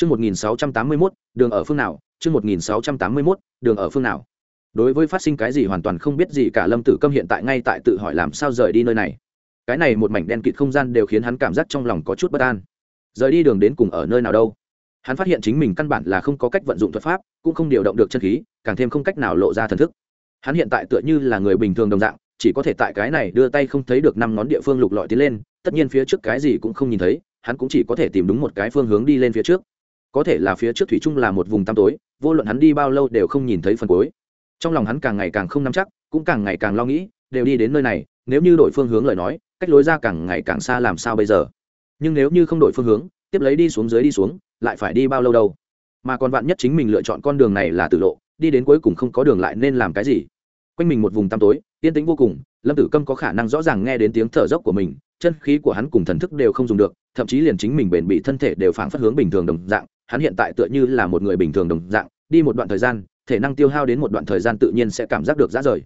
Chương 1681, đường ở phương nào? Chương 1681, đường ở phương nào? Đối với phát sinh cái gì hoàn toàn không biết gì cả Lâm Tử Câm hiện tại ngay tại tự hỏi làm sao rời đi nơi này. Cái này một mảnh đen kịt không gian đều khiến hắn cảm giác trong lòng có chút bất an. Rời đi đường đến cùng ở nơi nào đâu? Hắn phát hiện chính mình căn bản là không có cách vận dụng thuật pháp, cũng không điều động được chân khí, càng thêm không cách nào lộ ra thần thức. Hắn hiện tại tựa như là người bình thường đồng dạng, chỉ có thể tại cái này đưa tay không thấy được năm ngón địa phương lục lọi tiến lên, tất nhiên phía trước cái gì cũng không nhìn thấy, hắn cũng chỉ có thể tìm đúng một cái phương hướng đi lên phía trước có thể là phía trước thủy trung là một vùng tăm tối, vô luận hắn đi bao lâu đều không nhìn thấy phần cuối. Trong lòng hắn càng ngày càng không nắm chắc, cũng càng ngày càng lo nghĩ, đều đi đến nơi này, nếu như đổi phương hướng lời nói, cách lối ra càng ngày càng xa làm sao bây giờ? Nhưng nếu như không đổi phương hướng, tiếp lấy đi xuống dưới đi xuống, lại phải đi bao lâu đâu? Mà còn vạn nhất chính mình lựa chọn con đường này là tử lộ, đi đến cuối cùng không có đường lại nên làm cái gì? Quanh mình một vùng tăm tối, yên tĩnh vô cùng, lâm tử câm có khả năng rõ ràng nghe đến tiếng thở dốc của mình, chân khí của hắn cùng thần thức đều không dùng được, thậm chí liền chính mình bền bị thân thể đều phảng phất hướng bình thường đồng dạng hắn hiện tại tựa như là một người bình thường đồng dạng, đi một đoạn thời gian, thể năng tiêu hao đến một đoạn thời gian tự nhiên sẽ cảm giác được rã rời.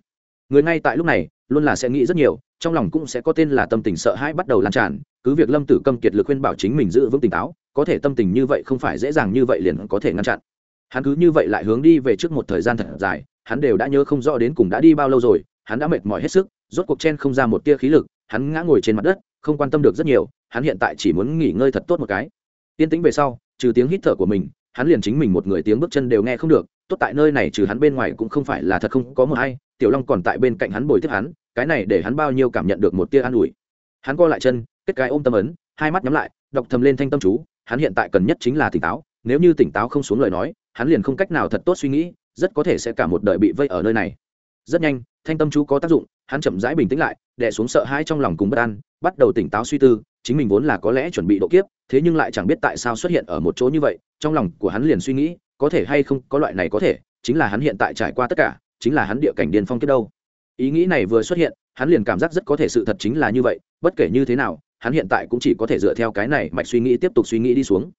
Người ngay tại lúc này, luôn là sẽ nghĩ rất nhiều, trong lòng cũng sẽ có tên là tâm tình sợ hãi bắt đầu lan tràn, cứ việc lâm tử câm kiệt lực khuyên bảo chính mình giữ vững tỉnh táo, có thể tâm tình như vậy không phải dễ dàng như vậy liền có thể ngăn chặn. Hắn cứ như vậy lại hướng đi về trước một thời gian thật dài, hắn đều đã nhớ không rõ đến cùng đã đi bao lâu rồi, hắn đã mệt mỏi hết sức, rốt cuộc chen không ra một tia khí lực, hắn ngã ngồi trên mặt đất, không quan tâm được rất nhiều, hắn hiện tại chỉ muốn nghỉ ngơi thật tốt một cái. Yên tĩnh về sau trừ tiếng hít thở của mình, hắn liền chính mình một người tiếng bước chân đều nghe không được, tốt tại nơi này trừ hắn bên ngoài cũng không phải là thật không có một ai, tiểu long còn tại bên cạnh hắn bồi tiếp hắn, cái này để hắn bao nhiêu cảm nhận được một tia an ủi. Hắn co lại chân, kết cái ôm tâm ấn, hai mắt nhắm lại, đọc thầm lên thanh tâm chú, hắn hiện tại cần nhất chính là tỉnh táo, nếu như tỉnh táo không xuống lời nói, hắn liền không cách nào thật tốt suy nghĩ, rất có thể sẽ cả một đời bị vây ở nơi này. Rất nhanh, thanh tâm chú có tác dụng, hắn chậm rãi bình tĩnh lại, đè xuống sợ hãi trong lòng cùng bất an, bắt đầu tỉnh táo suy tư chính mình vốn là có lẽ chuẩn bị độ kiếp, thế nhưng lại chẳng biết tại sao xuất hiện ở một chỗ như vậy, trong lòng của hắn liền suy nghĩ, có thể hay không có loại này có thể, chính là hắn hiện tại trải qua tất cả, chính là hắn địa cảnh điên phong kiếp đâu. Ý nghĩ này vừa xuất hiện, hắn liền cảm giác rất có thể sự thật chính là như vậy, bất kể như thế nào, hắn hiện tại cũng chỉ có thể dựa theo cái này mạch suy nghĩ tiếp tục suy nghĩ đi xuống.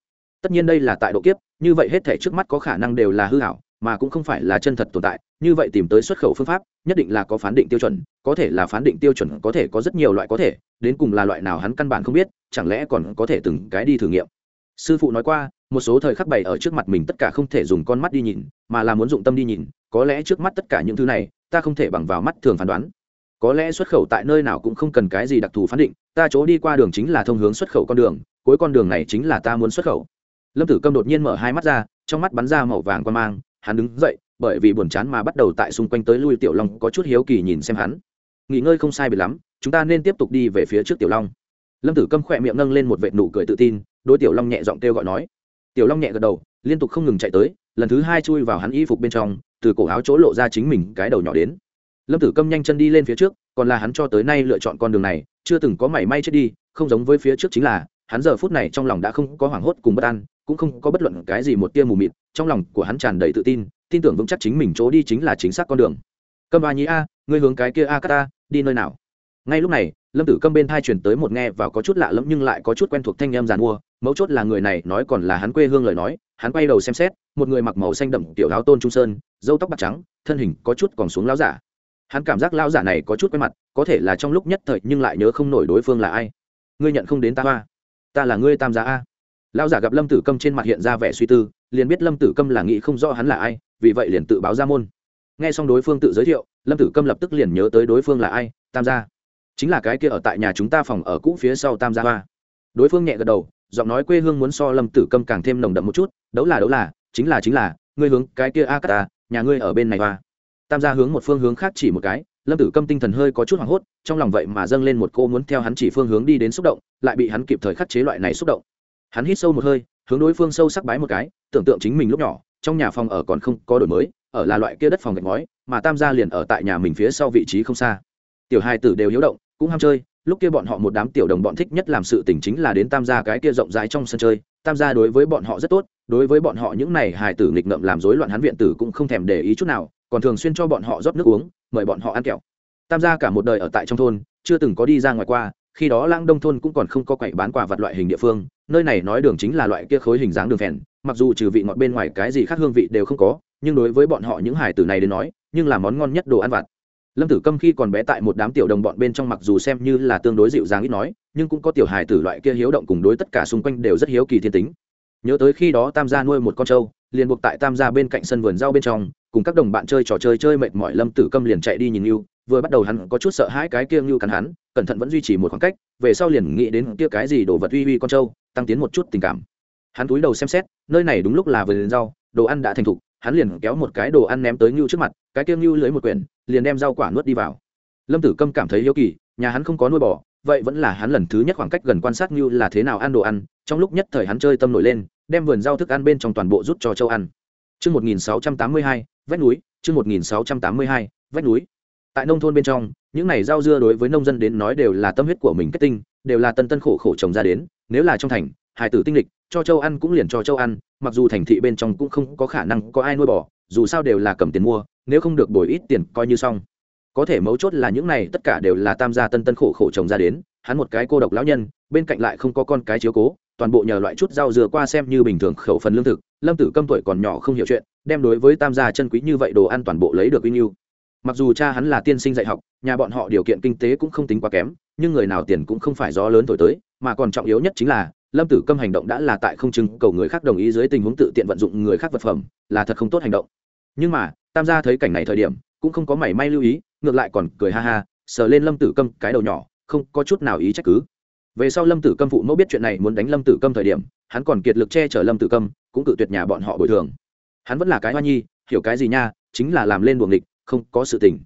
Tất nhiên đây là tại độ kiếp, như vậy hết thể trước mắt có khả năng đều là hư hảo mà cũng không phải là chân thật tồn tại, như vậy tìm tới xuất khẩu phương pháp, nhất định là có phán định tiêu chuẩn, có thể là phán định tiêu chuẩn có thể có rất nhiều loại có thể, đến cùng là loại nào hắn căn bản không biết, chẳng lẽ còn có thể từng cái đi thử nghiệm. Sư phụ nói qua, một số thời khắc bày ở trước mặt mình tất cả không thể dùng con mắt đi nhìn, mà là muốn dụng tâm đi nhìn, có lẽ trước mắt tất cả những thứ này, ta không thể bằng vào mắt thường phán đoán. Có lẽ xuất khẩu tại nơi nào cũng không cần cái gì đặc thù phán định, ta chỗ đi qua đường chính là thông hướng xuất khẩu con đường, cuối con đường này chính là ta muốn xuất khẩu. Lâm tử câm đột nhiên mở hai mắt ra, trong mắt bắn ra màu vàng quan mang hắn đứng dậy, bởi vì buồn chán mà bắt đầu tại xung quanh tới lui tiểu long có chút hiếu kỳ nhìn xem hắn. Nghỉ ngơi không sai bị lắm, chúng ta nên tiếp tục đi về phía trước tiểu long. Lâm tử câm khỏe miệng nâng lên một vệ nụ cười tự tin đôi tiểu long nhẹ giọng kêu gọi nói. Tiểu long nhẹ gật đầu, liên tục không ngừng chạy tới, lần thứ hai chui vào hắn y phục bên trong, từ cổ áo chỗ lộ ra chính mình cái đầu nhỏ đến. Lâm tử câm nhanh chân đi lên phía trước, còn là hắn cho tới nay lựa chọn con đường này, chưa từng có mảy may chết đi, không giống với phía trước chính là hắn giờ phút này trong lòng đã không có hoảng hốt cùng bất an, cũng không có bất luận cái gì một tia mù mịt, trong lòng của hắn tràn đầy tự tin tin tưởng vững chắc chính mình chỗ đi chính là chính xác con đường. Câm a nhĩ a, ngươi hướng cái kia a cát đi nơi nào? Ngay lúc này, lâm tử câm bên thai chuyển tới một nghe và có chút lạ lẫm nhưng lại có chút quen thuộc thanh em giàn mua, mấu chốt là người này nói còn là hắn quê hương lời nói, hắn quay đầu xem xét, một người mặc màu xanh đậm tiểu áo tôn trung sơn dâu tóc bạc trắng, thân hình có chút còn xuống lao giả. Hắn cảm giác lao giả này có chút quen mặt, có thể là trong lúc nhất thời nhưng lại nhớ không nổi đối phương là ai. Ngươi nhận không đến ta hoa ta là ngươi tam gia a. Lão giả gặp lâm tử câm trên mặt hiện ra vẻ suy tư, liền biết lâm tử câm là nghĩ không rõ hắn là ai, vì vậy liền tự báo ra môn. Nghe xong đối phương tự giới thiệu, lâm tử câm lập tức liền nhớ tới đối phương là ai, tam gia. Chính là cái kia ở tại nhà chúng ta phòng ở cũ phía sau tam gia hoa. Đối phương nhẹ gật đầu, giọng nói quê hương muốn so lâm tử câm càng thêm nồng đậm một chút, đấu là đấu là, chính là chính là, ngươi hướng cái kia a cắt ta, nhà ngươi ở bên này hoa. Tam gia hướng một phương hướng khác chỉ một cái lâm tử câm tinh thần hơi có chút hoảng hốt, trong lòng vậy mà dâng lên một cô muốn theo hắn chỉ phương hướng đi đến xúc động, lại bị hắn kịp thời khắc chế loại này xúc động. Hắn hít sâu một hơi, hướng đối phương sâu sắc bái một cái, tưởng tượng chính mình lúc nhỏ, trong nhà phòng ở còn không có đổi mới, ở là loại kia đất phòng gạch ngói, mà tam gia liền ở tại nhà mình phía sau vị trí không xa. Tiểu hai tử đều hiếu động, cũng ham chơi, lúc kia bọn họ một đám tiểu đồng bọn thích nhất làm sự tình chính là đến tam gia cái kia rộng rãi trong sân chơi. Tam gia đối với bọn họ rất tốt, đối với bọn họ những này hài tử nghịch ngợm làm rối loạn hắn viện tử cũng không thèm để ý chút nào còn thường xuyên cho bọn họ rót nước uống, mời bọn họ ăn kẹo. Tam gia cả một đời ở tại trong thôn, chưa từng có đi ra ngoài qua, khi đó lang đông thôn cũng còn không có quậy bán quả vật loại hình địa phương, nơi này nói đường chính là loại kia khối hình dáng đường phèn, mặc dù trừ vị ngọt bên ngoài cái gì khác hương vị đều không có, nhưng đối với bọn họ những hải tử này đến nói, nhưng là món ngon nhất đồ ăn vặt. Lâm tử câm khi còn bé tại một đám tiểu đồng bọn bên trong mặc dù xem như là tương đối dịu dàng ít nói, nhưng cũng có tiểu hài tử loại kia hiếu động cùng đối tất cả xung quanh đều rất hiếu kỳ thiên tính. Nhớ tới khi đó tam gia nuôi một con trâu, liền buộc tại tam gia bên cạnh sân vườn rau bên trong cùng các đồng bạn chơi trò chơi chơi mệt mỏi lâm tử câm liền chạy đi nhìn như vừa bắt đầu hắn có chút sợ hãi cái kia như cắn hắn cẩn thận vẫn duy trì một khoảng cách về sau liền nghĩ đến kia cái gì đồ vật uy uy con trâu tăng tiến một chút tình cảm. Hắn túi đầu xem xét nơi này đúng lúc là vừa liền rau đồ ăn đã thành thục hắn liền kéo một cái đồ ăn ném tới như trước mặt cái kia như lưới một quyển liền đem rau quả nuốt đi vào. Lâm tử câm cảm thấy hiếu kỳ nhà hắn không có nuôi bò vậy vẫn là hắn lần thứ nhất khoảng cách gần quan sát như là thế nào ăn đồ ăn trong lúc nhất thời hắn chơi tâm nổi lên đem vườn rau thức ăn bên trong toàn bộ rút cho châu ăn. Trước 1682, vách núi, chương 1682, vách núi. Tại nông thôn bên trong, những này rau dưa đối với nông dân đến nói đều là tâm huyết của mình kết tinh, đều là tân tân khổ khổ trồng ra đến, nếu là trong thành, hải tử tinh lịch, cho châu ăn cũng liền cho châu ăn, mặc dù thành thị bên trong cũng không có khả năng có ai nuôi bò, dù sao đều là cầm tiền mua, nếu không được bồi ít tiền coi như xong. Có thể mấu chốt là những này tất cả đều là tam gia tân tân khổ khổ trồng ra đến, hắn một cái cô độc lão nhân, bên cạnh lại không có con cái chiếu cố, toàn bộ nhờ loại chút rau dừa qua xem như bình thường khẩu phần lương thực lâm tử câm tuổi còn nhỏ không hiểu chuyện, đem đối với tam gia chân quý như vậy đồ ăn toàn bộ lấy được uy nhiêu. Mặc dù cha hắn là tiên sinh dạy học, nhà bọn họ điều kiện kinh tế cũng không tính quá kém, nhưng người nào tiền cũng không phải gió lớn thổi tới, mà còn trọng yếu nhất chính là, lâm tử câm hành động đã là tại không chứng cầu người khác đồng ý dưới tình huống tự tiện vận dụng người khác vật phẩm, là thật không tốt hành động. Nhưng mà, tam gia thấy cảnh này thời điểm, cũng không có mảy may lưu ý, ngược lại còn cười ha ha, sờ lên lâm tử câm cái đầu nhỏ, không có chút nào ý trách cứ về sau lâm tử câm phụ mẫu biết chuyện này muốn đánh lâm tử câm thời điểm, hắn còn kiệt lực che chở lâm tử câm, cũng cự tuyệt nhà bọn họ bồi thường. Hắn vẫn là cái hoa nhi, hiểu cái gì nha, chính là làm lên buồng địch không có sự tình.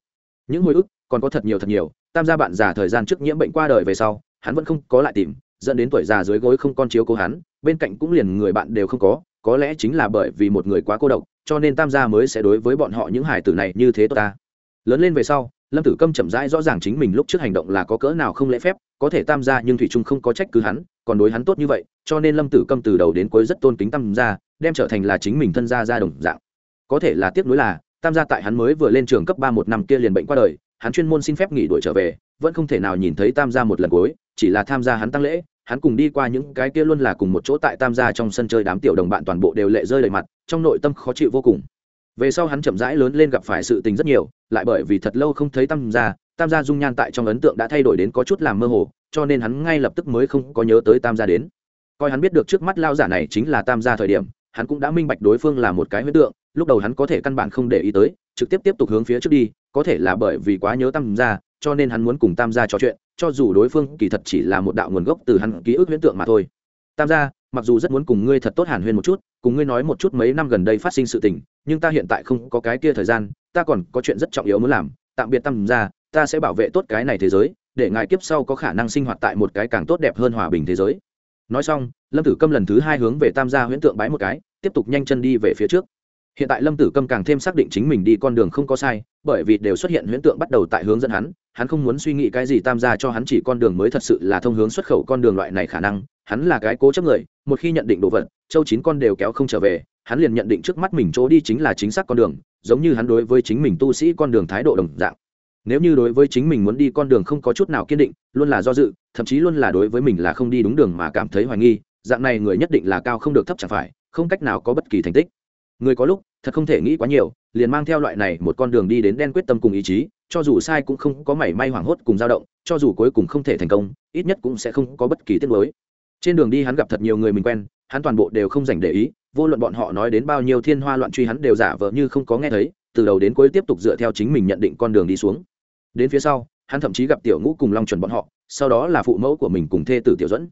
Những hồi ức, còn có thật nhiều thật nhiều, tam gia bạn già thời gian trước nhiễm bệnh qua đời về sau, hắn vẫn không có lại tìm, dẫn đến tuổi già dưới gối không con chiếu cố hắn, bên cạnh cũng liền người bạn đều không có có lẽ chính là bởi vì một người quá cô độc, cho nên tam gia mới sẽ đối với bọn họ những hải tử này như thế tốt ta. Lớn lên về sau lâm tử câm chậm rãi rõ ràng chính mình lúc trước hành động là có cỡ nào không lễ phép, có thể tam gia nhưng thủy trung không có trách cứ hắn, còn đối hắn tốt như vậy, cho nên lâm tử câm từ đầu đến cuối rất tôn kính tam gia, đem trở thành là chính mình thân gia gia đồng dạng. Có thể là tiếc nuối là, tam gia tại hắn mới vừa lên trường cấp ba một năm kia liền bệnh qua đời, hắn chuyên môn xin phép nghỉ đuổi trở về, vẫn không thể nào nhìn thấy tam gia một lần cuối, chỉ là tham gia hắn tăng lễ, hắn cùng đi qua những cái kia luôn là cùng một chỗ tại tam gia trong sân chơi đám tiểu đồng bạn toàn bộ đều lệ rơi đầy mặt, trong nội tâm khó chịu vô cùng về sau hắn chậm rãi lớn lên gặp phải sự tình rất nhiều, lại bởi vì thật lâu không thấy tam gia tam gia dung nhan tại trong ấn tượng đã thay đổi đến có chút làm mơ hồ, cho nên hắn ngay lập tức mới không có nhớ tới tam gia đến. Coi hắn biết được trước mắt lao giả này chính là tam gia thời điểm, hắn cũng đã minh bạch đối phương là một cái huyết tượng, lúc đầu hắn có thể căn bản không để ý tới, trực tiếp tiếp tục hướng phía trước đi, có thể là bởi vì quá nhớ tam gia, cho nên hắn muốn cùng tam gia trò chuyện, cho dù đối phương kỳ thật chỉ là một đạo nguồn gốc từ hắn ký ức huyễn tượng mà thôi. Tam gia, mặc dù rất muốn cùng ngươi thật tốt hàn huyên một chút cùng ngươi nói một chút mấy năm gần đây phát sinh sự tình, nhưng ta hiện tại không có cái kia thời gian, ta còn có chuyện rất trọng yếu muốn làm, tạm biệt tam gia ta sẽ bảo vệ tốt cái này thế giới, để ngài kiếp sau có khả năng sinh hoạt tại một cái càng tốt đẹp hơn hòa bình thế giới. Nói xong, lâm tử câm lần thứ hai hướng về tam gia huyễn tượng bái một cái, tiếp tục nhanh chân đi về phía trước. Hiện tại lâm tử câm càng thêm xác định chính mình đi con đường không có sai, bởi vì đều xuất hiện huyễn tượng bắt đầu tại hướng dẫn hắn hắn không muốn suy nghĩ cái gì tam gia cho hắn chỉ con đường mới thật sự là thông hướng xuất khẩu con đường loại này khả năng hắn là cái cố chấp người, một khi nhận định đồ vật, châu chín con đều kéo không trở về, hắn liền nhận định trước mắt mình chỗ đi chính là chính xác con đường, giống như hắn đối với chính mình tu sĩ con đường thái độ đồng dạng. Nếu như đối với chính mình muốn đi con đường không có chút nào kiên định, luôn là do dự, thậm chí luôn là đối với mình là không đi đúng đường mà cảm thấy hoài nghi, dạng này người nhất định là cao không được thấp chẳng phải, không cách nào có bất kỳ thành tích. Người có lúc, thật không thể nghĩ quá nhiều, liền mang theo loại này một con đường đi đến đen quyết tâm cùng ý chí, cho dù sai cũng không có mảy may hoảng hốt cùng dao động, cho dù cuối cùng không thể thành công, ít nhất cũng sẽ không có bất kỳ tiết mới trên đường đi hắn gặp thật nhiều người mình quen, hắn toàn bộ đều không dành để ý, vô luận bọn họ nói đến bao nhiêu thiên hoa loạn truy hắn đều giả vờ như không có nghe thấy, từ đầu đến cuối tiếp tục dựa theo chính mình nhận định con đường đi xuống. Đến phía sau, hắn thậm chí gặp tiểu ngũ cùng long chuẩn bọn họ, sau đó là phụ mẫu của mình cùng thê tử tiểu dẫn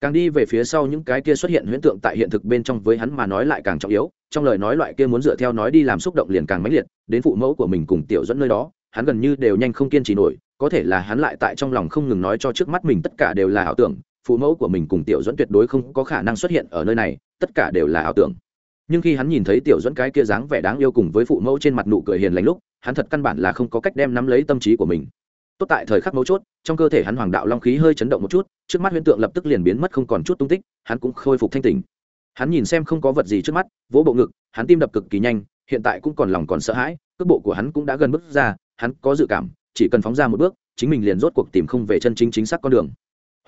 càng đi về phía sau những cái kia xuất hiện huyễn tượng tại hiện thực bên trong với hắn mà nói lại càng trọng yếu, trong lời nói loại kia muốn dựa theo nói đi làm xúc động liền càng mãnh liệt, đến phụ mẫu của mình cùng tiểu dẫn nơi đó, hắn gần như đều nhanh không kiên trì nổi, có thể là hắn lại tại trong lòng không ngừng nói cho trước mắt mình tất cả đều là ảo tưởng phụ mẫu của mình cùng tiểu dẫn tuyệt đối không có khả năng xuất hiện ở nơi này, tất cả đều là ảo tưởng. Nhưng khi hắn nhìn thấy tiểu dẫn cái kia dáng vẻ đáng yêu cùng với phụ mẫu trên mặt nụ cười hiền lành lúc, hắn thật căn bản là không có cách đem nắm lấy tâm trí của mình. Tốt tại thời khắc mấu chốt, trong cơ thể hắn hoàng đạo long khí hơi chấn động một chút, trước mắt huyễn tượng lập tức liền biến mất không còn chút tung tích, hắn cũng khôi phục thanh tình hắn nhìn xem không có vật gì trước mắt, vỗ bộ ngực, hắn tim đập cực kỳ nhanh, hiện tại cũng còn lòng còn sợ hãi, cước bộ của hắn cũng đã gần bước ra, hắn có dự cảm, chỉ cần phóng ra một bước, chính mình liền rốt cuộc tìm không về chân chính chính xác con đường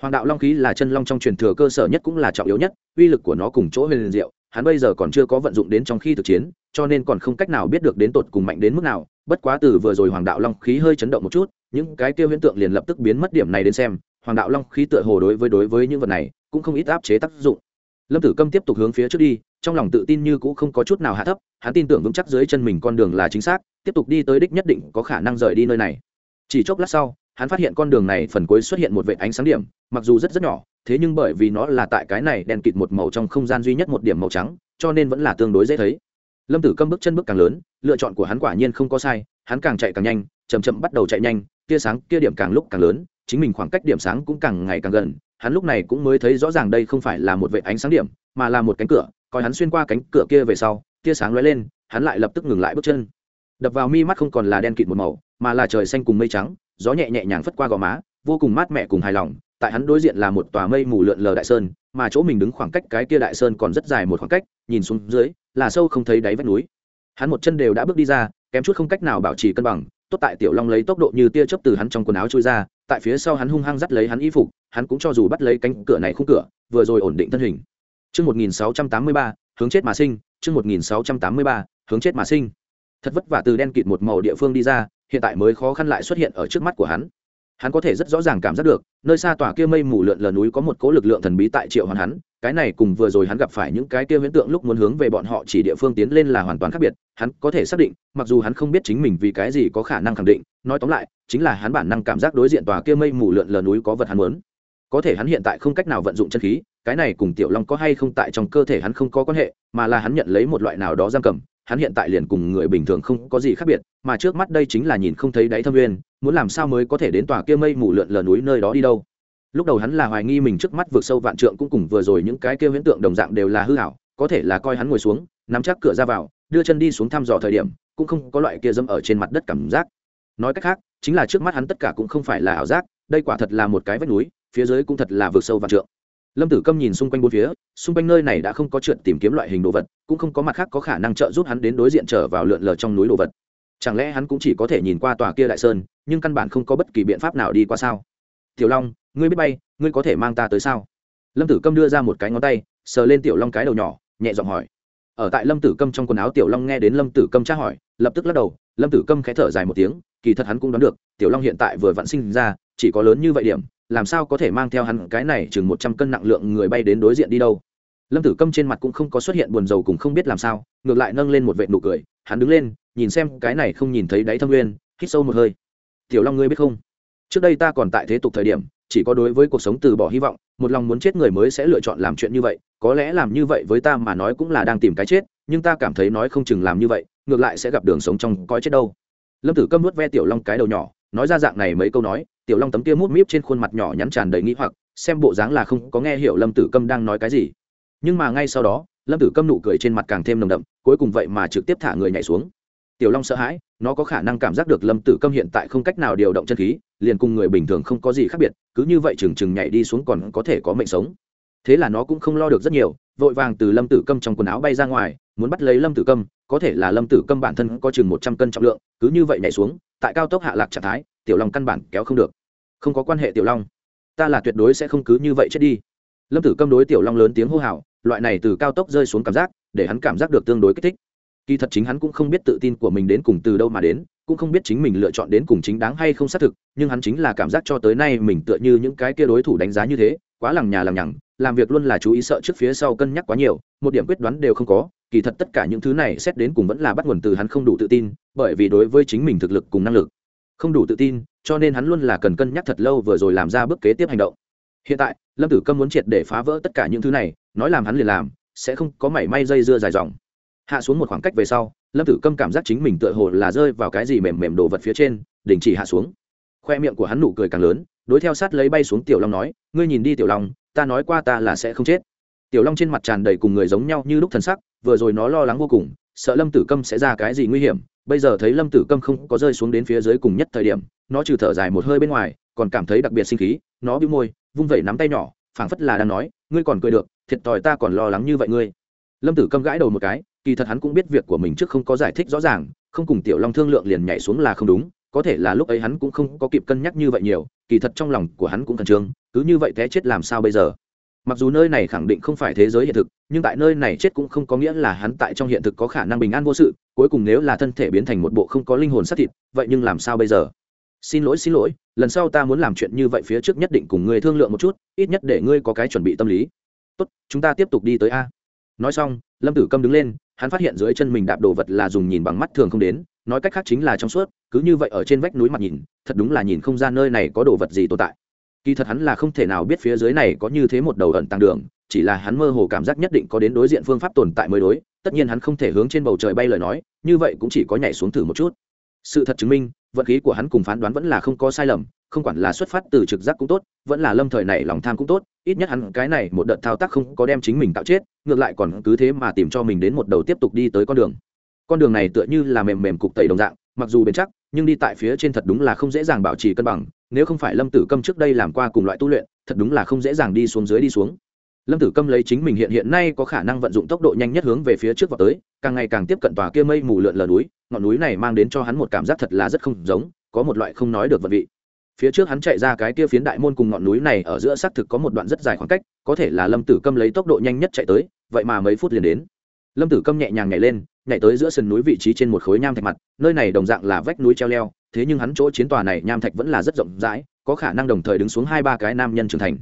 hoàng đạo long khí là chân long trong truyền thừa cơ sở nhất cũng là trọng yếu nhất, uy lực của nó cùng chỗ huyền diệu, hắn bây giờ còn chưa có vận dụng đến trong khi thực chiến, cho nên còn không cách nào biết được đến tột cùng mạnh đến mức nào, bất quá từ vừa rồi hoàng đạo long khí hơi chấn động một chút, những cái tiêu huyễn tượng liền lập tức biến mất điểm này đến xem, hoàng đạo long khí tựa hồ đối với đối với những vật này cũng không ít áp chế tác dụng. Lâm tử câm tiếp tục hướng phía trước đi, trong lòng tự tin như cũ không có chút nào hạ thấp, hắn tin tưởng vững chắc dưới chân mình con đường là chính xác, tiếp tục đi tới đích nhất định có khả năng rời đi nơi này. Chỉ chốc lát sau hắn phát hiện con đường này phần cuối xuất hiện một vệ ánh sáng điểm, mặc dù rất rất nhỏ, thế nhưng bởi vì nó là tại cái này đen kịt một màu trong không gian duy nhất một điểm màu trắng, cho nên vẫn là tương đối dễ thấy. Lâm tử câm bước chân bước càng lớn, lựa chọn của hắn quả nhiên không có sai, hắn càng chạy càng nhanh chầm chậm bắt đầu chạy nhanh, tia sáng kia điểm càng lúc càng lớn, chính mình khoảng cách điểm sáng cũng càng ngày càng gần, hắn lúc này cũng mới thấy rõ ràng đây không phải là một vệ ánh sáng điểm, mà là một cánh cửa, coi hắn xuyên qua cánh cửa kia về sau, tia sáng lóe lên, hắn lại lập tức ngừng lại bước chân. Đập vào mi mắt không còn là đen kịt một màu, mà là trời xanh cùng mây trắng gió nhẹ nhẹ nhàng phất qua gò má vô cùng mát mẻ cùng hài lòng tại hắn đối diện là một tòa mây mù lượn lờ đại sơn mà chỗ mình đứng khoảng cách cái kia đại sơn còn rất dài một khoảng cách nhìn xuống dưới là sâu không thấy đáy vách núi hắn một chân đều đã bước đi ra kém chút không cách nào bảo trì cân bằng tốt tại tiểu long lấy tốc độ như tia chớp từ hắn trong quần áo trôi ra tại phía sau hắn hung hăng dắt lấy hắn y phục hắn cũng cho dù bắt lấy cánh cửa này khung cửa vừa rồi ổn định thân hình Trước 1683, hướng chết mà sinh, trước 1683, hướng chết mà sinh. Thật vất vả từ đen kịt một màu địa phương đi ra, hiện tại mới khó khăn lại xuất hiện ở trước mắt của hắn. Hắn có thể rất rõ ràng cảm giác được, nơi xa tòa kia mây mù lượn lờ núi có một cỗ lực lượng thần bí tại triệu hoàn hắn, cái này cùng vừa rồi hắn gặp phải những cái kia huyễn tượng lúc muốn hướng về bọn họ chỉ địa phương tiến lên là hoàn toàn khác biệt, hắn có thể xác định, mặc dù hắn không biết chính mình vì cái gì có khả năng khẳng định, nói tóm lại, chính là hắn bản năng cảm giác đối diện tòa kia mây mù lượn lờ núi có vật hắn muốn. Có thể hắn hiện tại không cách nào vận dụng chân khí, cái này cùng tiểu long có hay không tại trong cơ thể hắn không có quan hệ, mà là hắn nhận lấy một loại nào đó giam cầm hắn hiện tại liền cùng người bình thường không có gì khác biệt, mà trước mắt đây chính là nhìn không thấy đáy thâm nguyên, muốn làm sao mới có thể đến tòa kia mây mù lượn lờ núi nơi đó đi đâu. Lúc đầu hắn là hoài nghi mình trước mắt vượt sâu vạn trượng cũng cùng vừa rồi những cái kia huyễn tượng đồng dạng đều là hư hảo có thể là coi hắn ngồi xuống, nắm chắc cửa ra vào, đưa chân đi xuống thăm dò thời điểm, cũng không có loại kia dâm ở trên mặt đất cảm giác. Nói cách khác, chính là trước mắt hắn tất cả cũng không phải là ảo giác, đây quả thật là một cái vách núi, phía dưới cũng thật là vượt sâu vạn trượng lâm tử câm nhìn xung quanh bốn phía, xung quanh nơi này đã không có chuyện tìm kiếm loại hình đồ vật, cũng không có mặt khác có khả năng trợ giúp hắn đến đối diện trở vào lượn lờ trong núi đồ vật. Chẳng lẽ hắn cũng chỉ có thể nhìn qua tòa kia đại sơn, nhưng căn bản không có bất kỳ biện pháp nào đi qua sao? Tiểu long, ngươi biết bay, ngươi có thể mang ta tới sao? Lâm tử câm đưa ra một cái ngón tay, sờ lên tiểu long cái đầu nhỏ, nhẹ giọng hỏi. Ở tại lâm tử câm trong quần áo tiểu long nghe đến lâm tử câm tra hỏi, lập tức lắc đầu, lâm tử câm khẽ thở dài một tiếng, kỳ thật hắn cũng đoán được, tiểu long hiện tại vừa vặn sinh ra, chỉ có lớn như vậy điểm làm sao có thể mang theo hắn cái này chừng một trăm cân nặng lượng người bay đến đối diện đi đâu? Lâm tử câm trên mặt cũng không có xuất hiện buồn rầu cùng không biết làm sao, ngược lại nâng lên một vệ nụ cười, hắn đứng lên, nhìn xem cái này không nhìn thấy đáy thâm nguyên, hít sâu một hơi. Tiểu long ngươi biết không? Trước đây ta còn tại thế tục thời điểm, chỉ có đối với cuộc sống từ bỏ hy vọng, một lòng muốn chết người mới sẽ lựa chọn làm chuyện như vậy, có lẽ làm như vậy với ta mà nói cũng là đang tìm cái chết, nhưng ta cảm thấy nói không chừng làm như vậy, ngược lại sẽ gặp đường sống trong coi chết đâu. Lâm tử câm nuốt ve tiểu long cái đầu nhỏ nói ra dạng này mấy câu nói, tiểu long tấm kia mút míp trên khuôn mặt nhỏ nhắn tràn đầy nghĩ hoặc, xem bộ dáng là không có nghe hiểu lâm tử câm đang nói cái gì. Nhưng mà ngay sau đó, lâm tử câm nụ cười trên mặt càng thêm nồng đậm, cuối cùng vậy mà trực tiếp thả người nhảy xuống. Tiểu long sợ hãi, nó có khả năng cảm giác được lâm tử câm hiện tại không cách nào điều động chân khí, liền cùng người bình thường không có gì khác biệt, cứ như vậy chừng chừng nhảy đi xuống còn có thể có mệnh sống. Thế là nó cũng không lo được rất nhiều, vội vàng từ lâm tử câm trong quần áo bay ra ngoài, muốn bắt lấy lâm tử câm, có thể là lâm tử câm bản thân có chừng một trăm cân trọng lượng, cứ như vậy nhảy xuống tại cao tốc hạ lạc trạng thái, tiểu long căn bản kéo không được. Không có quan hệ tiểu long. Ta là tuyệt đối sẽ không cứ như vậy chết đi. Lâm tử câm đối tiểu long lớn tiếng hô hào, loại này từ cao tốc rơi xuống cảm giác, để hắn cảm giác được tương đối kích thích. Kỳ thật chính hắn cũng không biết tự tin của mình đến cùng từ đâu mà đến, cũng không biết chính mình lựa chọn đến cùng chính đáng hay không xác thực, nhưng hắn chính là cảm giác cho tới nay mình tựa như những cái kia đối thủ đánh giá như thế, quá lằng nhà lằng nhằng, làm việc luôn là chú ý sợ trước phía sau cân nhắc quá nhiều, một điểm quyết đoán đều không có kỳ thật tất cả những thứ này xét đến cùng vẫn là bắt nguồn từ hắn không đủ tự tin, bởi vì đối với chính mình thực lực cùng năng lực không đủ tự tin, cho nên hắn luôn là cần cân nhắc thật lâu vừa rồi làm ra bước kế tiếp hành động. Hiện tại, lâm tử câm muốn triệt để phá vỡ tất cả những thứ này, nói làm hắn liền làm, sẽ không có mảy may dây dưa dài dòng. Hạ xuống một khoảng cách về sau, lâm tử câm cảm giác chính mình tựa hồ là rơi vào cái gì mềm mềm đồ vật phía trên, đình chỉ hạ xuống. Khoe miệng của hắn nụ cười càng lớn, đối theo sát lấy bay xuống tiểu long nói, ngươi nhìn đi tiểu long, ta nói qua ta là sẽ không chết. Tiểu long trên mặt tràn đầy cùng người giống nhau như lúc thần sắc vừa rồi nó lo lắng vô cùng, sợ lâm tử câm sẽ ra cái gì nguy hiểm. Bây giờ thấy lâm tử câm không có rơi xuống đến phía dưới cùng nhất thời điểm, nó trừ thở dài một hơi bên ngoài, còn cảm thấy đặc biệt sinh khí, nó bĩu môi, vung vẩy nắm tay nhỏ, phảng phất là đang nói, ngươi còn cười được, thiệt thòi ta còn lo lắng như vậy ngươi. Lâm tử câm gãi đầu một cái, kỳ thật hắn cũng biết việc của mình trước không có giải thích rõ ràng, không cùng tiểu long thương lượng liền nhảy xuống là không đúng, có thể là lúc ấy hắn cũng không có kịp cân nhắc như vậy nhiều, kỳ thật trong lòng của hắn cũng khẩn trương, cứ như vậy té chết làm sao bây giờ? Mặc dù nơi này khẳng định không phải thế giới hiện thực, nhưng tại nơi này chết cũng không có nghĩa là hắn tại trong hiện thực có khả năng bình an vô sự, cuối cùng nếu là thân thể biến thành một bộ không có linh hồn xác thịt, vậy nhưng làm sao bây giờ? Xin lỗi xin lỗi, lần sau ta muốn làm chuyện như vậy phía trước nhất định cùng ngươi thương lượng một chút, ít nhất để ngươi có cái chuẩn bị tâm lý. Tốt, chúng ta tiếp tục đi tới a. Nói xong, lâm tử câm đứng lên, hắn phát hiện dưới chân mình đạp đồ vật là dùng nhìn bằng mắt thường không đến, nói cách khác chính là trong suốt, cứ như vậy ở trên vách núi mặt nhìn, thật đúng là nhìn không ra nơi này có đồ vật gì tồn tại kỳ thật hắn là không thể nào biết phía dưới này có như thế một đầu ẩn tàng đường, chỉ là hắn mơ hồ cảm giác nhất định có đến đối diện phương pháp tồn tại mới đối, tất nhiên hắn không thể hướng trên bầu trời bay lời nói, như vậy cũng chỉ có nhảy xuống thử một chút. Sự thật chứng minh vận khí của hắn cùng phán đoán vẫn là không có sai lầm, không quản là xuất phát từ trực giác cũng tốt, vẫn là lâm thời này lòng tham cũng tốt, ít nhất hắn cái này một đợt thao tác không có đem chính mình tạo chết, ngược lại còn cứ thế mà tìm cho mình đến một đầu tiếp tục đi tới con đường. Con đường này tựa như là mềm mềm cục tẩy đồng dạng, mặc dù bền chắc, nhưng đi tại phía trên thật đúng là không dễ dàng bảo trì cân bằng nếu không phải lâm tử câm trước đây làm qua cùng loại tu luyện, thật đúng là không dễ dàng đi xuống dưới đi xuống. Lâm tử câm lấy chính mình hiện hiện nay có khả năng vận dụng tốc độ nhanh nhất hướng về phía trước vào tới, càng ngày càng tiếp cận tòa kia mây mù lượn lờ núi, ngọn núi này mang đến cho hắn một cảm giác thật là rất không giống, có một loại không nói được vận vị. Phía trước hắn chạy ra cái kia phiến đại môn cùng ngọn núi này ở giữa xác thực có một đoạn rất dài khoảng cách, có thể là lâm tử câm lấy tốc độ nhanh nhất chạy tới, vậy mà mấy phút liền đến. Lâm tử câm nhẹ nhàng nhảy lên nhảy tới giữa sườn núi vị trí trên một khối nham thạch mặt, nơi này đồng dạng là vách núi treo leo, thế nhưng hắn chỗ chiến tòa này nham thạch vẫn là rất rộng rãi, có khả năng đồng thời đứng xuống hai ba cái nam nhân trưởng thành.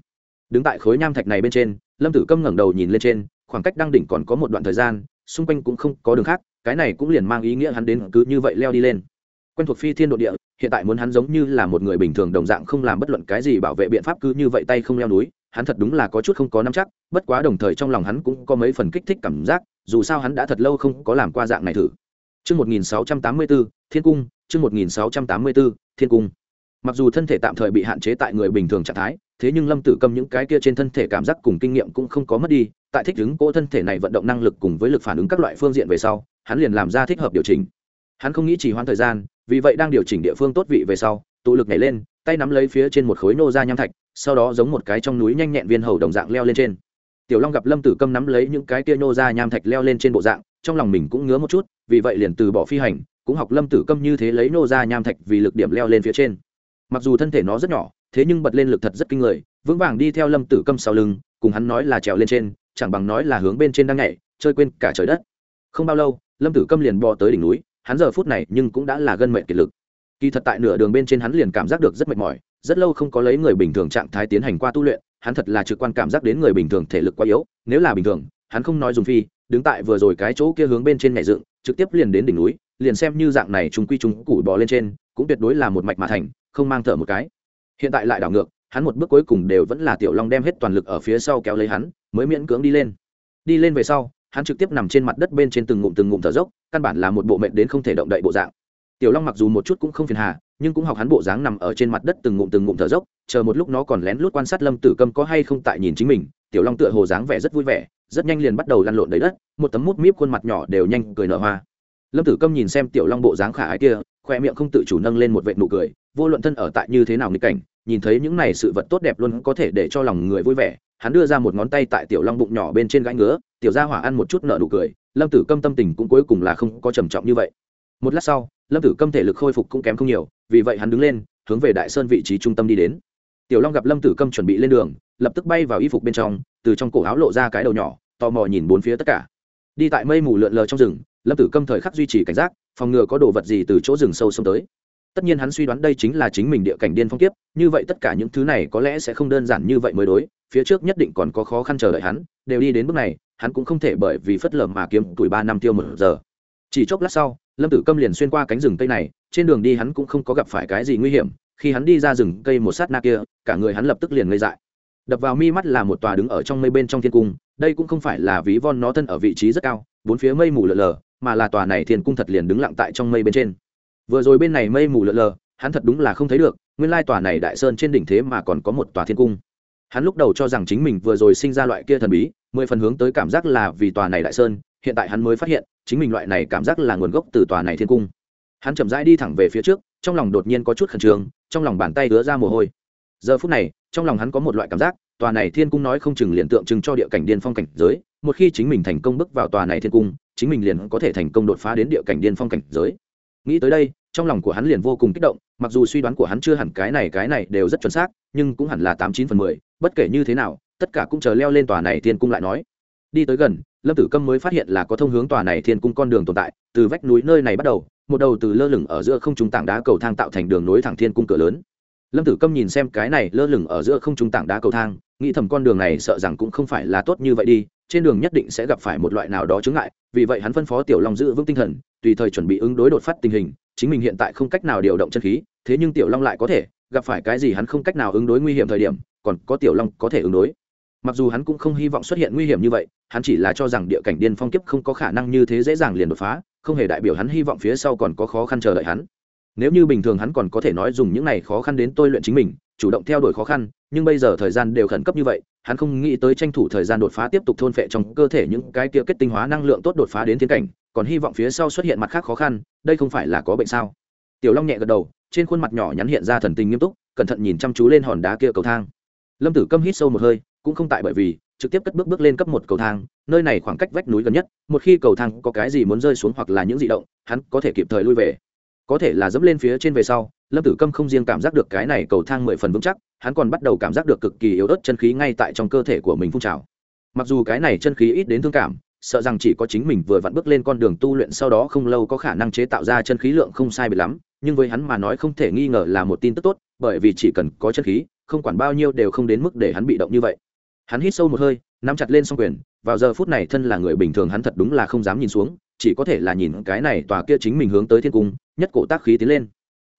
Đứng tại khối nham thạch này bên trên, lâm tử câm ngẩng đầu nhìn lên trên, khoảng cách đăng đỉnh còn có một đoạn thời gian, xung quanh cũng không có đường khác, cái này cũng liền mang ý nghĩa hắn đến cứ như vậy leo đi lên. Quen thuộc phi thiên độ địa hiện tại muốn hắn giống như là một người bình thường đồng dạng không làm bất luận cái gì bảo vệ biện pháp cứ như vậy tay không leo núi hắn thật đúng là có chút không có nắm chắc bất quá đồng thời trong lòng hắn cũng có mấy phần kích thích cảm giác dù sao hắn đã thật lâu không có làm qua dạng này thử Chương 1684, Thiên cung, chương 1684, Thiên cung. Mặc dù thân thể tạm thời bị hạn chế tại người bình thường trạng thái, thế nhưng Lâm Tử cầm những cái kia trên thân thể cảm giác cùng kinh nghiệm cũng không có mất đi, tại thích ứng cỗ thân thể này vận động năng lực cùng với lực phản ứng các loại phương diện về sau, hắn liền làm ra thích hợp điều chỉnh. Hắn không nghĩ chỉ hoãn thời gian, vì vậy đang điều chỉnh địa phương tốt vị về sau, tụ lực nhảy lên, tay nắm lấy phía trên một khối nô ra nham thạch, sau đó giống một cái trong núi nhanh nhẹn viên hầu đồng dạng leo lên trên. Tiểu long gặp lâm tử câm nắm lấy những cái kia nô ra nham thạch leo lên trên bộ dạng trong lòng mình cũng ngứa một chút vì vậy liền từ bỏ phi hành cũng học lâm tử câm như thế lấy nô ra nham thạch vì lực điểm leo lên phía trên. Mặc dù thân thể nó rất nhỏ thế nhưng bật lên lực thật rất kinh người vững vàng đi theo lâm tử câm sau lưng cùng hắn nói là trèo lên trên chẳng bằng nói là hướng bên trên đang nhảy chơi quên cả trời đất. Không bao lâu lâm tử câm liền bò tới đỉnh núi hắn giờ phút này nhưng cũng đã là gân mệnh kiệt lực. Kỳ thật tại nửa đường bên trên hắn liền cảm giác được rất mệt mỏi, rất lâu không có lấy người bình thường trạng thái tiến hành qua tu luyện, hắn thật là trực quan cảm giác đến người bình thường thể lực quá yếu, nếu là bình thường, hắn không nói dùng phi, đứng tại vừa rồi cái chỗ kia hướng bên trên nhảy dựng, trực tiếp liền đến đỉnh núi, liền xem như dạng này chúng quy chúng củ bò lên trên, cũng tuyệt đối là một mạch mà thành, không mang thở một cái. Hiện tại lại đảo ngược, hắn một bước cuối cùng đều vẫn là tiểu long đem hết toàn lực ở phía sau kéo lấy hắn, mới miễn cưỡng đi lên. Đi lên về sau, hắn trực tiếp nằm trên mặt đất bên trên từng ngụm từng ngụm thở dốc căn bản là một bộ mệnh đến không thể động đậy bộ dạng. Tiểu long mặc dù một chút cũng không phiền hà, nhưng cũng học hắn bộ dáng nằm ở trên mặt đất từng ngụm từng ngụm thở dốc, chờ một lúc nó còn lén lút quan sát lâm tử câm có hay không tại nhìn chính mình, tiểu long tựa hồ dáng vẻ rất vui vẻ, rất nhanh liền bắt đầu lăn lộn đầy đất, một tấm mút míp khuôn mặt nhỏ đều nhanh cười nở hoa. Lâm tử câm nhìn xem tiểu long bộ dáng khả ái kia, khoe miệng không tự chủ nâng lên một vệ nụ cười, vô luận thân ở tại như thế nào nghịch cảnh, nhìn thấy những này sự vật tốt đẹp luôn có thể để cho lòng người vui vẻ, hắn đưa ra một ngón tay tại tiểu long bụng nhỏ bên trên gãi ngứa, tiểu gia hỏa ăn một chút nợ nụ cười lâm tử câm tâm tình cũng cuối cùng là không có trầm trọng như vậy. Một lát sau, lâm tử câm thể lực khôi phục cũng kém không nhiều, vì vậy hắn đứng lên, hướng về đại sơn vị trí trung tâm đi đến. Tiểu long gặp lâm tử câm chuẩn bị lên đường, lập tức bay vào y phục bên trong, từ trong cổ áo lộ ra cái đầu nhỏ, tò mò nhìn bốn phía tất cả. Đi tại mây mù lượn lờ trong rừng, lâm tử câm thời khắc duy trì cảnh giác, phòng ngừa có đồ vật gì từ chỗ rừng sâu xông tới. Tất nhiên hắn suy đoán đây chính là chính mình địa cảnh điên phong kiếp, như vậy tất cả những thứ này có lẽ sẽ không đơn giản như vậy mới đối, phía trước nhất định còn có khó khăn chờ đợi hắn, đều đi đến bước này hắn cũng không thể bởi vì phất lờ mà kiếm tuổi ba năm tiêu một giờ. Chỉ chốc lát sau, lâm tử câm liền xuyên qua cánh rừng cây này, trên đường đi hắn cũng không có gặp phải cái gì nguy hiểm, khi hắn đi ra rừng cây một sát na kia, cả người hắn lập tức liền ngây dại. Đập vào mi mắt là một tòa đứng ở trong mây bên trong thiên cung, đây cũng không phải là ví von nó thân ở vị trí rất cao, bốn phía mây mù lờ lờ, mà là tòa này thiên cung thật liền đứng lặng tại trong mây bên trên. Vừa rồi bên này mây mù lờ lờ, hắn thật đúng là không thấy được, nguyên lai tòa này đại sơn trên đỉnh thế mà còn có một tòa thiên cung hắn lúc đầu cho rằng chính mình vừa rồi sinh ra loại kia thần bí, mười phần hướng tới cảm giác là vì tòa này đại sơn, hiện tại hắn mới phát hiện, chính mình loại này cảm giác là nguồn gốc từ tòa này thiên cung. Hắn chậm rãi đi thẳng về phía trước, trong lòng đột nhiên có chút khẩn trương, trong lòng bàn tay đứa ra mồ hôi. Giờ phút này, trong lòng hắn có một loại cảm giác, tòa này thiên cung nói không chừng liền tượng trưng cho địa cảnh điên phong cảnh giới, một khi chính mình thành công bước vào tòa này thiên cung, chính mình liền có thể thành công đột phá đến địa cảnh điên phong cảnh giới. Nghĩ tới đây, trong lòng của hắn liền vô cùng kích động, mặc dù suy đoán của hắn chưa hẳn cái này cái này đều rất chuẩn xác, nhưng cũng hẳn là tám chín phần mười bất kể như thế nào, tất cả cũng chờ leo lên tòa này thiên cung lại nói. Đi tới gần, lâm tử câm mới phát hiện là có thông hướng tòa này thiên cung con đường tồn tại, từ vách núi nơi này bắt đầu, một đầu từ lơ lửng ở giữa không trung tảng đá cầu thang tạo thành đường nối thẳng thiên cung cửa lớn. Lâm tử câm nhìn xem cái này lơ lửng ở giữa không trung tảng đá cầu thang, nghĩ thầm con đường này sợ rằng cũng không phải là tốt như vậy đi, trên đường nhất định sẽ gặp phải một loại nào đó chướng ngại, vì vậy hắn phân phó tiểu long giữ vững tinh thần, tùy thời chuẩn bị ứng đối đột phát tình hình, chính mình hiện tại không cách nào điều động chân khí, thế nhưng tiểu long lại có thể gặp phải cái gì hắn không cách nào ứng đối nguy hiểm thời điểm, còn có tiểu long có thể ứng đối. Mặc dù hắn cũng không hy vọng xuất hiện nguy hiểm như vậy, hắn chỉ là cho rằng địa cảnh điên phong kiếp không có khả năng như thế dễ dàng liền đột phá, không hề đại biểu hắn hy vọng phía sau còn có khó khăn chờ đợi hắn. Nếu như bình thường hắn còn có thể nói dùng những này khó khăn đến tôi luyện chính mình, chủ động theo đuổi khó khăn, nhưng bây giờ thời gian đều khẩn cấp như vậy, hắn không nghĩ tới tranh thủ thời gian đột phá tiếp tục thôn phệ trong cơ thể những cái kia kết tinh hóa năng lượng tốt đột phá đến tiến cảnh, còn hy vọng phía sau xuất hiện mặt khác khó khăn, đây không phải là có bệnh sao? Tiểu long nhẹ gật đầu, trên khuôn mặt nhỏ nhắn hiện ra thần tình nghiêm túc, cẩn thận nhìn chăm chú lên hòn đá kia cầu thang. Lâm tử câm hít sâu một hơi, cũng không tại bởi vì, trực tiếp cất bước bước lên cấp một cầu thang, nơi này khoảng cách vách núi gần nhất, một khi cầu thang có cái gì muốn rơi xuống hoặc là những di động, hắn có thể kịp thời lui về. Có thể là dẫm lên phía trên về sau, lâm tử câm không riêng cảm giác được cái này cầu thang mười phần vững chắc, hắn còn bắt đầu cảm giác được cực kỳ yếu ớt chân khí ngay tại trong cơ thể của mình phun trào. Mặc dù cái này chân khí ít đến thương cảm, sợ rằng chỉ có chính mình vừa vặn bước lên con đường tu luyện sau đó không lâu có khả năng chế tạo ra chân khí lượng không sai biệt lắm nhưng với hắn mà nói không thể nghi ngờ là một tin tức tốt, bởi vì chỉ cần có chân khí, không quản bao nhiêu đều không đến mức để hắn bị động như vậy. Hắn hít sâu một hơi, nắm chặt lên s o n g quyền, vào giờ phút này thân là người bình thường hắn thật đúng là không dám nhìn xuống, chỉ có thể là nhìn cái này tòa kia chính mình hướng tới thiên cung, nhất cổ tác khí tiến lên.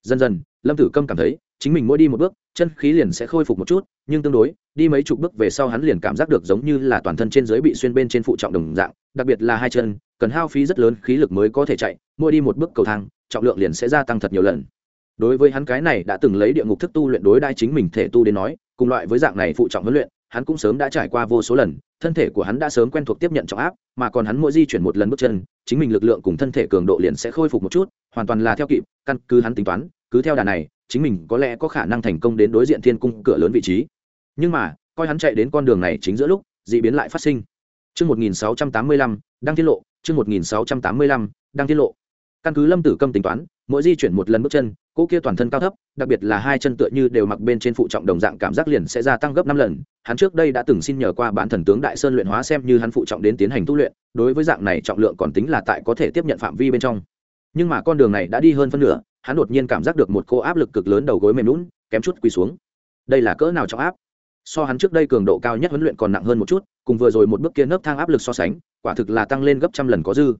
Dần dần, lâm tử câm cảm thấy, chính mình mỗi đi một bước, chân khí liền sẽ khôi phục một chút, nhưng tương đối, đi mấy chục bước về sau hắn liền cảm giác được giống như là toàn thân trên dưới bị xuyên bên trên phụ trọng đồng dạng, đặc biệt là hai chân, cần hao phí rất lớn khí lực mới có thể chạy, mỗi đi một bước cầu thang trọng lượng liền sẽ gia tăng thật nhiều lần. Đối với hắn cái này đã từng lấy địa ngục thức tu luyện đối đai chính mình thể tu đến nói cùng loại với dạng này phụ trọng huấn luyện hắn cũng sớm đã trải qua vô số lần thân thể của hắn đã sớm quen thuộc tiếp nhận trọng áp mà còn hắn mỗi di chuyển một lần bước chân chính mình lực lượng cùng thân thể cường độ liền sẽ khôi phục một chút hoàn toàn là theo kịp căn cứ hắn tính toán cứ theo đà này chính mình có lẽ có khả năng thành công đến đối diện thiên cung cửa lớn vị trí. Nhưng mà coi hắn chạy đến con đường này chính giữa lúc d ị biến lại phát sinh. Trước 1685, đang tiết lộ, trước 1685, đang tiết lộ. Căn cứ Lâm Tử Câm tính toán, mỗi di chuyển một lần bước chân, cỗ kia toàn thân cao thấp, đặc biệt là hai chân tựa như đều mặc bên trên phụ trọng đồng dạng cảm giác liền sẽ gia tăng gấp năm lần. Hắn trước đây đã từng xin nhờ qua bản thần tướng Đại Sơn luyện hóa xem như hắn phụ trọng đến tiến hành tu luyện, đối với dạng này trọng lượng còn tính là tại có thể tiếp nhận phạm vi bên trong. Nhưng mà con đường này đã đi hơn phân nửa, hắn đột nhiên cảm giác được một cô áp lực cực lớn đầu gối mềm lún, kém chút quỳ xuống. Đây là cỡ nào trọng áp? So hắn trước đây cường độ cao nhất huấn luyện còn nặng hơn một chút, cùng vừa rồi một bước kia nấc thang áp lực so sánh, quả thực là tăng lên gấp trăm lần có dư.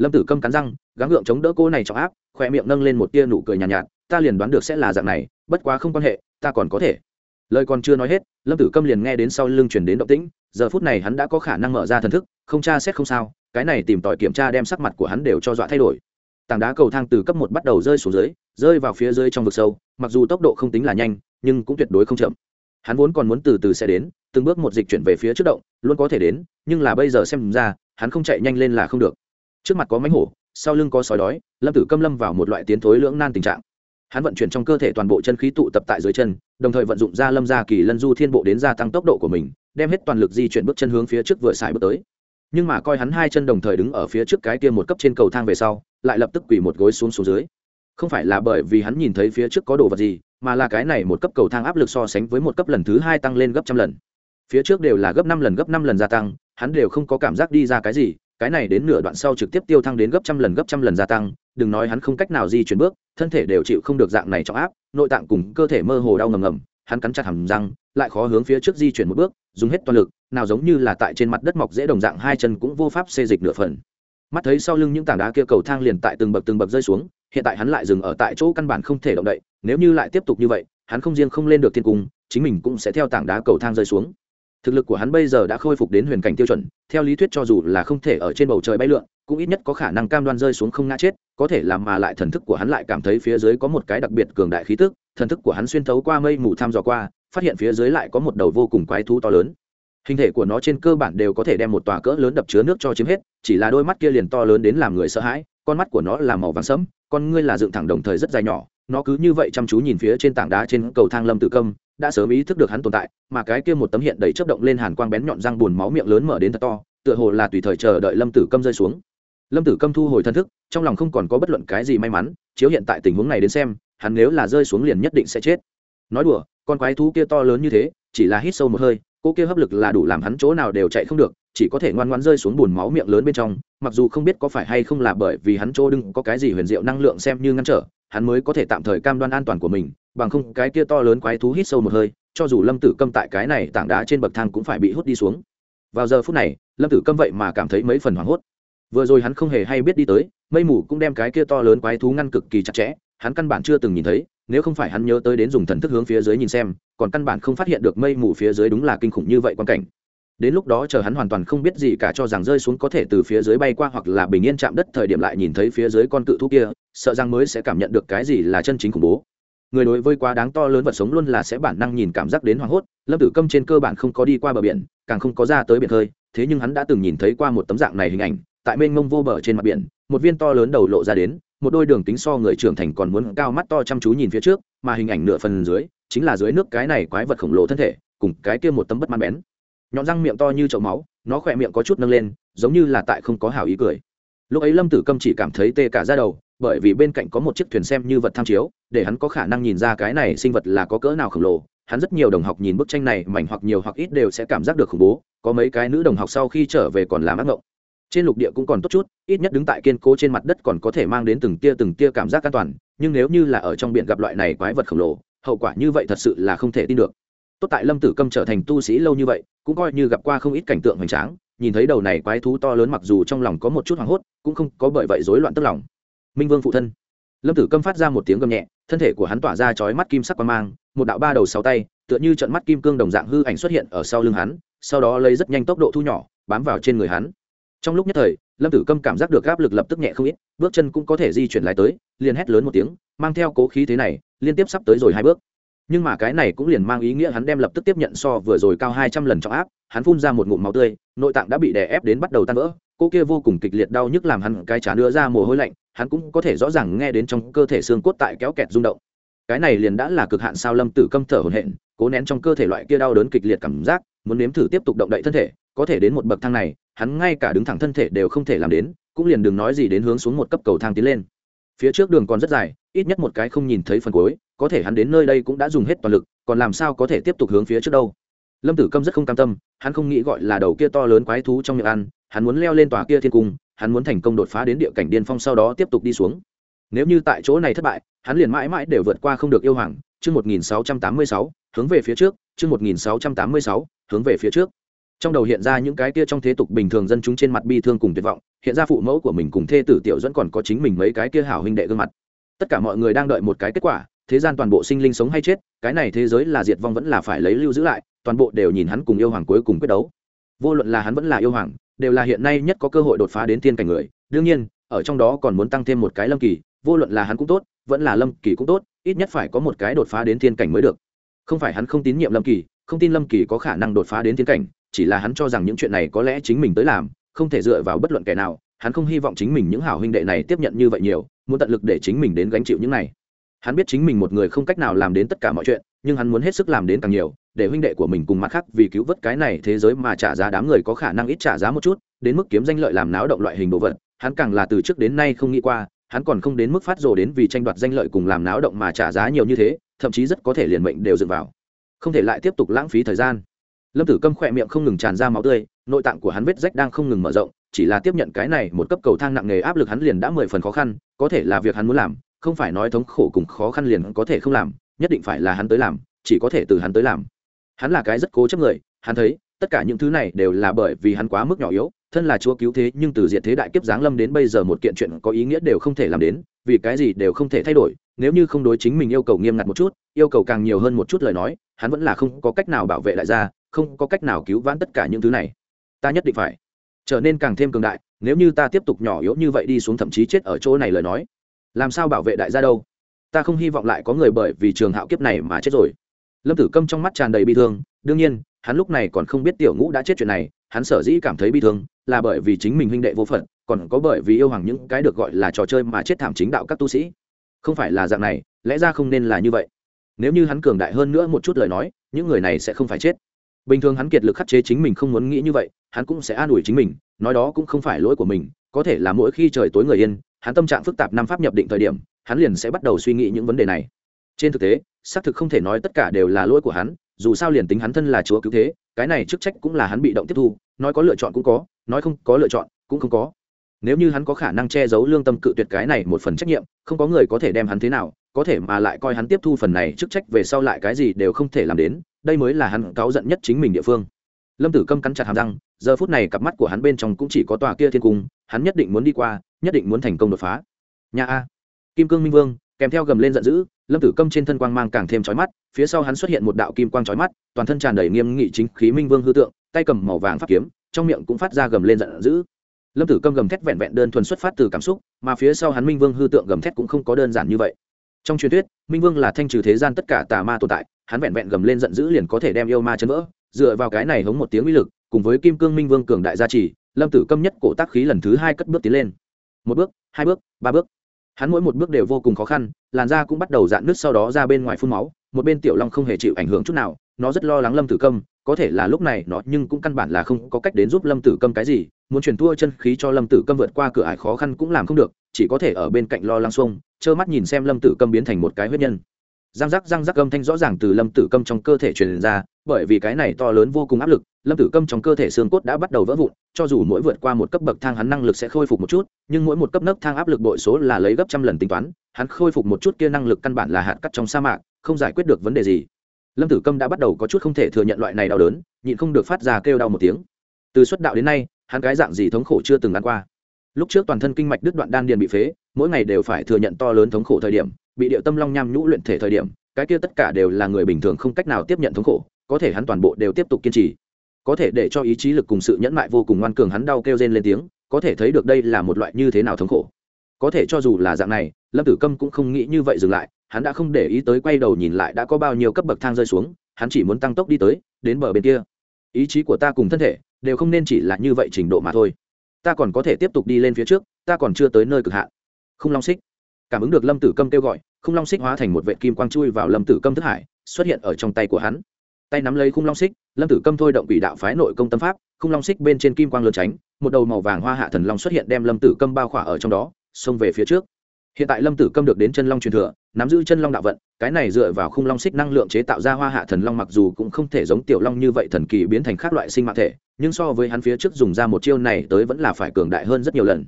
Lâm Tử Câm cắn răng, gắng gượng chống đỡ cô này trọng áp, khoe miệng nâng lên một tia nụ cười nhàn nhạt, nhạt, ta liền đoán được sẽ là dạng này, bất quá không quan hệ, ta còn có thể. Lời còn chưa nói hết, Lâm Tử Câm liền nghe đến sau lưng truyền đến động tĩnh, giờ phút này hắn đã có khả năng mở ra thần thức, không tra xét không sao, cái này tìm tòi kiểm tra đem sắc mặt của hắn đều cho dọa thay đổi. Tảng đá cầu thang từ cấp một bắt đầu rơi xuống dưới rơi vào phía dưới trong vực sâu mặc dù tốc độ không tính là nhanh nhưng cũng tuyệt đối không chậm. Hắn vốn còn muốn từ từ sẽ đến từng bước một dịch chuyển về phía trước động luôn có thể đến nhưng là bây giờ xem ra hắn không chạy nhanh lên là không được trước mặt có mánh hổ, sau lưng có sói đói, lâm tử câm lâm vào một loại tiến thối lưỡng nan tình trạng. Hắn vận chuyển trong cơ thể toàn bộ chân khí tụ tập tại dưới chân, đồng thời vận dụng ra lâm gia kỳ lân du thiên bộ đến gia tăng tốc độ của mình, đem hết toàn lực di chuyển bước chân hướng phía trước vừa xài bước tới. Nhưng mà coi hắn hai chân đồng thời đứng ở phía trước cái kia một cấp trên cầu thang về sau, lại lập tức quỳ một gối xuống xuống dưới. Không phải là bởi vì hắn nhìn thấy phía trước có đồ vật gì, mà là cái này một cấp cầu thang áp lực so sánh với một cấp lần thứ hai tăng lên gấp trăm lần. Phía trước đều là gấp năm lần, gấp năm lần gia tăng, hắn đều không có cảm giác đi ra cái gì cái này đến nửa đoạn sau trực tiếp tiêu thăng đến gấp trăm lần, gấp trăm lần gia tăng, đừng nói hắn không cách nào di chuyển bước, thân thể đều chịu không được dạng này trọng áp, nội tạng cùng cơ thể mơ hồ đau ngầm ngầm, hắn cắn chặt hầm răng, lại khó hướng phía trước di chuyển một bước, dùng hết toàn lực, nào giống như là tại trên mặt đất mọc dễ đồng dạng, hai chân cũng vô pháp xê dịch nửa phần. Mắt thấy sau lưng những tảng đá kia cầu thang liền tại từng bậc từng bậc rơi xuống, hiện tại hắn lại dừng ở tại chỗ căn bản không thể động đậy, nếu như lại tiếp tục như vậy, hắn không riêng không lên được thiên cung, chính mình cũng sẽ theo tảng đá cầu thang rơi xuống thực lực của hắn bây giờ đã khôi phục đến huyền cảnh tiêu chuẩn, theo lý thuyết cho dù là không thể ở trên bầu trời bay lượn, cũng ít nhất có khả năng cam đoan rơi xuống không ngã chết, có thể làm mà lại thần thức của hắn lại cảm thấy phía dưới có một cái đặc biệt cường đại khí tức, thần thức của hắn xuyên thấu qua mây mù tham dò qua, phát hiện phía dưới lại có một đầu vô cùng quái thú to lớn. Hình thể của nó trên cơ bản đều có thể đem một tòa cỡ lớn đập chứa nước cho chiếm hết, chỉ là đôi mắt kia liền to lớn đến làm người sợ hãi, con mắt của nó là màu vàng sẫm, con ngươi là dựng thẳng đồng thời rất dài nhỏ, nó cứ như vậy chăm chú nhìn phía trên tảng đá trên cầu thang lâm tử công đã sớm ý thức được hắn tồn tại, mà cái kia một tấm hiện đầy chớp động lên hàn quang bén nhọn răng buồn máu miệng lớn mở đến thật to, tựa hồ là tùy thời chờ đợi lâm tử câm rơi xuống. Lâm tử câm thu hồi thân thức, trong lòng không còn có bất luận cái gì may mắn, chiếu hiện tại tình huống này đến xem, hắn nếu là rơi xuống liền nhất định sẽ chết. Nói đùa, con quái thú kia to lớn như thế, chỉ là hít sâu một hơi, cô kia hấp lực là đủ làm hắn chỗ nào đều chạy không được chỉ có thể ngoan ngoan rơi xuống bùn máu miệng lớn bên trong, mặc dù không biết có phải hay không là bởi vì hắn chỗ đừng có cái gì huyền diệu năng lượng xem như ngăn trở, hắn mới có thể tạm thời cam đoan an toàn của mình, bằng không cái kia to lớn quái thú hít sâu một hơi, cho dù lâm tử câm tại cái này tảng đá trên bậc thang cũng phải bị hút đi xuống. Vào giờ phút này, lâm tử câm vậy mà cảm thấy mấy phần hoảng hốt. Vừa rồi hắn không hề hay biết đi tới, mây mù cũng đem cái kia to lớn quái thú ngăn cực kỳ chặt chẽ, hắn căn bản chưa từng nhìn thấy, nếu không phải hắn nhớ tới đến dùng thần thức hướng phía dưới nhìn xem, còn căn bản không phát hiện được mây mù phía dưới đúng là kinh khủng như vậy quan cảnh đến lúc đó chờ hắn hoàn toàn không biết gì cả cho rằng rơi xuống có thể từ phía dưới bay qua hoặc là bình yên chạm đất thời điểm lại nhìn thấy phía dưới con cự thú kia, sợ rằng mới sẽ cảm nhận được cái gì là chân chính khủng bố. Người đối với quá đáng to lớn vật sống luôn là sẽ bản năng nhìn cảm giác đến hoảng hốt, lâm tử câm trên cơ bản không có đi qua bờ biển, càng không có ra tới biển hơi thế nhưng hắn đã từng nhìn thấy qua một tấm dạng này hình ảnh, tại mênh mông vô bờ trên mặt biển, một viên to lớn đầu lộ ra đến, một đôi đường tính so người trưởng thành còn muốn cao mắt to chăm chú nhìn phía trước, mà hình ảnh nửa phần dưới, chính là dưới nước cái này quái vật khổng lồ thân thể, cùng cái kia một tấm bất man bén nhọn răng miệng to như chậu máu, nó khỏe miệng có chút nâng lên, giống như là tại không có hảo ý cười. Lúc ấy lâm tử câm chỉ cảm thấy tê cả ra đầu, bởi vì bên cạnh có một chiếc thuyền xem như vật tham chiếu, để hắn có khả năng nhìn ra cái này sinh vật là có cỡ nào khổng lồ. Hắn rất nhiều đồng học nhìn bức tranh này, mảnh hoặc nhiều hoặc ít đều sẽ cảm giác được khủng bố, có mấy cái nữ đồng học sau khi trở về còn làm ác mộng trên lục địa cũng còn tốt chút, ít nhất đứng tại kiên cố trên mặt đất còn có thể mang đến từng tia từng tia cảm giác an toàn, nhưng nếu như là ở trong biển gặp loại này quái vật khổng lồ, hậu quả như vậy thật sự là không thể tin được. Tốt tại lâm tử câm trở thành tu sĩ lâu như vậy cũng coi như gặp qua không ít cảnh tượng hoành tráng, nhìn thấy đầu này quái thú to lớn mặc dù trong lòng có một chút hoảng hốt, cũng không có bởi vậy rối loạn tức lòng. Minh vương phụ thân. Lâm tử câm phát ra một tiếng gầm nhẹ, thân thể của hắn tỏa ra chói mắt kim sắc qua mang, một đạo ba đầu sáu tay, tựa như trận mắt kim cương đồng dạng hư ảnh xuất hiện ở sau lưng hắn, sau đó lấy rất nhanh tốc độ thu nhỏ, bám vào trên người hắn. Trong lúc nhất thời, lâm tử câm cảm giác được áp lực lập tức nhẹ không ít, bước chân cũng có thể di chuyển lại tới, liền hét lớn một tiếng, mang theo cố khí thế này, liên tiếp sắp tới rồi hai bước nhưng mà cái này cũng liền mang ý nghĩa hắn đem lập tức tiếp nhận so vừa rồi cao hai trăm lần trọng áp, hắn phun ra một ngụm máu tươi, nội tạng đã bị đè ép đến bắt đầu tan vỡ, cô kia vô cùng kịch liệt đau nhức làm hắn cái chán đưa ra mồ hôi lạnh, hắn cũng có thể rõ ràng nghe đến trong cơ thể xương cốt tại kéo kẹt rung động. Cái này liền đã là cực hạn sao lâm tử câm thở hổn hển, cố nén trong cơ thể loại kia đau đớn kịch liệt cảm giác, muốn nếm thử tiếp tục động đậy thân thể, có thể đến một bậc thang này, hắn ngay cả đứng thẳng thân thể đều không thể làm đến, cũng liền đừng nói gì đến hướng xuống một cấp cầu thang tiến lên. Phía trước đường còn rất dài ít nhất một cái không nhìn thấy phần cuối, có thể hắn đến nơi đây cũng đã dùng hết toàn lực, còn làm sao có thể tiếp tục hướng phía trước đâu? Lâm tử câm rất không cam tâm, hắn không nghĩ gọi là đầu kia to lớn quái thú trong miệng ăn, hắn muốn leo lên tòa kia thiên cung, hắn muốn thành công đột phá đến địa cảnh điên phong sau đó tiếp tục đi xuống. Nếu như tại chỗ này thất bại, hắn liền mãi mãi đều vượt qua không được yêu hoàng. Chương một nghìn sáu trăm tám mươi sáu, hướng về phía trước, chương một nghìn sáu trăm tám mươi sáu, hướng về phía trước. Trong đầu hiện ra những cái kia trong thế tục bình thường dân chúng trên mặt bi thương cùng tuyệt vọng, hiện ra phụ mẫu của mình cùng thê tử tiểu dẫn còn có chính mình mấy cái kia hảo huynh đệ gương mặt tất cả mọi người đang đợi một cái kết quả, thế gian toàn bộ sinh linh sống hay chết, cái này thế giới là diệt vong vẫn là phải lấy lưu giữ lại, toàn bộ đều nhìn hắn cùng yêu hoàng cuối cùng quyết đấu. Vô luận là hắn vẫn là yêu hoàng, đều là hiện nay nhất có cơ hội đột phá đến tiên cảnh người. Đương nhiên, ở trong đó còn muốn tăng thêm một cái lâm kỳ, vô luận là hắn cũng tốt, vẫn là lâm kỳ cũng tốt, ít nhất phải có một cái đột phá đến thiên cảnh mới được. Không phải hắn không tín nhiệm lâm kỳ, không tin lâm kỳ có khả năng đột phá đến thiên cảnh, chỉ là hắn cho rằng những chuyện này có lẽ chính mình tới làm, không thể dựa vào bất luận kẻ nào, hắn không hy vọng chính mình những hảo huynh đệ này tiếp nhận như vậy nhiều muốn tận lực để chính mình đến gánh chịu những này. Hắn biết chính mình một người không cách nào làm đến tất cả mọi chuyện, nhưng hắn muốn hết sức làm đến càng nhiều, để huynh đệ của mình cùng mặt khác vì cứu vớt cái này thế giới mà trả giá đám người có khả năng ít trả giá một chút, đến mức kiếm danh lợi làm náo động loại hình đồ vật, hắn càng là từ trước đến nay không nghĩ qua, hắn còn không đến mức phát rồ đến vì tranh đoạt danh lợi cùng làm náo động mà trả giá nhiều như thế, thậm chí rất có thể liền mệnh đều dựng vào. Không thể lại tiếp tục lãng phí thời gian. Lâm tử câm khỏe miệng không ngừng tràn ra máu tươi, nội tạng của hắn vết rách đang không ngừng mở rộng chỉ là tiếp nhận cái này một cấp cầu thang nặng nề áp lực hắn liền đã mười phần khó khăn, có thể là việc hắn muốn làm, không phải nói thống khổ cùng khó khăn liền có thể không làm, nhất định phải là hắn tới làm, chỉ có thể từ hắn tới làm. Hắn là cái rất cố chấp người, hắn thấy, tất cả những thứ này đều là bởi vì hắn quá mức nhỏ yếu, thân là chúa cứu thế, nhưng từ diện thế đại kiếp giáng lâm đến bây giờ một kiện chuyện có ý nghĩa đều không thể làm đến, vì cái gì đều không thể thay đổi, nếu như không đối chính mình yêu cầu nghiêm ngặt một chút, yêu cầu càng nhiều hơn một chút lời nói, hắn vẫn là không có cách nào bảo vệ đại gia, không có cách nào cứu vãn tất cả những thứ này. Ta nhất định phải trở nên càng thêm cường đại, nếu như ta tiếp tục nhỏ yếu như vậy đi xuống thậm chí chết ở chỗ này lời nói, làm sao bảo vệ đại gia đâu? Ta không hy vọng lại có người bởi vì trường hạo kiếp này mà chết rồi. Lâm tử câm trong mắt tràn đầy bi thương, đương nhiên, hắn lúc này còn không biết tiểu ngũ đã chết chuyện này, hắn sở dĩ cảm thấy bi thương là bởi vì chính mình huynh đệ vô phận, còn có bởi vì yêu hoàng những cái được gọi là trò chơi mà chết thảm chính đạo các tu sĩ. Không phải là dạng này, lẽ ra không nên là như vậy. Nếu như hắn cường đại hơn nữa một chút lời nói, những người này sẽ không phải chết bình thường hắn kiệt lực khắc chế chính mình không muốn nghĩ như vậy, hắn cũng sẽ an ủi chính mình, nói đó cũng không phải lỗi của mình, có thể là mỗi khi trời tối người yên, hắn tâm trạng phức tạp năm pháp nhập định thời điểm, hắn liền sẽ bắt đầu suy nghĩ những vấn đề này. Trên thực tế, xác thực không thể nói tất cả đều là lỗi của hắn, dù sao liền tính hắn thân là chúa cứu thế, cái này chức trách cũng là hắn bị động tiếp thu, nói có lựa chọn cũng có, nói không có lựa chọn cũng không có. Nếu như hắn có khả năng che giấu lương tâm cự tuyệt cái này một phần trách nhiệm, không có người có thể đem hắn thế nào có thể mà lại coi hắn tiếp thu phần này chức trách về sau lại cái gì đều không thể làm đến, đây mới là hắn cáu giận nhất chính mình địa phương. Lâm tử câm cắn chặt hàm răng, giờ phút này cặp mắt của hắn bên trong cũng chỉ có tòa kia thiên cung, hắn nhất định muốn đi qua, nhất định muốn thành công đột phá. Nhà a. Kim cương minh vương, kèm theo gầm lên giận dữ, lâm tử câm trên thân quang mang càng thêm trói mắt, phía sau hắn xuất hiện một đạo kim quang trói mắt, toàn thân tràn đầy nghiêm nghị chính khí minh vương hư tượng, tay cầm màu vàng pháp kiếm, trong miệng cũng phát ra gầm lên giận dữ. Lâm tử câm gầm thét vẹn vẹn đơn thuần xuất phát từ cảm xúc, mà phía sau hắn minh vương hư tượng gầm thét cũng không có đơn giản như vậy trong truyền thuyết, minh vương là thanh trừ thế gian tất cả tà ma tồn tại, hắn vẹn vẹn gầm lên giận dữ liền có thể đem yêu ma chấn vỡ, dựa vào cái này hống một tiếng uy lực, cùng với kim cương minh vương cường đại gia trì, lâm tử câm nhất cổ tác khí lần thứ hai cất bước tiến lên. Một bước, hai bước, ba bước. Hắn mỗi một bước đều vô cùng khó khăn, làn da cũng bắt đầu dạn nước sau đó ra bên ngoài phun máu, một bên tiểu long không hề chịu ảnh hưởng chút nào, nó rất lo lắng lâm tử câm, có thể là lúc này nó nhưng cũng căn bản là không có cách đến giúp lâm tử câm cái gì, muốn truyền thua chân khí cho lâm tử câm vượt qua cửa ải khó khăn cũng làm không được, chỉ có thể ở bên cạnh lo lắng xuông trơ mắt nhìn xem lâm tử câm biến thành một cái huyết nhân. Răng rắc răng rắc âm thanh rõ ràng từ lâm tử câm trong cơ thể truyền ra, bởi vì cái này to lớn vô cùng áp lực, lâm tử câm trong cơ thể xương cốt đã bắt đầu vỡ vụn, cho dù mỗi vượt qua một cấp bậc thang hắn năng lực sẽ khôi phục một chút, nhưng mỗi một cấp nấc thang áp lực bội số là lấy gấp trăm lần tính toán, hắn khôi phục một chút kia năng lực căn bản là hạt cắt trong sa mạc, không giải quyết được vấn đề gì. Lâm tử câm đã bắt đầu có chút không thể thừa nhận loại này đau đớn, nhịn không được phát ra kêu đau một tiếng. Từ xuất đạo đến nay, hắn cái dạng gì thống khổ chưa từng ăn qua lúc trước toàn thân kinh mạch đứt đoạn đan điền bị phế, mỗi ngày đều phải thừa nhận to lớn thống khổ thời điểm, bị điệu tâm long nham nhũ luyện thể thời điểm, cái kia tất cả đều là người bình thường không cách nào tiếp nhận thống khổ, có thể hắn toàn bộ đều tiếp tục kiên trì. Có thể để cho ý chí lực cùng sự nhẫn mại vô cùng ngoan cường hắn đau kêu rên lên tiếng, có thể thấy được đây là một loại như thế nào thống khổ. Có thể cho dù là dạng này, lâm tử câm cũng không nghĩ như vậy dừng lại, hắn đã không để ý tới quay đầu nhìn lại đã có bao nhiêu cấp bậc thang rơi xuống, hắn chỉ muốn tăng tốc đi tới, đến bờ bên kia. Ý chí của ta cùng thân thể đều không nên chỉ là như vậy trình độ mà thôi ta còn có thể tiếp tục đi lên phía trước, ta còn chưa tới nơi cực hạn. Không long xích. Cảm ứng được lâm tử câm kêu gọi không long xích hóa thành một vệ kim quang chui vào lâm tử câm thức hải, xuất hiện ở trong tay của hắn. Tay nắm lấy khung long xích, lâm tử câm thôi động quỷ đạo phái nội công tâm pháp, khung long xích bên trên kim quang lớn tránh, một đầu màu vàng hoa hạ thần long xuất hiện đem lâm tử câm bao khỏa ở trong đó, xông về phía trước hiện tại lâm tử câm được đến chân long truyền thừa, nắm giữ chân long đạo vận, cái này dựa vào khung long xích năng lượng chế tạo ra hoa hạ thần long mặc dù cũng không thể giống tiểu long như vậy thần kỳ biến thành các loại sinh mạng thể, nhưng so với hắn phía trước dùng ra một chiêu này tới vẫn là phải cường đại hơn rất nhiều lần.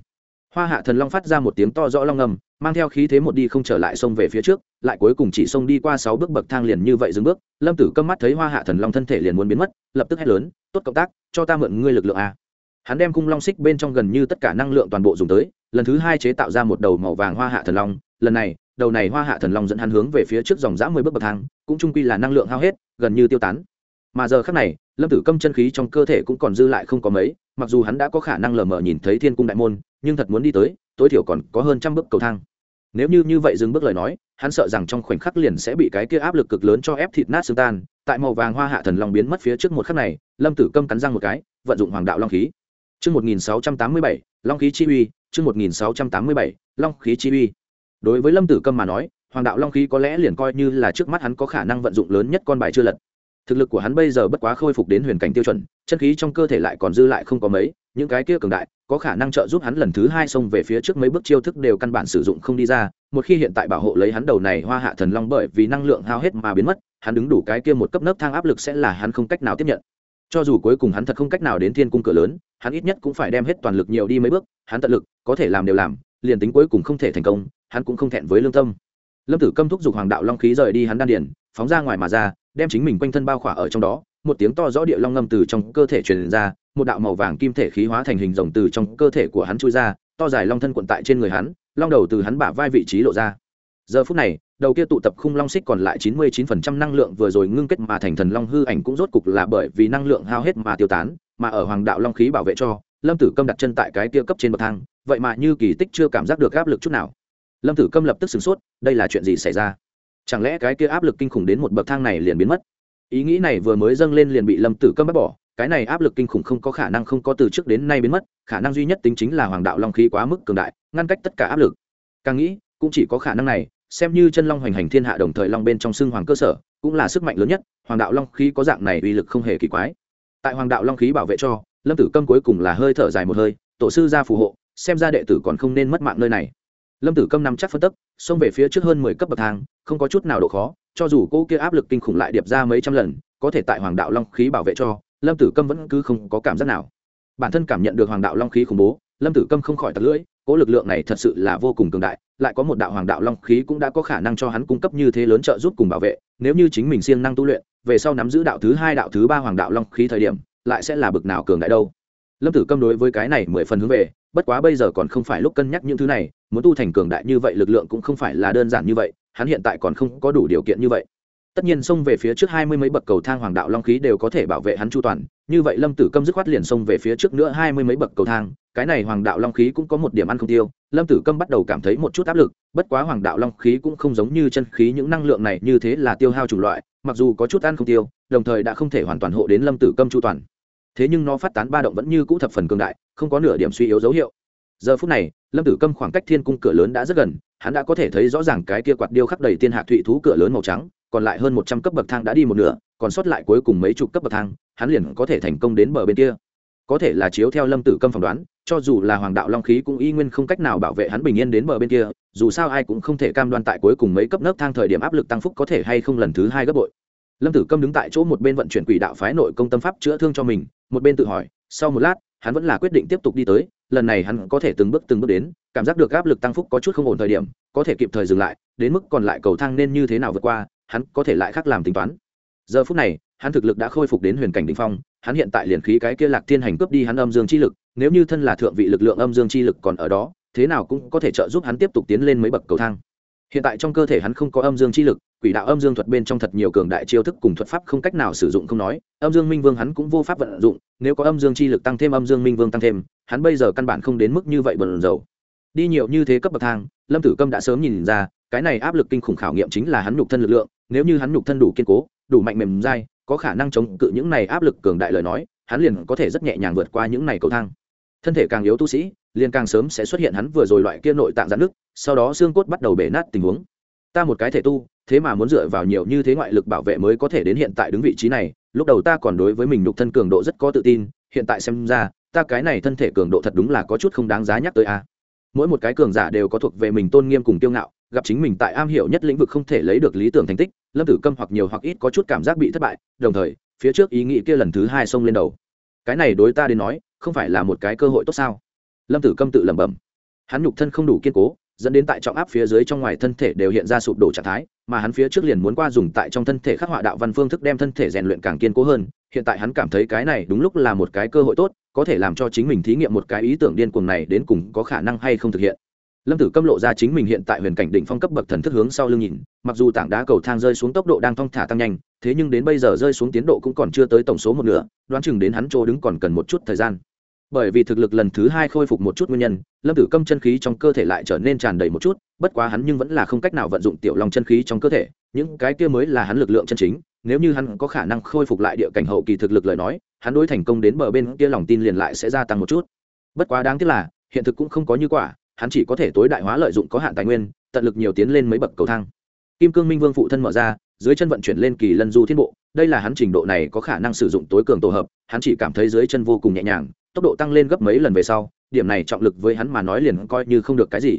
Hoa hạ thần long phát ra một tiếng to rõ long ngầm mang theo khí thế một đi không trở lại xông về phía trước, lại cuối cùng chỉ xông đi qua sáu bước bậc thang liền như vậy dừng bước. Lâm tử câm mắt thấy hoa hạ thần long thân thể liền muốn biến mất, lập tức hét lớn, tốt cộng tác, cho ta mượn ngươi lực lượng a. Hắn đem cung long xích bên trong gần như tất cả năng lượng toàn bộ dùng tới lần thứ hai chế tạo ra một đầu màu vàng hoa hạ thần long. Lần này đầu này hoa hạ thần long dẫn hắn hướng về phía trước dòng dã mười bước bậc thang cũng trung quy là năng lượng hao hết gần như tiêu tán. Mà giờ khác này lâm tử câm chân khí trong cơ thể cũng còn dư lại không có mấy mặc dù hắn đã có khả năng lờ mờ nhìn thấy thiên cung đại môn nhưng thật muốn đi tới tối thiểu còn có hơn trăm bước cầu thang. Nếu như như vậy dừng bước lời nói hắn sợ rằng trong khoảnh khắc liền sẽ bị cái kia áp lực cực lớn cho ép thịt nát xương tan. Tại màu vàng hoa hạ thần long biến mất phía trước một khắc này lâm tử câm cắn răng một cái vận dụng hoàng đạo long khí. Chương 1687, Long khí chi uy, chương 1687, Long khí chi uy. Đối với Lâm Tử Câm mà nói, Hoàng đạo Long khí có lẽ liền coi như là trước mắt hắn có khả năng vận dụng lớn nhất con bài chưa lật. Thực lực của hắn bây giờ bất quá khôi phục đến huyền cảnh tiêu chuẩn, chân khí trong cơ thể lại còn dư lại không có mấy, những cái kia cường đại, có khả năng trợ giúp hắn lần thứ hai xông về phía trước mấy bước chiêu thức đều căn bản sử dụng không đi ra, một khi hiện tại bảo hộ lấy hắn đầu này Hoa Hạ Thần Long bởi vì năng lượng hao hết mà biến mất, hắn đứng đủ cái kia một cấp nấc thang áp lực sẽ là hắn không cách nào tiếp nhận cho dù cuối cùng hắn thật không cách nào đến thiên cung cửa lớn, hắn ít nhất cũng phải đem hết toàn lực nhiều đi mấy bước, hắn tận lực, có thể làm đều làm, liền tính cuối cùng không thể thành công, hắn cũng không thẹn với lương tâm. Lâm tử câm thúc giục hoàng đạo long khí rời đi hắn đan điển phóng ra ngoài mà ra, đem chính mình quanh thân bao khỏa ở trong đó, một tiếng to rõ địa long ngâm từ trong cơ thể truyền ra, một đạo màu vàng kim thể khí hóa thành hình rồng từ trong cơ thể của hắn chui ra, to dài long thân quận tại trên người hắn, long đầu từ hắn bả vai vị trí lộ ra giờ phút này, đầu kia tụ tập khung long xích còn lại chín mươi chín phần trăm năng lượng vừa rồi ngưng kết mà thành thần long hư ảnh cũng rốt cục là bởi vì năng lượng hao hết mà tiêu tán, mà ở hoàng đạo long khí bảo vệ cho, lâm tử câm đặt chân tại cái kia cấp trên bậc thang, vậy mà như kỳ tích chưa cảm giác được áp lực chút nào. Lâm tử câm lập tức sửng sốt, đây là chuyện gì xảy ra? Chẳng lẽ cái kia áp lực kinh khủng đến một bậc thang này liền biến mất? Ý nghĩ này vừa mới dâng lên liền bị lâm tử câm bắt bỏ, cái này áp lực kinh khủng không có khả năng không có từ trước đến nay biến mất, khả năng duy nhất tính chính là hoàng đạo long khí quá mức cường đại, ngăn cách tất cả áp lực. Càng nghĩ cũng chỉ có khả năng này, xem như chân long hoành hành thiên hạ đồng thời long bên trong xưng hoàng cơ sở, cũng là sức mạnh lớn nhất, hoàng đạo long khí có dạng này uy lực không hề kỳ quái. Tại hoàng đạo long khí bảo vệ cho, lâm tử câm cuối cùng là hơi thở dài một hơi, tổ sư ra phù hộ, xem ra đệ tử còn không nên mất mạng nơi này. Lâm tử câm nằm chắc phân tức, xông về phía trước hơn mười cấp bậc thang, không có chút nào độ khó, cho dù cô kia áp lực kinh khủng lại điệp ra mấy trăm lần, có thể tại hoàng đạo long khí bảo vệ cho, lâm tử câm vẫn cứ không có cảm giác nào. Bản thân cảm nhận được hoàng đạo long khí khủng bố lâm tử câm không khỏi tật lưỡi, cố lực lượng này thật sự là vô cùng cường đại, lại có một đạo hoàng đạo long khí cũng đã có khả năng cho hắn cung cấp như thế lớn trợ giúp cùng bảo vệ, nếu như chính mình siêng năng tu luyện, về sau nắm giữ đạo thứ hai, đạo thứ ba hoàng đạo long khí thời điểm, lại sẽ là bực nào cường đại đâu. Lâm tử câm đối với cái này mười phần hướng về, bất quá bây giờ còn không phải lúc cân nhắc những thứ này, muốn tu thành cường đại như vậy lực lượng cũng không phải là đơn giản như vậy, hắn hiện tại còn không có đủ điều kiện như vậy tất nhiên xông về phía trước hai mươi mấy bậc cầu thang hoàng đạo long khí đều có thể bảo vệ hắn chu toàn, như vậy lâm tử câm dứt khoát liền xông về phía trước nữa hai mươi mấy bậc cầu thang, cái này hoàng đạo long khí cũng có một điểm ăn không tiêu, lâm tử câm bắt đầu cảm thấy một chút áp lực, bất quá hoàng đạo long khí cũng không giống như chân khí những năng lượng này như thế là tiêu hao chủng loại, mặc dù có chút ăn không tiêu, đồng thời đã không thể hoàn toàn hộ đến lâm tử câm chu toàn. Thế nhưng nó phát tán ba động vẫn như cũ thập phần cường đại, không có nửa điểm suy yếu dấu hiệu. Giờ phút này, lâm tử câm khoảng cách thiên cung cửa lớn đã rất gần, hắn đã có thể thấy rõ ràng cái kia quạt điêu khắc đầy tiên hạ thụy thú cửa lớn màu trắng còn lại hơn một trăm cấp bậc thang đã đi một nửa, còn sót lại cuối cùng mấy chục cấp bậc thang, hắn liền có thể thành công đến bờ bên kia. Có thể là chiếu theo lâm tử câm phỏng đoán, cho dù là hoàng đạo long khí cũng y nguyên không cách nào bảo vệ hắn bình yên đến bờ bên kia, dù sao ai cũng không thể cam đoan tại cuối cùng mấy cấp nấc thang thời điểm áp lực tăng phúc có thể hay không lần thứ hai gấp bội. Lâm tử câm đứng tại chỗ một bên vận chuyển quỷ đạo phái nội công tâm pháp chữa thương cho mình, một bên tự hỏi, sau một lát, hắn vẫn là quyết định tiếp tục đi tới, lần này hắn có thể từng bước từng bước đến, cảm giác được áp lực tăng phúc có chút không ổn thời điểm, có thể kịp thời dừng lại, đến mức còn lại cầu thang nên như thế nào vượt qua hắn có thể lại khác làm tính toán. Giờ phút này, hắn thực lực đã khôi phục đến huyền cảnh đ ỉ n h phong, hắn hiện tại liền khí cái kia lạc thiên hành cướp đi hắn âm dương chi lực, nếu như thân là thượng vị lực lượng âm dương chi lực còn ở đó, thế nào cũng có thể trợ giúp hắn tiếp tục tiến lên mấy bậc cầu thang. Hiện tại trong cơ thể hắn không có âm dương chi lực, quỷ đạo âm dương thuật bên trong thật nhiều cường đại chiêu thức cùng thuật pháp không cách nào sử dụng không nói, âm dương minh vương hắn cũng vô pháp vận dụng, nếu có âm dương chi lực tăng thêm âm dương minh vương tăng thêm, hắn bây giờ căn bản không đến mức như vậy bần dầu đi nhiều như thế cấp bậc thang, lâm tử câm đã sớm nhìn ra cái này áp lực kinh khủng khảo nghiệm chính là hắn nhục thân lực lượng, nếu như hắn nhục thân đủ kiên cố, đủ mạnh mềm dai, có khả năng chống cự những này áp lực cường đại lời nói, hắn liền có thể rất nhẹ nhàng vượt qua những này cầu thang. Thân thể càng yếu tu sĩ, liền càng sớm sẽ xuất hiện hắn vừa rồi loại kia nội tạng giãn nứt, sau đó xương cốt bắt đầu bể nát tình huống. Ta một cái thể tu, thế mà muốn dựa vào nhiều như thế ngoại lực bảo vệ mới có thể đến hiện tại đứng vị trí này, lúc đầu ta còn đối với mình nhục thân cường độ rất có tự tin, hiện tại xem ra, ta cái này thân thể cường độ thật đúng là có chút không đáng giá nhắc tới a. Mỗi một cái cường giả đều có thuộc về mình tôn nghiêm cùng tiêu ngạo gặp chính mình tại am hiểu nhất lĩnh vực không thể lấy được lý tưởng thành tích, lâm tử câm hoặc nhiều hoặc ít có chút cảm giác bị thất bại, đồng thời, phía trước ý nghĩ kia lần thứ hai xông lên đầu. Cái này đối ta đến nói, không phải là một cái cơ hội tốt sao? Lâm tử câm tự lẩm bẩm. Hắn nhục thân không đủ kiên cố, dẫn đến tại trọng áp phía dưới trong ngoài thân thể đều hiện ra sụp đổ trạng thái, mà hắn phía trước liền muốn qua dùng tại trong thân thể khắc họa đạo văn phương thức đem thân thể rèn luyện càng kiên cố hơn, hiện tại hắn cảm thấy cái này đúng lúc là một cái cơ hội tốt, có thể làm cho chính mình thí nghiệm một cái ý tưởng điên cuồng này đến cùng có khả năng hay không thực hiện lâm tử câm lộ ra chính mình hiện tại huyền cảnh đỉnh phong cấp bậc thần thức hướng sau lưng nhìn, mặc dù tảng đá cầu thang rơi xuống tốc độ đang thong thả tăng nhanh, thế nhưng đến bây giờ rơi xuống tiến độ cũng còn chưa tới tổng số một nửa, đoán chừng đến hắn chỗ đứng còn cần một chút thời gian. Bởi vì thực lực lần thứ hai khôi phục một chút nguyên nhân, lâm tử câm chân khí trong cơ thể lại trở nên tràn đầy một chút, bất quá hắn nhưng vẫn là không cách nào vận dụng tiểu lòng chân khí trong cơ thể, những cái kia mới là hắn lực lượng chân chính, nếu như hắn có khả năng khôi phục lại địa cảnh hậu kỳ thực lực lời nói, hắn đối thành công đến bờ bên kia lòng tin liền lại sẽ gia tăng một chút. Bất quá đáng tiếc là, hiện thực cũng không có như quả hắn chỉ có thể tối đại hóa lợi dụng có hạn tài nguyên tận lực nhiều tiến lên mấy bậc cầu thang. Kim cương minh vương phụ thân mở ra dưới chân vận chuyển lên kỳ lân du thiên bộ đây là hắn trình độ này có khả năng sử dụng tối cường tổ hợp hắn chỉ cảm thấy dưới chân vô cùng nhẹ nhàng tốc độ tăng lên gấp mấy lần về sau điểm này trọng lực với hắn mà nói liền coi như không được cái gì.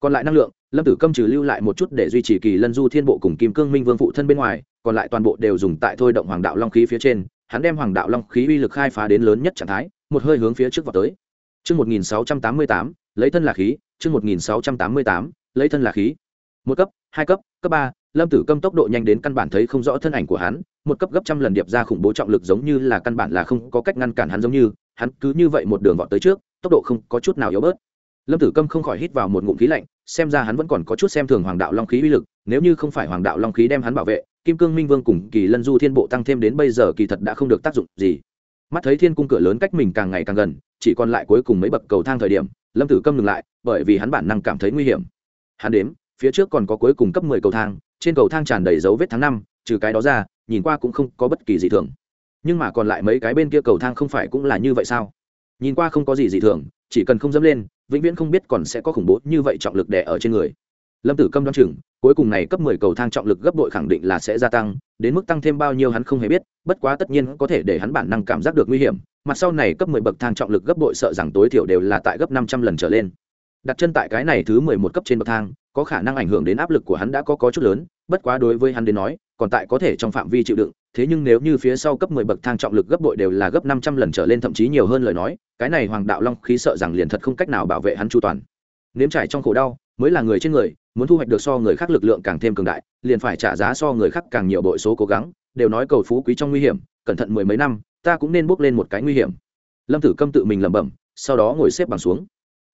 Còn lại năng lượng lâm tử câm trừ lưu lại một chút để duy trì kỳ lân du thiên bộ cùng kim cương minh vương phụ thân bên ngoài còn lại toàn bộ đều dùng tại thôi động hoàng đạo long khí phía trên hắn đem hoàng đạo long khí uy lực khai phá đến lớn nhất trạng thái một hơi hướng phía trước vào tới. Trước 1688, lấy thân là khí, chương một nghìn sáu trăm tám mươi tám, lấy thân là khí. Một cấp, hai cấp, cấp ba, Lâm Tử Câm tốc độ nhanh đến căn bản thấy không rõ thân ảnh của hắn, một cấp gấp trăm lần điệp ra khủng bố trọng lực giống như là căn bản là không có cách ngăn cản hắn giống như, hắn cứ như vậy một đường vọt tới trước, tốc độ không có chút nào yếu bớt. Lâm Tử Câm không khỏi hít vào một ngụm khí lạnh, xem ra hắn vẫn còn có chút xem thường Hoàng đạo Long khí uy lực, nếu như không phải Hoàng đạo Long khí đem hắn bảo vệ, Kim Cương Minh Vương cùng Kỳ Lân Du Thiên Bộ tăng thêm đến bây giờ kỳ thật đã không được tác dụng gì. Mắt thấy thiên cung cửa lớn cách mình càng ngày càng gần, chỉ còn lại cuối cùng mấy bậc cầu thang thời điểm, Lâm Tử Câm ngừng lại, bởi vì hắn bản năng cảm thấy nguy hiểm. Hắn đếm, phía trước còn có cuối cùng cấp mười cầu thang, trên cầu thang tràn đầy dấu vết tháng năm, trừ cái đó ra, nhìn qua cũng không có bất kỳ gì thường. Nhưng mà còn lại mấy cái bên kia cầu thang không phải cũng là như vậy sao? Nhìn qua không có gì dị thường, chỉ cần không dẫm lên, vĩnh viễn không biết còn sẽ có khủng bố như vậy trọng lực đè ở trên người. Lâm Tử Câm đoán chừng, cuối cùng này cấp mười cầu thang trọng lực gấp đội khẳng định là sẽ gia tăng, đến mức tăng thêm bao nhiêu hắn không hề biết, bất quá tất nhiên có thể để hắn bản năng cảm giác được nguy hiểm, mặt sau này cấp mười bậc thang trọng lực gấp bội sợ rằng tối thiểu đều là tại gấp năm trăm lần trở lên. Đặt chân tại cái này thứ mười một cấp trên bậc thang, có khả năng ảnh hưởng đến áp lực của hắn đã có có chút lớn, bất quá đối với hắn đến nói, còn tại có thể trong phạm vi chịu đựng thế nhưng nếu như phía sau cấp mười bậc thang trọng lực gấp bội đều là gấp năm trăm lần trở lên thậm chí nhiều hơn lời nói cái này hoàng đạo long khí sợ rằng liền thật không cách nào bảo vệ hắn chu toàn nếm trải trong khổ đau mới là người trên người muốn thu hoạch được so người khác lực lượng càng thêm cường đại liền phải trả giá so người khác càng nhiều bội số cố gắng đều nói cầu phú quý trong nguy hiểm cẩn thận mười mấy năm ta cũng nên bước lên một cái nguy hiểm. Lâm tử câm tự mình lẩm bẩm, sau đó ngồi xếp bằng xuống.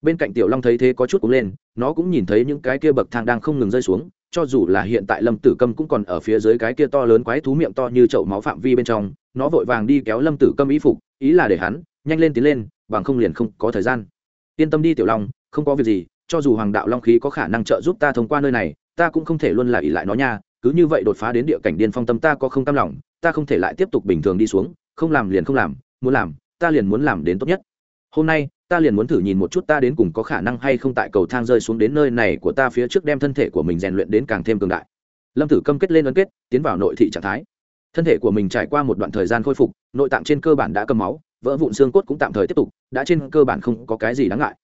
Bên cạnh tiểu long thấy thế có chút cũng lên, nó cũng nhìn thấy những cái kia bậc thang đang không ngừng rơi xuống, cho dù là hiện tại lâm tử câm cũng còn ở phía dưới cái kia to lớn quái thú miệng to như chậu máu phạm vi bên trong, nó vội vàng đi kéo lâm tử câm y phục, ý là để hắn nhanh lên tiến lên, bằng không liền không có thời gian. Yên tâm đi tiểu long, không có việc gì, cho dù hoàng đạo long khí có khả năng trợ giúp ta thông qua nơi này, ta cũng không thể luôn là ỉ lại nó nha, cứ như vậy đột phá đến địa cảnh điên phong tâm ta có không tâm lòng, ta không thể lại tiếp tục bình thường đi xuống không làm liền không làm, muốn làm, ta liền muốn làm đến tốt nhất. Hôm nay, ta liền muốn thử nhìn một chút ta đến cùng có khả năng hay không tại cầu thang rơi xuống đến nơi này của ta phía trước đem thân thể của mình rèn luyện đến càng thêm cường đại. Lâm tử câm kết lên ấn kết, tiến vào nội thị trạng thái. Thân thể của mình trải qua một đoạn thời gian khôi phục, nội tạng trên cơ bản đã cầm máu, vỡ vụn xương cốt cũng tạm thời tiếp tục, đã trên cơ bản không có cái gì đáng ngại.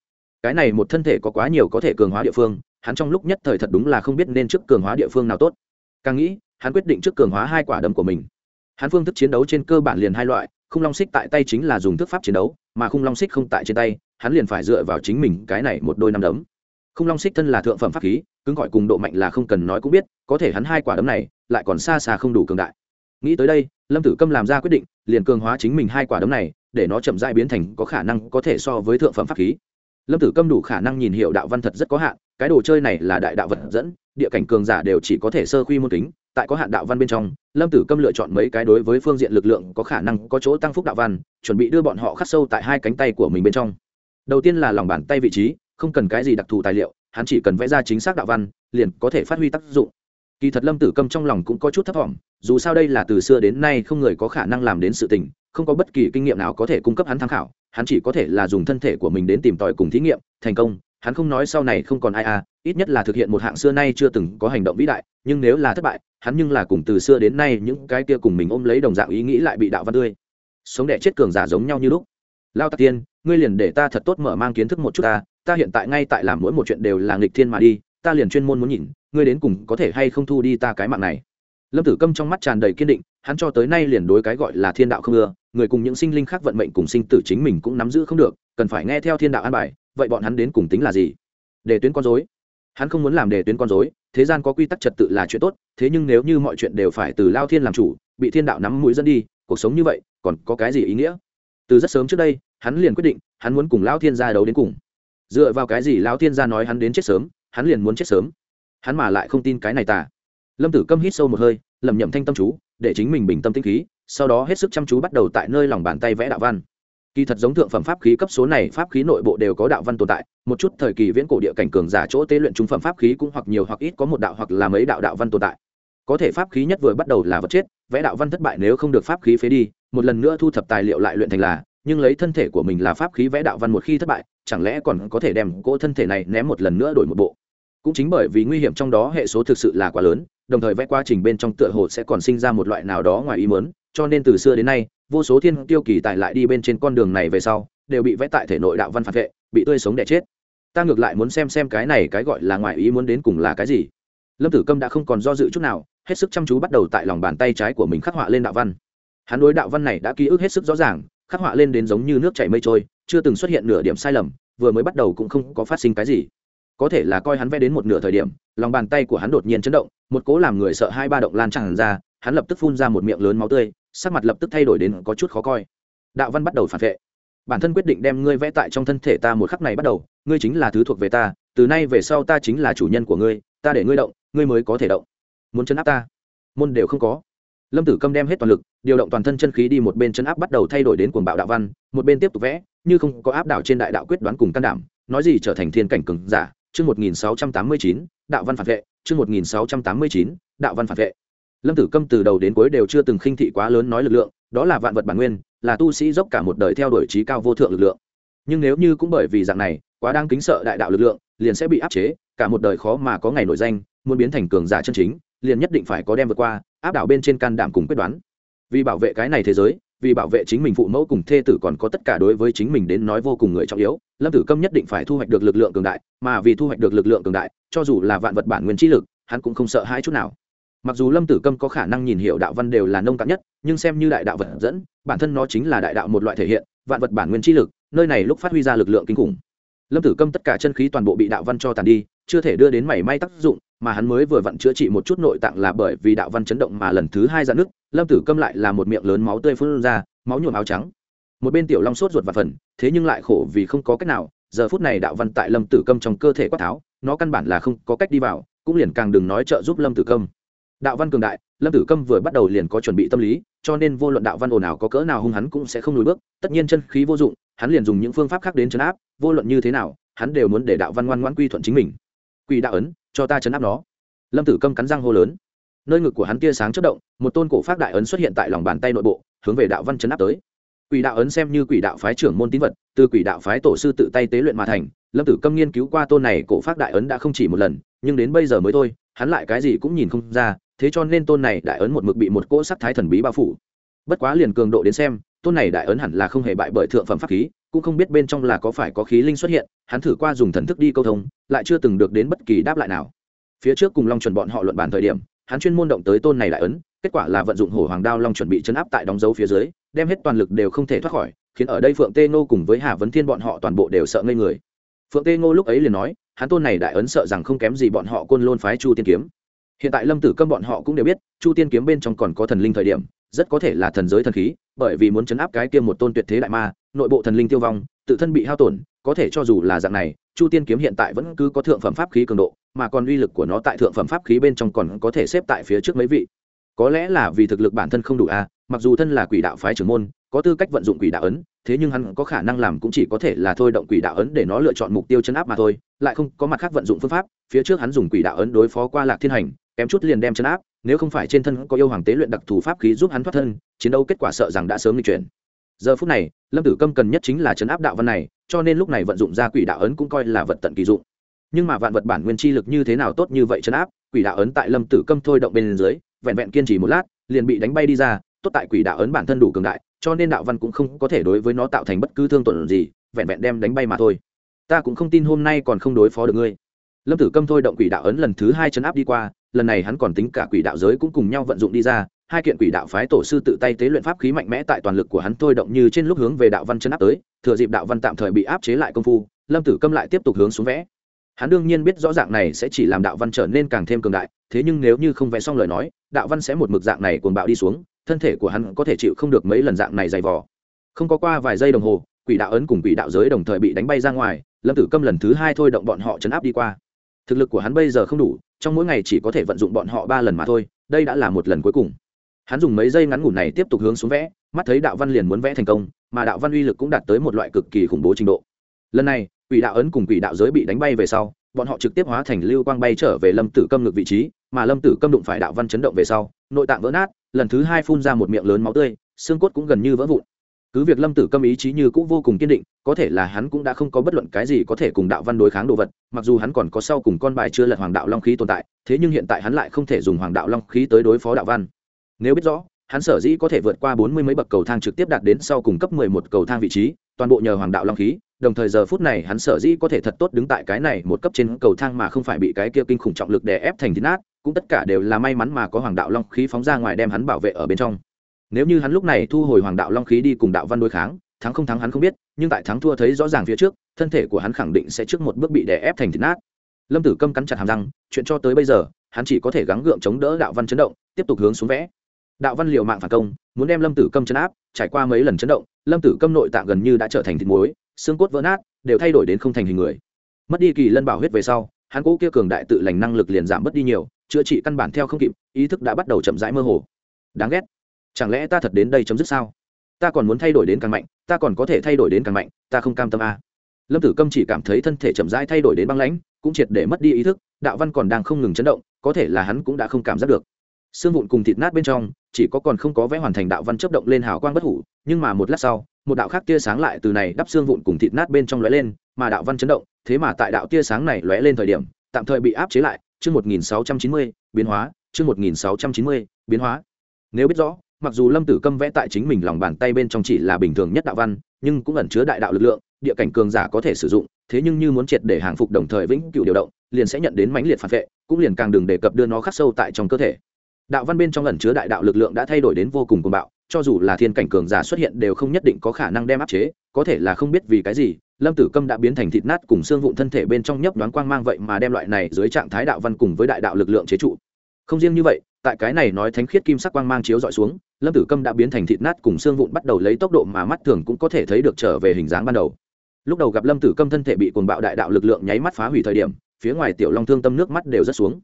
Cái này một thân thể có quá nhiều có thể cường hóa địa phương, hắn trong lúc nhất thời thật đúng là không biết nên trước cường hóa địa phương nào tốt. Càng nghĩ, hắn quyết định trước cường hóa hai quả đấm của mình hắn phương thức chiến đấu trên cơ bản liền hai loại, khung long xích tại tay chính là dùng thức pháp chiến đấu, mà khung long xích không tại trên tay, hắn liền phải dựa vào chính mình cái này một đôi năm đấm. Khung long xích thân là thượng phẩm pháp khí, cứng gọi cùng độ mạnh là không cần nói cũng biết, có thể hắn hai quả đấm này lại còn xa xa không đủ cường đại. Nghĩ tới đây, lâm tử câm làm ra quyết định, liền cường hóa chính mình hai quả đấm này, để nó chậm dại biến thành có khả năng có thể so với thượng phẩm pháp khí. Lâm tử câm đủ khả năng nhìn hiệu đạo văn thật rất có hạn, cái đồ chơi này là đại đạo vật dẫn địa cảnh cường giả đều chỉ có thể sơ khuy môn kính, tại có hạn đạo văn bên trong, lâm tử câm lựa chọn mấy cái đối với phương diện lực lượng có khả năng có chỗ tăng phúc đạo văn, chuẩn bị đưa bọn họ khắc sâu tại hai cánh tay của mình bên trong. Đầu tiên là lòng bàn tay vị trí, không cần cái gì đặc thù tài liệu, hắn chỉ cần vẽ ra chính xác đạo văn, liền có thể phát huy tác dụng. Kỳ thật lâm tử câm trong lòng cũng có chút thấp t dù sao đây là từ xưa đến nay không người có khả năng làm đến sự tình, không có bất kỳ kinh nghiệm nào có thể cung cấp hắn tham khảo, hắn chỉ có thể là dùng thân thể của mình đến tìm tòi cùng thí nghiệm, thành công hắn không nói sau này không còn ai à ít nhất là thực hiện một hạng xưa nay chưa từng có hành động vĩ đại, nhưng nếu là thất bại, hắn nhưng là cùng từ xưa đến nay những cái kia cùng mình ôm lấy đồng dạng ý nghĩ lại bị đạo văn tươi. Sống đẻ chết cường giả giống nhau như lúc. Lao tạc tiên, ngươi liền để ta thật tốt mở mang kiến thức một chút ta ta hiện tại ngay tại làm mỗi một chuyện đều là nghịch thiên mà đi, ta liền chuyên môn muốn nhìn, ngươi đến cùng có thể hay không thu đi ta cái mạng này. Lâm tử câm trong mắt tràn đầy kiên định, hắn cho tới nay liền đối cái gọi là thiên đạo không ưa, người cùng những sinh linh khác vận mệnh cùng sinh tử chính mình cũng nắm giữ không được, cần phải nghe theo thiên đạo an bài vậy bọn hắn đến cùng tính là gì? Để tuyến con dối hắn không muốn làm để tuyến con dối thế gian có quy tắc trật tự là chuyện tốt, thế nhưng nếu như mọi chuyện đều phải từ lao thiên làm chủ, bị thiên đạo nắm mũi dẫn đi, cuộc sống như vậy, còn có cái gì ý nghĩa? Từ rất sớm trước đây, hắn liền quyết định, hắn muốn cùng lao thiên gia đấu đến cùng. Dựa vào cái gì lao thiên gia nói hắn đến chết sớm, hắn liền muốn chết sớm? Hắn mà lại không tin cái này tả lâm tử câm hít sâu một hơi lầm nhầm thanh tâm chú, để chính mình bình tâm tinh khí, sau đó hết sức chăm chú bắt đầu tại nơi lòng bàn tay vẽ đạo văn kỳ thật giống thượng phẩm pháp khí cấp số này, pháp khí nội bộ đều có đạo văn tồn tại. Một chút thời kỳ viễn cổ địa cảnh cường giả chỗ tế luyện trung phẩm pháp khí cũng hoặc nhiều hoặc ít có một đạo hoặc là mấy đạo đạo văn tồn tại. Có thể pháp khí nhất vừa bắt đầu là vật chết, vẽ đạo văn thất bại nếu không được pháp khí phế đi, một lần nữa thu thập tài liệu lại luyện thành là, nhưng lấy thân thể của mình là pháp khí vẽ đạo văn một khi thất bại, chẳng lẽ còn có thể đem cỗ thân thể này ném một lần nữa đổi một bộ? Cũng chính bởi vì nguy hiểm trong đó hệ số thực sự là quá lớn, đồng thời vẽ quá trình bên trong tựa hồ sẽ còn sinh ra một loại nào đó ngoài ý mớn cho nên từ xưa đến nay vô số thiên tiêu kỳ tài lại đi bên trên con đường này về sau, đều bị vẽ tại thể nội đạo văn phản vệ, bị tươi sống đẻ chết. Ta ngược lại muốn xem xem cái này cái gọi là ngoại ý muốn đến cùng là cái gì. Lâm tử câm đã không còn do dự chút nào, hết sức chăm chú bắt đầu tại lòng bàn tay trái của mình khắc họa lên đạo văn. Hắn đối đạo văn này đã ký ức hết sức rõ ràng, khắc họa lên đến giống như nước chảy mây trôi, chưa từng xuất hiện nửa điểm sai lầm, vừa mới bắt đầu cũng không có phát sinh cái gì. Có thể là coi hắn vẽ đến một nửa thời điểm, lòng bàn tay của hắn đột nhiên chấn động, một cố làm người sợ hai ba động lan tràn ra, hắn lập tức phun ra một miệng lớn máu tươi sắc mặt lập tức thay đổi đến có chút khó coi. Đạo văn bắt đầu phản vệ. Bản thân quyết định đem ngươi vẽ tại trong thân thể ta một khắc này bắt đầu, ngươi chính là thứ thuộc về ta, từ nay về sau ta chính là chủ nhân của ngươi, ta để ngươi động, ngươi mới có thể động. Muốn chấn áp ta? Môn đều không có. Lâm tử câm đem hết toàn lực, điều động toàn thân chân khí đi một bên chấn áp bắt đầu thay đổi đến cuồng bạo đạo văn, một bên tiếp tục vẽ, như không có áp đảo trên đại đạo quyết đoán cùng can đảm, nói gì trở thành thiên cảnh cường giả. Chương một nghìn sáu trăm tám mươi chín, đạo văn phản vệ. Chương một nghìn sáu trăm tám mươi chín, đạo văn phản vệ lâm tử câm từ đầu đến cuối đều chưa từng khinh thị quá lớn nói lực lượng, đó là vạn vật bản nguyên, là tu sĩ dốc cả một đời theo đuổi trí cao vô thượng lực lượng. Nhưng nếu như cũng bởi vì dạng này, quá đang kính sợ đại đạo lực lượng, liền sẽ bị áp chế, cả một đời khó mà có ngày nổi danh, muốn biến thành cường giả chân chính, liền nhất định phải có đem vượt qua, áp đảo bên trên can đảm cùng quyết đoán. Vì bảo vệ cái này thế giới, vì bảo vệ chính mình phụ mẫu cùng thê tử còn có tất cả đối với chính mình đến nói vô cùng người trọng yếu, lâm tử câm nhất định phải thu hoạch được lực lượng cường đại, mà vì thu hoạch được lực lượng cường đại, cho dù là vạn vật bản nguyên trí lực, hắn cũng không sợ hai chút nào mặc dù lâm tử câm có khả năng nhìn hiểu đạo văn đều là nông cạn nhất, nhưng xem như đại đạo vật dẫn, bản thân nó chính là đại đạo một loại thể hiện, vạn vật bản nguyên chi lực, nơi này lúc phát huy ra lực lượng kinh khủng. Lâm tử câm tất cả chân khí toàn bộ bị đạo văn cho tàn đi, chưa thể đưa đến mảy may tác dụng, mà hắn mới vừa vặn chữa trị một chút nội tạng là bởi vì đạo văn chấn động mà lần thứ hai dạn nước lâm tử câm lại là một miệng lớn máu tươi phun ra, máu nhuộm áo trắng. Một bên tiểu long sốt ruột và phần, thế nhưng lại khổ vì không có cách nào, giờ phút này đạo văn tại lâm tử câm trong cơ thể quát tháo, nó căn bản là không có cách đi vào, cũng liền càng đừng nói trợ giúp lâm tử câm đạo văn cường đại, lâm tử câm vừa bắt đầu liền có chuẩn bị tâm lý, cho nên vô luận đạo văn ồn ào có cỡ nào hung hắn cũng sẽ không lùi bước, tất nhiên chân khí vô dụng, hắn liền dùng những phương pháp khác đến chấn áp, vô luận như thế nào, hắn đều muốn để đạo văn ngoan ngoãn quy thuận chính mình. Quỷ đạo ấn, cho ta chấn áp nó. Lâm tử câm cắn răng hô lớn. Nơi ngực của hắn tia sáng chất động, một tôn cổ phát đại ấn xuất hiện tại lòng bàn tay nội bộ, hướng về đạo văn chấn áp tới. Quỷ đạo ấn xem như quỷ đạo phái trưởng môn tín vật, từ quỷ đạo phái tổ sư tự tay tế luyện mà thành, lâm tử câm nghiên cứu qua tôn này cổ phát đại ấn đã không chỉ một lần, nhưng đến bây giờ mới thôi, hắn lại cái gì cũng nhìn không ra thế cho nên tôn này đại ấn một mực bị một cỗ sắc thái thần bí bao phủ. Bất quá liền cường độ đến xem, tôn này đại ấn hẳn là không hề bại bởi thượng phẩm pháp khí, cũng không biết bên trong là có phải có khí linh xuất hiện, hắn thử qua dùng thần thức đi câu thông, lại chưa từng được đến bất kỳ đáp lại nào. Phía trước cùng long chuẩn bọn họ luận bàn thời điểm, hắn chuyên môn động tới tôn này đại ấn, kết quả là vận dụng hổ hoàng đao long chuẩn bị chấn áp tại đóng dấu phía dưới, đem hết toàn lực đều không thể thoát khỏi, khiến ở đây phượng tê nô cùng với hà vấn thiên bọn họ toàn bộ đều sợ ngây người. Phượng tê ngô lúc ấy liền nói, hắn tôn này đại ấn sợ rằng không kém gì bọn họ côn lôn phái chu tiên kiếm hiện tại lâm tử câm bọn họ cũng đều biết, chu tiên kiếm bên trong còn có thần linh thời điểm, rất có thể là thần giới thần khí, bởi vì muốn chấn áp cái kia một tôn tuyệt thế đại ma, nội bộ thần linh tiêu vong, tự thân bị hao tổn, có thể cho dù là dạng này, chu tiên kiếm hiện tại vẫn cứ có thượng phẩm pháp khí cường độ, mà còn uy lực của nó tại thượng phẩm pháp khí bên trong còn có thể xếp tại phía trước mấy vị. Có lẽ là vì thực lực bản thân không đủ a, mặc dù thân là quỷ đạo phái trưởng môn, có tư cách vận dụng quỷ đạo ấn, thế nhưng hắn có khả năng làm cũng chỉ có thể là thôi động quỷ đạo ấn để nó lựa chọn mục tiêu chấn áp mà thôi, lại không có mặt khác vận dụng phương pháp, phía trước hắn dùng quỷ đạo ấn đối phó qua lạc thiên hành kém chút liền đem chấn áp, nếu không phải trên thân có yêu hoàng tế luyện đặc thù pháp khí giúp hắn thoát thân, chiến đấu kết quả sợ rằng đã sớm di chuyển. Giờ phút này, lâm tử câm cần nhất chính là chấn áp đạo văn này, cho nên lúc này vận dụng ra quỷ đạo ấn cũng coi là vật tận kỳ dụng. Nhưng mà vạn vật bản nguyên chi lực như thế nào tốt như vậy chấn áp, quỷ đạo ấn tại lâm tử câm thôi động bên dưới, vẹn vẹn kiên trì một lát, liền bị đánh bay đi ra, tốt tại quỷ đạo ấn bản thân đủ cường đại, cho nên đạo văn cũng không có thể đối với nó tạo thành bất cứ thương tổn gì, vẹn vẹn đem đánh bay mà thôi. Ta cũng không tin hôm nay còn không đối phó được ngươi. Lâm tử câm thôi động quỷ đạo ấn lần thứ hai chấn áp đi qua lần này hắn còn tính cả quỷ đạo giới cũng cùng nhau vận dụng đi ra, hai kiện quỷ đạo phái tổ sư tự tay tế luyện pháp khí mạnh mẽ tại toàn lực của hắn thôi động như trên lúc hướng về đạo văn chấn áp tới, thừa dịp đạo văn tạm thời bị áp chế lại công phu, lâm tử câm lại tiếp tục hướng xuống vẽ. Hắn đương nhiên biết rõ dạng này sẽ chỉ làm đạo văn trở nên càng thêm cường đại, thế nhưng nếu như không vẽ xong lời nói, đạo văn sẽ một mực dạng này cuồng bạo đi xuống, thân thể của hắn có thể chịu không được mấy lần dạng này dày vò. Không có qua vài giây đồng hồ, quỷ đạo ấn cùng quỷ đạo giới đồng thời bị đánh bay ra ngoài, lâm tử câm lần thứ hai thôi động bọn họ chấn áp đi qua thực lực của hắn bây giờ không đủ, trong mỗi ngày chỉ có thể vận dụng bọn họ ba lần mà thôi, đây đã là một lần cuối cùng. Hắn dùng mấy giây ngắn ngủn này tiếp tục hướng xuống vẽ, mắt thấy đạo văn liền muốn vẽ thành công, mà đạo văn uy lực cũng đạt tới một loại cực kỳ khủng bố trình độ. Lần này, quỷ đạo ấn cùng quỷ đạo giới bị đánh bay về sau, bọn họ trực tiếp hóa thành lưu quang bay trở về lâm tử câm ngược vị trí, mà lâm tử câm đụng phải đạo văn chấn động về sau, nội tạng vỡ nát, lần thứ hai phun ra một miệng lớn máu tươi, xương cốt cũng gần như vỡ vụn cứ việc lâm tử câm ý chí như cũng vô cùng kiên định, có thể là hắn cũng đã không có bất luận cái gì có thể cùng đạo văn đối kháng đồ vật, mặc dù hắn còn có sau cùng con bài chưa lật hoàng đạo long khí tồn tại, thế nhưng hiện tại hắn lại không thể dùng hoàng đạo long khí tới đối phó đạo văn. Nếu biết rõ, hắn sở dĩ có thể vượt qua bốn mươi mấy bậc cầu thang trực tiếp đạt đến sau cùng cấp mười một cầu thang vị trí, toàn bộ nhờ hoàng đạo long khí, đồng thời giờ phút này hắn sở dĩ có thể thật tốt đứng tại cái này một cấp trên cầu thang mà không phải bị cái kia kinh khủng trọng lực đè ép thành thịt nát, cũng tất cả đều là may mắn mà có hoàng đạo long khí phóng ra ngoài đem hắn bảo vệ ở bên trong nếu như hắn lúc này thu hồi hoàng đạo long khí đi cùng đạo văn đối kháng, thắng không thắng hắn không biết, nhưng tại thắng thua thấy rõ ràng phía trước, thân thể của hắn khẳng định sẽ trước một bước bị đè ép thành thịt nát. Lâm tử câm cắn chặt hàm răng, chuyện cho tới bây giờ, hắn chỉ có thể gắng gượng chống đỡ đạo văn chấn động, tiếp tục hướng xuống vẽ. Đạo văn liều mạng phản công, muốn đem lâm tử câm chấn áp, trải qua mấy lần chấn động, lâm tử câm nội tạng gần như đã trở thành thịt muối, xương cốt vỡ nát, đều thay đổi đến không thành hình người. Mất đi kỳ lân bảo huyết về sau, hắn cố kia cường đại tự lành năng lực liền giảm mất đi nhiều, chữa trị căn bản theo không kịp, ý thức đã bắt đầu chậm rãi mơ hồ. Đáng ghét chẳng lẽ ta thật đến đây chấm dứt sao? Ta còn muốn thay đổi đến càng mạnh, ta còn có thể thay đổi đến càng mạnh, ta không cam tâm a à. lâm tử câm chỉ cảm thấy thân thể chậm rãi thay đổi đến băng lãnh, cũng triệt để mất đi ý thức, đạo văn còn đang không ngừng chấn động, có thể là hắn cũng đã không cảm giác được. Xương vụn cùng thịt nát bên trong, chỉ có còn không có vẽ hoàn thành đạo văn chấp động lên hào quang bất hủ, nhưng mà một lát sau, một đạo khác tia sáng lại từ này đắp xương vụn cùng thịt nát bên trong lóe lên, mà đạo văn chấn động, thế mà tại đạo tia sáng này lóe lên thời điểm, tạm thời bị áp chế lại, chương một nghìn sáu trăm chín mươi, biến hóa, chương một nghìn sáu trăm chín mươi, biến hóa. Nếu biết rõ mặc dù lâm tử câm vẽ tại chính mình lòng bàn tay bên trong chỉ là bình thường nhất đạo văn, nhưng cũng ẩn chứa đại đạo lực lượng, địa cảnh cường giả có thể sử dụng, thế nhưng như muốn triệt để hàng phục đồng thời vĩnh cửu điều động, liền sẽ nhận đến mãnh liệt phản vệ, cũng liền càng đừng đề cập đưa nó khắc sâu tại trong cơ thể. Đạo văn bên trong ẩn chứa đại đạo lực lượng đã thay đổi đến vô cùng cuồng bạo, cho dù là thiên cảnh cường giả xuất hiện đều không nhất định có khả năng đem áp chế, có thể là không biết vì cái gì, lâm tử câm đã biến thành thịt nát cùng xương vụn thân thể bên trong nhấp đoán quang mang vậy mà đem loại này dưới trạng thái đạo văn cùng với đại đạo lực lượng chế trụ. Không riêng như vậy tại cái này nói thánh khiết kim sắc quang mang chiếu dọi xuống, lâm tử câm đã biến thành thịt nát cùng xương vụn bắt đầu lấy tốc độ mà mắt thường cũng có thể thấy được trở về hình dáng ban đầu. Lúc đầu gặp lâm tử câm thân thể bị cuồng bạo đại đạo lực lượng nháy mắt phá hủy thời điểm, phía ngoài tiểu long thương tâm nước mắt đều rất xuống.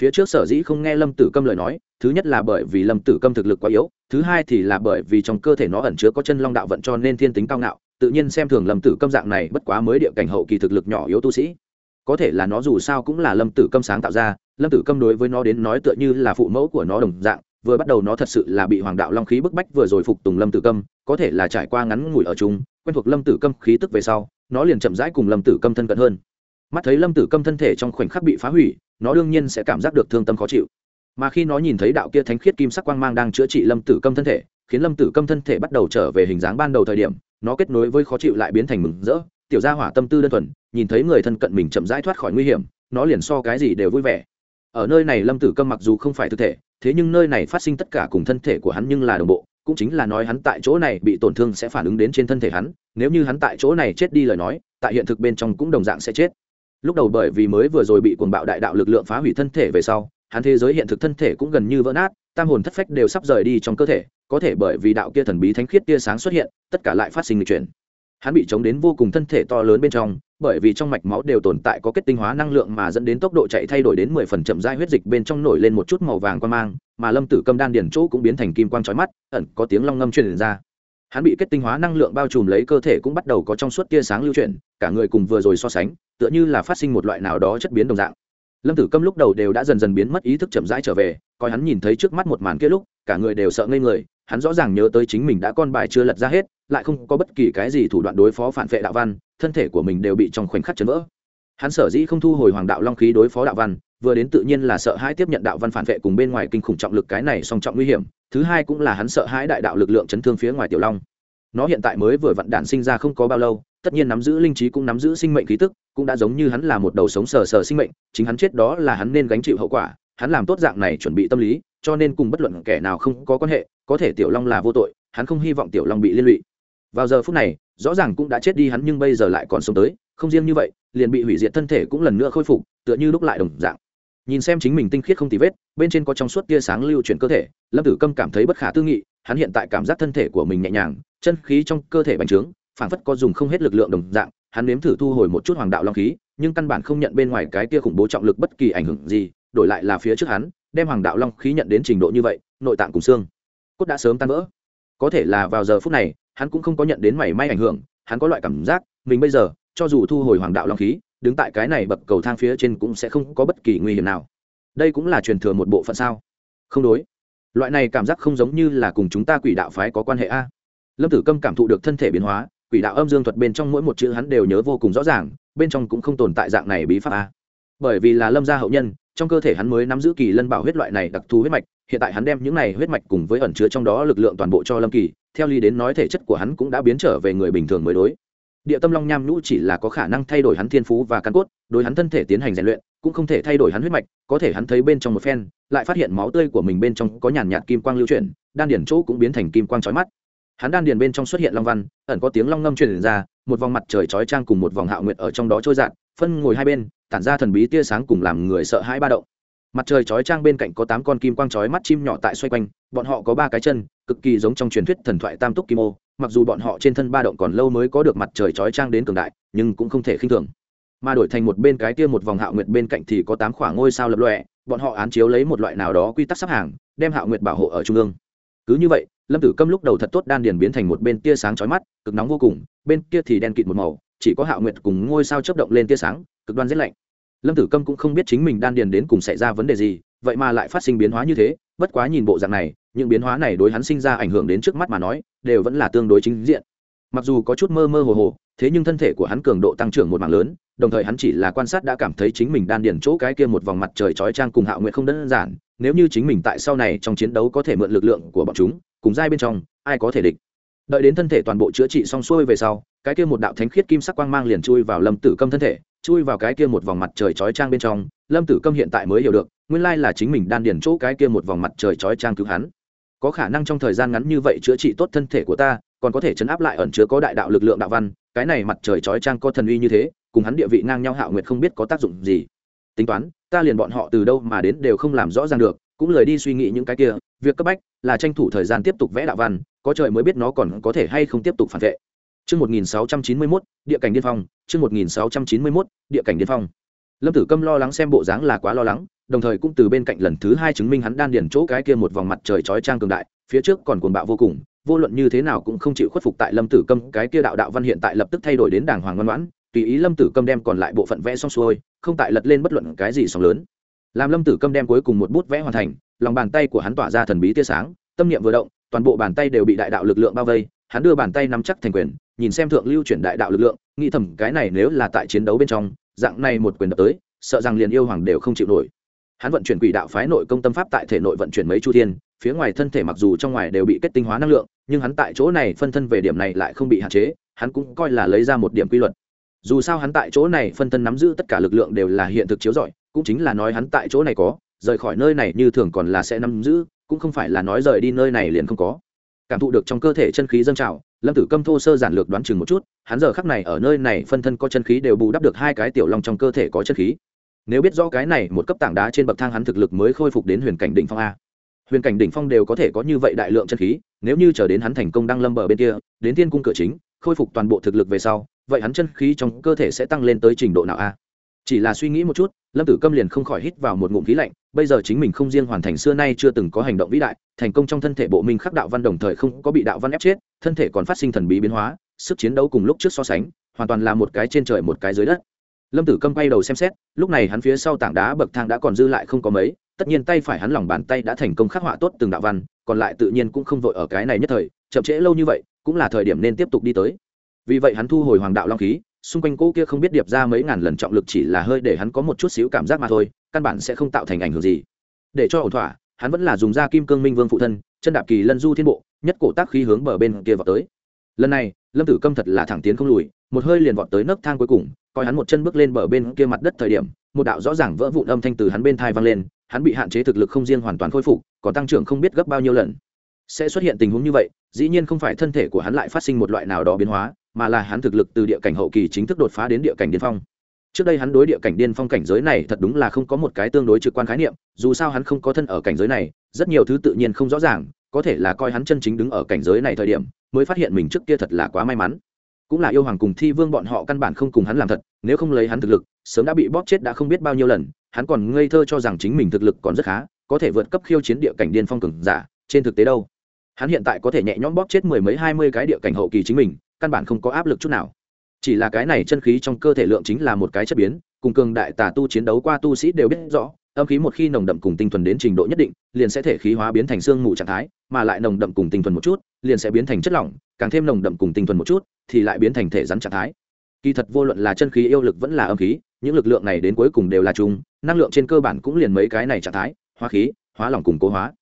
Phía trước sở dĩ không nghe lâm tử câm lời nói, thứ nhất là bởi vì lâm tử câm thực lực quá yếu, thứ hai thì là bởi vì trong cơ thể nó ẩn chứa có chân long đạo vận cho nên thiên tính cao ngạo, tự nhiên xem thường lâm tử câm dạng này bất quá mới địa cảnh hậu kỳ thực lực nhỏ yếu tu sĩ có thể là nó dù sao cũng là lâm tử câm sáng tạo ra, lâm tử câm đối với nó đến nói tựa như là phụ mẫu của nó đồng dạng, vừa bắt đầu nó thật sự là bị hoàng đạo long khí bức bách vừa rồi phục tùng lâm tử câm, có thể là trải qua ngắn ngủi ở chung, quen thuộc lâm tử câm khí tức về sau, nó liền chậm rãi cùng lâm tử câm thân cận hơn. Mắt thấy lâm tử câm thân thể trong khoảnh khắc bị phá hủy, nó đương nhiên sẽ cảm giác được thương tâm khó chịu. Mà khi nó nhìn thấy đạo kia thánh khiết kim sắc quang mang đang chữa trị lâm tử câm thân thể, khiến lâm tử câm thân thể bắt đầu trở về hình dáng ban đầu thời điểm, nó kết nối với khó chịu lại biến thành mừng rỡ tiểu gia hỏa tâm tư đơn thuần, nhìn thấy người thân cận mình chậm rãi thoát khỏi nguy hiểm, nó liền so cái gì đều vui vẻ. Ở nơi này lâm tử câm mặc dù không phải thực thể, thế nhưng nơi này phát sinh tất cả cùng thân thể của hắn nhưng là đồng bộ, cũng chính là nói hắn tại chỗ này bị tổn thương sẽ phản ứng đến trên thân thể hắn, nếu như hắn tại chỗ này chết đi lời nói, tại hiện thực bên trong cũng đồng dạng sẽ chết. Lúc đầu bởi vì mới vừa rồi bị cuồng bạo đại đạo lực lượng phá hủy thân thể về sau, hắn thế giới hiện thực thân thể cũng gần như vỡ nát, tam hồn thất phách đều sắp rời đi trong cơ thể, có thể bởi vì đạo kia thần bí thánh khiết tia sáng xuất hiện, tất cả lại phát sinh lịch chuyển hắn bị chống đến vô cùng thân thể to lớn bên trong, bởi vì trong mạch máu đều tồn tại có kết tinh hóa năng lượng mà dẫn đến tốc độ chạy thay đổi đến mười phần chậm dai huyết dịch bên trong nổi lên một chút màu vàng quan mang, mà lâm tử câm đan điển chỗ cũng biến thành kim quang trói mắt, ẩn có tiếng long ngâm truyền ra. Hắn bị kết tinh hóa năng lượng bao trùm lấy cơ thể cũng bắt đầu có trong suốt tia sáng lưu chuyển, cả người cùng vừa rồi so sánh, tựa như là phát sinh một loại nào đó chất biến đồng dạng. Lâm tử câm lúc đầu đều đã dần dần biến mất ý thức chậm rãi trở về, coi hắn nhìn thấy trước mắt một màn kia lúc, cả người đều sợ ngây người hắn rõ ràng nhớ tới chính mình đã con bài chưa lật ra hết, lại không có bất kỳ cái gì thủ đoạn đối phó phản vệ đạo văn, thân thể của mình đều bị trong khoảnh khắc chấn vỡ. Hắn sở dĩ không thu hồi hoàng đạo long khí đối phó đạo văn, vừa đến tự nhiên là sợ hãi tiếp nhận đạo văn phản vệ cùng bên ngoài kinh khủng trọng lực cái này song trọng nguy hiểm, thứ hai cũng là hắn sợ hãi đại đạo lực lượng chấn thương phía ngoài tiểu long. Nó hiện tại mới vừa vặn đản sinh ra không có bao lâu, tất nhiên nắm giữ linh trí cũng nắm giữ sinh mệnh khí tức, cũng đã giống như hắn là một đầu sống sờ sờ sinh mệnh, chính hắn chết đó là hắn nên gánh chịu hậu quả, hắn làm tốt dạng này chuẩn bị tâm lý, cho nên cùng bất luận kẻ nào không có quan hệ có thể tiểu long là vô tội, hắn không hy vọng tiểu long bị liên lụy. Vào giờ phút này, rõ ràng cũng đã chết đi hắn nhưng bây giờ lại còn sống tới, không riêng như vậy, liền bị hủy diệt thân thể cũng lần nữa khôi phục, tựa như lúc lại đồng dạng. Nhìn xem chính mình tinh khiết không tì vết, bên trên có trong suốt tia sáng lưu chuyển cơ thể, lâm tử câm cảm thấy bất khả tư nghị, hắn hiện tại cảm giác thân thể của mình nhẹ nhàng, chân khí trong cơ thể bành trướng phản phất có dùng không hết lực lượng đồng dạng, hắn nếm thử thu hồi một chút hoàng đạo long khí, nhưng căn bản không nhận bên ngoài cái tia khủng bố trọng lực bất kỳ ảnh hưởng gì, đổi lại là phía trước hắn, đem hoàng đạo long khí nhận đến trình độ như vậy, nội tạng cùng xương cốt đã sớm tan vỡ. Có thể là vào giờ phút này, hắn cũng không có nhận đến mảy may ảnh hưởng, hắn có loại cảm giác, mình bây giờ, cho dù thu hồi hoàng đạo long khí, đứng tại cái này bậc cầu thang phía trên cũng sẽ không có bất kỳ nguy hiểm nào. Đây cũng là truyền thừa một bộ phận sao? Không đối. Loại này cảm giác không giống như là cùng chúng ta quỷ đạo phái có quan hệ a. Lâm tử câm cảm thụ được thân thể biến hóa, quỷ đạo âm dương thuật bên trong mỗi một chữ hắn đều nhớ vô cùng rõ ràng, bên trong cũng không tồn tại dạng này bí pháp a. Bởi vì là lâm gia hậu nhân trong cơ thể hắn mới nắm giữ kỳ lân bảo huyết loại này đặc thù huyết mạch, hiện tại hắn đem những này huyết mạch cùng với ẩn chứa trong đó lực lượng toàn bộ cho lâm kỳ, theo lý đến nói thể chất của hắn cũng đã biến trở về người bình thường mới đối. Địa tâm long nham nhũ chỉ là có khả năng thay đổi hắn thiên phú và căn cốt, đối hắn thân thể tiến hành rèn luyện, cũng không thể thay đổi hắn huyết mạch, có thể hắn thấy bên trong một phen, lại phát hiện máu tươi của mình bên trong có nhàn nhạt kim quang lưu chuyển, đan điển chỗ cũng biến thành kim quang trói mắt. Hắn đan điền bên trong xuất hiện long văn, ẩn có tiếng long ngâm truyền ra, một vòng mặt trời chói trang cùng một vòng hạo nguyệt ở trong đó trôi dạt, phân ngồi hai bên tản ra thần bí tia sáng cùng làm người sợ hãi ba động. Mặt trời chói trang bên cạnh có tám con kim quang chói mắt chim nhỏ tại xoay quanh, bọn họ có ba cái chân, cực kỳ giống trong truyền thuyết thần thoại tam túc kim ô, mặc dù bọn họ trên thân ba động còn lâu mới có được mặt trời chói trang đến cường đại, nhưng cũng không thể khinh thường. Mà đổi thành một bên cái kia một vòng hạo nguyệt bên cạnh thì có tám khoảng ngôi sao lập lòe, bọn họ án chiếu lấy một loại nào đó quy tắc sắp hàng, đem hạo nguyệt bảo hộ ở trung ương. Cứ như vậy, lâm tử câm lúc đầu thật tốt đan điền biến thành một bên tia sáng chói mắt, cực nóng vô cùng, bên kia thì đen kịt một màu, chỉ có hạo nguyệt cùng ngôi sao chớp động lên tia sáng cực đoan rét lạnh. Lâm tử câm cũng không biết chính mình đan điền đến cùng xảy ra vấn đề gì, vậy mà lại phát sinh biến hóa như thế, bất quá nhìn bộ dạng này, những biến hóa này đối hắn sinh ra ảnh hưởng đến trước mắt mà nói, đều vẫn là tương đối chính diện. Mặc dù có chút mơ mơ hồ hồ, thế nhưng thân thể của hắn cường độ tăng trưởng một mảng lớn, đồng thời hắn chỉ là quan sát đã cảm thấy chính mình đan điền chỗ cái kia một vòng mặt trời chói trang cùng hạo nguyện không đơn giản, nếu như chính mình tại sau này trong chiến đấu có thể mượn lực lượng của bọn chúng, cùng giai bên trong, ai có thể địch? Đợi đến thân thể toàn bộ chữa trị xong xuôi về sau, cái kia một đạo thánh khiết kim sắc quang mang liền chui vào lâm tử câm thân thể chui vào cái kia một vòng mặt trời chói trang bên trong, lâm tử câm hiện tại mới hiểu được, nguyên lai là chính mình đan điền chỗ cái kia một vòng mặt trời chói trang cứu hắn. Có khả năng trong thời gian ngắn như vậy chữa trị tốt thân thể của ta, còn có thể chấn áp lại ẩn chứa có đại đạo lực lượng đạo văn, cái này mặt trời chói trang có thần uy như thế, cùng hắn địa vị ngang nhau hạo nguyệt không biết có tác dụng gì. Tính toán, ta liền bọn họ từ đâu mà đến đều không làm rõ ràng được, cũng lời đi suy nghĩ những cái kia, việc cấp bách là tranh thủ thời gian tiếp tục vẽ đạo văn, có trời mới biết nó còn có thể hay không tiếp tục phản vệ. Chương 1691, địa cảnh điên phong, chương 1691, địa cảnh điên phong. Lâm Tử Câm lo lắng xem bộ dáng là quá lo lắng, đồng thời cũng từ bên cạnh lần thứ hai chứng minh hắn đan điền chỗ cái kia một vòng mặt trời chói trang cường đại, phía trước còn cuồng bạo vô cùng, vô luận như thế nào cũng không chịu khuất phục tại Lâm Tử Câm, cái kia đạo đạo văn hiện tại lập tức thay đổi đến đàng hoàng ngoan ngoãn, tùy ý Lâm Tử Câm đem còn lại bộ phận vẽ xong xuôi, không tại lật lên bất luận cái gì sóng lớn. Làm Lâm Tử Câm đem cuối cùng một bút vẽ hoàn thành, lòng bàn tay của hắn tỏa ra thần bí tia sáng, tâm niệm vừa động, toàn bộ bàn tay đều bị đại đạo lực lượng bao vây, hắn đưa bàn tay nắm chắc thành quyền, nhìn xem thượng lưu chuyển đại đạo lực lượng, nghĩ thầm cái này nếu là tại chiến đấu bên trong, dạng này một quyền đập tới, sợ rằng liền yêu hoàng đều không chịu nổi. Hắn vận chuyển quỷ đạo phái nội công tâm pháp tại thể nội vận chuyển mấy chu thiên, phía ngoài thân thể mặc dù trong ngoài đều bị kết tinh hóa năng lượng, nhưng hắn tại chỗ này phân thân về điểm này lại không bị hạn chế, hắn cũng coi là lấy ra một điểm quy luật. Dù sao hắn tại chỗ này phân thân nắm giữ tất cả lực lượng đều là hiện thực chiếu rọi, cũng chính là nói hắn tại chỗ này có, rời khỏi nơi này như thường còn là sẽ nắm giữ, cũng không phải là nói rời đi nơi này liền không có cảm thụ được trong cơ thể chân khí dâng trào, lâm tử câm thô sơ giản lược đoán chừng một chút, hắn giờ khắc này ở nơi này phân thân có chân khí đều bù đắp được hai cái tiểu long trong cơ thể có chân khí. Nếu biết rõ cái này một cấp tảng đá trên bậc thang hắn thực lực mới khôi phục đến huyền cảnh đỉnh phong a. Huyền cảnh đỉnh phong đều có thể có như vậy đại lượng chân khí, nếu như chờ đến hắn thành công đăng lâm bờ bên kia, đến thiên cung cửa chính, khôi phục toàn bộ thực lực về sau, vậy hắn chân khí trong cơ thể sẽ tăng lên tới trình độ nào a? Chỉ là suy nghĩ một chút lâm tử câm liền không khỏi hít vào một ngụm khí lạnh, bây giờ chính mình không riêng hoàn thành xưa nay chưa từng có hành động vĩ đại, thành công trong thân thể bộ minh khắc đạo văn đồng thời không có bị đạo văn ép chết, thân thể còn phát sinh thần bí biến hóa, sức chiến đấu cùng lúc trước so sánh, hoàn toàn là một cái trên trời một cái dưới đất. Lâm tử câm quay đầu xem xét, lúc này hắn phía sau tảng đá bậc thang đã còn dư lại không có mấy, tất nhiên tay phải hắn lòng bàn tay đã thành công khắc họa tốt từng đạo văn, còn lại tự nhiên cũng không vội ở cái này nhất thời, chậm trễ lâu như vậy, cũng là thời điểm nên tiếp tục đi tới. Vì vậy hắn thu hồi hoàng đạo long khí xung quanh cỗ kia không biết điệp ra mấy ngàn lần trọng lực chỉ là hơi để hắn có một chút xíu cảm giác mà thôi, căn bản sẽ không tạo thành ảnh hưởng gì. Để cho ổn thỏa, hắn vẫn là dùng da kim cương minh vương phụ thân, chân đạp kỳ lân du thiên bộ, nhất cổ tác khí hướng bờ bên kia vào tới. Lần này, lâm tử câm thật là thẳng tiến không lùi, một hơi liền vọt tới nấc thang cuối cùng, coi hắn một chân bước lên bờ bên kia mặt đất thời điểm, một đạo rõ ràng vỡ vụn âm thanh từ hắn bên thai vang lên, hắn bị hạn chế thực lực không riêng hoàn toàn khôi phục, còn tăng trưởng không biết gấp bao nhiêu lần. Sẽ xuất hiện tình huống như vậy, dĩ nhiên không phải thân thể của hắn lại phát sinh một loại nào đó biến hóa mà là hắn thực lực từ địa cảnh hậu kỳ chính thức đột phá đến địa cảnh điên phong. Trước đây hắn đối địa cảnh điên phong cảnh giới này thật đúng là không có một cái tương đối trực quan khái niệm, dù sao hắn không có thân ở cảnh giới này, rất nhiều thứ tự nhiên không rõ ràng, có thể là coi hắn chân chính đứng ở cảnh giới này thời điểm, mới phát hiện mình trước kia thật là quá may mắn. Cũng là yêu hoàng cùng thi vương bọn họ căn bản không cùng hắn làm thật, nếu không lấy hắn thực lực, sớm đã bị bóp chết đã không biết bao nhiêu lần, hắn còn ngây thơ cho rằng chính mình thực lực còn rất khá, có thể vượt cấp khiêu chiến địa cảnh điên phong cường giả, trên thực tế đâu? Hắn hiện tại có thể nhẹ nhõm bóp chết mười mấy, hai mươi cái địa cảnh hậu kỳ chính mình căn bản không có áp lực chút nào. Chỉ là cái này chân khí trong cơ thể lượng chính là một cái chất biến, cùng cường đại tà tu chiến đấu qua tu sĩ đều biết rõ, âm khí một khi nồng đậm cùng tinh thuần đến trình độ nhất định, liền sẽ thể khí hóa biến thành xương mù trạng thái, mà lại nồng đậm cùng tinh thuần một chút, liền sẽ biến thành chất lỏng, càng thêm nồng đậm cùng tinh thuần một chút, thì lại biến thành thể rắn trạng thái. Kỳ thật vô luận là chân khí yêu lực vẫn là âm khí, những lực lượng này đến cuối cùng đều là chung, năng lượng trên cơ bản cũng liền mấy cái này trạng thái, hóa khí, hóa lỏng cùng cố hóa.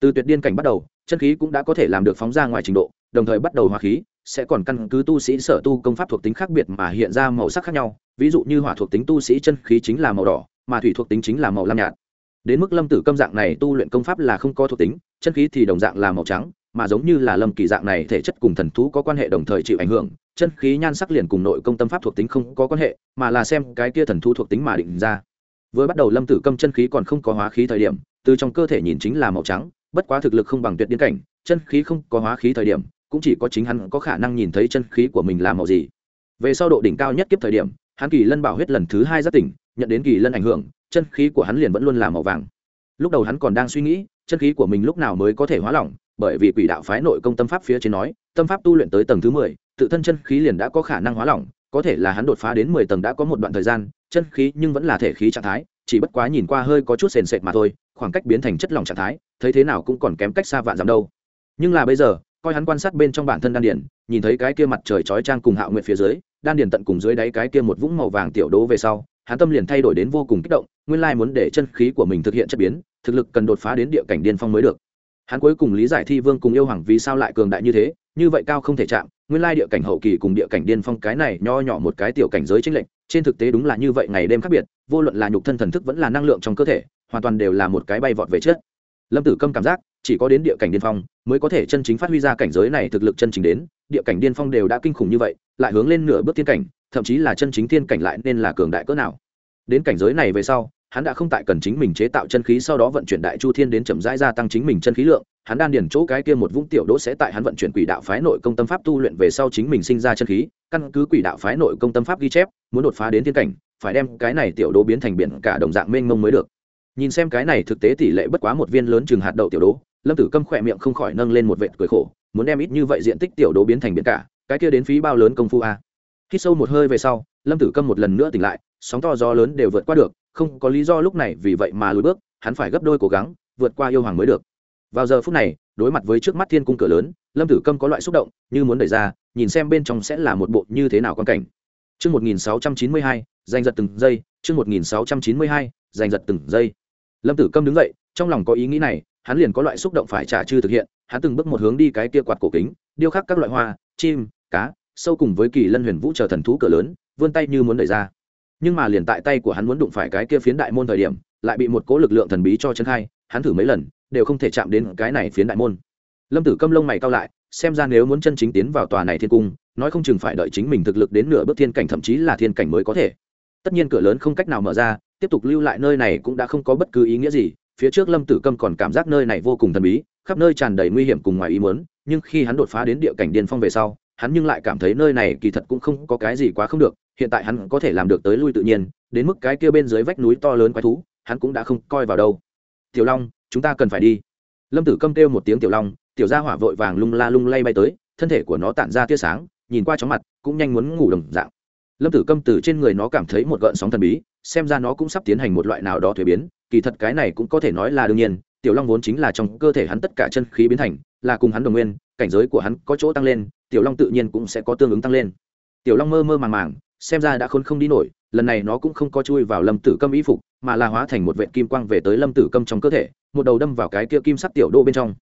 Từ tuyệt điên cảnh bắt đầu, chân khí cũng đã có thể làm được phóng ra ngoài trình độ, đồng thời bắt đầu hóa khí sẽ còn căn cứ tu sĩ sở tu công pháp thuộc tính khác biệt mà hiện ra màu sắc khác nhau. Ví dụ như hỏa thuộc tính tu sĩ chân khí chính là màu đỏ, mà thủy thuộc tính chính là màu lam nhạt. Đến mức lâm tử câm dạng này tu luyện công pháp là không có thuộc tính, chân khí thì đồng dạng là màu trắng, mà giống như là lâm kỳ dạng này thể chất cùng thần thú có quan hệ đồng thời chịu ảnh hưởng, chân khí nhan sắc liền cùng nội công tâm pháp thuộc tính không có quan hệ, mà là xem cái kia thần thú thuộc tính mà định ra. Với bắt đầu lâm tử câm chân khí còn không có hóa khí thời điểm, từ trong cơ thể nhìn chính là màu trắng, bất quá thực lực không bằng tuyệt điên cảnh, chân khí không có hóa khí thời điểm cũng chỉ có chính hắn có khả năng nhìn thấy chân khí của mình là màu gì. Về sau độ đỉnh cao nhất kiếp thời điểm, hắn kỳ lân bảo huyết lần thứ hai giác tỉnh, nhận đến kỳ lân ảnh hưởng, chân khí của hắn liền vẫn luôn là màu vàng. Lúc đầu hắn còn đang suy nghĩ, chân khí của mình lúc nào mới có thể hóa lỏng, bởi vì quỷ đạo phái nội công tâm pháp phía trên nói, tâm pháp tu luyện tới tầng thứ mười, tự thân chân khí liền đã có khả năng hóa lỏng, có thể là hắn đột phá đến mười tầng đã có một đoạn thời gian, chân khí nhưng vẫn là thể khí trạng thái, chỉ bất quá nhìn qua hơi có chút sền sệt mà thôi, khoảng cách biến thành chất lỏng trạng thái, thấy thế nào cũng còn kém cách xa vạn dặm đâu. Nhưng là bây giờ coi hắn quan sát bên trong bản thân đan điền, nhìn thấy cái kia mặt trời chói trang cùng hạo nguyện phía dưới, đan điền tận cùng dưới đáy cái kia một vũng màu vàng tiểu đố về sau, hắn tâm liền thay đổi đến vô cùng kích động, nguyên lai muốn để chân khí của mình thực hiện chất biến, thực lực cần đột phá đến địa cảnh điên phong mới được. Hắn cuối cùng lý giải thi vương cùng yêu hoàng vì sao lại cường đại như thế, như vậy cao không thể chạm, nguyên lai địa cảnh hậu kỳ cùng địa cảnh điên phong cái này nho nhỏ một cái tiểu cảnh giới chính lệch, trên thực tế đúng là như vậy ngày đêm khác biệt, vô luận là nhục thân thần thức vẫn là năng lượng trong cơ thể, hoàn toàn đều là một cái bay vọt về trước. Lâm tử câm cảm giác, chỉ có đến địa cảnh điên phong mới có thể chân chính phát huy ra cảnh giới này thực lực chân chính đến, địa cảnh điên phong đều đã kinh khủng như vậy, lại hướng lên nửa bước tiên cảnh, thậm chí là chân chính tiên cảnh lại nên là cường đại cỡ nào. Đến cảnh giới này về sau, hắn đã không tại cần chính mình chế tạo chân khí sau đó vận chuyển đại chu thiên đến chậm rãi gia tăng chính mình chân khí lượng, hắn đan điền chỗ cái kia một vũng tiểu đỗ sẽ tại hắn vận chuyển quỷ đạo phái nội công tâm pháp tu luyện về sau chính mình sinh ra chân khí, căn cứ quỷ đạo phái nội công tâm pháp ghi chép, muốn đột phá đến thiên cảnh, phải đem cái này tiểu đỗ biến thành biển cả đồng dạng mênh mông mới được. Nhìn xem cái này thực tế tỷ lệ bất quá một viên lớn chừng hạt đậu tiểu đỗ lâm tử câm khỏe miệng không khỏi nâng lên một vệt cười khổ muốn đem ít như vậy diện tích tiểu đố biến thành biển cả cái kia đến phí bao lớn công phu à? a khi sâu một hơi về sau lâm tử câm một lần nữa tỉnh lại sóng to gió lớn đều vượt qua được không có lý do lúc này vì vậy mà lùi bước hắn phải gấp đôi cố gắng vượt qua yêu hoàng mới được. Vào giờ phút này đối mặt với trước mắt thiên cung cửa lớn lâm tử câm có loại xúc động như muốn đẩy ra nhìn xem bên trong sẽ là một bộ như thế nào quan cảnh. Trước 1692, giành giật từng giây, trước 1692, giành giật từng giây. Lâm Tử Câm đứng dậy, trong lòng có ý nghĩ này, hắn liền có loại xúc động phải trả chư thực hiện, hắn từng bước một hướng đi cái kia quạt cổ kính, điêu khắc các loại hoa, chim, cá, sâu cùng với kỳ lân huyền vũ chờ thần thú cửa lớn, vươn tay như muốn đẩy ra. Nhưng mà liền tại tay của hắn muốn đụng phải cái kia phiến đại môn thời điểm lại bị một cỗ lực lượng thần bí cho chân khai hắn thử mấy lần đều không thể chạm đến cái này phiến đại môn. Lâm tử câm lông mày cao lại xem ra nếu muốn chân chính tiến vào tòa này thiên cung nói không chừng phải đợi chính mình thực lực đến nửa bước thiên cảnh thậm chí là thiên cảnh mới có thể. Tất nhiên cửa lớn không cách nào mở ra tiếp tục lưu lại nơi này cũng đã không có bất cứ ý nghĩa gì phía trước lâm tử câm còn cảm giác nơi này vô cùng thần bí, khắp nơi tràn đầy nguy hiểm cùng ngoài ý muốn, nhưng khi hắn đột phá đến địa cảnh điên phong về sau, hắn nhưng lại cảm thấy nơi này kỳ thật cũng không có cái gì quá không được, hiện tại hắn có thể làm được tới lui tự nhiên, đến mức cái kia bên dưới vách núi to lớn quái thú, hắn cũng đã không coi vào đâu. Tiểu long, chúng ta cần phải đi. Lâm tử câm kêu một tiếng tiểu long tiểu gia hỏa vội vàng lung la lung lay bay tới, thân thể của nó tản ra tia sáng, nhìn qua chóng mặt, cũng nhanh muốn ngủ đồng dạng. Lâm tử câm từ trên người nó cảm thấy một gợn sóng thần bí xem ra nó cũng sắp tiến hành một loại nào đó thuế biến, kỳ thật cái này cũng có thể nói là đương nhiên, tiểu long vốn chính là trong cơ thể hắn tất cả chân khí biến thành, là cùng hắn đồng nguyên, cảnh giới của hắn có chỗ tăng lên, tiểu long tự nhiên cũng sẽ có tương ứng tăng lên. Tiểu long mơ mơ màng màng, xem ra đã khôn không đi nổi, lần này nó cũng không có chui vào lâm tử câm y phục, mà là hóa thành một vệ kim quang về tới lâm tử câm trong cơ thể, một đầu đâm vào cái kia kim sắc tiểu đô bên trong.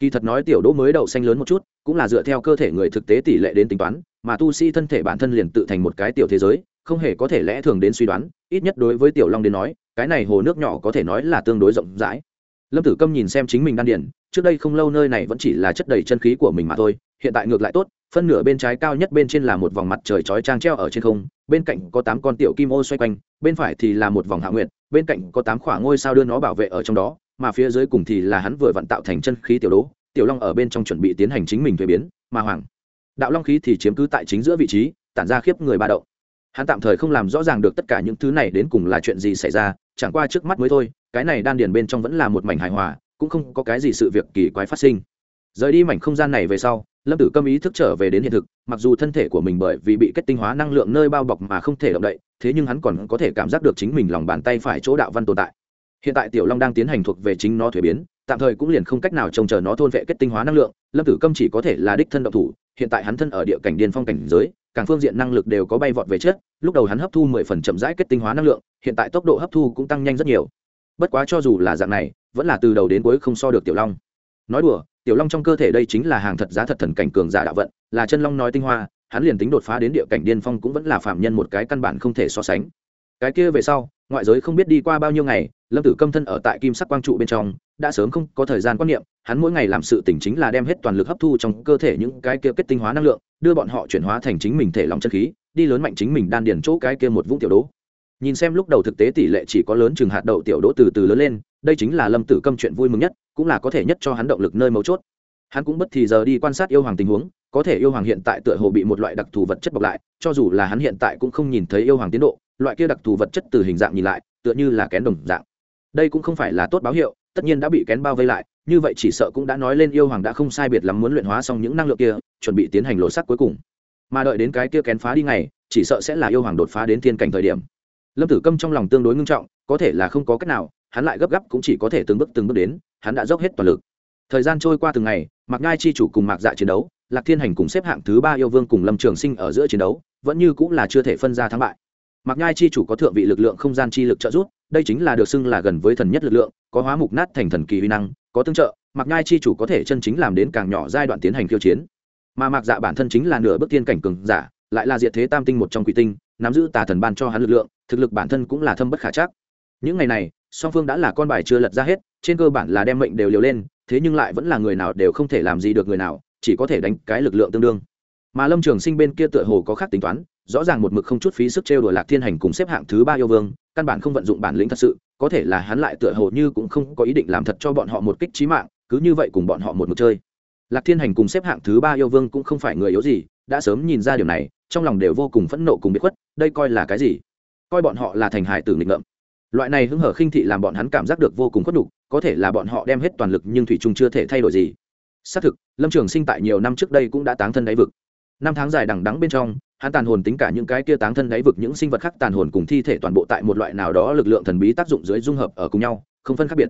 Kỳ thật nói tiểu đỗ mới đậu xanh lớn một chút, cũng là dựa theo cơ thể người thực tế tỷ lệ đến tính toán mà tu sĩ thân thể bản thân liền tự thành một cái tiểu thế giới, không hề có thể lẽ thường đến suy đoán, ít nhất đối với tiểu long đến nói, cái này hồ nước nhỏ có thể nói là tương đối rộng rãi. Lâm tử câm nhìn xem chính mình đan điển trước đây không lâu nơi này vẫn chỉ là chất đầy chân khí của mình mà thôi, hiện tại ngược lại tốt, phân nửa bên trái cao nhất bên trên là một vòng mặt trời chói trang treo ở trên không, bên cạnh có tám con tiểu kim ô xoay quanh, bên phải thì là một vòng hạ nguyện bên cạnh có tám khoảng ngôi sao đưa nó bảo vệ ở trong đó, mà phía dưới cùng thì là hắn vừa vặn tạo thành chân khí tiểu đố, tiểu long ở bên trong chuẩn bị tiến hành chính mình thuế biến, mà hoàng đạo long khí thì chiếm cứ tại chính giữa vị trí, tản ra khiếp người ba đậu hắn tạm thời không làm rõ ràng được tất cả những thứ này đến cùng là chuyện gì xảy ra, chẳng qua trước mắt mới thôi, cái này đan điền bên trong vẫn là một mảnh hài hòa, cũng không có cái gì sự việc kỳ quái phát sinh. Rời đi mảnh không gian này về sau, lâm tử câm ý thức trở về đến hiện thực, mặc dù thân thể của mình bởi vì bị kết tinh hóa năng lượng nơi bao bọc mà không thể động đậy, thế nhưng hắn còn có thể cảm giác được chính mình lòng bàn tay phải chỗ đạo văn tồn tại. Hiện tại tiểu long đang tiến hành thuộc về chính nó thuế biến, tạm thời cũng liền không cách nào trông chờ nó thôn vệ kết tinh hóa năng lượng, lâm tử câm chỉ có thể là đích thân động thủ hiện tại hắn thân ở địa cảnh điên phong cảnh giới, càng phương diện năng lực đều có bay vọt về trước, lúc đầu hắn hấp thu mười phần chậm rãi kết tinh hóa năng lượng, hiện tại tốc độ hấp thu cũng tăng nhanh rất nhiều. Bất quá cho dù là dạng này, vẫn là từ đầu đến cuối không so được tiểu long. Nói đùa, tiểu long trong cơ thể đây chính là hàng thật giá thật thần cảnh cường giả đạo vận, là chân long nói tinh hoa, hắn liền tính đột phá đến địa cảnh điên phong cũng vẫn là phạm nhân một cái căn bản không thể so sánh. Cái kia về sau ngoại giới không biết đi qua bao nhiêu ngày, lâm tử câm thân ở tại kim sắc quang trụ bên trong, đã sớm không có thời gian quan niệm, hắn mỗi ngày làm sự tỉnh chính là đem hết toàn lực hấp thu trong cơ thể những cái kia kết tinh hóa năng lượng, đưa bọn họ chuyển hóa thành chính mình thể lòng chân khí, đi lớn mạnh chính mình đan điền chỗ cái kia một vũng tiểu đố. Nhìn xem lúc đầu thực tế tỷ lệ chỉ có lớn chừng hạt đậu tiểu đỗ từ từ lớn lên, đây chính là lâm tử câm chuyện vui mừng nhất, cũng là có thể nhất cho hắn động lực nơi mấu chốt. Hắn cũng bất thì giờ đi quan sát yêu hoàng tình huống, có thể yêu hoàng hiện tại tựa hồ bị một loại đặc thù vật chất bọc lại, cho dù là hắn hiện tại cũng không nhìn thấy yêu hoàng tiến độ loại kia đặc thù vật chất từ hình dạng nhìn lại, tựa như là kén đồng dạng. Đây cũng không phải là tốt báo hiệu, tất nhiên đã bị kén bao vây lại, như vậy chỉ sợ cũng đã nói lên yêu hoàng đã không sai biệt lắm muốn luyện hóa xong những năng lượng kia, chuẩn bị tiến hành lộ sắc cuối cùng. Mà đợi đến cái kia kén phá đi ngày, chỉ sợ sẽ là yêu hoàng đột phá đến thiên cảnh thời điểm. Lâm tử câm trong lòng tương đối ngưng trọng, có thể là không có cách nào, hắn lại gấp gáp cũng chỉ có thể từng bước từng bước đến, hắn đã dốc hết toàn lực. Thời gian trôi qua từng ngày, mạc ngai chi chủ cùng mạc dạ chiến đấu, lạc thiên hành cùng xếp hạng thứ ba yêu vương cùng lâm trường sinh ở giữa chiến đấu, vẫn như cũng là chưa thể phân ra thắng bại mạc ngai chi chủ có thượng vị lực lượng không gian chi lực trợ giúp, đây chính là được xưng là gần với thần nhất lực lượng, có hóa mục nát thành thần kỳ huy năng, có tương trợ, mạc nhai chi chủ có thể chân chính làm đến càng nhỏ giai đoạn tiến hành khiêu chiến. Mà mạc dạ bản thân chính là nửa bước tiên cảnh cường giả, lại là diệt thế tam tinh một trong quỷ tinh, nắm giữ tà thần ban cho hắn lực lượng, thực lực bản thân cũng là thâm bất khả chắc. Những ngày này, song phương đã là con bài chưa lật ra hết, trên cơ bản là đem mệnh đều liều lên, thế nhưng lại vẫn là người nào đều không thể làm gì được người nào, chỉ có thể đánh cái lực lượng tương đương. Mà lâm trường sinh bên kia tựa hồ có khác tính toán rõ ràng một mực không chút phí sức trêu đùa lạc thiên hành cùng xếp hạng thứ ba yêu vương, căn bản không vận dụng bản lĩnh thật sự, có thể là hắn lại tựa hồ như cũng không có ý định làm thật cho bọn họ một kích trí mạng, cứ như vậy cùng bọn họ một mực chơi. Lạc thiên hành cùng xếp hạng thứ ba yêu vương cũng không phải người yếu gì, đã sớm nhìn ra điều này, trong lòng đều vô cùng phẫn nộ cùng bị khuất, đây coi là cái gì? Coi bọn họ là thành hải tử nghịch ngợm. Loại này hứng hở khinh thị làm bọn hắn cảm giác được vô cùng khuất đục có thể là bọn họ đem hết toàn lực nhưng thủy trung chưa thể thay đổi gì. Xác thực, lâm trường sinh tại nhiều năm trước đây cũng đã táng thân đáy vực. Năm tháng dài đằng đắng bên trong hắn tàn hồn tính cả những cái kia táng thân đáy vực, những sinh vật khác tàn hồn cùng thi thể toàn bộ tại một loại nào đó lực lượng thần bí tác dụng dưới dung hợp ở cùng nhau, không phân khác biệt.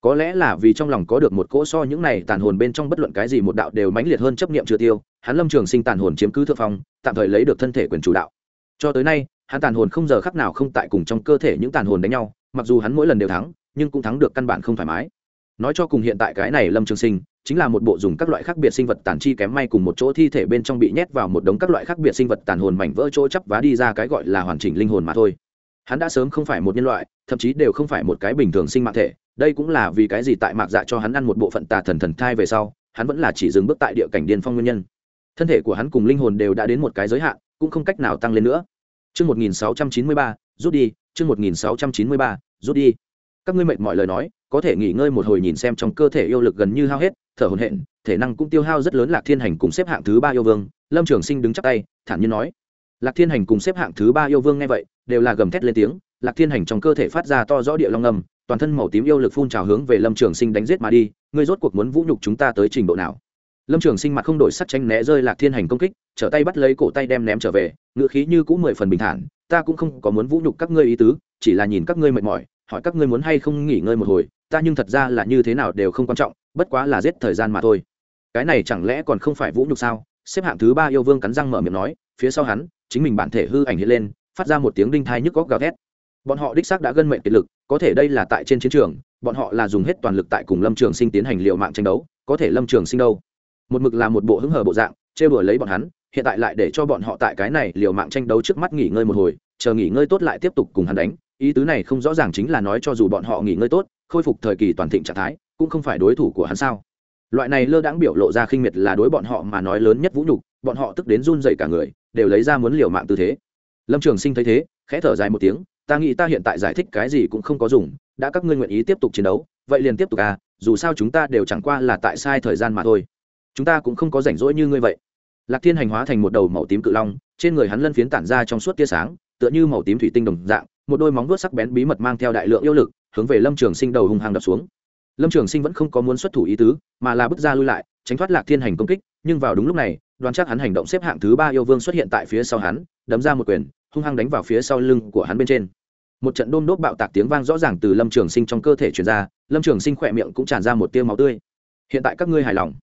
Có lẽ là vì trong lòng có được một cỗ so những này tàn hồn bên trong bất luận cái gì một đạo đều mãnh liệt hơn chấp niệm chưa tiêu, hắn lâm trường sinh tàn hồn chiếm cứ thượng phong, tạm thời lấy được thân thể quyền chủ đạo. Cho tới nay, hắn tàn hồn không giờ khắc nào không tại cùng trong cơ thể những tàn hồn đánh nhau, mặc dù hắn mỗi lần đều thắng, nhưng cũng thắng được căn bản không thoải mái. Nói cho cùng hiện tại cái này lâm trường sinh chính là một bộ dùng các loại khác biệt sinh vật tàn chi kém may cùng một chỗ thi thể bên trong bị nhét vào một đống các loại khác biệt sinh vật tàn hồn mảnh vỡ chỗ chấp vá đi ra cái gọi là hoàn chỉnh linh hồn mà thôi. Hắn đã sớm không phải một nhân loại thậm chí đều không phải một cái bình thường sinh mạng thể. Đây cũng là vì cái gì tại mạc dạ cho hắn ăn một bộ phận tà thần thần thai về sau hắn vẫn là chỉ dừng bước tại địa cảnh điên phong nguyên nhân. Thân thể của hắn cùng linh hồn đều đã đến một cái giới hạn cũng không cách nào tăng lên nữa. Trước 1693, rút đi, trước 1693, rút đi. Các ngươi mệt mọi lời nói, có thể nghỉ ngơi một hồi nhìn xem trong cơ thể yêu lực gần như hao hết, thở hổn hển, thể năng cũng tiêu hao rất lớn Lạc Thiên Hành cùng xếp hạng thứ ba yêu vương, Lâm Trường Sinh đứng chắc tay, thản nhiên nói. Lạc Thiên Hành cùng xếp hạng thứ ba yêu vương nghe vậy, đều là gầm thét lên tiếng, Lạc Thiên Hành trong cơ thể phát ra to rõ địa long ngầm, toàn thân màu tím yêu lực phun trào hướng về Lâm Trường Sinh đánh giết mà đi, ngươi rốt cuộc muốn vũ nhục chúng ta tới trình độ nào? Lâm Trường Sinh mặt không đổi sắc tranh né rơi Lạc Thiên Hành công kích, trở tay bắt lấy cổ tay đem ném trở về, ngựa khí như cũ mười phần bình thản, ta cũng không có muốn vũ nhục các ngươi ý tứ, chỉ là nhìn các ngươi mệt mỏi, hỏi các ngươi muốn hay không nghỉ ngơi một hồi, ta nhưng thật ra là như thế nào đều không quan trọng, bất quá là giết thời gian mà thôi. Cái này chẳng lẽ còn không phải vũ nhục sao? Xếp hạng thứ ba yêu vương cắn răng mở miệng nói phía sau hắn chính mình bản thể hư ảnh hiện lên phát ra một tiếng đinh thai nhức góc gào thét. Bọn họ đích xác đã gân mệnh kiệt lực có thể đây là tại trên chiến trường bọn họ là dùng hết toàn lực tại cùng lâm trường sinh tiến hành liệu mạng tranh đấu có thể lâm trường sinh đâu? Một mực là một bộ hứng hở bộ dạng chê bừa lấy bọn hắn hiện tại lại để cho bọn họ tại cái này liều mạng tranh đấu trước mắt nghỉ ngơi một hồi chờ nghỉ ngơi tốt lại tiếp tục cùng hắn đánh ý tứ này không rõ ràng chính là nói cho dù bọn họ nghỉ ngơi tốt khôi phục thời kỳ toàn thịnh trạng thái, cũng không phải đối thủ của hắn sao? Loại này lơ đãng biểu lộ ra khinh miệt là đối bọn họ mà nói lớn nhất vũ nhục, bọn họ tức đến run dậy cả người, đều lấy ra muốn liều mạng tư thế. Lâm trường sinh thấy thế, khẽ thở dài một tiếng, ta nghĩ ta hiện tại giải thích cái gì cũng không có dùng, đã các ngươi nguyện ý tiếp tục chiến đấu, vậy liền tiếp tục à dù sao chúng ta đều chẳng qua là tại sai thời gian mà thôi. Chúng ta cũng không có rảnh rỗi như ngươi vậy. Lạc thiên hành hóa thành một đầu màu tím cự long, trên người hắn lân phiến tản ra trong suốt tia sáng, tựa như màu tím thủy tinh đồng dạng, một đôi móng vuốt sắc bén bí mật mang theo đại lượng yêu lực hướng về lâm trường sinh đầu hung hăng đập xuống. Lâm trường sinh vẫn không có muốn xuất thủ ý tứ, mà là bước ra lui lại, tránh thoát lạc thiên hành công kích, nhưng vào đúng lúc này, đoán chắc hắn hành động xếp hạng thứ ba yêu vương xuất hiện tại phía sau hắn, đấm ra một quyền, hung hăng đánh vào phía sau lưng của hắn bên trên. Một trận đôm đốt bạo tạc tiếng vang rõ ràng từ lâm trường sinh trong cơ thể truyền ra, lâm trường sinh khỏe miệng cũng tràn ra một tiêu máu tươi. Hiện tại các ngươi hài lòng.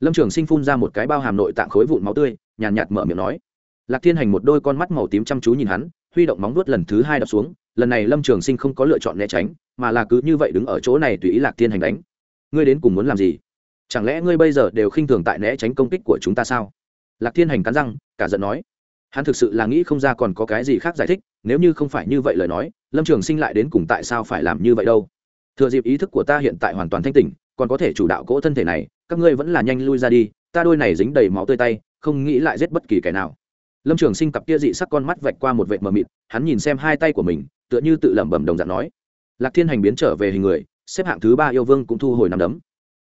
Lâm trường sinh phun ra một cái bao hàm nội tạng khối vụn máu tươi, nhàn nhạt mở miệng nói. Lạc thiên hành một đôi con mắt màu tím chăm chú nhìn hắn, huy động móng vuốt lần thứ hai đập xuống, lần này lâm trường sinh không có lựa chọn né tránh mà là cứ như vậy đứng ở chỗ này tùy ý lạc thiên hành đánh. Ngươi đến cùng muốn làm gì? Chẳng lẽ ngươi bây giờ đều khinh thường tại né tránh công kích của chúng ta sao? Lạc thiên hành cắn răng, cả giận nói. Hắn thực sự là nghĩ không ra còn có cái gì khác giải thích, nếu như không phải như vậy lời nói, lâm trường sinh lại đến cùng tại sao phải làm như vậy đâu? Thừa dịp ý thức của ta hiện tại hoàn toàn thanh tỉnh, còn có thể chủ đạo cỗ thân thể này, các ngươi vẫn là nhanh lui ra đi, ta đôi này dính đầy máu tươi tay, không nghĩ lại giết bất kỳ kẻ nào. Lâm trường sinh cặp kia dị sắc con mắt vạch qua một vệt mờ mịt, hắn nhìn xem hai tay của mình, tựa như tự lẩm bẩm đồng dạng nói lạc thiên hành biến trở về hình người, xếp hạng thứ ba yêu vương cũng thu hồi nằm đấm.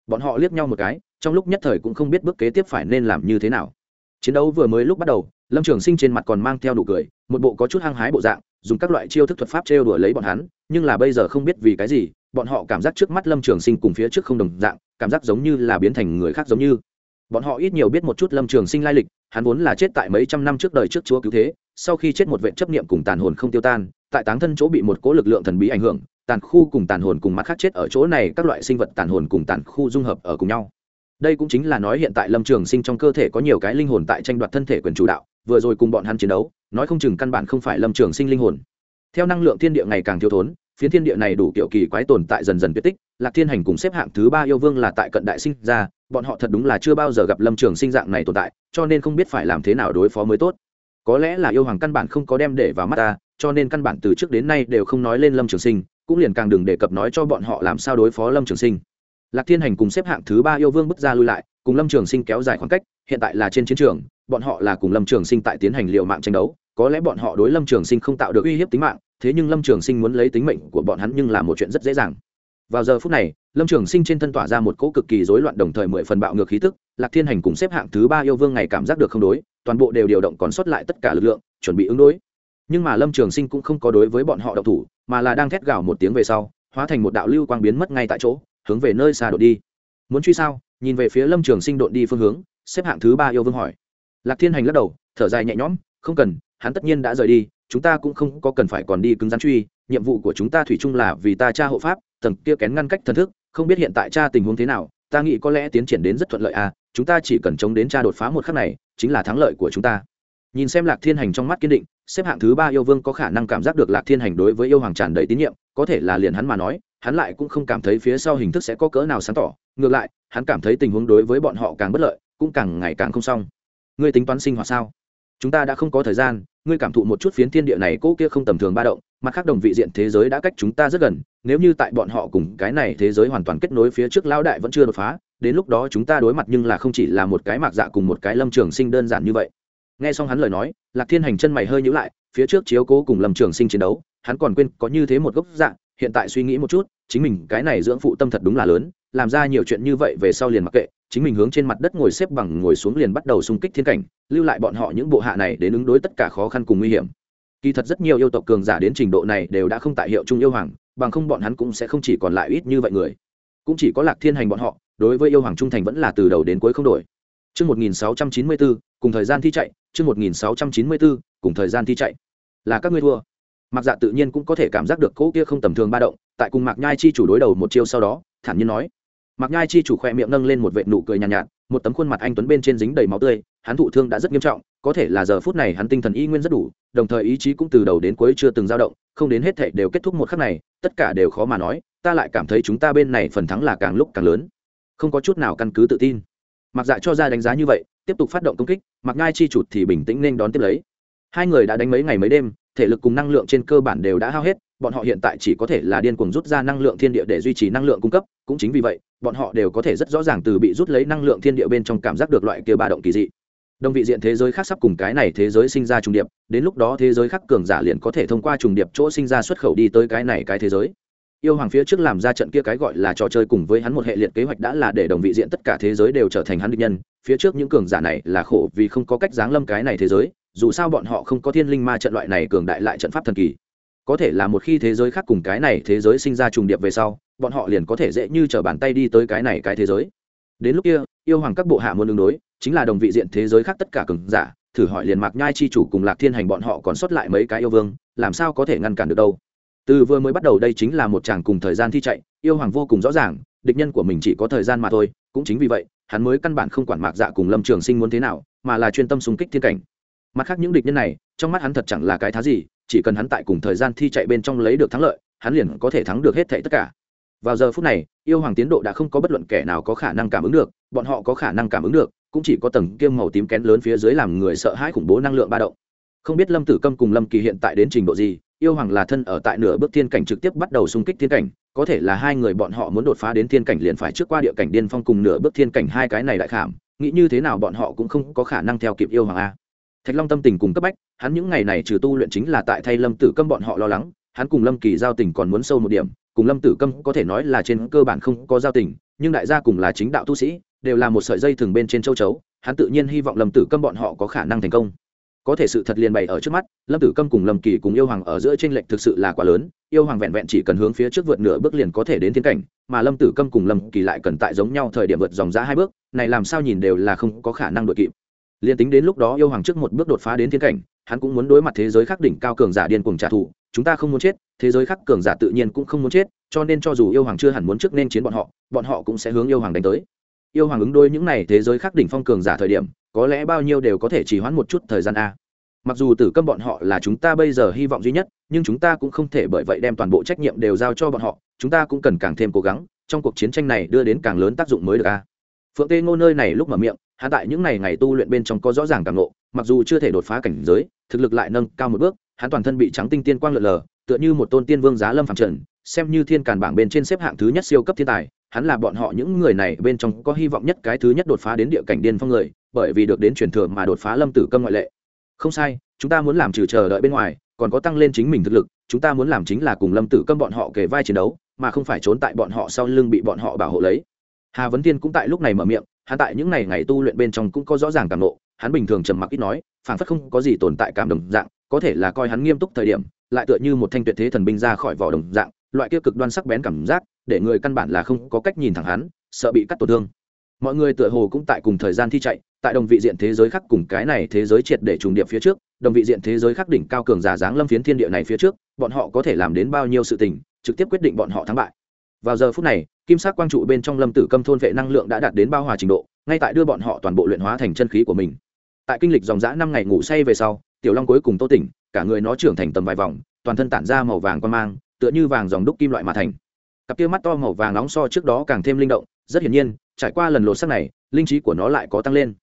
Bọn họ liếc nhau một cái, trong lúc nhất thời cũng không biết bước kế tiếp phải nên làm như thế nào. Chiến đấu vừa mới lúc bắt đầu, lâm trường sinh trên mặt còn mang theo đủ cười, một bộ có chút hăng hái bộ dạng, dùng các loại chiêu thức thuật pháp trêu đuổi lấy bọn hắn, nhưng là bây giờ không biết vì cái gì, bọn họ cảm giác trước mắt lâm trường sinh cùng phía trước không đồng dạng, cảm giác giống như là biến thành người khác giống như. Bọn họ ít nhiều biết một chút lâm trường sinh lai lịch, hắn vốn là chết tại mấy trăm năm trước đời trước chúa cứu thế, sau khi chết một vệ chấp niệm cùng tàn hồn không tiêu tan, tại táng thân chỗ bị một cố lực lượng thần bí ảnh hưởng tàn khu cùng tàn hồn cùng mặt khác chết ở chỗ này, các loại sinh vật tàn hồn cùng tàn khu dung hợp ở cùng nhau. Đây cũng chính là nói hiện tại lâm trường sinh trong cơ thể có nhiều cái linh hồn tại tranh đoạt thân thể quyền chủ đạo, vừa rồi cùng bọn hắn chiến đấu, nói không chừng căn bản không phải lâm trường sinh linh hồn. Theo năng lượng thiên địa ngày càng thiếu thốn, phiến thiên địa này đủ kiểu kỳ quái tồn tại dần dần tuyệt tích, lạc thiên hành cùng xếp hạng thứ ba yêu vương là tại cận đại sinh ra, bọn họ thật đúng là chưa bao giờ gặp lâm trường sinh dạng này tồn tại, cho nên không biết phải làm thế nào đối phó mới tốt. Có lẽ là yêu hoàng căn bản không có đem để vào mắt ta, cho nên căn bản từ trước đến nay đều không nói lên lâm trường sinh cũng liền càng đừng đề cập nói cho bọn họ làm sao đối phó lâm trường sinh. Lạc thiên hành cùng xếp hạng thứ ba yêu vương bước ra lui lại, cùng lâm trường sinh kéo dài khoảng cách, hiện tại là trên chiến trường, bọn họ là cùng lâm trường sinh tại tiến hành liệu mạng tranh đấu, có lẽ bọn họ đối lâm trường sinh không tạo được uy hiếp tính mạng, thế nhưng lâm trường sinh muốn lấy tính mệnh của bọn hắn nhưng là một chuyện rất dễ dàng. Vào giờ phút này, lâm trường sinh trên thân tỏa ra một cỗ cực kỳ rối loạn đồng thời mười phần bạo ngược khí tức, lạc thiên hành cùng xếp hạng thứ ba yêu vương ngày cảm giác được không đối, toàn bộ đều điều động còn sót lại tất cả lực lượng, chuẩn bị ứng đối nhưng mà lâm trường sinh cũng không có đối với bọn họ độc thủ, mà là đang thét gào một tiếng về sau, hóa thành một đạo lưu quang biến mất ngay tại chỗ, hướng về nơi xa đột đi. Muốn truy sao? Nhìn về phía lâm trường sinh đột đi phương hướng, xếp hạng thứ ba yêu vương hỏi. Lạc thiên hành lắc đầu, thở dài nhẹ nhõm, không cần, hắn tất nhiên đã rời đi, chúng ta cũng không có cần phải còn đi cứng rắn truy, nhiệm vụ của chúng ta thủy chung là vì ta cha hộ pháp, tầng kia kén ngăn cách thần thức, không biết hiện tại cha tình huống thế nào, ta nghĩ có lẽ tiến triển đến rất thuận lợi à chúng ta chỉ cần chống đến cha đột phá một khắc này, chính là thắng lợi của chúng ta. Nhìn xem lạc thiên hành trong mắt kiên định xếp hạng thứ ba yêu vương có khả năng cảm giác được lạc thiên hành đối với yêu hoàng tràn đầy tín nhiệm, có thể là liền hắn mà nói, hắn lại cũng không cảm thấy phía sau hình thức sẽ có cỡ nào sáng tỏ, ngược lại, hắn cảm thấy tình huống đối với bọn họ càng bất lợi, cũng càng ngày càng không xong. Ngươi tính toán sinh hoạt sao? Chúng ta đã không có thời gian, ngươi cảm thụ một chút phiến thiên địa này cỗ kia không tầm thường ba động, mặt khác đồng vị diện thế giới đã cách chúng ta rất gần, nếu như tại bọn họ cùng cái này thế giới hoàn toàn kết nối phía trước lão đại vẫn chưa đột phá, đến lúc đó chúng ta đối mặt nhưng là không chỉ là một cái mạc dạ cùng một cái lâm trường sinh đơn giản như vậy nghe xong hắn lời nói, lạc thiên hành chân mày hơi nhữ lại, phía trước chiếu cố cùng lâm trường sinh chiến đấu, hắn còn quên có như thế một gốc dạng, hiện tại suy nghĩ một chút, chính mình cái này dưỡng phụ tâm thật đúng là lớn, làm ra nhiều chuyện như vậy về sau liền mặc kệ, chính mình hướng trên mặt đất ngồi xếp bằng ngồi xuống liền bắt đầu xung kích thiên cảnh, lưu lại bọn họ những bộ hạ này đến ứng đối tất cả khó khăn cùng nguy hiểm. Kỳ thật rất nhiều yêu tộc cường giả đến trình độ này đều đã không tại hiệu trung yêu hoàng, bằng không bọn hắn cũng sẽ không chỉ còn lại ít như vậy người. Cũng chỉ có lạc thiên hành bọn họ, đối với yêu hoàng trung thành vẫn là từ đầu đến cuối không đổi. Chương 1694, cùng thời gian thi chạy, chương 1694, cùng thời gian thi chạy. Là các ngươi thua. Mạc Dạ tự nhiên cũng có thể cảm giác được cỗ kia không tầm thường ba động, tại cùng Mạc Nhai chi chủ đối đầu một chiêu sau đó, thản nhiên nói: Mạc Nhai chi chủ khỏe miệng nâng lên một vệt nụ cười nhàn nhạt, nhạt, một tấm khuôn mặt anh tuấn bên trên dính đầy máu tươi, hắn thụ thương đã rất nghiêm trọng, có thể là giờ phút này hắn tinh thần y nguyên rất đủ, đồng thời ý chí cũng từ đầu đến cuối chưa từng dao động, không đến hết thảy đều kết thúc một khắc này, tất cả đều khó mà nói, ta lại cảm thấy chúng ta bên này phần thắng là càng lúc càng lớn. Không có chút nào căn cứ tự tin. Mặc Dạ cho ra đánh giá như vậy, tiếp tục phát động công kích, mặc ngai chi chủ thì bình tĩnh nên đón tiếp lấy. Hai người đã đánh mấy ngày mấy đêm, thể lực cùng năng lượng trên cơ bản đều đã hao hết, bọn họ hiện tại chỉ có thể là điên cuồng rút ra năng lượng thiên địa để duy trì năng lượng cung cấp, cũng chính vì vậy, bọn họ đều có thể rất rõ ràng từ bị rút lấy năng lượng thiên địa bên trong cảm giác được loại kia ba động kỳ dị. Đồng vị diện thế giới khác sắp cùng cái này thế giới sinh ra trùng điệp, đến lúc đó thế giới khác cường giả liền có thể thông qua trùng điệp chỗ sinh ra xuất khẩu đi tới cái này cái thế giới. Yêu hoàng phía trước làm ra trận kia cái gọi là trò chơi cùng với hắn một hệ liệt kế hoạch đã là để đồng vị diện tất cả thế giới đều trở thành hắn địch nhân, phía trước những cường giả này là khổ vì không có cách giáng lâm cái này thế giới, dù sao bọn họ không có thiên linh ma trận loại này cường đại lại trận pháp thần kỳ. Có thể là một khi thế giới khác cùng cái này thế giới sinh ra trùng điệp về sau bọn họ liền có thể dễ như t r ở bàn tay đi tới cái này cái thế giới. Đến lúc kia yêu hoàng các bộ hạ muốn đường đối chính là đồng vị diện thế giới khác tất cả cường giả thử hỏi liền mạc nhai chi chủ cùng lạc thiên hành bọn họ còn xuất lại mấy cái yêu vương làm sao có thể ngăn cản được đâu? Từ vừa mới bắt đầu đây chính là một chàng cùng thời gian thi chạy, yêu hoàng vô cùng rõ ràng, địch nhân của mình chỉ có thời gian mà thôi, cũng chính vì vậy, hắn mới căn bản không quản mạc dạ cùng lâm trường sinh muốn thế nào, mà là chuyên tâm xung kích thiên cảnh. Mặt khác những địch nhân này, trong mắt hắn thật chẳng là cái thá gì, chỉ cần hắn tại cùng thời gian thi chạy bên trong lấy được thắng lợi, hắn liền có thể thắng được hết thảy tất cả. Vào giờ phút này, yêu hoàng tiến độ đã không có bất luận kẻ nào có khả năng cảm ứng được, bọn họ có khả năng cảm ứng được, cũng chỉ có tầng kiêm màu tím kén lớn phía dưới làm người sợ hãi khủng bố năng lượng ba động. Không biết lâm tử câm cùng lâm kỳ hiện tại đến trình độ gì yêu hoàng là thân ở tại nửa bước thiên cảnh trực tiếp bắt đầu xung kích thiên cảnh, có thể là hai người bọn họ muốn đột phá đến thiên cảnh liền phải trước qua địa cảnh điên phong cùng nửa bước thiên cảnh hai cái này đại khảm, nghĩ như thế nào bọn họ cũng không có khả năng theo kịp yêu hoàng a. Thạch long tâm tình cùng cấp bách, hắn những ngày này trừ tu luyện chính là tại thay lâm tử câm bọn họ lo lắng, hắn cùng lâm kỳ giao tình còn muốn sâu một điểm, cùng lâm tử câm có thể nói là trên cơ bản không có giao tình, nhưng đại gia cùng là chính đạo tu sĩ, đều là một sợi dây thường bên trên châu chấu, hắn tự nhiên hy vọng lâm tử câm bọn họ có khả năng thành công có thể sự thật liền bày ở trước mắt, lâm tử câm cùng lâm kỳ cùng yêu hoàng ở giữa tranh lệch thực sự là quá lớn, yêu hoàng vẹn vẹn chỉ cần hướng phía trước vượt nửa bước liền có thể đến thiên cảnh, mà lâm tử câm cùng lâm kỳ lại cần tại giống nhau thời điểm vượt dòng ra hai bước, này làm sao nhìn đều là không có khả năng đội kịp. Liền tính đến lúc đó yêu hoàng trước một bước đột phá đến thiên cảnh, hắn cũng muốn đối mặt thế giới khắc đỉnh cao cường giả điên cuồng trả thù, chúng ta không muốn chết, thế giới khắc cường giả tự nhiên cũng không muốn chết, cho nên cho dù yêu hoàng chưa hẳn muốn trước nên chiến bọn họ bọn họ cũng sẽ hướng yêu hoàng đánh tới. Yêu hoàng ứng đôi những n à y thế giới khắc đỉnh phong cường giả thời điểm có lẽ bao nhiêu đều có thể chỉ hoãn một chút thời gian a. Mặc dù tử câm bọn họ là chúng ta bây giờ hy vọng duy nhất, nhưng chúng ta cũng không thể bởi vậy đem toàn bộ trách nhiệm đều giao cho bọn họ, chúng ta cũng cần càng thêm cố gắng, trong cuộc chiến tranh này đưa đến càng lớn tác dụng mới được a. Phượng tê ngô nơi này lúc mở miệng, hạ tại những ngày ngày tu luyện bên trong có rõ ràng càng ngộ mặc dù chưa thể đột phá cảnh giới, thực lực lại nâng cao một bước, hắn toàn thân bị trắng tinh tiên quang lượn lờ, tựa như một tôn tiên vương giá lâm phạm trần, xem như thiên càn bảng bên trên xếp hạng thứ nhất siêu cấp thiên tài, hắn là bọn họ những người này bên trong có hy vọng nhất cái thứ nhất đột phá đến địa cảnh điên phong người bởi vì được đến truyền thừa mà đột phá lâm tử câm ngoại lệ. Không sai, chúng ta muốn làm trừ chờ đợi bên ngoài, còn có tăng lên chính mình thực lực, chúng ta muốn làm chính là cùng lâm tử câm bọn họ kề vai chiến đấu, mà không phải trốn tại bọn họ sau lưng bị bọn họ bảo hộ lấy. Hà vấn tiên cũng tại lúc này mở miệng, hắn tại những ngày ngày tu luyện bên trong cũng có rõ ràng cảm nộ hắn bình thường trầm mặc ít nói phản phất không có gì tồn tại cảm đồng dạng, có thể là coi hắn nghiêm túc thời điểm, lại tựa như một thanh tuyệt thế thần binh ra khỏi vỏ đồng dạng, loại kia cực đoan sắc bén cảm giác, để người căn bản là không có cách nhìn thẳng hắn, sợ bị cắt tổn thương. Mọi người tựa hồ cũng tại cùng thời gian thi chạy tại đồng vị diện thế giới khác cùng cái này thế giới triệt để trùng điệp phía trước, đồng vị diện thế giới khác đỉnh cao cường giả dáng lâm phiến thiên địa này phía trước, bọn họ có thể làm đến bao nhiêu sự tình, trực tiếp quyết định bọn họ thắng bại. Vào giờ phút này, kim sắc quang trụ bên trong lâm tử câm thôn vệ năng lượng đã đạt đến bao hòa trình độ, ngay tại đưa bọn họ toàn bộ luyện hóa thành chân khí của mình. Tại kinh lịch dòng dã năm ngày ngủ say về sau, tiểu long cuối cùng tô tỉnh, cả người nó trưởng thành tầm vài vòng, toàn thân tản ra màu vàng quan mang, tựa như vàng dòng đúc kim loại mà thành. Cặp kia mắt to màu vàng nóng so trước đó càng thêm linh động, rất hiển nhiên, trải qua lần lột sắc này, linh trí của nó lại có tăng lên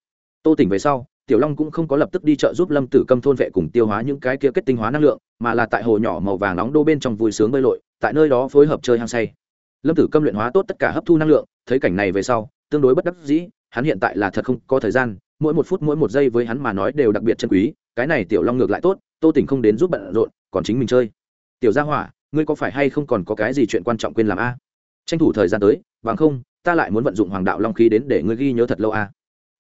tô tỉnh về sau, tiểu long cũng không có lập tức đi chợ giúp lâm tử câm thôn vệ cùng tiêu hóa những cái kia kết tinh hóa năng lượng, mà là tại hồ nhỏ màu vàng nóng đô bên trong vui sướng bơi lội, tại nơi đó phối hợp chơi hăng say. Lâm tử câm luyện hóa tốt tất cả hấp thu năng lượng, thấy cảnh này về sau, tương đối bất đắc dĩ, hắn hiện tại là thật không có thời gian, mỗi một phút mỗi một giây với hắn mà nói đều đặc biệt chân quý, cái này tiểu long ngược lại tốt, tô tỉnh không đến giúp bận rộn, còn chính mình chơi. Tiểu gia hỏa, ngươi có phải hay không còn có cái gì chuyện quan trọng quên làm a? Tranh thủ thời gian tới, bằng không, ta lại muốn vận dụng hoàng đạo long khí đến để ngươi ghi nhớ thật lâu a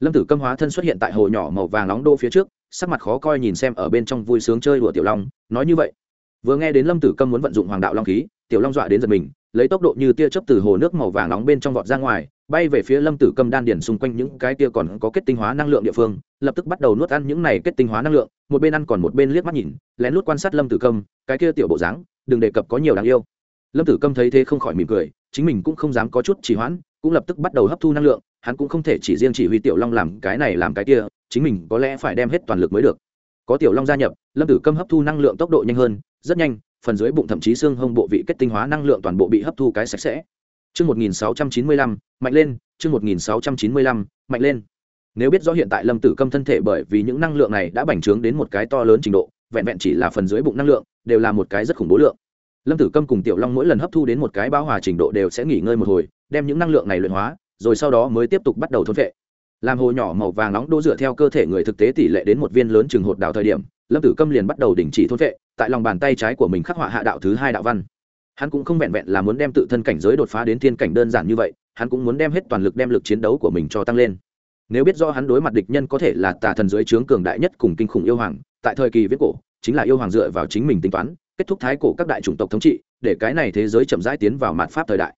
lâm tử câm hóa thân xuất hiện tại hồ nhỏ màu vàng nóng đô phía trước, sắc mặt khó coi nhìn xem ở bên trong vui sướng chơi đùa tiểu long, nói như vậy. Vừa nghe đến lâm tử câm muốn vận dụng hoàng đạo long khí, tiểu long dọa đến giật mình, lấy tốc độ như tia chớp từ hồ nước màu vàng nóng bên trong vọt ra ngoài, bay về phía lâm tử câm đan điển xung quanh những cái tia còn có kết tinh hóa năng lượng địa phương, lập tức bắt đầu nuốt ăn những này kết tinh hóa năng lượng, một bên ăn còn một bên liếc mắt nhìn, lén lút quan sát lâm tử câm, cái kia tiểu bộ dáng, đừng đề cập có nhiều đáng yêu. Lâm tử câm thấy thế không khỏi mỉm cười, chính mình cũng không dám có chút trì hoãn, cũng lập tức bắt đầu hấp thu năng lượng hắn cũng không thể chỉ riêng chỉ huy tiểu long làm cái này làm cái kia chính mình có lẽ phải đem hết toàn lực mới được có tiểu long gia nhập lâm tử câm hấp thu năng lượng tốc độ nhanh hơn rất nhanh phần dưới bụng thậm chí xương hông bộ vị kết tinh hóa năng lượng toàn bộ bị hấp thu cái sạch sẽ Chương 1695, mạnh lên, chương 1695, mạnh lên. Nếu biết rõ hiện tại Lâm Tử Câm thân thể bởi vì những năng lượng này đã bành trướng đến một cái to lớn trình độ, vẹn vẹn chỉ là phần dưới bụng năng lượng, đều là một cái rất khủng bố lượng. Lâm Tử Câm cùng Tiểu Long mỗi lần hấp thu đến một cái bao hòa trình độ đều sẽ nghỉ ngơi một hồi, đem những năng lượng này luyện hóa, rồi sau đó mới tiếp tục bắt đầu thôn vệ. Làm hồ nhỏ màu vàng nóng đỗ dựa theo cơ thể người thực tế tỷ lệ đến một viên lớn chừng hột đào thời điểm, Lâm Tử Câm liền bắt đầu đình chỉ thôn vệ, tại lòng bàn tay trái của mình khắc họa hạ đạo thứ hai đạo văn. Hắn cũng không vẹn vẹn là muốn đem tự thân cảnh giới đột phá đến thiên cảnh đơn giản như vậy hắn cũng muốn đem hết toàn lực đem lực chiến đấu của mình cho tăng lên. Nếu biết do hắn đối mặt địch nhân có thể là tà thần dưới trướng cường đại nhất cùng kinh khủng yêu hoàng tại thời kỳ viết cổ chính là yêu hoàng dựa vào chính mình tính toán kết thúc thái cổ các đại chủng tộc thống trị để cái này thế giới chậm rãi tiến vào mạt pháp thời đại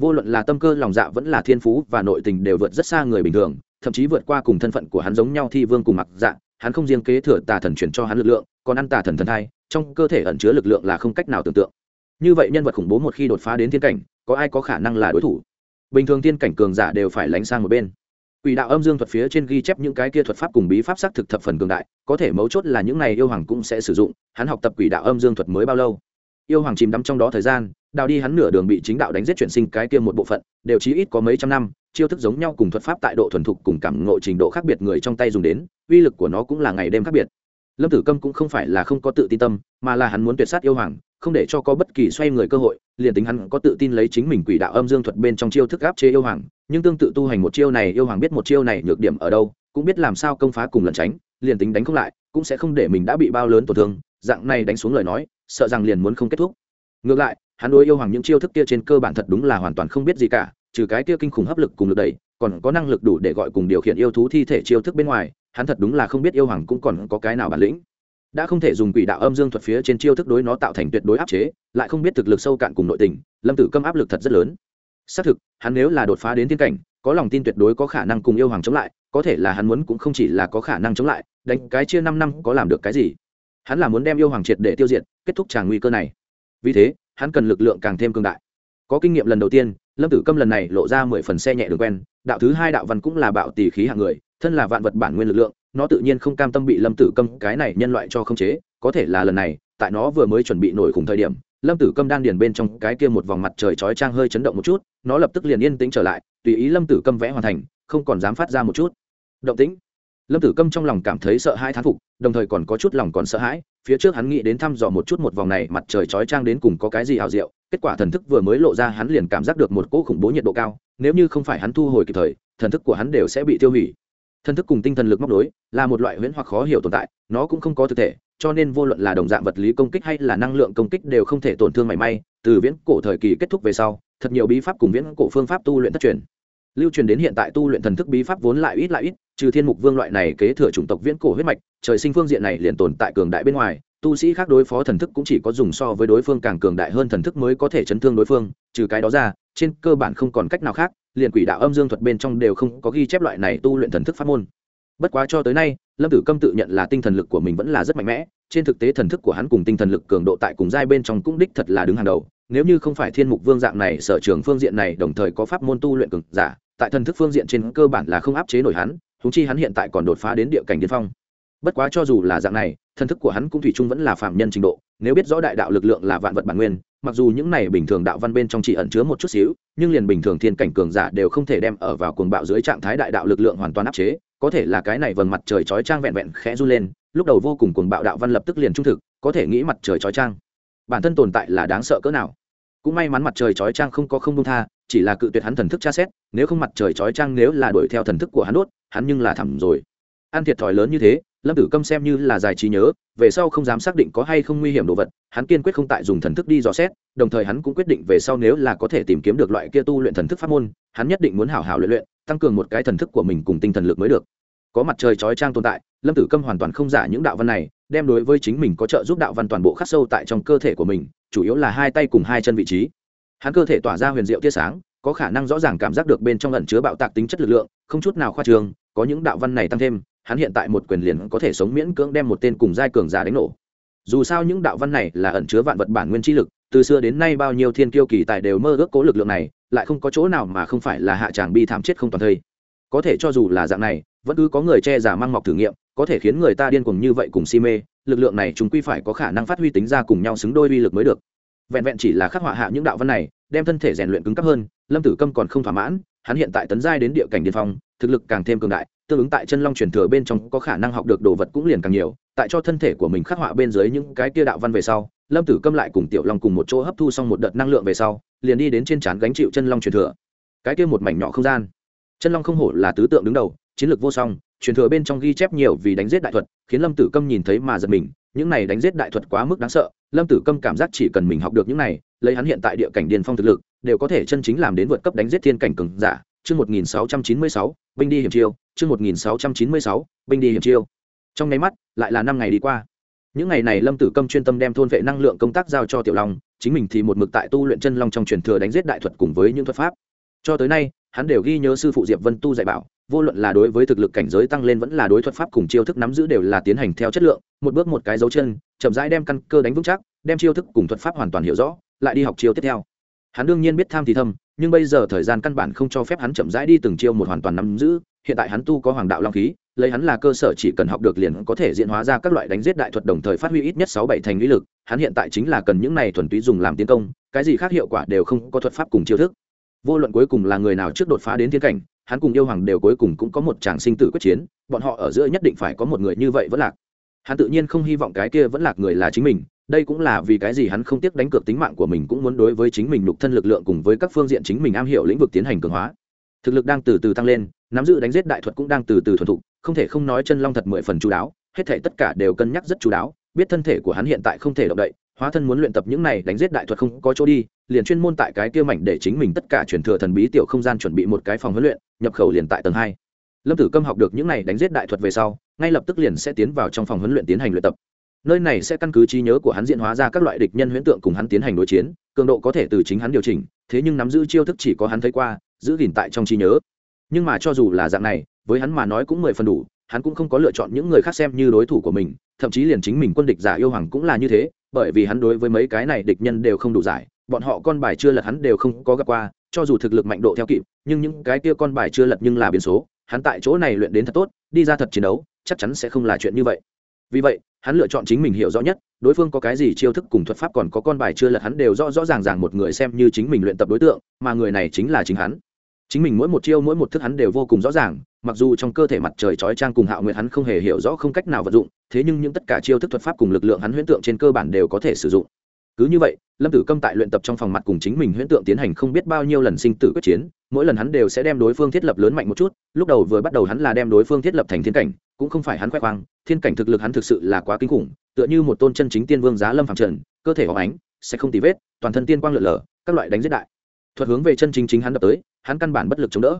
vô luận là tâm cơ, lòng dạ vẫn là thiên phú và nội tình đều vượt rất xa người bình thường, thậm chí vượt qua cùng thân phận của hắn giống nhau thi vương cùng mặc dạ hắn không riêng kế thừa tà thần chuyển cho hắn lực lượng, còn ăn tà thần thần thai, trong cơ thể ẩn chứa lực lượng là không cách nào tưởng tượng. Như vậy nhân vật khủng bố một khi đột phá đến thiên cảnh, có ai có khả năng là đối thủ? Bình thường thiên cảnh cường giả đều phải lánh sang một bên. Quỷ đạo âm dương thuật phía trên ghi chép những cái kia thuật pháp cùng bí pháp xác thực thập phần cường đại, có thể mấu chốt là những này yêu hoàng cũng sẽ sử dụng, hắn học tập quỷ đạo âm dương thuật mới bao lâu? Yêu hoàng chìm đắm trong đó thời gian đào đi hắn nửa đường bị chính đạo đánh giết chuyển sinh cái kia một bộ phận, đều chí ít có mấy trăm năm, chiêu thức giống nhau cùng thuật pháp tại độ thuần thục cùng cảm ngộ trình độ khác biệt người trong tay dùng đến, uy lực của nó cũng là ngày đêm khác biệt. Lâm tử câm cũng không phải là không có tự tin tâm, mà là hắn muốn tuyệt sát yêu hoàng, không để cho có bất kỳ xoay người cơ hội, liền tính hắn có tự tin lấy chính mình quỷ đạo âm dương thuật bên trong chiêu thức áp chế yêu hoàng, nhưng tương tự tu hành một chiêu này, yêu hoàng biết một chiêu này nhược điểm ở đâu, cũng biết làm sao công phá cùng lẩn tránh, liền tính đánh không lại, cũng sẽ không để mình đã bị bao lớn tổn thương, dạng này đánh xuống lời nói, sợ rằng liền muốn không kết thúc. Ngược lại hắn đối yêu hoàng những chiêu thức kia trên cơ bản thật đúng là hoàn toàn không biết gì cả, trừ cái kia kinh khủng hấp lực cùng lực đẩy, còn có năng lực đủ để gọi cùng điều khiển yêu thú thi thể chiêu thức bên ngoài, hắn thật đúng là không biết yêu hoàng cũng còn có cái nào bản lĩnh. Đã không thể dùng quỷ đạo âm dương thuật phía trên chiêu thức đối nó tạo thành tuyệt đối áp chế, lại không biết thực lực sâu cạn cùng nội tình, lâm tử câm áp lực thật rất lớn. Xác thực, hắn nếu là đột phá đến thiên cảnh, có lòng tin tuyệt đối có khả năng cùng yêu hoàng chống lại, có thể là hắn muốn cũng không chỉ là có khả năng chống lại, đánh cái chia năm năm có làm được cái gì. Hắn là muốn đem yêu hoàng triệt để tiêu diệt, kết thúc tràng nguy cơ này. Vì thế hắn cần lực lượng càng thêm cương đại. Có kinh nghiệm lần đầu tiên, lâm tử câm lần này lộ ra mười phần xe nhẹ đường quen, đạo thứ hai đạo văn cũng là bạo tỷ khí hạng người, thân là vạn vật bản nguyên lực lượng, nó tự nhiên không cam tâm bị lâm tử câm cái này nhân loại cho không chế, có thể là lần này, tại nó vừa mới chuẩn bị nổi khủng thời điểm, lâm tử câm đan điền bên trong cái kia một vòng mặt trời chói trang hơi chấn động một chút, nó lập tức liền yên tĩnh trở lại, tùy ý lâm tử câm vẽ hoàn thành, không còn dám phát ra một chút. Động tĩnh. Lâm tử câm trong lòng cảm thấy sợ hãi thán phục, đồng thời còn có chút lòng còn sợ hãi phía trước hắn nghĩ đến thăm dò một chút một vòng này, mặt trời chói trang đến cùng có cái gì hào diệu, kết quả thần thức vừa mới lộ ra hắn liền cảm giác được một cỗ khủng bố nhiệt độ cao, nếu như không phải hắn thu hồi kịp thời, thần thức của hắn đều sẽ bị tiêu hủy. Thần thức cùng tinh thần lực móc đối là một loại huyễn hoặc khó hiểu tồn tại, nó cũng không có thực thể, cho nên vô luận là đồng dạng vật lý công kích hay là năng lượng công kích đều không thể tổn thương mảy may, từ viễn cổ thời kỳ kết thúc về sau, thật nhiều bí pháp cùng viễn cổ phương pháp tu luyện thất truyền. Lưu truyền đến hiện tại tu luyện thần thức bí pháp vốn lại ít lại ít trừ thiên mục vương loại này kế thừa chủng tộc viễn cổ huyết mạch, trời sinh phương diện này liền tồn tại cường đại bên ngoài, tu sĩ khác đối phó thần thức cũng chỉ có dùng so với đối phương càng cường đại hơn thần thức mới có thể chấn thương đối phương, trừ cái đó ra, trên cơ bản không còn cách nào khác, liền quỷ đạo âm dương thuật bên trong đều không có ghi chép loại này tu luyện thần thức pháp môn. Bất quá cho tới nay, lâm tử câm tự nhận là tinh thần lực của mình vẫn là rất mạnh mẽ, trên thực tế thần thức của hắn cùng tinh thần lực cường độ tại cùng giai bên trong cũng đích thật là đứng hàng đầu. Nếu như không phải thiên mục vương dạng này sở trường phương diện này đồng thời có pháp môn tu luyện cực giả, tại thần thức phương diện trên cơ bản là không áp chế nổi hắn húng chi hắn hiện tại còn đột phá đến địa cảnh điên phong. Bất quá cho dù là dạng này, thần thức của hắn cũng thủy chung vẫn là phạm nhân trình độ, nếu biết rõ đại đạo lực lượng là vạn vật bản nguyên, mặc dù những này bình thường đạo văn bên trong chỉ ẩn chứa một chút xíu, nhưng liền bình thường thiên cảnh cường giả đều không thể đem ở vào cuồng bạo dưới trạng thái đại đạo lực lượng hoàn toàn áp chế, có thể là cái này vầng mặt trời chói trang vẹn vẹn khẽ du lên, lúc đầu vô cùng cuồng bạo đạo văn lập tức liền trung thực, có thể nghĩ mặt trời chói trang bản thân tồn tại là đáng sợ cỡ nào? Cũng may mắn mặt trời chói trang không có không đông tha, chỉ là cự tuyệt hắn thần thức tra xét, nếu không mặt trời chói trang nếu là đuổi theo thần thức của hắn đốt, hắn nhưng là thẳm rồi. Ăn thiệt thòi lớn như thế, lâm tử câm xem như là giải trí nhớ, về sau không dám xác định có hay không nguy hiểm đồ vật, hắn kiên quyết không tại dùng thần thức đi dò xét, đồng thời hắn cũng quyết định về sau nếu là có thể tìm kiếm được loại kia tu luyện thần thức pháp môn, hắn nhất định muốn hảo hảo luyện luyện, tăng cường một cái thần thức của mình cùng tinh thần lực mới được. Có mặt trời chói trang tồn tại lâm tử câm hoàn toàn không giả những đạo văn này, đem đối với chính mình có trợ giúp đạo văn toàn bộ khắc sâu tại trong cơ thể của mình, chủ yếu là hai tay cùng hai chân vị trí. Hắn cơ thể tỏa ra huyền diệu tia sáng, có khả năng rõ ràng cảm giác được bên trong ẩn chứa bạo tạc tính chất lực lượng, không chút nào khoa trường có những đạo văn này tăng thêm, hắn hiện tại một quyền liền có thể sống miễn cưỡng đem một tên cùng giai cường giả đánh nổ. Dù sao những đạo văn này là ẩn chứa vạn vật bản nguyên chi lực, từ xưa đến nay bao nhiêu thiên kiêu kỳ tài đều mơ ước cố lực lượng này, lại không có chỗ nào mà không phải là hạ tràng bi thảm chết không toàn thây. Có thể cho dù là dạng này, vẫn cứ có người che giả mang mọc thử nghiệm có thể khiến người ta điên cuồng như vậy cùng si mê, lực lượng này chúng quy phải có khả năng phát huy tính ra cùng nhau xứng đôi uy lực mới được. Vẹn vẹn chỉ là khắc họa hạ những đạo văn này, đem thân thể rèn luyện cứng cấp hơn, lâm tử câm còn không thỏa mãn, hắn hiện tại tấn giai đến địa cảnh điên phong, thực lực càng thêm cường đại, tương ứng tại chân long truyền thừa bên trong có khả năng học được đồ vật cũng liền càng nhiều, tại cho thân thể của mình khắc họa bên dưới những cái kia đạo văn về sau, lâm tử câm lại cùng tiểu long cùng một chỗ hấp thu xong một đợt năng lượng về sau, liền đi đến trên trán gánh chịu chân long truyền thừa. Cái kia một mảnh nhỏ không gian. Chân long không hổ là tứ tượng đứng đầu, chiến lược vô song truyền thừa bên trong ghi chép nhiều vì đánh giết đại thuật, khiến lâm tử câm nhìn thấy mà giật mình, những này đánh giết đại thuật quá mức đáng sợ, lâm tử câm cảm giác chỉ cần mình học được những này, lấy hắn hiện tại địa cảnh điền phong thực lực, đều có thể chân chính làm đến vượt cấp đánh giết thiên cảnh cường giả. Chương một nghìn sáu trăm chín mươi sáu, binh đi hiểm chiêu, chương một nghìn sáu trăm chín mươi sáu, binh đi hiểm chiêu. Trong ngay mắt, lại là năm ngày đi qua. Những ngày này lâm tử câm chuyên tâm đem thôn vệ năng lượng công tác giao cho tiểu long, chính mình thì một mực tại tu luyện chân long trong truyền thừa đánh giết đại thuật cùng với những thuật pháp. Cho tới nay, hắn đều ghi nhớ sư phụ diệp vân tu dạy bảo vô luận là đối với thực lực cảnh giới tăng lên vẫn là đối thuật pháp cùng chiêu thức nắm giữ đều là tiến hành theo chất lượng, một bước một cái dấu chân, chậm rãi đem căn cơ đánh vững chắc, đem chiêu thức cùng thuật pháp hoàn toàn hiểu rõ, lại đi học chiêu tiếp theo. Hắn đương nhiên biết tham thì thâm, nhưng bây giờ thời gian căn bản không cho phép hắn chậm rãi đi từng chiêu một hoàn toàn nắm giữ, hiện tại hắn tu có hoàng đạo long khí, lấy hắn là cơ sở chỉ cần học được liền có thể diễn hóa ra các loại đánh giết đại thuật đồng thời phát huy ít nhất sáu bảy thành lý lực, hắn hiện tại chính là cần những này thuần túy dùng làm tiến công, cái gì khác hiệu quả đều không có thuật pháp cùng chiêu thức vô luận cuối cùng là người nào trước đột phá đến thiên cảnh, hắn cùng yêu hoàng đều cuối cùng cũng có một tràng sinh tử quyết chiến, bọn họ ở giữa nhất định phải có một người như vậy vẫn lạc. Hắn tự nhiên không hy vọng cái kia vẫn lạc người là chính mình, đây cũng là vì cái gì hắn không tiếc đánh cược tính mạng của mình cũng muốn đối với chính mình lục thân lực lượng cùng với các phương diện chính mình am hiểu lĩnh vực tiến hành cường hóa. Thực lực đang từ từ tăng lên, nắm giữ đánh giết đại thuật cũng đang từ từ thuần thục, không thể không nói chân long thật mười phần chú đáo, hết thể tất cả đều cân nhắc rất chú đáo, biết thân thể của hắn hiện tại không thể động đậy, hóa thân muốn luyện tập những này đánh giết đại thuật không có chỗ đi liền chuyên môn tại cái kia mảnh để chính mình tất cả truyền thừa thần bí tiểu không gian chuẩn bị một cái phòng huấn luyện, nhập khẩu liền tại tầng hai. Lâm tử câm học được những này đánh giết đại thuật về sau, ngay lập tức liền sẽ tiến vào trong phòng huấn luyện tiến hành luyện tập. Nơi này sẽ căn cứ trí nhớ của hắn diễn hóa ra các loại địch nhân huyễn tượng cùng hắn tiến hành đối chiến, cường độ có thể từ chính hắn điều chỉnh, thế nhưng nắm giữ chiêu thức chỉ có hắn thấy qua, giữ gìn tại trong trí nhớ. Nhưng mà cho dù là dạng này, với hắn mà nói cũng mười phần đủ, hắn cũng không có lựa chọn những người khác xem như đối thủ của mình, thậm chí liền chính mình quân địch giả yêu hoàng cũng là như thế, bởi vì hắn đối với mấy cái này địch nhân đều không đủ giải bọn họ con bài chưa lật hắn đều không có gặp qua, cho dù thực lực mạnh độ theo kịp, nhưng những cái kia con bài chưa lật nhưng là biến số, hắn tại chỗ này luyện đến thật tốt, đi ra thật chiến đấu, chắc chắn sẽ không là chuyện như vậy. Vì vậy, hắn lựa chọn chính mình hiểu rõ nhất, đối phương có cái gì chiêu thức cùng thuật pháp còn có con bài chưa lật hắn đều rõ rõ ràng ràng một người xem như chính mình luyện tập đối tượng, mà người này chính là chính hắn. Chính mình mỗi một chiêu mỗi một thức hắn đều vô cùng rõ ràng, mặc dù trong cơ thể mặt trời chói trang cùng hạo nguyệt hắn không hề hiểu rõ không cách nào vận dụng, thế nhưng những tất cả chiêu thức thuật pháp cùng lực lượng hắn huyễn tượng trên cơ bản đều có thể sử dụng cứ như vậy, lâm tử câm tại luyện tập trong phòng mặt cùng chính mình huyễn tượng tiến hành không biết bao nhiêu lần sinh tử quyết chiến, mỗi lần hắn đều sẽ đem đối phương thiết lập lớn mạnh một chút, lúc đầu vừa bắt đầu hắn là đem đối phương thiết lập thành thiên cảnh, cũng không phải hắn khoe khoang, thiên cảnh thực lực hắn thực sự là quá kinh khủng, tựa như một tôn chân chính tiên vương giá lâm phạm trần, cơ thể hóng ánh, sẽ không tì vết, toàn thân tiên quang lượn lờ, các loại đánh giết đại. Thuật hướng về chân chính chính hắn đập tới, hắn căn bản bất lực chống đỡ.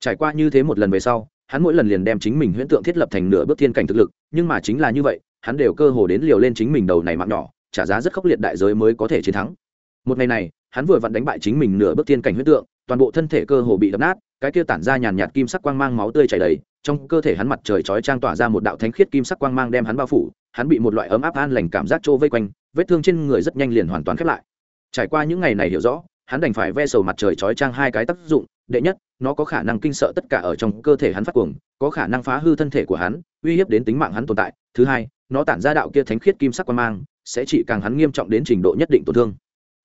Trải qua như thế một lần về sau, hắn mỗi lần liền đem chính mình huyễn tượng thiết lập thành nửa bước thiên cảnh thực lực, nhưng mà chính là như vậy, hắn đều cơ hồ đến liều lên chính mình đầu này mạng nhỏ trả giá rất khốc liệt đại giới mới có thể chiến thắng. Một ngày này, hắn vừa vặn đánh bại chính mình nửa bước thiên cảnh huyết tượng, toàn bộ thân thể cơ hồ bị đập nát, cái kia tản ra nhàn nhạt kim sắc quang mang máu tươi chảy đầy, trong cơ thể hắn mặt trời chói trang tỏa ra một đạo thánh khiết kim sắc quang mang đem hắn bao phủ, hắn bị một loại ấm áp an lành cảm giác trô vây quanh, vết thương trên người rất nhanh liền hoàn toàn khép lại. Trải qua những ngày này hiểu rõ, hắn đành phải ve sầu mặt trời chói trang hai cái tác dụng, đệ nhất, nó có khả năng kinh sợ tất cả ở trong cơ thể hắn phát cuồng, có khả năng phá hư thân thể của hắn, uy hiếp đến tính mạng hắn tồn tại. Thứ hai nó tản ra đạo kia thánh khiết kim sắc quang mang, sẽ chỉ càng hắn nghiêm trọng đến trình độ nhất định tổn thương.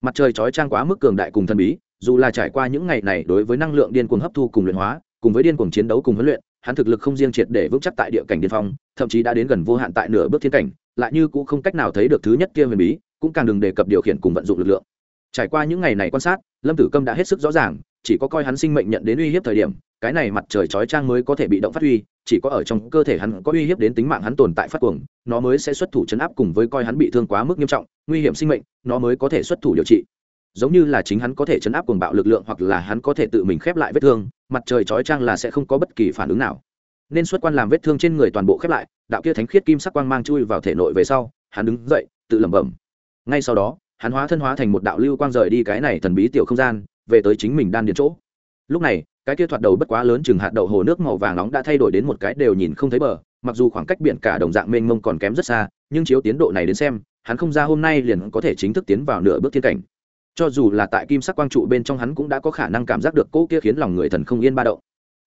Mặt trời chói trang quá mức cường đại cùng thần bí, dù là trải qua những ngày này đối với năng lượng điên cuồng hấp thu cùng luyện hóa, cùng với điên cuồng chiến đấu cùng huấn luyện, hắn thực lực không riêng triệt để vững chắc tại địa cảnh điên phong, thậm chí đã đến gần vô hạn tại nửa bước thiên cảnh, lại như cũng không cách nào thấy được thứ nhất kia huyền bí, cũng càng đừng đề cập điều khiển cùng vận dụng lực lượng. Trải qua những ngày này quan sát, lâm tử câm đã hết sức rõ ràng chỉ có coi hắn sinh mệnh nhận đến uy hiếp thời điểm, cái này mặt trời chói trang mới có thể bị động phát huy, chỉ có ở trong cơ thể hắn có uy hiếp đến tính mạng hắn tồn tại phát cuồng, nó mới sẽ xuất thủ chấn áp cùng với coi hắn bị thương quá mức nghiêm trọng, nguy hiểm sinh mệnh, nó mới có thể xuất thủ điều trị. Giống như là chính hắn có thể chấn áp cuồng bạo lực lượng hoặc là hắn có thể tự mình khép lại vết thương, mặt trời chói trang là sẽ không có bất kỳ phản ứng nào. Nên xuất quan làm vết thương trên người toàn bộ khép lại, đạo kia thánh khiết kim sắc quang mang chui vào thể nội về sau, hắn đứng dậy, tự lẩm bẩm. Ngay sau đó, hắn hóa thân hóa thành một đạo lưu quang rời đi cái này thần bí tiểu không gian về tới chính mình đan điền chỗ. Lúc này, cái kia thoạt đầu bất quá lớn chừng hạt đậu hồ nước màu vàng nóng đã thay đổi đến một cái đều nhìn không thấy bờ, mặc dù khoảng cách biển cả đồng dạng mênh mông còn kém rất xa, nhưng chiếu tiến độ này đến xem, hắn không ra hôm nay liền có thể chính thức tiến vào nửa bước thiên cảnh. Cho dù là tại kim sắc quang trụ bên trong hắn cũng đã có khả năng cảm giác được cỗ kia khiến lòng người thần không yên ba động.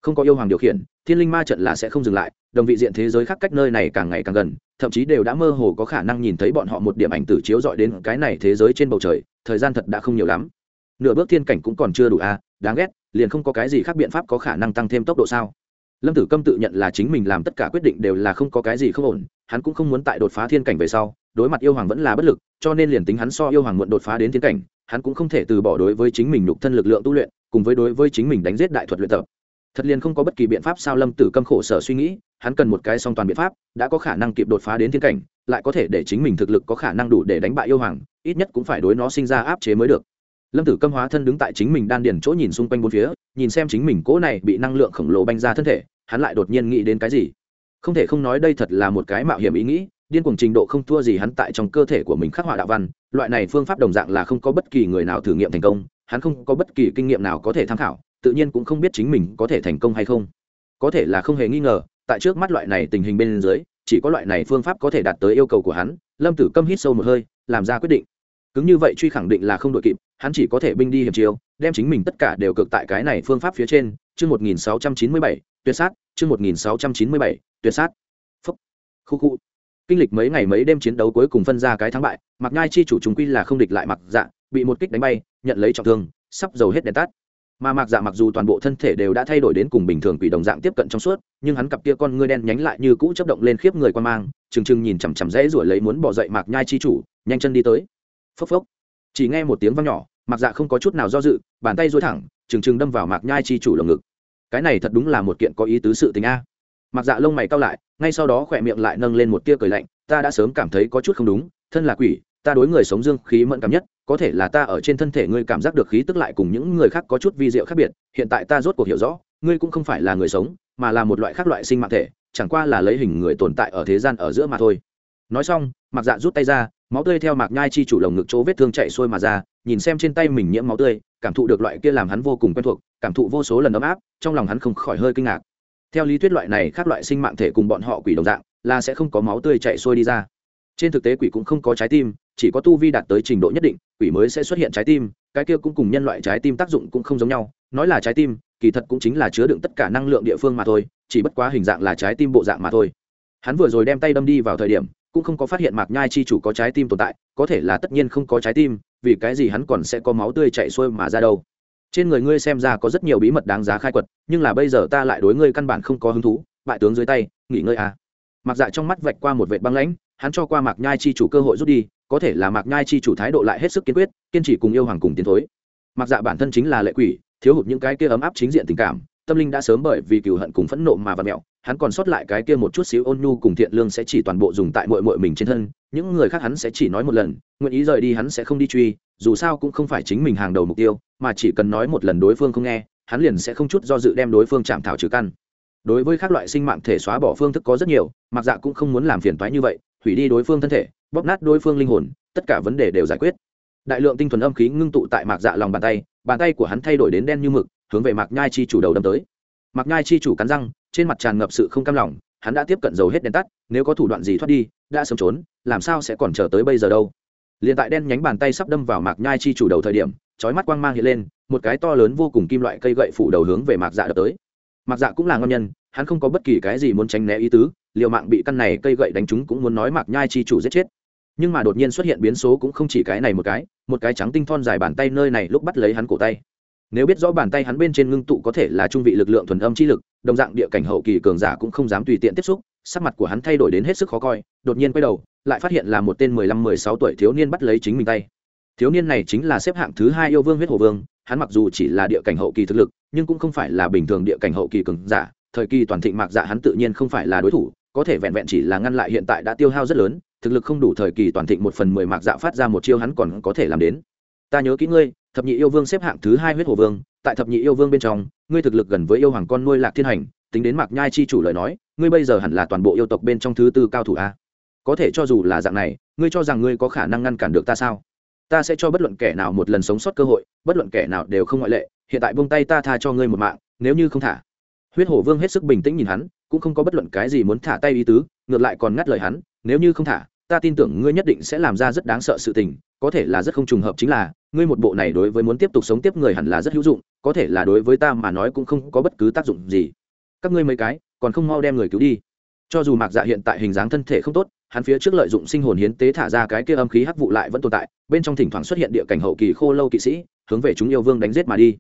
Không có yêu hoàng điều khiển, thiên linh ma trận là sẽ không dừng lại, đồng vị diện thế giới khác cách nơi này càng ngày càng gần, thậm chí đều đã mơ hồ có khả năng nhìn thấy bọn họ một điểm ảnh tử chiếu dọi đến cái này thế giới trên bầu trời, thời gian thật đã không nhiều lắm nửa bước thiên cảnh cũng còn chưa đủ a à, đáng ghét liền không có cái gì khác biện pháp có khả năng tăng thêm tốc độ sao? Lâm tử câm tự nhận là chính mình làm tất cả quyết định đều là không có cái gì không ổn hắn cũng không muốn tại đột phá thiên cảnh về sau đối mặt yêu hoàng vẫn là bất lực cho nên liền tính hắn so yêu hoàng muộn đột phá đến thiên cảnh hắn cũng không thể từ bỏ đối với chính mình nhục thân lực lượng tu luyện cùng với đối với chính mình đánh giết đại thuật luyện tập. Thật liền không có bất kỳ biện pháp sao lâm tử câm khổ sở suy nghĩ hắn cần một cái song toàn biện pháp đã có khả năng kịp đột phá đến thiên cảnh lại có thể để chính mình thực lực có khả năng đủ để đánh bại yêu hoàng ít nhất cũng phải đối nó sinh ra áp chế mới được lâm tử câm hóa thân đứng tại chính mình đan điền chỗ nhìn xung quanh bốn phía, nhìn xem chính mình cỗ này bị năng lượng khổng lồ banh ra thân thể, hắn lại đột nhiên nghĩ đến cái gì? Không thể không nói đây thật là một cái mạo hiểm ý nghĩ, điên cuồng trình độ không thua gì hắn tại trong cơ thể của mình khắc họa đạo văn, loại này phương pháp đồng dạng là không có bất kỳ người nào thử nghiệm thành công, hắn không có bất kỳ kinh nghiệm nào có thể tham khảo, tự nhiên cũng không biết chính mình có thể thành công hay không. Có thể là không hề nghi ngờ, tại trước mắt loại này tình hình bên dưới, chỉ có loại này phương pháp có thể đạt tới yêu cầu của hắn, lâm tử câm hít sâu một hơi, làm ra quyết định. Cứng như vậy truy khẳng định là không đội kịp hắn chỉ có thể binh đi hiểm chiêu, đem chính mình tất cả đều cực tại cái này phương pháp phía trên, chương một nghìn sáu trăm chín mươi bảy, tuyệt sát, chương một nghìn sáu trăm chín mươi bảy, tuyệt sát. Phốc. khu khu. Kinh lịch mấy ngày mấy đêm chiến đấu cuối cùng phân ra cái thắng bại mặc nhai chi chủ chúng quy là không địch lại mặc dạ bị một kích đánh bay, nhận lấy trọng thương, sắp dầu hết đèn tắt. Mà mạc dạ mặc dù toàn bộ thân thể đều đã thay đổi đến cùng bình thường quỷ đồng dạng tiếp cận trong suốt, nhưng hắn cặp kia con ngươi đen nhánh lại như cũ chấp động lên khiếp người quan mang, trừng trừng nhìn chằm chằm rẽ rủi lấy muốn bỏ dậy mạc nhai chi chủ, nhanh chân đi tới. Phốc phốc chỉ nghe một tiếng vang nhỏ mặc dạ không có chút nào do dự, bàn tay dối thẳng, trừng trừng đâm vào mạc nhai chi chủ lồng ngực. Cái này thật đúng là một kiện có ý tứ sự tình a. Mặc dạ lông mày cao lại, ngay sau đó khỏe miệng lại nâng lên một tia cười lạnh, ta đã sớm cảm thấy có chút không đúng, thân là quỷ, ta đối người sống dương khí mẫn cảm nhất, có thể là ta ở trên thân thể ngươi cảm giác được khí tức lại cùng những người khác có chút vi diệu khác biệt, hiện tại ta rốt cuộc hiểu rõ, ngươi cũng không phải là người sống, mà là một loại khác loại sinh mạng thể, chẳng qua là lấy hình người tồn tại ở thế gian ở giữa mà thôi. Nói xong mặc dạ rút tay ra máu tươi theo mạc nhai chi chủ lồng ngực chỗ vết thương chạy xuôi mà ra, nhìn xem trên tay mình nhiễm máu tươi, cảm thụ được loại kia làm hắn vô cùng quen thuộc, cảm thụ vô số lần ấm áp, trong lòng hắn không khỏi hơi kinh ngạc. Theo lý thuyết loại này khác loại sinh mạng thể cùng bọn họ quỷ đồng dạng, là sẽ không có máu tươi chạy xuôi đi ra. Trên thực tế quỷ cũng không có trái tim, chỉ có tu vi đạt tới trình độ nhất định, quỷ mới sẽ xuất hiện trái tim, cái kia cũng cùng nhân loại trái tim tác dụng cũng không giống nhau, nói là trái tim, kỳ thật cũng chính là chứa đựng tất cả năng lượng địa phương mà thôi, chỉ bất quá hình dạng là trái tim bộ dạng mà thôi. Hắn vừa rồi đem tay đâm đi vào thời điểm cũng không có phát hiện mạc nhai chi chủ có trái tim tồn tại, có thể là tất nhiên không có trái tim, vì cái gì hắn còn sẽ có máu tươi chạy xuôi mà ra đâu trên người ngươi xem ra có rất nhiều bí mật đáng giá khai quật, nhưng là bây giờ ta lại đối ngươi căn bản không có hứng thú, bại tướng dưới tay, nghỉ ngơi à. mặc dạ trong mắt vạch qua một vệ băng lãnh, hắn cho qua mạc nhai chi chủ cơ hội rút đi, có thể là mạc nhai chi chủ thái độ lại hết sức kiên quyết, kiên trì cùng yêu hoàng cùng tiến thối mặc dạ bản thân chính là lệ quỷ, thiếu hụt những cái kia ấm áp chính diện tình cảm tâm linh đã sớm bởi vì cừu hận cùng phẫn nộ mà vặn mẹo, hắn còn sót lại cái kia một chút xíu ôn nhu cùng thiện lương sẽ chỉ toàn bộ dùng tại mội mội mình trên thân, những người khác hắn sẽ chỉ nói một lần, nguyện ý rời đi hắn sẽ không đi truy, dù sao cũng không phải chính mình hàng đầu mục tiêu, mà chỉ cần nói một lần đối phương không nghe, hắn liền sẽ không chút do dự đem đối phương chạm thảo trừ căn. Đối với các loại sinh mạng thể xóa bỏ phương thức có rất nhiều, mặc dạ cũng không muốn làm phiền toái như vậy, hủy đi đối phương thân thể, bóp nát đối phương linh hồn, tất cả vấn đề đều giải quyết. Đại lượng tinh thuần âm khí ngưng tụ tại mạc dạ lòng bàn tay bàn tay của hắn thay đổi đến đen như mực hướng về mạc nhai chi chủ đầu đâm tới. Mạc nhai chi chủ cắn răng, trên mặt tràn ngập sự không cam lòng, hắn đã tiếp cận dầu hết đèn tắt, nếu có thủ đoạn gì thoát đi, đã sớm trốn, làm sao sẽ còn chờ tới bây giờ đâu? Liền tại đen nhánh bàn tay sắp đâm vào mạc nhai chi chủ đầu thời điểm, chói mắt quang mang hiện lên, một cái to lớn vô cùng kim loại cây gậy phủ đầu hướng về mạc dạ đập tới. Mạc dạ cũng là ngon nhân, hắn không có bất kỳ cái gì muốn tránh né ý tứ, liều mạng bị căn này cây gậy đánh trúng cũng muốn nói mạc nhai chi chủ giết chết. Nhưng mà đột nhiên xuất hiện biến số cũng không chỉ cái này một cái một cái trắng tinh thon dài bàn tay nơi này lúc bắt lấy hắn cổ tay nếu biết rõ bàn tay hắn bên trên ngưng tụ có thể là trung vị lực lượng thuần âm chi lực, đồng dạng địa cảnh hậu kỳ cường giả cũng không dám tùy tiện tiếp xúc, sắc mặt của hắn thay đổi đến hết sức khó coi, đột nhiên quay đầu, lại phát hiện là một tên mười lăm, mười sáu tuổi thiếu niên bắt lấy chính mình tay. Thiếu niên này chính là xếp hạng thứ hai yêu vương huyết hồ vương, hắn mặc dù chỉ là địa cảnh hậu kỳ thực lực, nhưng cũng không phải là bình thường địa cảnh hậu kỳ cường giả, thời kỳ toàn thịnh mạc dạ hắn tự nhiên không phải là đối thủ, có thể vẹn vẹn chỉ là ngăn lại hiện tại đã tiêu hao rất lớn, thực lực không đủ thời kỳ toàn thịnh một phần mười mạc dạ phát ra một chiêu hắn còn có thể làm đến. Ta nhớ kỹ ngươi thập nhị yêu vương xếp hạng thứ hai huyết hồ vương, tại thập nhị yêu vương bên trong, ngươi thực lực gần với yêu hoàng con nuôi lạc thiên hành, tính đến mạc nhai chi chủ lời nói, ngươi bây giờ hẳn là toàn bộ yêu tộc bên trong thứ tư cao thủ a. Có thể cho dù là dạng này, ngươi cho rằng ngươi có khả năng ngăn cản được ta sao? Ta sẽ cho bất luận kẻ nào một lần sống sót cơ hội, bất luận kẻ nào đều không ngoại lệ, hiện tại buông tay ta tha cho ngươi một mạng, nếu như không thả. Huyết hổ vương hết sức bình tĩnh nhìn hắn, cũng không có bất luận cái gì muốn thả tay ý tứ, ngược lại còn ngắt lời hắn, nếu như không thả, ta tin tưởng ngươi nhất định sẽ làm ra rất đáng sợ sự tình, có thể là rất không trùng hợp chính là ngươi một bộ này đối với muốn tiếp tục sống tiếp người hẳn là rất hữu dụng, có thể là đối với ta mà nói cũng không có bất cứ tác dụng gì. Các ngươi mấy cái, còn không mau đem người cứu đi. Cho dù mạc dạ hiện tại hình dáng thân thể không tốt, hắn phía trước lợi dụng sinh hồn hiến tế thả ra cái kia âm khí hắc vụ lại vẫn tồn tại, bên trong thỉnh thoảng xuất hiện địa cảnh hậu kỳ khô lâu kỵ sĩ, hướng về chúng yêu vương đánh giết mà đi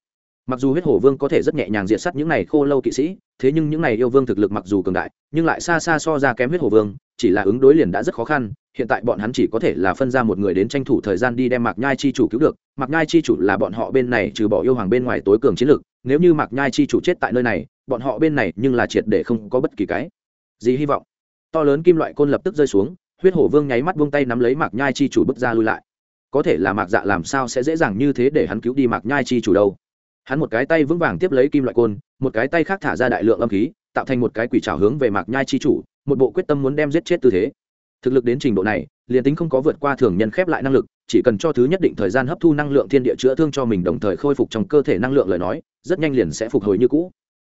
mặc dù huyết hổ vương có thể rất nhẹ nhàng diệt sát những này khô lâu kỵ sĩ, thế nhưng những này yêu vương thực lực mặc dù cường đại, nhưng lại xa xa so ra kém huyết hổ vương, chỉ là ứng đối liền đã rất khó khăn, hiện tại bọn hắn chỉ có thể là phân ra một người đến tranh thủ thời gian đi đem mạc nhai chi chủ cứu được. Mạc nhai chi chủ là bọn họ bên này trừ bỏ yêu hoàng bên ngoài tối cường chiến lực, nếu như mạc nhai chi chủ chết tại nơi này, bọn họ bên này nhưng là triệt để không có bất kỳ cái gì hy vọng. To lớn kim loại côn lập tức rơi xuống, huyết hổ vương nháy mắt buông tay nắm lấy mạc nhai chi chủ bước ra lui lại. Có thể là mạc dạ làm sao sẽ dễ dàng như thế để hắn cứu đi mạc nhai chi chủ đâu? Hắn một cái tay vững vàng tiếp lấy kim loại côn, một cái tay khác thả ra đại lượng âm khí, tạo thành một cái quỷ trào hướng về mạc nhai chi chủ, một bộ quyết tâm muốn đem giết chết tư thế. Thực lực đến trình độ này, liền tính không có vượt qua thường nhân khép lại năng lực, chỉ cần cho thứ nhất định thời gian hấp thu năng lượng thiên địa chữa thương cho mình đồng thời khôi phục trong cơ thể năng lượng lời nói, rất nhanh liền sẽ phục hồi như cũ.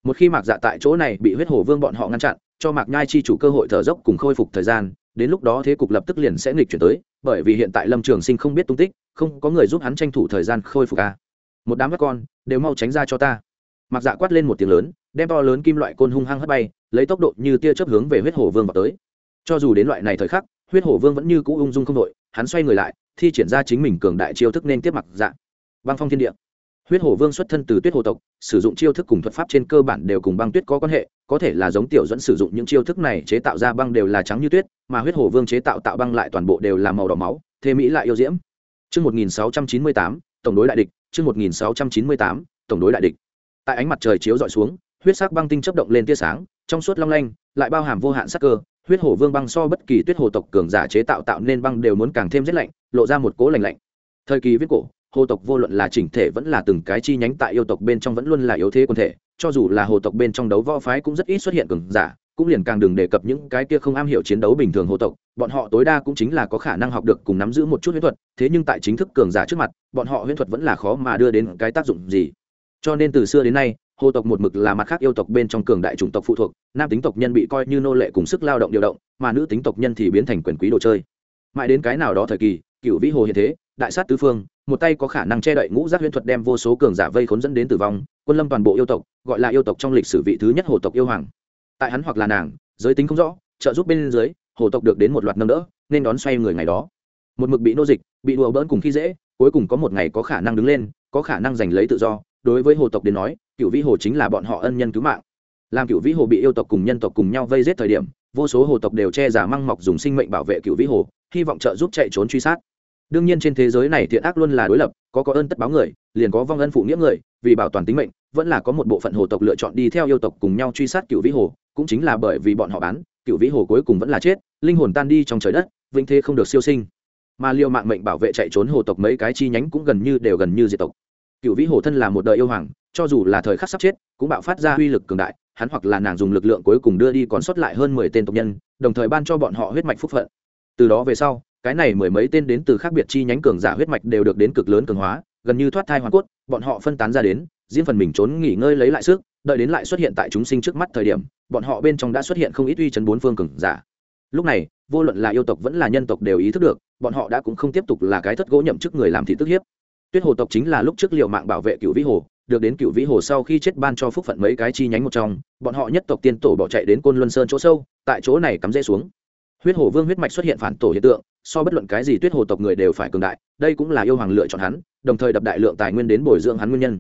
Một khi mạc dạ tại chỗ này bị huyết hổ vương bọn họ ngăn chặn, cho mạc nhai chi chủ cơ hội thở dốc cùng khôi phục thời gian, đến lúc đó thế cục lập tức liền sẽ nghịch chuyển tới, bởi vì hiện tại lâm trường sinh không biết tung tích, không có người giúp hắn tranh thủ thời gian khôi phục ca một đám các con đều mau tránh ra cho ta. Mặc dạ quát lên một tiếng lớn đem to lớn kim loại côn hung hăng hất bay lấy tốc độ như tia chớp hướng về huyết hổ vương vào tới. Cho dù đến loại này thời khắc huyết hổ vương vẫn như cũ ung dung không đội hắn xoay người lại thi triển ra chính mình cường đại chiêu thức nên tiếp mặc dạ. Băng phong thiên địa. Huyết hổ vương xuất thân từ tuyết hồ tộc sử dụng chiêu thức cùng thuật pháp trên cơ bản đều cùng băng tuyết có quan hệ có thể là giống tiểu dẫn sử dụng những chiêu thức này chế tạo ra băng đều là trắng như tuyết mà huyết hổ vương chế tạo tạo băng lại toàn bộ đều là màu đỏ máu thế mỹ lại yêu diễm. Trước 1698, tổng đối đại địch, chương 1698, tổng đối đại địch. Tại ánh mặt trời chiếu dọi xuống, huyết sắc băng tinh chớp động lên tia sáng, trong suốt long lanh, lại bao hàm vô hạn sắc cơ, huyết hổ vương băng so bất kỳ tuyết hồ tộc cường giả chế tạo tạo nên băng đều muốn càng thêm rét lạnh, lộ ra một cố lạnh lạnh. Thời kỳ viết cổ, hồ tộc vô luận là chỉnh thể vẫn là từng cái chi nhánh tại yêu tộc bên trong vẫn luôn là yếu thế quân thể, cho dù là hồ tộc bên trong đấu võ phái cũng rất ít xuất hiện cường giả, cũng liền càng đừng đề cập những cái kia không am hiểu chiến đấu bình thường hồ tộc bọn họ tối đa cũng chính là có khả năng học được cùng nắm giữ một chút huyễn thuật, thế nhưng tại chính thức cường giả trước mặt, bọn họ huyễn thuật vẫn là khó mà đưa đến cái tác dụng gì. Cho nên từ xưa đến nay, hồ tộc một mực là mặt khác yêu tộc bên trong cường đại chủng tộc phụ thuộc, nam tính tộc nhân bị coi như nô lệ cùng sức lao động điều động, mà nữ tính tộc nhân thì biến thành quyền quý đồ chơi. Mãi đến cái nào đó thời kỳ, cựu vĩ hồ hiện thế, đại sát tứ phương, một tay có khả năng che đậy ngũ giác huyễn thuật đem vô số cường giả vây khốn dẫn đến tử vong, quân lâm toàn bộ yêu tộc, gọi là yêu tộc trong lịch sử vị thứ nhất hồ tộc yêu hoàng. Tại hắn hoặc là nàng, giới tính không rõ, trợ giúp bên dưới hồ tộc được đến một loạt nâng đỡ, nên đón xoay người ngày đó. Một mực bị nô dịch, bị đùa bỡn cùng khi dễ, cuối cùng có một ngày có khả năng đứng lên, có khả năng giành lấy tự do. Đối với hồ tộc đến nói cựu vĩ hồ chính là bọn họ ân nhân cứu mạng. Làm cựu vĩ hồ bị yêu tộc cùng nhân tộc cùng nhau vây giết thời điểm, vô số hồ tộc đều che giả măng mọc dùng sinh mệnh bảo vệ cựu vĩ hồ, hy vọng trợ giúp chạy trốn truy sát. Đương nhiên trên thế giới này thiện ác luôn là đối lập, có có ơn tất báo người, liền có vong ân phụ nghĩa người, vì bảo toàn tính mệnh, vẫn là có một bộ phận hồ tộc lựa chọn đi theo yêu tộc cùng nhau truy sát cựu vĩ hồ, cũng chính là bởi vì bọn họ bán cựu vĩ hồ cuối cùng vẫn là chết, linh hồn tan đi trong trời đất, vĩnh thế không được siêu sinh. Mà liều mạng mệnh bảo vệ chạy trốn hồ tộc mấy cái chi nhánh cũng gần như đều gần như diệt tộc. Cựu vĩ hồ thân là một đời yêu hoàng, cho dù là thời khắc sắp chết, cũng bạo phát ra uy lực cường đại, hắn hoặc là nàng dùng lực lượng cuối cùng đưa đi còn sót lại hơn mười tên tộc nhân, đồng thời ban cho bọn họ huyết mạch phúc phận. Từ đó về sau, cái này mười mấy tên đến từ khác biệt chi nhánh cường giả huyết mạch đều được đến cực lớn cường hóa, gần như thoát thai hoàn cốt, bọn họ phân tán ra đến, riêng phần mình trốn nghỉ ngơi lấy lại sức đợi đến lại xuất hiện tại chúng sinh trước mắt thời điểm, bọn họ bên trong đã xuất hiện không ít uy chấn bốn phương cường giả. Lúc này, vô luận là yêu tộc vẫn là nhân tộc đều ý thức được, bọn họ đã cũng không tiếp tục là cái thất gỗ nhậm chức người làm thị tức hiếp. Tuyết hồ tộc chính là lúc trước liệu mạng bảo vệ cựu vĩ hồ, được đến cựu vĩ hồ sau khi chết ban cho phúc phận mấy cái chi nhánh một trong, bọn họ nhất tộc tiên tổ bỏ chạy đến côn luân sơn chỗ sâu, tại chỗ này cắm rễ xuống. Huyết hồ vương huyết mạch xuất hiện phản tổ hiện tượng, so bất luận cái gì tuyết hồ tộc người đều phải cường đại, đây cũng là yêu hoàng lựa chọn hắn, đồng thời đập đại lượng tài nguyên đến bồi dưỡng hắn nguyên nhân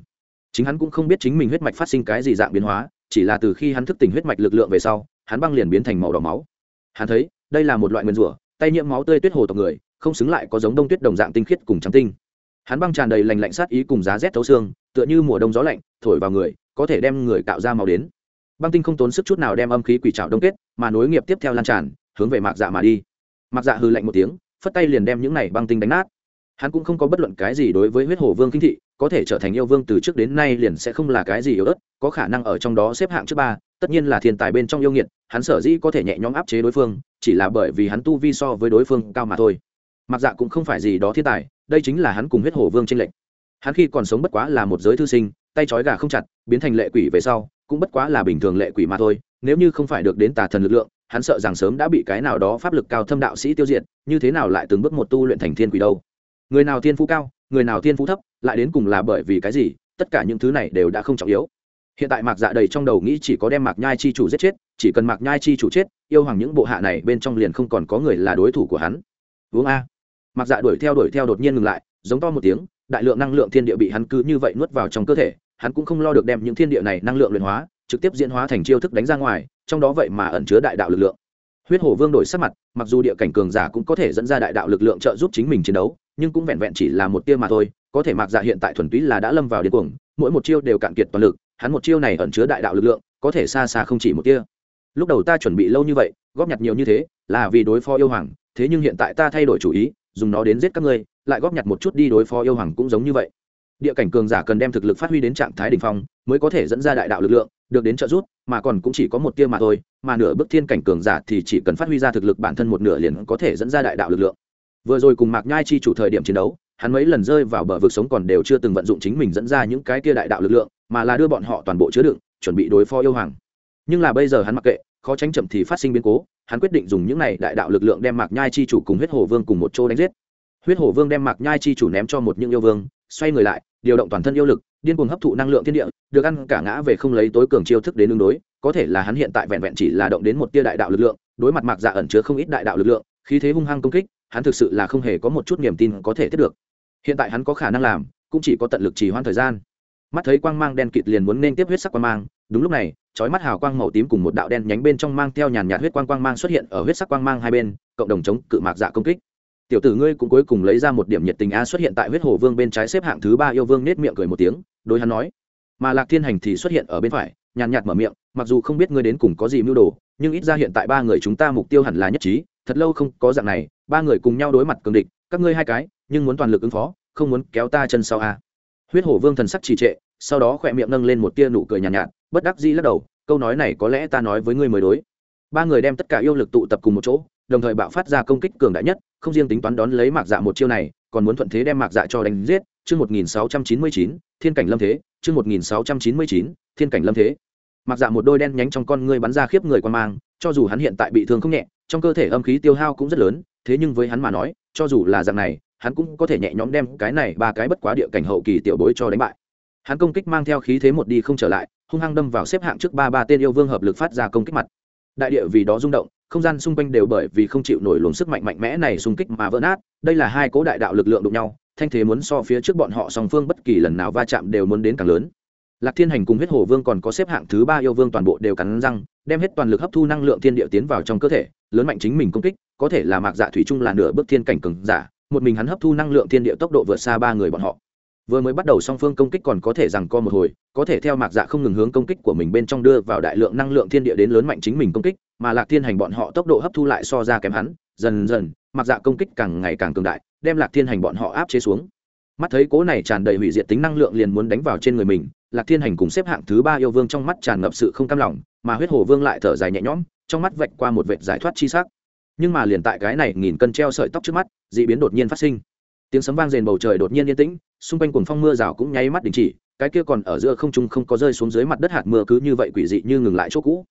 chính hắn cũng không biết chính mình huyết mạch phát sinh cái gì dạng biến hóa, chỉ là từ khi hắn thức tỉnh huyết mạch lực lượng về sau, hắn băng liền biến thành màu đỏ máu. Hắn thấy, đây là một loại nguyên rủa, tay nhiễm máu tươi tuyết hồ tộc người, không xứng lại có giống đông tuyết đồng dạng tinh khiết cùng trắng tinh. Hắn băng tràn đầy lành lạnh sát ý cùng giá rét thấu xương, tựa như mùa đông gió lạnh, thổi vào người, có thể đem người cạo ra màu đến. Băng tinh không tốn sức chút nào đem âm khí quỷ trào đông kết, mà nối nghiệp tiếp theo lan tràn, hướng về mạc dạ mà đi. Mạc dạ hư lạnh một tiếng, phất tay liền đem những này băng tinh đánh nát hắn cũng không có bất luận cái gì đối với huyết hồ vương kinh thị, có thể trở thành yêu vương từ trước đến nay liền sẽ không là cái gì yếu ớt, có khả năng ở trong đó xếp hạng trước ba, tất nhiên là thiên tài bên trong yêu nghiệt, hắn sở dĩ có thể nhẹ nhõm áp chế đối phương, chỉ là bởi vì hắn tu vi so với đối phương cao mà thôi. Mặc dạ cũng không phải gì đó thiên tài, đây chính là hắn cùng huyết hổ vương tranh lệch. Hắn khi còn sống bất quá là một giới thư sinh, tay trói gà không chặt, biến thành lệ quỷ về sau, cũng bất quá là bình thường lệ quỷ mà thôi, nếu như không phải được đến tà thần lực lượng, hắn sợ rằng sớm đã bị cái nào đó pháp lực cao thâm đạo sĩ tiêu diệt, như thế nào lại từng bước một tu luyện thành thiên quỷ đâu người nào thiên phú cao, người nào thiên phú thấp, lại đến cùng là bởi vì cái gì, tất cả những thứ này đều đã không trọng yếu. Hiện tại mạc dạ đầy trong đầu nghĩ chỉ có đem mạc nhai chi chủ giết chết, chỉ cần mạc nhai chi chủ chết, yêu hoàng những bộ hạ này bên trong liền không còn có người là đối thủ của hắn. Uống a. Mạc dạ đuổi theo đuổi theo đột nhiên ngừng lại, giống to một tiếng, đại lượng năng lượng thiên địa bị hắn cứ như vậy nuốt vào trong cơ thể, hắn cũng không lo được đem những thiên địa này năng lượng luyện hóa, trực tiếp diễn hóa thành chiêu thức đánh ra ngoài, trong đó vậy mà ẩn chứa đại đạo lực lượng. Huyết hổ vương đổi sắc mặt, mặc dù địa cảnh cường giả cũng có thể dẫn ra đại đạo lực lượng trợ giúp chính mình chiến đấu nhưng cũng vẹn vẹn chỉ là một tia mà thôi, có thể mạc dạ hiện tại thuần túy là đã lâm vào điên cuồng, mỗi một chiêu đều cạn kiệt toàn lực, hắn một chiêu này ẩn chứa đại đạo lực lượng, có thể xa xa không chỉ một tia. Lúc đầu ta chuẩn bị lâu như vậy, góp nhặt nhiều như thế, là vì đối phó yêu hoàng, thế nhưng hiện tại ta thay đổi chủ ý, dùng nó đến giết các ngươi, lại góp nhặt một chút đi đối phó yêu hoàng cũng giống như vậy. Địa cảnh cường giả cần đem thực lực phát huy đến trạng thái đ ỉ n h phong, mới có thể dẫn ra đại đạo lực lượng, được đến trợ giúp, mà còn cũng chỉ có một tia mà thôi, mà nửa bước thiên cảnh cường giả thì chỉ cần phát huy ra thực lực bản thân một nửa liền có thể dẫn ra đại đạo lực lượng vừa rồi cùng mạc nhai chi chủ thời điểm chiến đấu, hắn mấy lần rơi vào bờ vực sống còn đều chưa từng vận dụng chính mình dẫn ra những cái tia đại đạo lực lượng, mà là đưa bọn họ toàn bộ chứa đựng, chuẩn bị đối phó yêu hoàng. Nhưng là bây giờ hắn mặc kệ, khó tránh chậm thì phát sinh biến cố, hắn quyết định dùng những này đại đạo lực lượng đem mạc nhai chi chủ cùng huyết hồ vương cùng một chỗ đánh giết. Huyết hồ vương đem mạc nhai chi chủ ném cho một những yêu vương, xoay người lại, điều động toàn thân yêu lực, điên cuồng hấp thụ năng lượng thiên địa, được ăn cả ngã về không lấy tối cường chiêu thức đến ứng đối, có thể là hắn hiện tại vẹn vẹn chỉ là động đến một tia đại đạo lực lượng, đối mặt mạc dạ ẩn chứa không ít đại đạo lực lượng, khí thế hung hăng công kích hắn thực sự là không hề có một chút niềm tin có thể tiếp được. Hiện tại hắn có khả năng làm, cũng chỉ có tận lực trì hoãn thời gian. Mắt thấy quang mang đen kịt liền muốn nên tiếp huyết sắc quang mang, đúng lúc này, chói mắt hào quang màu tím cùng một đạo đen nhánh bên trong mang theo nhàn nhạt huyết quang quang mang xuất hiện ở huyết sắc quang mang hai bên, cộng đồng chống cự mạc dạ công kích. Tiểu tử ngươi cũng cuối cùng lấy ra một điểm nhiệt tình a xuất hiện tại huyết hồ vương bên trái xếp hạng thứ ba yêu vương nết miệng cười một tiếng, đối hắn nói. Mà lạc thiên hành thì xuất hiện ở bên phải, nhàn nhạt mở miệng, mặc dù không biết ngươi đến cùng có gì mưu đồ, nhưng ít ra hiện tại ba người chúng ta mục tiêu hẳn là nhất trí thật lâu không có dạng này ba người cùng nhau đối mặt cường địch các ngươi hai cái nhưng muốn toàn lực ứng phó không muốn kéo ta chân sau a. Huyết hổ vương thần sắc trì trệ sau đó khỏe miệng nâng lên một tia nụ cười nhàn nhạt, nhạt bất đắc dĩ lắc đầu câu nói này có lẽ ta nói với ngươi mới đối. Ba người đem tất cả yêu lực tụ tập cùng một chỗ đồng thời bạo phát ra công kích cường đại nhất không riêng tính toán đón lấy mạc dạ một chiêu này còn muốn thuận thế đem mạc dạ cho đánh giết chương một nghìn sáu trăm chín mươi chín thiên cảnh lâm thế chương một nghìn sáu trăm chín mươi chín thiên cảnh lâm thế. Mạc dạ một đôi đen nhánh trong con ngươi bắn ra khiếp người quan mang cho dù hắn hiện tại bị thương không nhẹ, trong cơ thể âm khí tiêu hao cũng rất lớn, thế nhưng với hắn mà nói, cho dù là dạng này, hắn cũng có thể nhẹ nhõm đem cái này ba cái bất quá địa cảnh hậu kỳ tiểu bối cho đánh bại. Hắn công kích mang theo khí thế một đi không trở lại, hung hăng đâm vào xếp hạng trước ba ba tên yêu vương hợp lực phát ra công kích mặt. Đại địa vì đó rung động, không gian xung quanh đều bởi vì không chịu nổi luồng sức mạnh mạnh mẽ này xung kích mà vỡ nát, đây là hai cố đại đạo lực lượng đụng nhau, thanh thế muốn so phía trước bọn họ song phương bất kỳ lần nào va chạm đều muốn đến càng lớn. Lạc thiên hành cùng huyết hồ vương còn có xếp hạng thứ ba yêu vương toàn bộ đều cắn răng đem hết toàn lực hấp thu năng lượng thiên địa tiến vào trong cơ thể, lớn mạnh chính mình công kích, có thể là mạc dạ thủy chung là nửa bước thiên cảnh cường giả, một mình hắn hấp thu năng lượng thiên địa tốc độ vượt xa ba người bọn họ. Vừa mới bắt đầu song phương công kích còn có thể rằng co một hồi, có thể theo mạc dạ không ngừng hướng công kích của mình bên trong đưa vào đại lượng năng lượng thiên địa đến lớn mạnh chính mình công kích, mà lạc thiên hành bọn họ tốc độ hấp thu lại so ra kém hắn, dần dần, mạc dạ công kích càng ngày càng cường đại, đem lạc thiên hành bọn họ áp chế xuống. Mắt thấy cố này tràn đầy hủy diệt tính năng lượng liền muốn đánh vào trên người mình, lạc thiên hành cùng xếp hạng thứ ba yêu vương trong mắt tràn ngập sự không cam lòng mà huyết hồ vương lại thở dài nhẹ nhõm, trong mắt vạch qua một vệt giải thoát chi sắc. Nhưng mà liền tại cái này nghìn cân treo sợi tóc trước mắt d ị biến đột nhiên phát sinh. Tiếng sấm vang rền bầu trời đột nhiên yên tĩnh, xung quanh cuồng phong mưa rào cũng nháy mắt đình chỉ, cái kia còn ở giữa không trung không có rơi xuống dưới mặt đất hạt mưa cứ như vậy quỷ dị như ngừng lại chỗ cũ.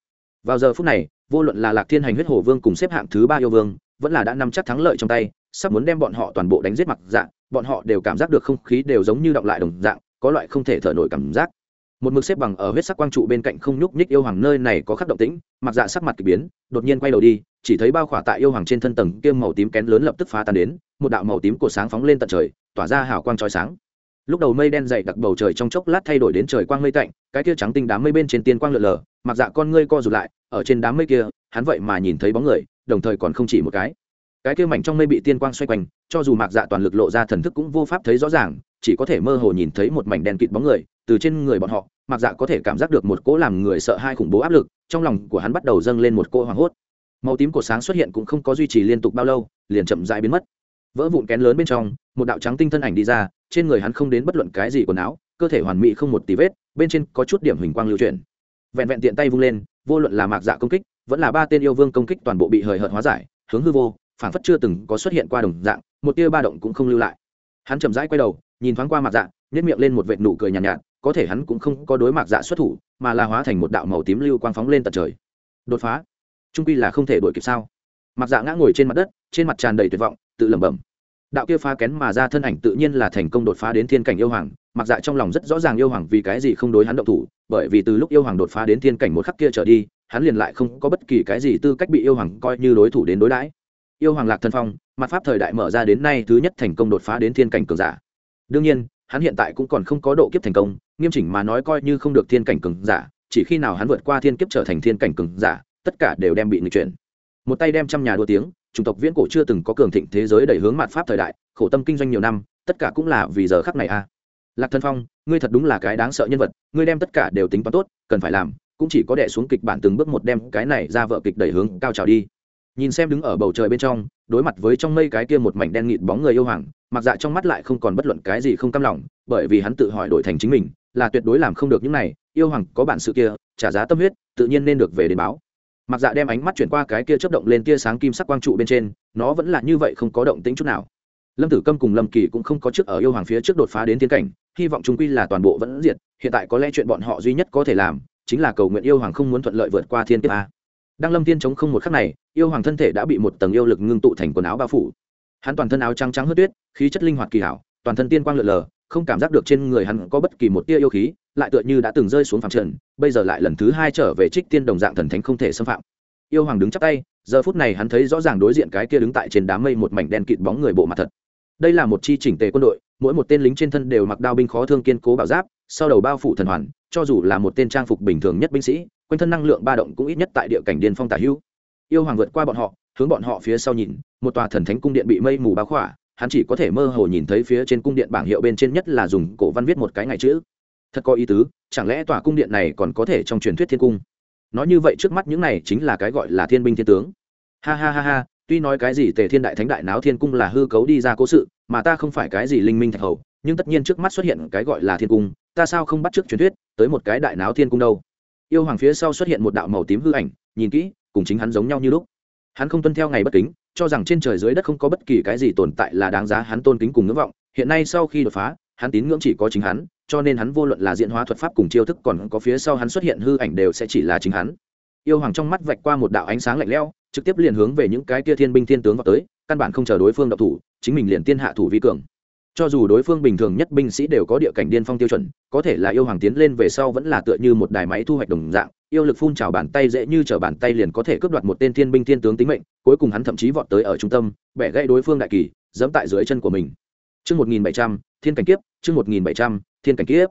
Vào giờ phút này, vô luận là lạc thiên hành huyết hồ vương cùng xếp hạng thứ ba yêu vương, vẫn là đã nắm chắc thắng lợi trong tay, sắp muốn đem bọn họ toàn bộ đánh giết mặc dạng, bọn họ đều cảm giác được không khí đều giống như động lại đồng dạng, có loại không thể thở nổi cảm giác một mực xếp bằng ở huyết sắc quang trụ bên cạnh không nhúc nhích yêu hoàng nơi này có khắc động tĩnh, mặc dạ sắc mặt k ỳ biến, đột nhiên quay đầu đi, chỉ thấy bao khỏa tại yêu hoàng trên thân tầng kiêm màu tím kén lớn lập tức phá tan đến, một đạo màu tím của sáng phóng lên tận trời, tỏa ra hào quang trói sáng. Lúc đầu mây đen dày đặc bầu trời trong chốc lát thay đổi đến trời quang mây tạnh, cái kia trắng tinh đám mây bên trên tiên quang lượn lờ, mặc dạ con ngươi co rụt lại, ở trên đám mây kia, hắn vậy mà nhìn thấy bóng người, đồng thời còn không chỉ một cái cái kia mảnh trong mây bị tiên quang xoay quanh, cho dù mạc dạ toàn lực lộ ra thần thức cũng vô pháp thấy rõ ràng, chỉ có thể mơ hồ nhìn thấy một mảnh đen kịt bóng người, từ trên người bọn họ, mạc dạ có thể cảm giác được một cỗ làm người sợ hai khủng bố áp lực, trong lòng của hắn bắt đầu dâng lên một cỗ hoảng hốt. Màu tím của sáng xuất hiện cũng không có duy trì liên tục bao lâu, liền chậm rãi biến mất. Vỡ vụn kén lớn bên trong, một đạo trắng tinh thân ảnh đi ra, trên người hắn không đến bất luận cái gì quần áo, cơ thể hoàn mỹ không một tí vết, bên trên có chút điểm hình quang lưu chuyển. Vẹn vẹn tiện tay vung lên, vô luận là mạc dạ công kích, vẫn là ba tên yêu vương công kích toàn bộ bị hời hợt hóa giải, hướng hư vô phảng phất chưa từng có xuất hiện qua đồng dạng một tia ba động cũng không lưu lại. Hắn chậm rãi quay đầu nhìn thoáng qua mạc dạ nhét miệng lên một vệt nụ cười nhàn nhạt, nhạt có thể hắn cũng không có đối mạc dạ xuất thủ mà là hóa thành một đạo màu tím lưu quang phóng lên tận trời. Đột phá? Trung quy là không thể đuổi kịp sao? Mạc dạ ngã ngồi trên mặt đất trên mặt tràn đầy tuyệt vọng tự lẩm bẩm. Đạo kia phá kén mà ra thân ảnh tự nhiên là thành công đột phá đến thiên cảnh yêu hoàng mặc dạ trong lòng rất rõ ràng yêu hoàng vì cái gì không đối hắn động thủ bởi vì từ lúc yêu hoàng đột phá đến thiên cảnh một khắc kia trở đi hắn liền lại không có bất kỳ cái gì tư cách bị yêu hoàng coi như đối thủ đến đối đãi yêu hoàng lạc thân phong, mặt pháp thời đại mở ra đến nay thứ nhất thành công đột phá đến thiên cảnh cường giả. Đương nhiên, hắn hiện tại cũng còn không có độ kiếp thành công, nghiêm chỉnh mà nói coi như không được thiên cảnh cường giả, chỉ khi nào hắn vượt qua thiên kiếp trở thành thiên cảnh cường giả, tất cả đều đem bị nghịch chuyển. Một tay đem trăm nhà đua tiếng, chủng tộc viễn cổ chưa từng có cường thịnh thế giới đẩy hướng mặt pháp thời đại, khổ tâm kinh doanh nhiều năm, tất cả cũng là vì giờ khắc này a. À. lạc thân phong, ngươi thật đúng là cái đáng sợ nhân vật, ngươi đem tất cả đều tính toán tốt, cần phải làm, cũng chỉ có đẻ xuống kịch bản từng bước một đem cái này ra vợ kịch đẩy hướng cao trào đi nhìn xem đứng ở bầu trời bên trong, đối mặt với trong mây cái kia một mảnh đen nghịt bóng người yêu hoàng, mặc dạ trong mắt lại không còn bất luận cái gì không cam lòng, bởi vì hắn tự hỏi đổi thành chính mình, là tuyệt đối làm không được những này, yêu hoàng có bản sự kia, trả giá tâm huyết, tự nhiên nên được về đến báo. Mặc dạ đem ánh mắt chuyển qua cái kia chớp động lên tia sáng kim sắc quang trụ bên trên, nó vẫn là như vậy không có động tính chút nào. Lâm tử câm cùng lâm kỳ cũng không có trước ở yêu hoàng phía trước đột phá đến tiến cảnh, hy vọng chúng quy là toàn bộ vẫn diệt, hiện tại có lẽ chuyện bọn họ duy nhất có thể làm, chính là cầu nguyện yêu hoàng không muốn thuận lợi vượt qua thiên kiếp a đang lâm tiên chống không một khắc này, yêu hoàng thân thể đã bị một tầng yêu lực ngưng tụ thành quần áo bao phủ. Hắn toàn thân áo trắng trắng hớt tuyết, khí chất linh hoạt kỳ hảo, toàn thân tiên quang lượn lờ, không cảm giác được trên người hắn có bất kỳ một tia yêu khí, lại tựa như đã từng rơi xuống phạm trần, bây giờ lại lần thứ hai trở về trích tiên đồng dạng thần thánh không thể xâm phạm. Yêu hoàng đứng chắp tay, giờ phút này hắn thấy rõ ràng đối diện cái kia đứng tại trên đám mây một mảnh đen kịt bóng người bộ mặt thật. Đây là một chi chỉnh tề quân đội, mỗi một tên lính trên thân đều mặc đao binh khó thương kiên cố bảo giáp, sau đầu bao phủ thần hoàn, cho dù là một tên trang phục bình thường nhất binh sĩ quanh thân năng lượng ba động cũng ít nhất tại địa cảnh điên phong tả hữu. Yêu hoàng vượt qua bọn họ, hướng bọn họ phía sau nhìn, một tòa thần thánh cung điện bị mây mù bao khỏa, hắn chỉ có thể mơ hồ nhìn thấy phía trên cung điện bảng hiệu bên trên nhất là dùng cổ văn viết một cái ngày chữ. Thật có ý tứ, chẳng lẽ tòa cung điện này còn có thể trong truyền thuyết thiên cung? Nói như vậy trước mắt những này chính là cái gọi là thiên binh thiên tướng. Ha ha ha ha, tuy nói cái gì tề thiên đại thánh đại náo thiên cung là hư cấu đi ra cố sự, mà ta không phải cái gì linh minh thạch hầu, nhưng tất nhiên trước mắt xuất hiện cái gọi là thiên cung, ta sao không bắt t r ư ớ c truyền thuyết, tới một cái đại náo thiên cung đâu? Yêu hoàng phía sau xuất hiện một đạo màu tím hư ảnh, nhìn kỹ, cùng chính hắn giống nhau như lúc. Hắn không tuân theo ngày bất kính, cho rằng trên trời dưới đất không có bất kỳ cái gì tồn tại là đáng giá hắn tôn kính cùng ngưỡng vọng. Hiện nay sau khi đột phá, hắn tín ngưỡng chỉ có chính hắn, cho nên hắn vô luận là diện hóa thuật pháp cùng chiêu thức còn có phía sau hắn xuất hiện hư ảnh đều sẽ chỉ là chính hắn. Yêu hoàng trong mắt vạch qua một đạo ánh sáng lạnh lẽo, trực tiếp liền hướng về những cái kia thiên binh thiên tướng vào tới, căn bản không chờ đối phương độc thủ, chính mình liền tiên hạ thủ vi cường cho dù đối phương bình thường nhất binh sĩ đều có địa cảnh điên phong tiêu chuẩn, có thể là yêu hoàng tiến lên về sau vẫn là tựa như một đài máy thu hoạch đồng dạng, yêu lực phun trào bàn tay dễ như t bàn tay liền có thể cướp đoạt một tên thiên binh thiên tướng tính mệnh, cuối cùng hắn thậm chí vọt tới ở trung tâm, bẻ gãy đối phương đại kỳ dẫm tại dưới chân của mình. Chương một nghìn bảy trăm, thiên cảnh kiếp, chương một nghìn bảy trăm, thiên cảnh kiếp.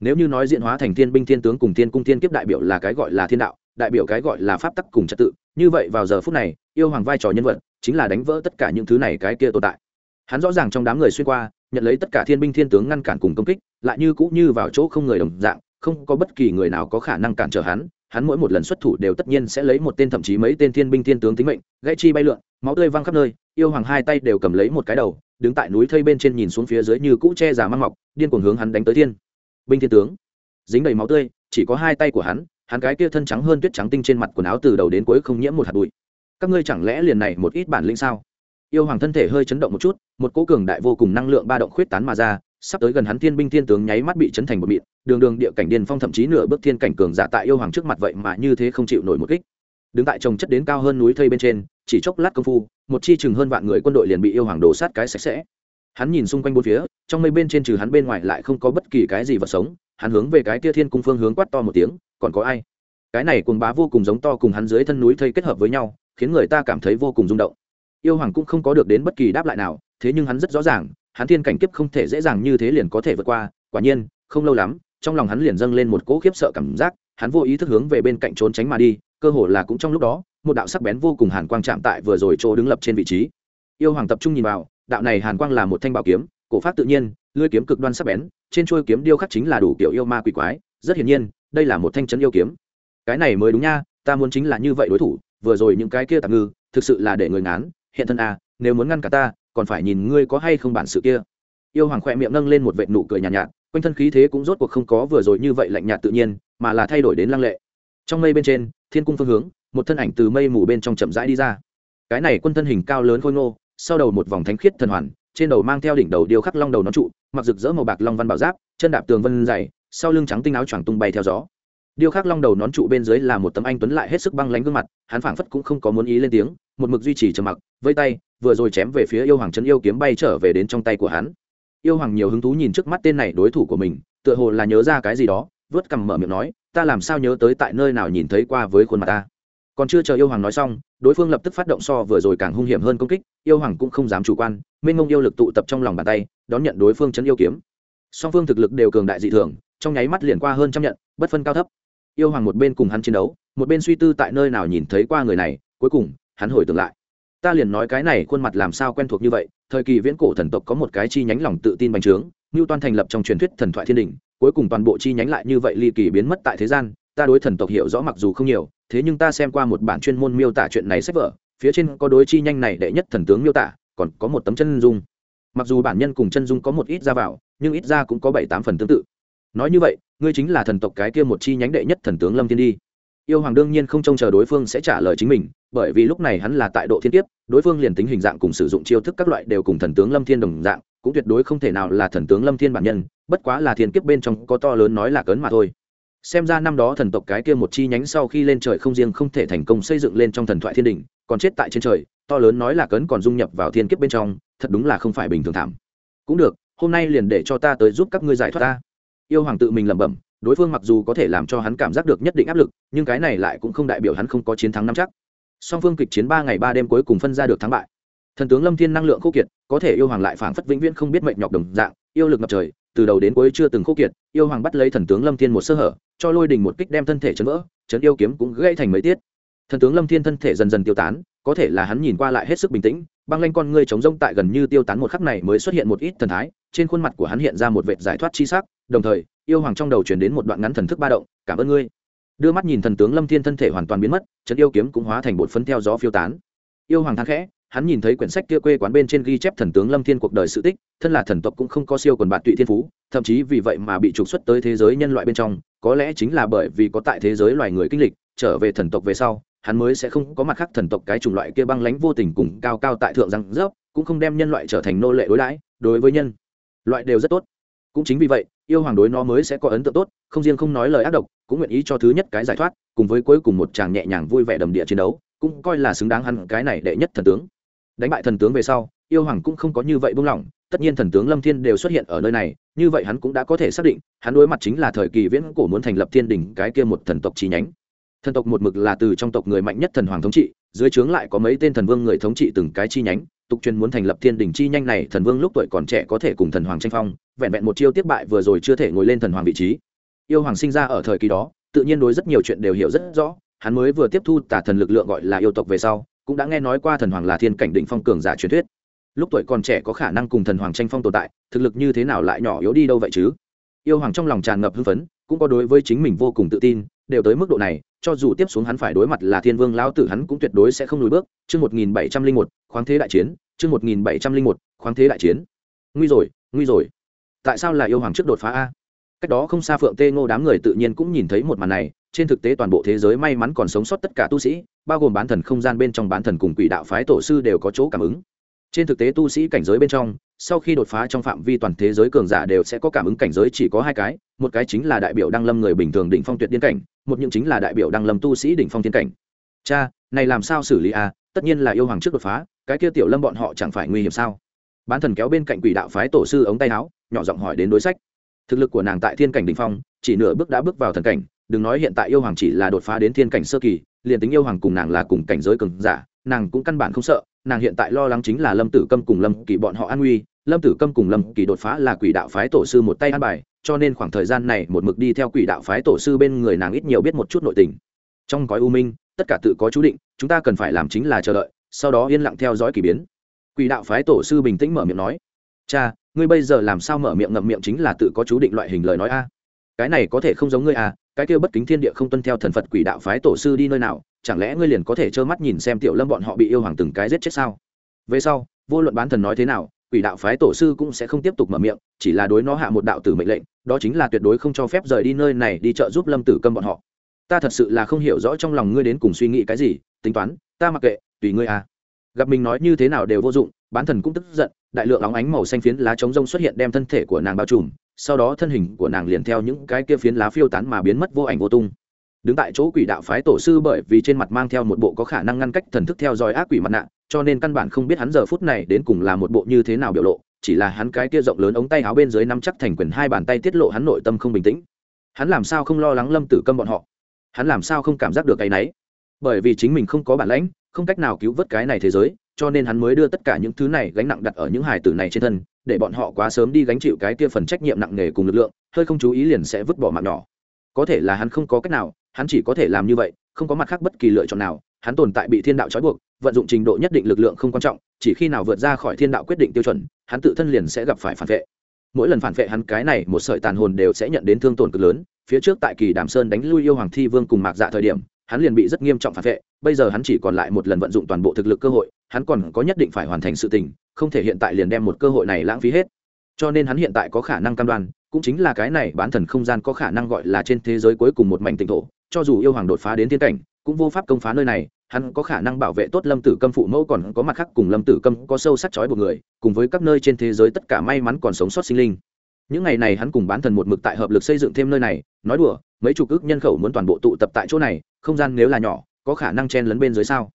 Nếu như nói diện hóa thành thiên binh thiên tướng cùng thiên cung thiên kiếp đại biểu là cái gọi là thiên đạo, đại biểu cái gọi là pháp tắc cùng trật tự, như vậy vào giờ phút này, yêu hoàng vai trò nhân vật chính là đánh vỡ tất cả những thứ này cái kia tồn tại. Hắn rõ ràng trong đám người xuyên qua nhận lấy tất cả thiên binh thiên tướng ngăn cản cùng công kích, lại như cũng như vào chỗ không người đồng dạng, không có bất kỳ người nào có khả năng cản trở hắn hắn mỗi một lần xuất thủ đều tất nhiên sẽ lấy một tên thậm chí mấy tên thiên binh thiên tướng tính mệnh, gãy chi bay lượn, máu tươi văng khắp nơi, yêu hoàng hai tay đều cầm lấy một cái đầu, đứng tại núi thây bên trên nhìn xuống phía dưới như cũ che giả mang mọc, điên cuồng hướng hắn đánh tới thiên binh thiên tướng. Dính đầy máu tươi, chỉ có hai tay của hắn hắn cái kia thân trắng hơn tuyết trắng tinh trên mặt quần áo từ đầu đến cuối không nhiễm một hạt bụi. Các ngươi chẳng lẽ liền này một ít bản lĩnh sao? Yêu hoàng thân thể hơi chấn động một chút, một cỗ cường đại vô cùng năng lượng ba động khuyết tán mà ra, sắp tới gần hắn thiên binh thiên tướng nháy mắt bị chấn thành một mịn, đường đường địa cảnh điền phong thậm chí nửa bước thiên cảnh cường giả tại yêu hoàng trước mặt vậy mà như thế không chịu nổi một kích. Đứng tại trồng chất đến cao hơn núi thây bên trên, chỉ chốc lát công phu, một chi chừng hơn vạn người quân đội liền bị yêu hoàng đổ sát cái sạch sẽ. Hắn nhìn xung quanh bốn phía, trong mây bên trên trừ hắn bên ngoài lại không có bất kỳ cái gì vật sống, hắn hướng về cái kia thiên cung phương hướng quát to một tiếng, còn có ai? Cái này cuồng bá vô cùng giống to cùng hắn dưới thân núi thây kết hợp với nhau, khiến người ta cảm thấy vô cùng rung động yêu hoàng cũng không có được đến bất kỳ đáp lại nào, thế nhưng hắn rất rõ ràng, hắn thiên cảnh kiếp không thể dễ dàng như thế liền có thể vượt qua, quả nhiên, không lâu lắm, trong lòng hắn liền dâng lên một cỗ khiếp sợ cảm giác, hắn vô ý thức hướng về bên cạnh trốn tránh mà đi, cơ hồ là cũng trong lúc đó, một đạo sắc bén vô cùng hàn quang chạm tại vừa rồi chỗ đứng lập trên vị trí. Yêu hoàng tập trung nhìn vào, đạo này hàn quang là một thanh bảo kiếm, cổ pháp tự nhiên, lưỡi kiếm cực đoan sắc bén, trên chuôi kiếm điêu khắc chính là đủ kiểu yêu ma quỷ quái, rất hiển nhiên, đây là một thanh chấn yêu kiếm. Cái này mới đúng nha, ta muốn chính là như vậy đối thủ, vừa rồi những cái kia tạm ngư, thực sự là để người ngán hiện thân à? nếu muốn ngăn cả ta còn phải nhìn ngươi có hay không bản sự kia. Yêu hoàng khoe miệng nâng lên một vệ nụ cười nhàn nhạt, nhạt quanh thân khí thế cũng rốt cuộc không có vừa rồi như vậy lạnh nhạt tự nhiên mà là thay đổi đến lăng lệ. Trong mây bên trên thiên cung phương hướng một thân ảnh từ mây mù bên trong chậm rãi đi ra. Cái này quân thân hình cao lớn khôi ngô sau đầu một vòng thánh khiết thần hoàn trên đầu mang theo đỉnh đầu điêu khắc long đầu nó trụ mặc rực rỡ màu bạc long văn bảo giáp chân đạp tường vân dày sau lưng trắng tinh áo choàng tung bay theo gió điêu khắc long đầu nón trụ bên dưới là một tấm anh tuấn lại hết sức băng lánh gương mặt, hắn phảng phất cũng không có muốn ý lên tiếng, một mực duy trì trầm mặc, vây tay, vừa rồi chém về phía yêu hoàng trấn yêu kiếm bay trở về đến trong tay của hắn. Yêu hoàng nhiều hứng thú nhìn trước mắt tên này đối thủ của mình, tựa hồ là nhớ ra cái gì đó, vớt cằm mở miệng nói, ta làm sao nhớ tới tại nơi nào nhìn thấy qua với khuôn mặt ta? Còn chưa chờ yêu hoàng nói xong, đối phương lập tức phát động so vừa rồi càng hung hiểm hơn công kích, yêu hoàng cũng không dám chủ quan minh ngông yêu lực tụ tập trong lòng bàn tay, đón nhận đối phương chấn yêu kiếm. Song phương thực lực đều cường đại dị thường, trong nháy mắt liền qua hơn trăm nhận, bất phân cao thấp yêu hoàng một bên cùng hắn chiến đấu, một bên suy tư tại nơi nào nhìn thấy qua người này, cuối cùng, hắn hồi tưởng lại. Ta liền nói cái này khuôn mặt làm sao quen thuộc như vậy, thời kỳ viễn cổ thần tộc có một cái chi nhánh lòng tự tin bành trướng như toàn thành lập trong truyền thuyết thần thoại thiên đình, cuối cùng toàn bộ chi nhánh lại như vậy ly kỳ biến mất tại thế gian, ta đối thần tộc hiểu rõ mặc dù không nhiều, thế nhưng ta xem qua một bản chuyên môn miêu tả chuyện này sách vở, phía trên có đối chi nhanh này đệ nhất thần tướng miêu tả, còn có một tấm chân dung. Mặc dù bản nhân cùng chân dung có một ít ra vào, nhưng ít ra cũng có bảy tám phần tương tự. Nói như vậy ngươi chính là thần tộc cái kia một chi nhánh đệ nhất thần tướng lâm thiên đi. Yêu hoàng đương nhiên không trông chờ đối phương sẽ trả lời chính mình, bởi vì lúc này hắn là tại độ thiên kiếp, đối phương liền tính hình dạng cùng sử dụng chiêu thức các loại đều cùng thần tướng lâm thiên đồng dạng, cũng tuyệt đối không thể nào là thần tướng lâm thiên bản nhân, bất quá là thiên kiếp bên trong có to lớn nói là cấn mà thôi. Xem ra năm đó thần tộc cái kia một chi nhánh sau khi lên trời không riêng không thể thành công xây dựng lên trong thần thoại thiên đình, còn chết tại trên trời, to lớn nói là cấn còn dung nhập vào thiên kiếp bên trong, thật đúng là không phải bình thường thảm. Cũng được, hôm nay liền để cho ta tới giúp các ngươi giải thoát ta yêu hoàng tự mình lẩm bẩm, đối phương mặc dù có thể làm cho hắn cảm giác được nhất định áp lực, nhưng cái này lại cũng không đại biểu hắn không có chiến thắng năm chắc. Song phương kịch chiến ba ngày ba đêm cuối cùng phân ra được thắng bại. Thần tướng lâm thiên năng lượng khô kiệt, có thể yêu hoàng lại phảng phất vĩnh viễn không biết mệnh nhọc đồng dạng, yêu lực ngập trời, từ đầu đến cuối chưa từng khô kiệt, yêu hoàng bắt lấy thần tướng lâm thiên một sơ hở, cho lôi đình một kích đem thân thể chấn vỡ, chấn yêu kiếm cũng gãy thành mấy tiết. Thần tướng lâm thiên thân thể dần dần tiêu tán, có thể là hắn nhìn qua lại hết sức bình tĩnh, băng lanh con ngươi trống rông tại gần như tiêu tán một khắc này mới xuất hiện một ít thần thái, trên khuôn mặt của hắn hiện ra một vệt giải thoát chi sắc đồng thời, yêu hoàng trong đầu chuyển đến một đoạn ngắn thần thức ba động, cảm ơn ngươi. Đưa mắt nhìn thần tướng lâm thiên thân thể hoàn toàn biến mất, trận yêu kiếm cũng hóa thành bột phấn theo gió phiêu tán. Yêu hoàng thang khẽ, hắn nhìn thấy quyển sách kia quê quán bên trên ghi chép thần tướng lâm thiên cuộc đời sự tích, thân là thần tộc cũng không có siêu quần bạn tụy thiên phú, thậm chí vì vậy mà bị trục xuất tới thế giới nhân loại bên trong, có lẽ chính là bởi vì có tại thế giới loài người kinh lịch, trở về thần tộc về sau, hắn mới sẽ không có mặt khác thần tộc cái chủng loại kia băng lánh vô tình cùng cao cao tại thượng răng rớp, cũng không đem nhân loại trở thành nô lệ đối đãi, đối với nhân loại đều rất tốt. Cũng chính vì vậy yêu hoàng đối nó mới sẽ có ấn tượng tốt, không riêng không nói lời ác độc, cũng nguyện ý cho thứ nhất cái giải thoát, cùng với cuối cùng một chàng nhẹ nhàng vui vẻ đầm địa chiến đấu, cũng coi là xứng đáng hắn cái này đệ nhất thần tướng. Đánh bại thần tướng về sau, yêu hoàng cũng không có như vậy buông lỏng, tất nhiên thần tướng lâm thiên đều xuất hiện ở nơi này, như vậy hắn cũng đã có thể xác định, hắn đối mặt chính là thời kỳ viễn cổ muốn thành lập thiên đình cái kia một thần tộc chi nhánh. Thần tộc một mực là từ trong tộc người mạnh nhất thần hoàng thống trị, dưới trướng lại có mấy tên thần vương người thống trị từng cái chi nhánh, tục truyền muốn thành lập thiên đình chi nhanh này, thần vương lúc tuổi còn trẻ có thể cùng thần hoàng tranh phong vẹn vẹn một chiêu tiếp bại vừa rồi chưa thể ngồi lên thần hoàng vị trí. Yêu hoàng sinh ra ở thời kỳ đó, tự nhiên đối rất nhiều chuyện đều hiểu rất rõ, hắn mới vừa tiếp thu tả thần lực lượng gọi là yêu tộc về sau, cũng đã nghe nói qua thần hoàng là thiên cảnh định phong cường giả truyền thuyết. Lúc tuổi còn trẻ có khả năng cùng thần hoàng tranh phong tồn tại, thực lực như thế nào lại nhỏ yếu đi đâu vậy chứ? Yêu hoàng trong lòng tràn ngập hưng phấn, cũng có đối với chính mình vô cùng tự tin, đều tới mức độ này, cho dù tiếp xuống hắn phải đối mặt là thiên vương lão tử hắn cũng tuyệt đối sẽ không lùi bước. Chương một nghìn bảy trăm linh một, khoáng thế đại chiến, chương một nghìn bảy trăm linh một, khoáng thế đại chiến. Nguy rồi nguy rồi tại sao là yêu hoàng trước đột phá a? Cách đó không xa phượng tê ngô đám người tự nhiên cũng nhìn thấy một màn này, trên thực tế toàn bộ thế giới may mắn còn sống sót tất cả tu sĩ, bao gồm bán thần không gian bên trong bán thần cùng quỷ đạo phái tổ sư đều có chỗ cảm ứng. Trên thực tế tu sĩ cảnh giới bên trong, sau khi đột phá trong phạm vi toàn thế giới cường giả đều sẽ có cảm ứng cảnh giới chỉ có hai cái, một cái chính là đại biểu đăng lâm người bình thường đỉnh phong tuyệt điên cảnh, một những chính là đại biểu đăng lâm tu sĩ đỉnh phong tiên cảnh. Cha, này làm sao xử lý à tất nhiên là yêu hoàng trước đột phá, cái kia tiểu lâm bọn họ chẳng phải nguy hiểm sao? Bán thần kéo bên cạnh quỷ đạo phái tổ sư ống tay áo, nhỏ giọng hỏi đến đối sách. Thực lực của nàng tại thiên cảnh đỉnh phong, chỉ nửa bước đã bước vào thần cảnh, đừng nói hiện tại yêu hoàng chỉ là đột phá đến thiên cảnh sơ kỳ, liền tính yêu hoàng cùng nàng là cùng cảnh giới cường giả, nàng cũng căn bản không sợ, nàng hiện tại lo lắng chính là lâm tử câm cùng lâm kỳ bọn họ an nguy, lâm tử câm cùng lâm kỳ đột phá là quỷ đạo phái tổ sư một tay an bài, cho nên khoảng thời gian này một mực đi theo quỷ đạo phái tổ sư bên người nàng ít nhiều biết một chút nội tình. Trong gói u minh, tất cả tự có chú định, chúng ta cần phải làm chính là chờ đợi, sau đó yên lặng theo dõi k ỳ biến quỷ đạo phái tổ sư bình tĩnh mở miệng nói, cha, ngươi bây giờ làm sao mở miệng ngậm miệng chính là tự có chú định loại hình lời nói a? Cái này có thể không giống ngươi a cái kia bất kính thiên địa không tuân theo thần phật quỷ đạo phái tổ sư đi nơi nào, chẳng lẽ ngươi liền có thể trơ mắt nhìn xem tiểu lâm bọn họ bị yêu hoàng từng cái giết chết sao? Về sau, vô luận bán thần nói thế nào, quỷ đạo phái tổ sư cũng sẽ không tiếp tục mở miệng, chỉ là đối nó hạ một đạo tử mệnh lệnh, đó chính là tuyệt đối không cho phép rời đi nơi này đi chợ giúp lâm tử câm bọn họ. Ta thật sự là không hiểu rõ trong lòng ngươi đến cùng suy nghĩ cái gì, tính toán, ta mặc kệ, tùy ngươi à gặp mình nói như thế nào đều vô dụng, bán thần cũng tức giận, đại lượng óng ánh màu xanh phiến lá trống rông xuất hiện đem thân thể của nàng bao trùm, sau đó thân hình của nàng liền theo những cái kia phiến lá phiêu tán mà biến mất vô ảnh vô tung. Đứng tại chỗ quỷ đạo phái tổ sư bởi vì trên mặt mang theo một bộ có khả năng ngăn cách thần thức theo dõi ác quỷ mặt nạ, cho nên căn bản không biết hắn giờ phút này đến cùng là một bộ như thế nào biểu lộ, chỉ là hắn cái kia rộng lớn ống tay áo bên dưới nắm chắc thành quyền hai bàn tay tiết lộ hắn nội tâm không bình tĩnh. Hắn làm sao không lo lắng lâm tử câm bọn họ? Hắn làm sao không cảm giác được cái náy bởi vì chính mình không có bản lãnh không cách nào cứu vớt cái này thế giới, cho nên hắn mới đưa tất cả những thứ này gánh nặng đặt ở những hài tử này trên thân, để bọn họ quá sớm đi gánh chịu cái kia phần trách nhiệm nặng nề cùng lực lượng, hơi không chú ý liền sẽ vứt bỏ mạng nhỏ. Có thể là hắn không có cách nào, hắn chỉ có thể làm như vậy, không có mặt khác bất kỳ lựa chọn nào, hắn tồn tại bị thiên đạo trói buộc, vận dụng trình độ nhất định lực lượng không quan trọng, chỉ khi nào vượt ra khỏi thiên đạo quyết định tiêu chuẩn, hắn tự thân liền sẽ gặp phải phản vệ. Mỗi lần phản vệ hắn cái này, một sợi tàn hồn đều sẽ nhận đến thương tổn cực lớn, phía trước tại kỳ đàm sơn đánh lui yêu hoàng thi vương cùng mạc dạ thời điểm hắn liền bị rất nghiêm trọng phản vệ, bây giờ hắn chỉ còn lại một lần vận dụng toàn bộ thực lực cơ hội, hắn còn có nhất định phải hoàn thành sự tình, không thể hiện tại liền đem một cơ hội này lãng phí hết. Cho nên hắn hiện tại có khả năng cam đoan, cũng chính là cái này bán thần không gian có khả năng gọi là trên thế giới cuối cùng một mảnh tịnh thổ, cho dù yêu hoàng đột phá đến thiên cảnh, cũng vô pháp công phá nơi này, hắn có khả năng bảo vệ tốt lâm tử câm phụ mẫu còn có mặt khác cùng lâm tử câm có sâu sắc chói một người, cùng với các nơi trên thế giới tất cả may mắn còn sống sót sinh linh. Những ngày này hắn cùng bán thần một mực tại hợp lực xây dựng thêm nơi này, nói đùa mấy chục ước nhân khẩu muốn toàn bộ tụ tập tại chỗ này, không gian nếu là nhỏ, có khả năng chen lấn bên dưới sao?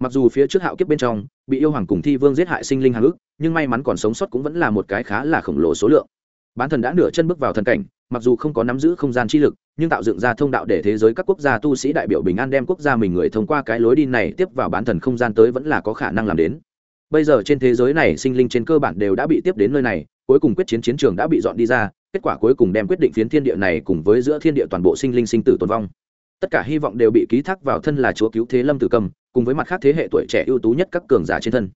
Mặc dù phía trước hạo kiếp bên trong, bị yêu hoàng cùng thi vương giết hại sinh linh hàng ước nhưng may mắn còn sống sót cũng vẫn là một cái khá là khổng lồ số lượng. Bán thần đã nửa chân bước vào thần cảnh, mặc dù không có nắm giữ không gian chi lực, nhưng tạo dựng ra thông đạo để thế giới các quốc gia tu sĩ đại biểu bình an đem quốc gia mình người thông qua cái lối đi này tiếp vào bán thần không gian tới vẫn là có khả năng làm đến. Bây giờ trên thế giới này sinh linh trên cơ bản đều đã bị tiếp đến nơi này, cuối cùng quyết chiến chiến trường đã bị dọn đi ra kết quả cuối cùng đem quyết định phiến thiên địa này cùng với giữa thiên địa toàn bộ sinh linh sinh tử tồn vong. Tất cả hy vọng đều bị ký thác vào thân là chúa cứu thế lâm tử cầm, cùng với mặt khác thế hệ tuổi trẻ ưu tú nhất các cường giả trên thân.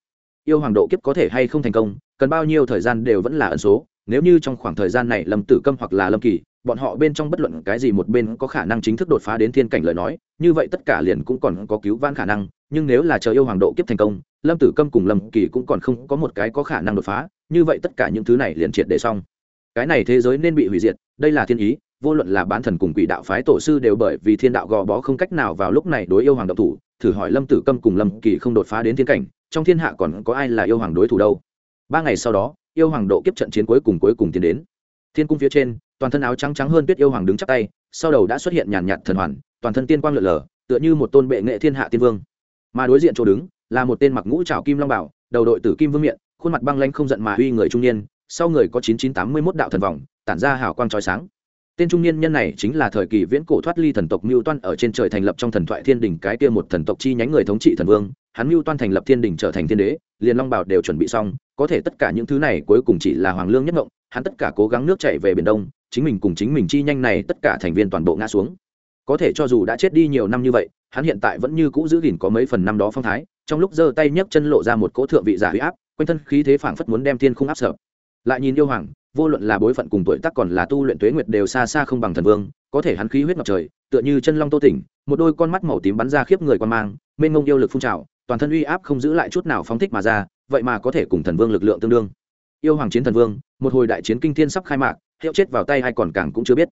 Yêu hoàng độ kiếp có thể hay không thành công, cần bao nhiêu thời gian đều vẫn là ẩn số, nếu như trong khoảng thời gian này lâm tử câm hoặc là lâm kỳ, bọn họ bên trong bất luận cái gì một bên có khả năng chính thức đột phá đến thiên cảnh lời nói, như vậy tất cả liền cũng còn có cứu vãn khả năng, nhưng nếu là chờ yêu hoàng độ kiếp thành công, lâm tử câm cùng lâm kỳ cũng còn không có một cái có khả năng đột phá, như vậy tất cả những thứ này liền triệt để xong cái này thế giới nên bị hủy diệt, đây là thiên ý, vô luận là bán thần cùng quỷ đạo phái tổ sư đều bởi vì thiên đạo gò bó không cách nào vào lúc này đối yêu hoàng độc thủ, thử hỏi lâm tử câm cùng lâm kỳ không đột phá đến thiên cảnh, trong thiên hạ còn có ai là yêu hoàng đối thủ đâu? Ba ngày sau đó, yêu hoàng độ kiếp trận chiến cuối cùng cuối cùng tiến đến. Thiên cung phía trên, toàn thân áo trắng trắng hơn tuyết yêu hoàng đứng chắp tay, sau đầu đã xuất hiện nhàn nhạt thần hoàn, toàn thân tiên quang lượn lờ, tựa như một tôn bệ nghệ thiên hạ tiên vương. Mà đối diện chỗ đứng, là một tên mặc ngũ trào kim long bảo, đầu đội tử kim vương miện, khuôn mặt băng lanh không giận mà uy người trung niên sau người có chín chín tám mươi mốt đạo thần vòng, tản ra hào quang trói sáng. Tên trung niên nhân này chính là thời kỳ viễn cổ thoát ly thần tộc mưu toan ở trên trời thành lập trong thần thoại thiên đình cái kia một thần tộc chi nhánh người thống trị thần vương. Hắn mưu toan thành lập thiên đình trở thành thiên đế, liền long bảo đều chuẩn bị xong, có thể tất cả những thứ này cuối cùng chỉ là hoàng lương nhất ngộng, hắn tất cả cố gắng nước chạy về biển đông, chính mình cùng chính mình chi nhanh này tất cả thành viên toàn bộ ngã xuống. Có thể cho dù đã chết đi nhiều năm như vậy, hắn hiện tại vẫn như cũ giữ gìn có mấy phần năm đó phong thái, trong lúc giơ tay nhấc chân lộ ra một cỗ thượng vị giả huy áp, quanh thân khí thế phảng phất muốn đem thiên không áp sợ lại nhìn yêu hoàng, vô luận là bối phận cùng tuổi tác còn là tu luyện tuế nguyệt đều xa xa không bằng thần vương, có thể hắn khí huyết ngập trời, tựa như chân long tô tỉnh, một đôi con mắt màu tím bắn ra khiếp người quan mang, mênh ngông yêu lực phun trào, toàn thân uy áp không giữ lại chút nào phóng thích mà ra, vậy mà có thể cùng thần vương lực lượng tương đương. Yêu hoàng chiến thần vương, một hồi đại chiến kinh thiên sắp khai mạc, hiệu chết vào tay hay còn càng cũng chưa biết.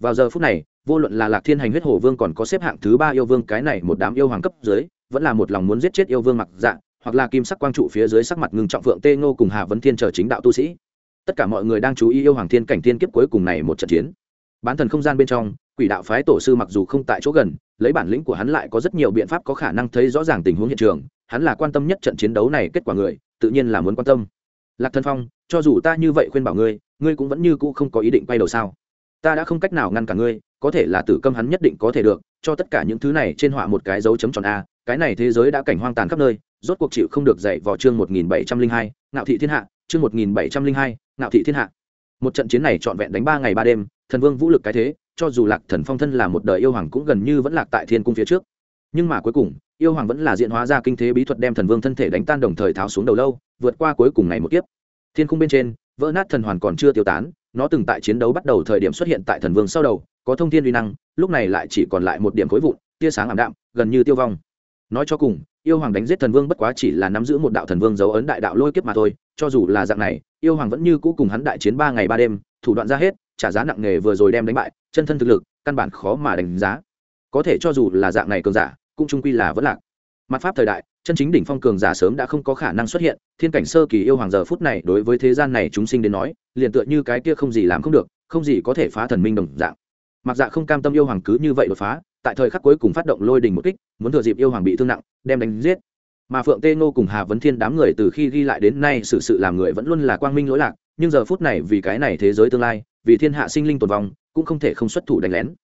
Vào giờ phút này, vô luận là lạc thiên hành huyết hổ vương còn có xếp hạng thứ ba yêu vương cái này một đám yêu hoàng cấp dưới, vẫn là một lòng muốn giết chết yêu vương mặc dạ hoặc là kim sắc quang trụ phía dưới sắc mặt ngưng trọng phượng tê ngô cùng hà vấn thiên chờ chính đạo tu sĩ tất cả mọi người đang chú ý yêu hoàng thiên cảnh thiên kiếp cuối cùng này một trận chiến. Bán thần không gian bên trong, quỷ đạo phái tổ sư mặc dù không tại chỗ gần, lấy bản lĩnh của hắn lại có rất nhiều biện pháp có khả năng thấy rõ ràng tình huống hiện trường, hắn là quan tâm nhất trận chiến đấu này kết quả người, tự nhiên là muốn quan tâm. Lạc thân phong, cho dù ta như vậy khuyên bảo ngươi ngươi cũng vẫn như cũ không có ý định quay đầu sao? Ta đã không cách nào ngăn cả ngươi, có thể là tử câm hắn nhất định có thể được, cho tất cả những thứ này trên họa một cái dấu chấm tròn a, cái này thế giới đã cảnh hoang tàn khắp nơi, rốt cuộc chịu không được dạy vào chương một nghìn bảy trăm linh hai, ngạo thị thiên hạ chương một nghìn bảy trăm linh hai, ngạo thị thiên hạ. Một trận chiến này trọn vẹn đánh ba ngày ba đêm, thần vương vũ lực cái thế, cho dù lạc thần phong thân là một đời yêu hoàng cũng gần như vẫn lạc tại thiên cung phía trước. Nhưng mà cuối cùng, yêu hoàng vẫn là diện hóa ra kinh thế bí thuật đem thần vương thân thể đánh tan đồng thời tháo xuống đầu lâu, vượt qua cuối cùng này một kiếp. Thiên cung bên trên, vỡ nát thần hoàn còn chưa tiêu tán, nó từng tại chiến đấu bắt đầu thời điểm xuất hiện tại thần vương sau đầu, có thông thiên uy năng, lúc này lại chỉ còn lại một điểm khối vụn, tia sáng ảm đạm, gần như tiêu vong. Nói cho cùng yêu hoàng đánh giết thần vương bất quá chỉ là nắm giữ một đạo thần vương dấu ấn đại đạo lôi kiếp mà thôi, cho dù là dạng này, yêu hoàng vẫn như cũ cùng hắn đại chiến ba ngày ba đêm, thủ đoạn ra hết, trả giá nặng nề vừa rồi đem đánh bại, chân thân thực lực, căn bản khó mà đánh giá. Có thể cho dù là dạng này cường giả, cũng trung quy là vẫn lạc. Mặt pháp thời đại, chân chính đỉnh phong cường giả sớm đã không có khả năng xuất hiện, thiên cảnh sơ kỳ yêu hoàng giờ phút này đối với thế gian này chúng sinh đến nói, liền tựa như cái kia không gì làm không được, không gì có thể phá thần minh đồng dạng. Mặc dạ không cam tâm yêu hoàng cứ như vậy đột phá tại thời khắc cuối cùng phát động lôi đình một kích, muốn thừa dịp yêu hoàng bị thương nặng, đem đánh giết. Mà phượng tê ngô cùng hà vấn thiên đám người từ khi ghi lại đến nay sự sự làm người vẫn luôn là quang minh lỗi lạc, nhưng giờ phút này vì cái này thế giới tương lai, vì thiên hạ sinh linh tồn vong, cũng không thể không xuất thủ đánh lén.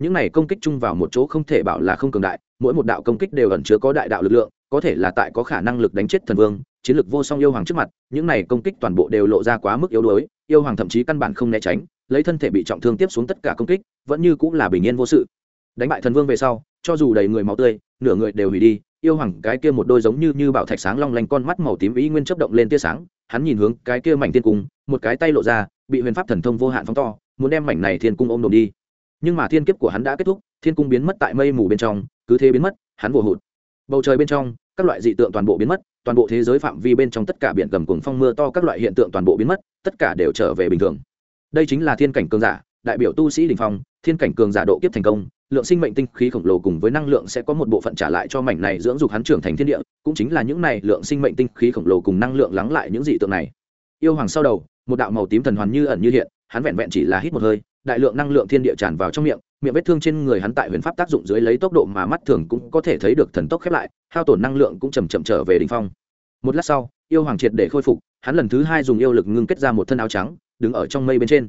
Những này công kích chung vào một chỗ không thể bảo là không cường đại, mỗi một đạo công kích đều ẩn chứa có đại đạo lực lượng, có thể là tại có khả năng lực đánh chết thần vương, chiến lược vô song yêu hoàng trước mặt, những này công kích toàn bộ đều lộ ra quá mức yếu đuối, yêu hoàng thậm chí căn bản không né tránh, lấy thân thể bị trọng thương tiếp xuống tất cả công kích, vẫn như cũng là bình yên vô sự đánh bại thần vương về sau, cho dù đầy người máu tươi, nửa người đều hủy đi, yêu hoàng cái kia một đôi giống như như bảo thạch sáng long lanh con mắt màu tím ý nguyên chấp động lên tia sáng, hắn nhìn hướng cái kia mảnh thiên cung, một cái tay lộ ra, bị huyền pháp thần thông vô hạn phóng to, muốn đem mảnh này thiên cung ôm đồm đi. Nhưng mà thiên kiếp của hắn đã kết thúc, thiên cung biến mất tại mây mù bên trong, cứ thế biến mất, hắn vồ hụt. Bầu trời bên trong, các loại dị tượng toàn bộ biến mất, toàn bộ thế giới phạm vi bên trong tất cả biển gầm cùng phong mưa to, các loại hiện tượng toàn bộ biến mất, tất cả đều trở về bình thường. Đây chính là thiên cảnh cường giả, đại biểu tu sĩ đình phong, thiên cảnh cường giả độ kiếp thành công lượng sinh mệnh tinh khí khổng lồ cùng với năng lượng sẽ có một bộ phận trả lại cho mảnh này dưỡng dục hắn trưởng thành thiên địa, cũng chính là những này lượng sinh mệnh tinh khí khổng lồ cùng năng lượng lắng lại những dị tượng này. Yêu hoàng sau đầu, một đạo màu tím thần hoàn như ẩn như hiện, hắn vẹn vẹn chỉ là hít một hơi, đại lượng năng lượng thiên địa tràn vào trong miệng miệng vết thương trên người hắn tại huyền pháp tác dụng dưới lấy tốc độ mà mắt thường cũng có thể thấy được thần tốc khép lại, hao tổn năng lượng cũng chầm chậm trở về đỉnh phong. Một lát sau, yêu hoàng triệt để khôi phục, hắn lần thứ hai dùng yêu lực ngưng kết ra một thân áo trắng, đứng ở trong mây bên trên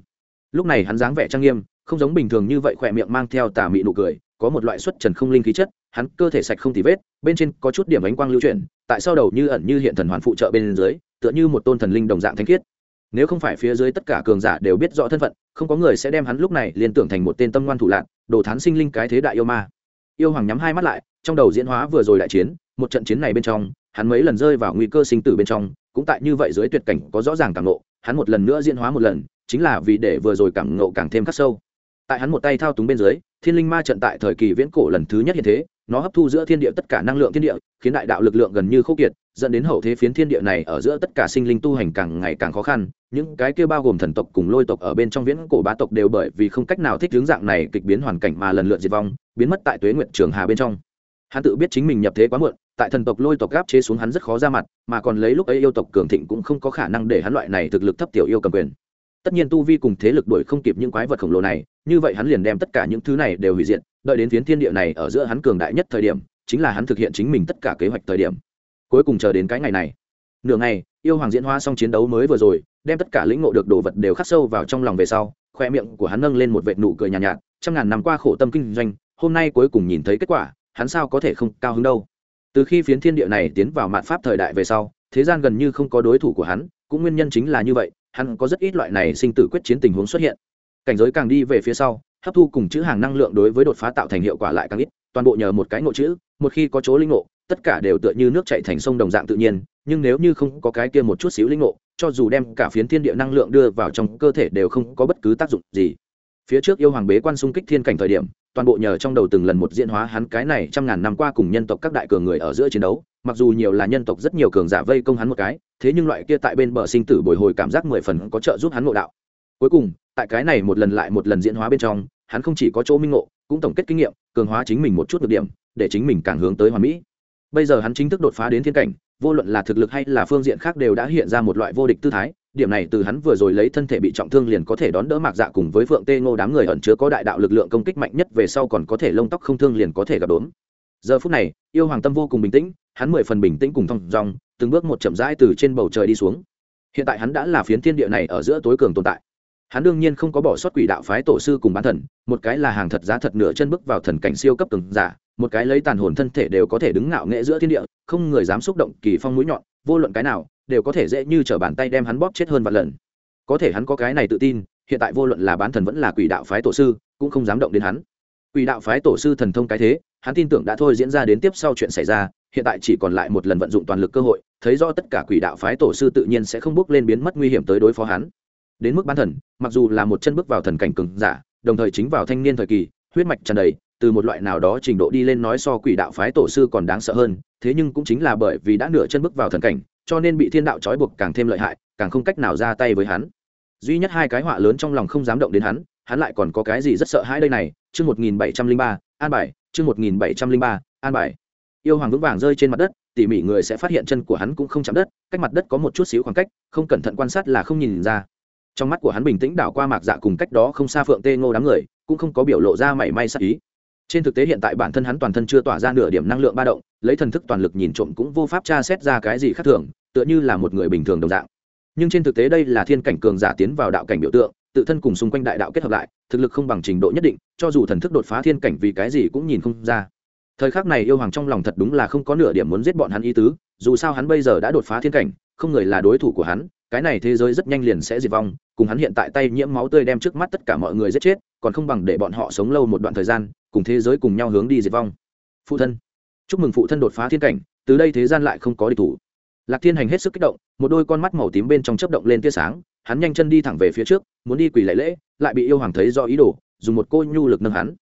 lúc này hắn dáng vẻ trang nghiêm, không giống bình thường như vậy khỏe miệng mang theo tà mị nụ cười, có một loại xuất trần không linh khí chất, hắn cơ thể sạch không tì vết, bên trên có chút điểm ánh quang lưu chuyển, tại sau đầu như ẩn như hiện thần hoàn phụ trợ bên dưới, tựa như một tôn thần linh đồng dạng thanh khiết. Nếu không phải phía dưới tất cả cường giả đều biết rõ thân phận, không có người sẽ đem hắn lúc này liên tưởng thành một tên tâm ngoan thủ lạc đồ thán sinh linh cái thế đại yêu ma. Yêu hoàng nhắm hai mắt lại, trong đầu diễn hóa vừa rồi đại chiến, một trận chiến này bên trong, hắn mấy lần rơi vào nguy cơ sinh tử bên trong, cũng tại như vậy dưới tuyệt cảnh có rõ ràng cảm nộ hắn một lần nữa diễn hóa một lần chính là vì để vừa rồi cảm nộ càng thêm khắc sâu. Tại hắn một tay thao túng bên dưới, thiên linh ma trận tại thời kỳ viễn cổ lần thứ nhất hiện thế, nó hấp thu giữa thiên địa tất cả năng lượng thiên địa, khiến đại đạo lực lượng gần như khô kiệt, dẫn đến hậu thế phiến thiên địa này ở giữa tất cả sinh linh tu hành càng ngày càng khó khăn. Những cái kia bao gồm thần tộc cùng lôi tộc ở bên trong viễn cổ bá tộc đều bởi vì không cách nào thích hướng dạng này kịch biến hoàn cảnh mà lần lượt diệt vong, biến mất tại tuế nguyện trường hà bên trong. Hắn tự biết chính mình nhập thế quá muộn, tại thần tộc lôi tộc gáp chế xuống hắn rất khó ra mặt, mà còn lấy lúc ấy yêu tộc cường thịnh cũng không có khả năng để hắn loại này thực lực thấp tiểu yêu cầm quyền tất nhiên tu vi cùng thế lực đuổi không kịp những quái vật khổng lồ này như vậy hắn liền đem tất cả những thứ này đều hủy diệt đợi đến phiến thiên địa này ở giữa hắn cường đại nhất thời điểm chính là hắn thực hiện chính mình tất cả kế hoạch thời điểm. Cuối cùng chờ đến cái ngày này. Nửa ngày yêu hoàng diễn hoa xong chiến đấu mới vừa rồi đem tất cả lĩnh ngộ được đồ vật đều khắc sâu vào trong lòng về sau khoe miệng của hắn nâng lên một vệt nụ cười nhàn nhạt, nhạt trăm ngàn năm qua khổ tâm kinh doanh hôm nay cuối cùng nhìn thấy kết quả hắn sao có thể không cao hứng đâu. Từ khi phiến thiên địa này tiến vào mạn pháp thời đại về sau thế gian gần như không có đối thủ của hắn cũng nguyên nhân chính là như vậy hắn có rất ít loại này sinh tử quyết chiến tình huống xuất hiện. Cảnh giới càng đi về phía sau, hấp thu cùng chữ hàng năng lượng đối với đột phá tạo thành hiệu quả lại càng ít, toàn bộ nhờ một cái ngộ chữ, một khi có chỗ linh ngộ, tất cả đều tựa như nước chảy thành sông đồng dạng tự nhiên, nhưng nếu như không có cái kia một chút xíu linh ngộ, cho dù đem cả phiến thiên địa năng lượng đưa vào trong cơ thể đều không có bất cứ tác dụng gì. Phía trước yêu hoàng bế quan xung kích thiên cảnh thời điểm, toàn bộ nhờ trong đầu từng lần một diễn hóa hắn cái này trăm ngàn năm qua cùng nhân tộc các đại cường người ở giữa chiến đấu, mặc dù nhiều là nhân tộc rất nhiều cường giả vây công hắn một cái thế nhưng loại kia tại bên bờ sinh tử bồi hồi cảm giác mười phần có trợ giúp hắn ngộ đạo. Cuối cùng, tại cái này một lần lại một lần diễn hóa bên trong, hắn không chỉ có chỗ minh ngộ, cũng tổng kết kinh nghiệm, cường hóa chính mình một chút được điểm, để chính mình càng hướng tới hoàn mỹ. Bây giờ hắn chính thức đột phá đến thiên cảnh, vô luận là thực lực hay là phương diện khác đều đã hiện ra một loại vô địch tư thái, điểm này từ hắn vừa rồi lấy thân thể bị trọng thương liền có thể đón đỡ mạc dạ cùng với phượng tê ngô đám người ẩn chứa có đại đạo lực lượng công kích mạnh nhất về sau còn có thể lông tóc không thương liền có thể gặp đốn giờ phút này, yêu hoàng tâm vô cùng bình tĩnh, hắn mười phần bình tĩnh cùng thong dong từng bước một chậm rãi từ trên bầu trời đi xuống. Hiện tại hắn đã là phiến thiên địa này ở giữa tối cường tồn tại. Hắn đương nhiên không có bỏ sót quỷ đạo phái tổ sư cùng bán thần, một cái là hàng thật giá thật nửa chân bước vào thần cảnh siêu cấp từng giả, một cái lấy tàn hồn thân thể đều có thể đứng ngạo nghệ giữa thiên địa, không người dám xúc động kỳ phong mũi nhọn, vô luận cái nào, đều có thể dễ như t r ở bàn tay đem hắn bóp chết hơn vạn lần. Có thể hắn có cái này tự tin, hiện tại vô luận là bán thần vẫn là quỷ đạo phái tổ sư, cũng không dám động đến hắn. Quỷ đạo phái tổ sư thần thông cái thế, hắn tin tưởng đã thôi diễn ra đến tiếp sau chuyện xảy ra, hiện tại chỉ còn lại một lần vận dụng toàn lực cơ hội thấy rõ tất cả quỷ đạo phái tổ sư tự nhiên sẽ không bước lên biến mất nguy hiểm tới đối phó hắn. Đến mức bán thần, mặc dù là một chân bước vào thần cảnh cường giả, đồng thời chính vào thanh niên thời kỳ, huyết mạch tràn đầy, từ một loại nào đó trình độ đi lên nói so quỷ đạo phái tổ sư còn đáng sợ hơn, thế nhưng cũng chính là bởi vì đã nửa chân bước vào thần cảnh, cho nên bị thiên đạo trói buộc càng thêm lợi hại, càng không cách nào ra tay với hắn. Duy nhất hai cái họa lớn trong lòng không dám động đến hắn hắn lại còn có cái gì rất sợ hãi đây này? Chương một nghìn bảy trăm linh ba, an bài, chương một nghìn bảy trăm linh ba, an bài. Yêu hoàng vững vàng rơi trên mặt đất tỉ mỉ người sẽ phát hiện chân của hắn cũng không chạm đất, cách mặt đất có một chút xíu khoảng cách, không cẩn thận quan sát là không nhìn ra. Trong mắt của hắn bình tĩnh đảo qua mạc dạ cùng cách đó không xa phượng tê ngô đám người, cũng không có biểu lộ ra mảy may sắc ý. Trên thực tế hiện tại bản thân hắn toàn thân chưa tỏa ra nửa điểm năng lượng ba động, lấy thần thức toàn lực nhìn trộm cũng vô pháp tra xét ra cái gì khác thường, tựa như là một người bình thường đồng dạng. Nhưng trên thực tế đây là thiên cảnh cường giả tiến vào đạo cảnh biểu tượng, tự thân cùng xung quanh đại đạo kết hợp lại, thực lực không bằng trình độ nhất định, cho dù thần thức đột phá thiên cảnh vì cái gì cũng nhìn không ra thời khắc này yêu hoàng trong lòng thật đúng là không có nửa điểm muốn giết bọn hắn ý tứ, dù sao hắn bây giờ đã đột phá thiên cảnh, không người là đối thủ của hắn, cái này thế giới rất nhanh liền sẽ diệt vong, cùng hắn hiện tại tay nhiễm máu tươi đem trước mắt tất cả mọi người giết chết, còn không bằng để bọn họ sống lâu một đoạn thời gian, cùng thế giới cùng nhau hướng đi diệt vong. Phụ thân, chúc mừng phụ thân đột phá thiên cảnh, từ đây thế gian lại không có địch thủ. Lạc thiên hành hết sức kích động, một đôi con mắt màu tím bên trong chớp động lên tia sáng, hắn nhanh chân đi thẳng về phía trước, muốn đi quỳ lễ lễ, lại bị yêu hoàng thấy do ý đồ, dùng một cô nhu lực nâng hắn.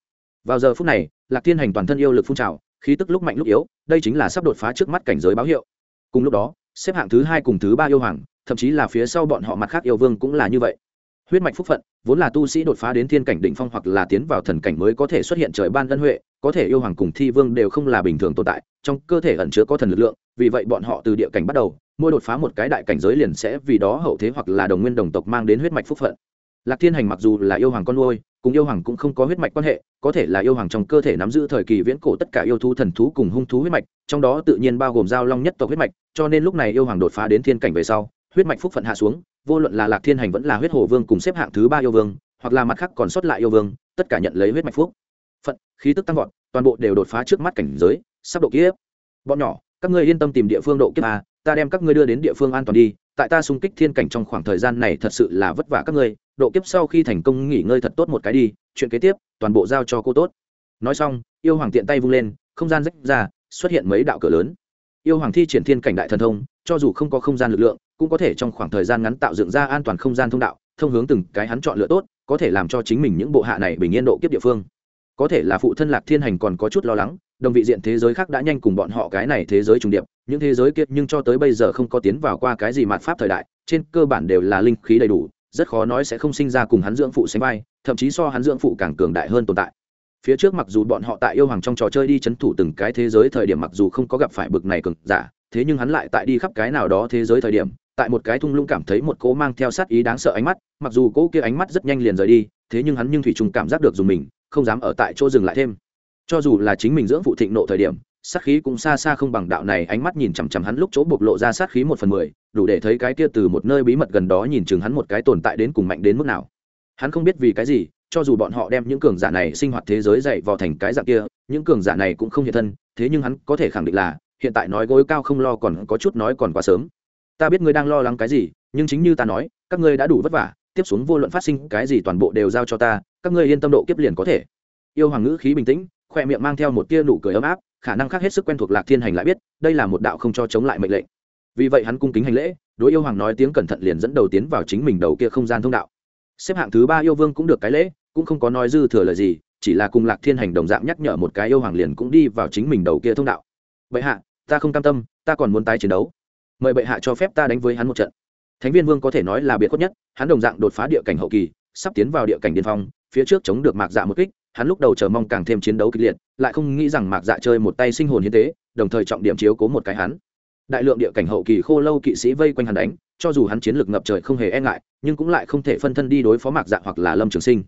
Vào giờ phút này lạc thiên hành toàn thân yêu lực phun trào, khí tức lúc mạnh lúc yếu, đây chính là sắp đột phá trước mắt cảnh giới báo hiệu. Cùng lúc đó, xếp hạng thứ hai cùng thứ ba yêu hoàng, thậm chí là phía sau bọn họ mặt khác yêu vương cũng là như vậy. Huyết mạch phúc phận, vốn là tu sĩ đột phá đến thiên cảnh đỉnh phong hoặc là tiến vào thần cảnh mới có thể xuất hiện trời ban ân huệ, có thể yêu hoàng cùng thi vương đều không là bình thường tồn tại, trong cơ thể ẩn chứa có thần lực lượng, vì vậy bọn họ từ địa cảnh bắt đầu, mỗi đột phá một cái đại cảnh giới liền sẽ vì đó hậu thế hoặc là đồng nguyên đồng tộc mang đến huyết mạch phúc phận. Lạc thiên hành mặc dù là yêu hoàng con nuôi cùng yêu hoàng cũng không có huyết mạch quan hệ, có thể là yêu hoàng trong cơ thể nắm giữ thời kỳ viễn cổ tất cả yêu thú thần thú cùng hung thú huyết mạch, trong đó tự nhiên bao gồm giao long nhất tộc huyết mạch, cho nên lúc này yêu hoàng đột phá đến thiên cảnh về sau, huyết mạch phúc phận hạ xuống, vô luận là lạc thiên hành vẫn là huyết hồ vương cùng xếp hạng thứ ba yêu vương, hoặc là mặt khác còn sót lại yêu vương, tất cả nhận lấy huyết mạch phúc. Phận, khí tức tăng vọt, toàn bộ đều đột phá trước mắt cảnh giới, sắp độ kiếp. Bọn nhỏ, các ngươi yên tâm tìm địa phương độ kiếp a ta đem các ngươi đưa đến địa phương an toàn đi, tại ta xung kích thiên cảnh trong khoảng thời gian này thật sự là vất vả các ngươi độ kiếp sau khi thành công nghỉ ngơi thật tốt một cái đi, chuyện kế tiếp, toàn bộ giao cho cô tốt. Nói xong, yêu hoàng tiện tay vung lên, không gian rách ra, xuất hiện mấy đạo cửa lớn. Yêu hoàng thi triển thiên cảnh đại thần thông, cho dù không có không gian lực lượng, cũng có thể trong khoảng thời gian ngắn tạo dựng ra an toàn không gian thông đạo, thông hướng từng cái hắn chọn lựa tốt, có thể làm cho chính mình những bộ hạ này bình yên độ kiếp địa phương. Có thể là phụ thân lạc thiên hành còn có chút lo lắng, đồng vị diện thế giới khác đã nhanh cùng bọn họ cái này thế giới trùng điệp, những thế giới kiệt nhưng cho tới bây giờ không có tiến vào qua cái gì mạt pháp thời đại, trên cơ bản đều là linh khí đầy đủ rất khó nói sẽ không sinh ra cùng hắn dưỡng phụ sánh vai, thậm chí so hắn dưỡng phụ càng cường đại hơn tồn tại. Phía trước mặc dù bọn họ tại yêu hoàng trong trò chơi đi chấn thủ từng cái thế giới thời điểm mặc dù không có gặp phải bực này cực giả, thế nhưng hắn lại tại đi khắp cái nào đó thế giới thời điểm, tại một cái thung lũng cảm thấy một cỗ mang theo sát ý đáng sợ ánh mắt, mặc dù cỗ kia ánh mắt rất nhanh liền rời đi, thế nhưng hắn nhưng thủy trùng cảm giác được dùng mình, không dám ở tại chỗ dừng lại thêm. Cho dù là chính mình dưỡng phụ thịnh nộ thời điểm sát khí cũng xa xa không bằng đạo này, ánh mắt nhìn chằm chằm hắn lúc chỗ bộc lộ ra sát khí một phần mười, đủ để thấy cái kia từ một nơi bí mật gần đó nhìn chừng hắn một cái tồn tại đến cùng mạnh đến mức nào. Hắn không biết vì cái gì, cho dù bọn họ đem những cường giả này sinh hoạt thế giới dạy vào thành cái dạng kia, những cường giả này cũng không hiện thân, thế nhưng hắn có thể khẳng định là, hiện tại nói gối cao không lo còn có chút nói còn quá sớm. Ta biết ngươi đang lo lắng cái gì, nhưng chính như ta nói, các ngươi đã đủ vất vả, tiếp xuống vô luận phát sinh cái gì toàn bộ đều giao cho ta, các ngươi yên tâm độ kiếp liền có thể. Yêu hoàng ngữ khí bình tĩnh, khoe miệng mang theo một tia nụ cười ấm áp khả năng khác hết sức quen thuộc lạc thiên hành lại biết, đây là một đạo không cho chống lại mệnh lệnh. Vì vậy hắn cung kính hành lễ, đối yêu hoàng nói tiếng cẩn thận liền dẫn đầu tiến vào chính mình đầu kia không gian thông đạo. Xếp hạng thứ ba yêu vương cũng được cái lễ, cũng không có nói dư thừa lời gì, chỉ là cùng lạc thiên hành đồng dạng nhắc nhở một cái yêu hoàng liền cũng đi vào chính mình đầu kia thông đạo. Vậy hạ, ta không cam tâm, ta còn muốn tái chiến đấu. Mời bệ hạ cho phép ta đánh với hắn một trận. Thánh viên vương có thể nói là biệt khuất nhất, hắn đồng dạng đột phá địa cảnh hậu kỳ, sắp tiến vào địa cảnh điên phong, phía trước chống được mạc dạ một kích hắn lúc đầu chờ mong càng thêm chiến đấu kịch liệt, lại không nghĩ rằng mạc dạ chơi một tay sinh hồn hiến tế, đồng thời trọng điểm chiếu cố một cái hắn. Đại lượng địa cảnh hậu kỳ khô lâu kỵ sĩ vây quanh hắn đánh, cho dù hắn chiến lược ngập trời không hề e ngại, nhưng cũng lại không thể phân thân đi đối phó mạc dạ hoặc là lâm trường sinh.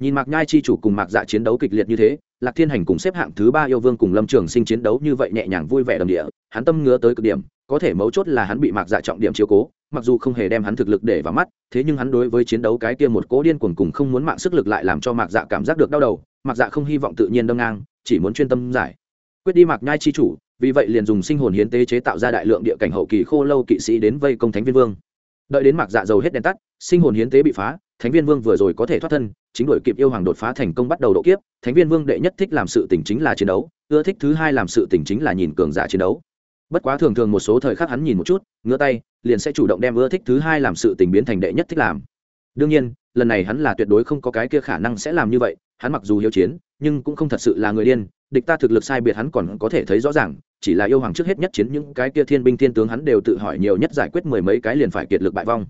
Nhìn mạc nhai chi chủ cùng mạc dạ chiến đấu kịch liệt như thế, lạc thiên hành cùng xếp hạng thứ ba yêu vương cùng lâm trường sinh chiến đấu như vậy nhẹ nhàng vui vẻ đầm địa, hắn tâm ngứa tới cực điểm, có thể mấu chốt là hắn bị mạc dạ trọng điểm chiếu cố, mặc dù không hề đem hắn thực lực để vào mắt, thế nhưng hắn đối với chiến đấu cái kia một cố điên cuồng cùng không muốn mạng sức lực lại làm cho mạc dạ cảm giác được đau đầu mạc dạ không hy vọng tự nhiên đâm ngang, chỉ muốn chuyên tâm giải. Quyết đi mạc nhai chi chủ, vì vậy liền dùng sinh hồn hiến tế chế tạo ra đại lượng địa cảnh hậu kỳ khô lâu kỵ sĩ đến vây công thánh viên vương. Đợi đến mạc dạ dầu hết đèn tắt, sinh hồn hiến tế bị phá, thánh viên vương vừa rồi có thể thoát thân, chính đổi kịp yêu hoàng đột phá thành công bắt đầu độ kiếp. Thánh viên vương đệ nhất thích làm sự tình chính là chiến đấu, ưa thích thứ hai làm sự tình chính là nhìn cường giả chiến đấu. Bất quá thường thường một số thời khắc hắn nhìn một chút ngứa tay, liền sẽ chủ động đem ưa thích thứ hai làm sự tình biến thành đệ nhất thích làm đương nhiên, lần này hắn là tuyệt đối không có cái kia khả năng sẽ làm như vậy, hắn mặc dù hiếu chiến, nhưng cũng không thật sự là người điên, địch ta thực lực sai biệt hắn còn có thể thấy rõ ràng, chỉ là yêu hoàng trước hết nhất chiến những cái kia thiên binh thiên tướng hắn đều tự hỏi nhiều nhất giải quyết mười mấy cái liền phải kiệt lực bại vong.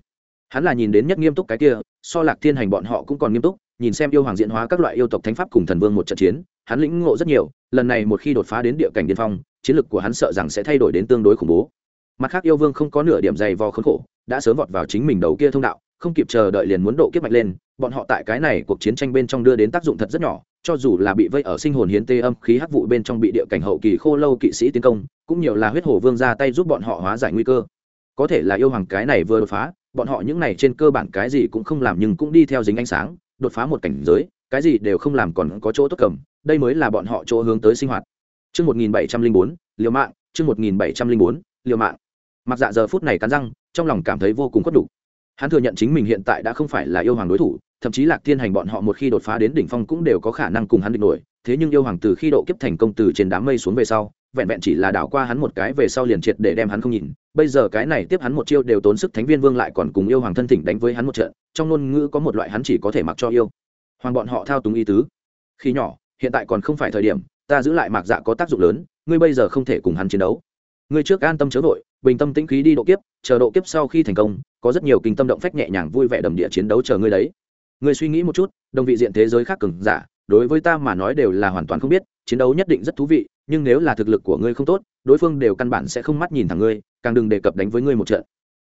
Hắn là nhìn đến nhất nghiêm túc cái kia, so lạc thiên hành bọn họ cũng còn nghiêm túc, nhìn xem yêu hoàng diễn hóa các loại yêu tộc thánh pháp cùng thần vương một trận chiến, hắn lĩnh ngộ rất nhiều, lần này một khi đột phá đến địa cảnh điên phong, chiến lực của hắn sợ rằng sẽ thay đổi đến tương đối khủng bố. Mặt khác yêu vương không có nửa điểm dày vò khốn khổ, đã sớm vọt vào chính mình đầu kia thông đạo không kịp chờ đợi liền muốn độ kiếp mạnh lên bọn họ tại cái này cuộc chiến tranh bên trong đưa đến tác dụng thật rất nhỏ cho dù là bị vây ở sinh hồn hiến tê âm khí hắc vụ bên trong bị địa cảnh hậu kỳ khô lâu kỵ sĩ tiến công cũng nhiều là huyết hổ vương ra tay giúp bọn họ hóa giải nguy cơ có thể là yêu hoàng cái này vừa đột phá bọn họ những này trên cơ bản cái gì cũng không làm nhưng cũng đi theo dính ánh sáng đột phá một cảnh giới cái gì đều không làm còn có chỗ tốt cầm đây mới là bọn họ chỗ hướng tới sinh hoạt Trước 1704, liều mạng, trước 1704, liều mạng. Mặc dạ giờ phút này cắn răng, trong lòng cảm thấy vô cùng khuất đủ. Hắn thừa nhận chính mình hiện tại đã không phải là yêu hoàng đối thủ, thậm chí Lạc Thiên Hành bọn họ một khi đột phá đến đỉnh phong cũng đều có khả năng cùng hắn địch nổi, thế nhưng yêu hoàng từ khi độ kiếp thành công từ trên đám mây xuống về sau, vẹn vẹn chỉ là đảo qua hắn một cái về sau liền triệt để đem hắn không nhìn, bây giờ cái này tiếp hắn một chiêu đều tốn sức Thánh Viên Vương lại còn cùng yêu hoàng thân thỉnh đánh với hắn một trận, trong ngôn ngữ có một loại hắn chỉ có thể mặc cho yêu. Hoàng bọn họ thao túng ý tứ. Khi nhỏ, hiện tại còn không phải thời điểm, ta giữ lại mạc dạ có tác dụng lớn ngươi bây giờ không thể cùng hắn chiến đấu ngươi trước an tâm chớ vội bình tâm tĩnh khí đi độ kiếp, chờ độ kiếp sau khi thành công, có rất nhiều kinh tâm động phách nhẹ nhàng vui vẻ đầm địa chiến đấu chờ ngươi đấy. Ngươi suy nghĩ một chút, đồng vị diện thế giới khác cường giả, đối với ta mà nói đều là hoàn toàn không biết, chiến đấu nhất định rất thú vị, nhưng nếu là thực lực của ngươi không tốt, đối phương đều căn bản sẽ không mắt nhìn thẳng ngươi, càng đừng đề cập đánh với ngươi một trận.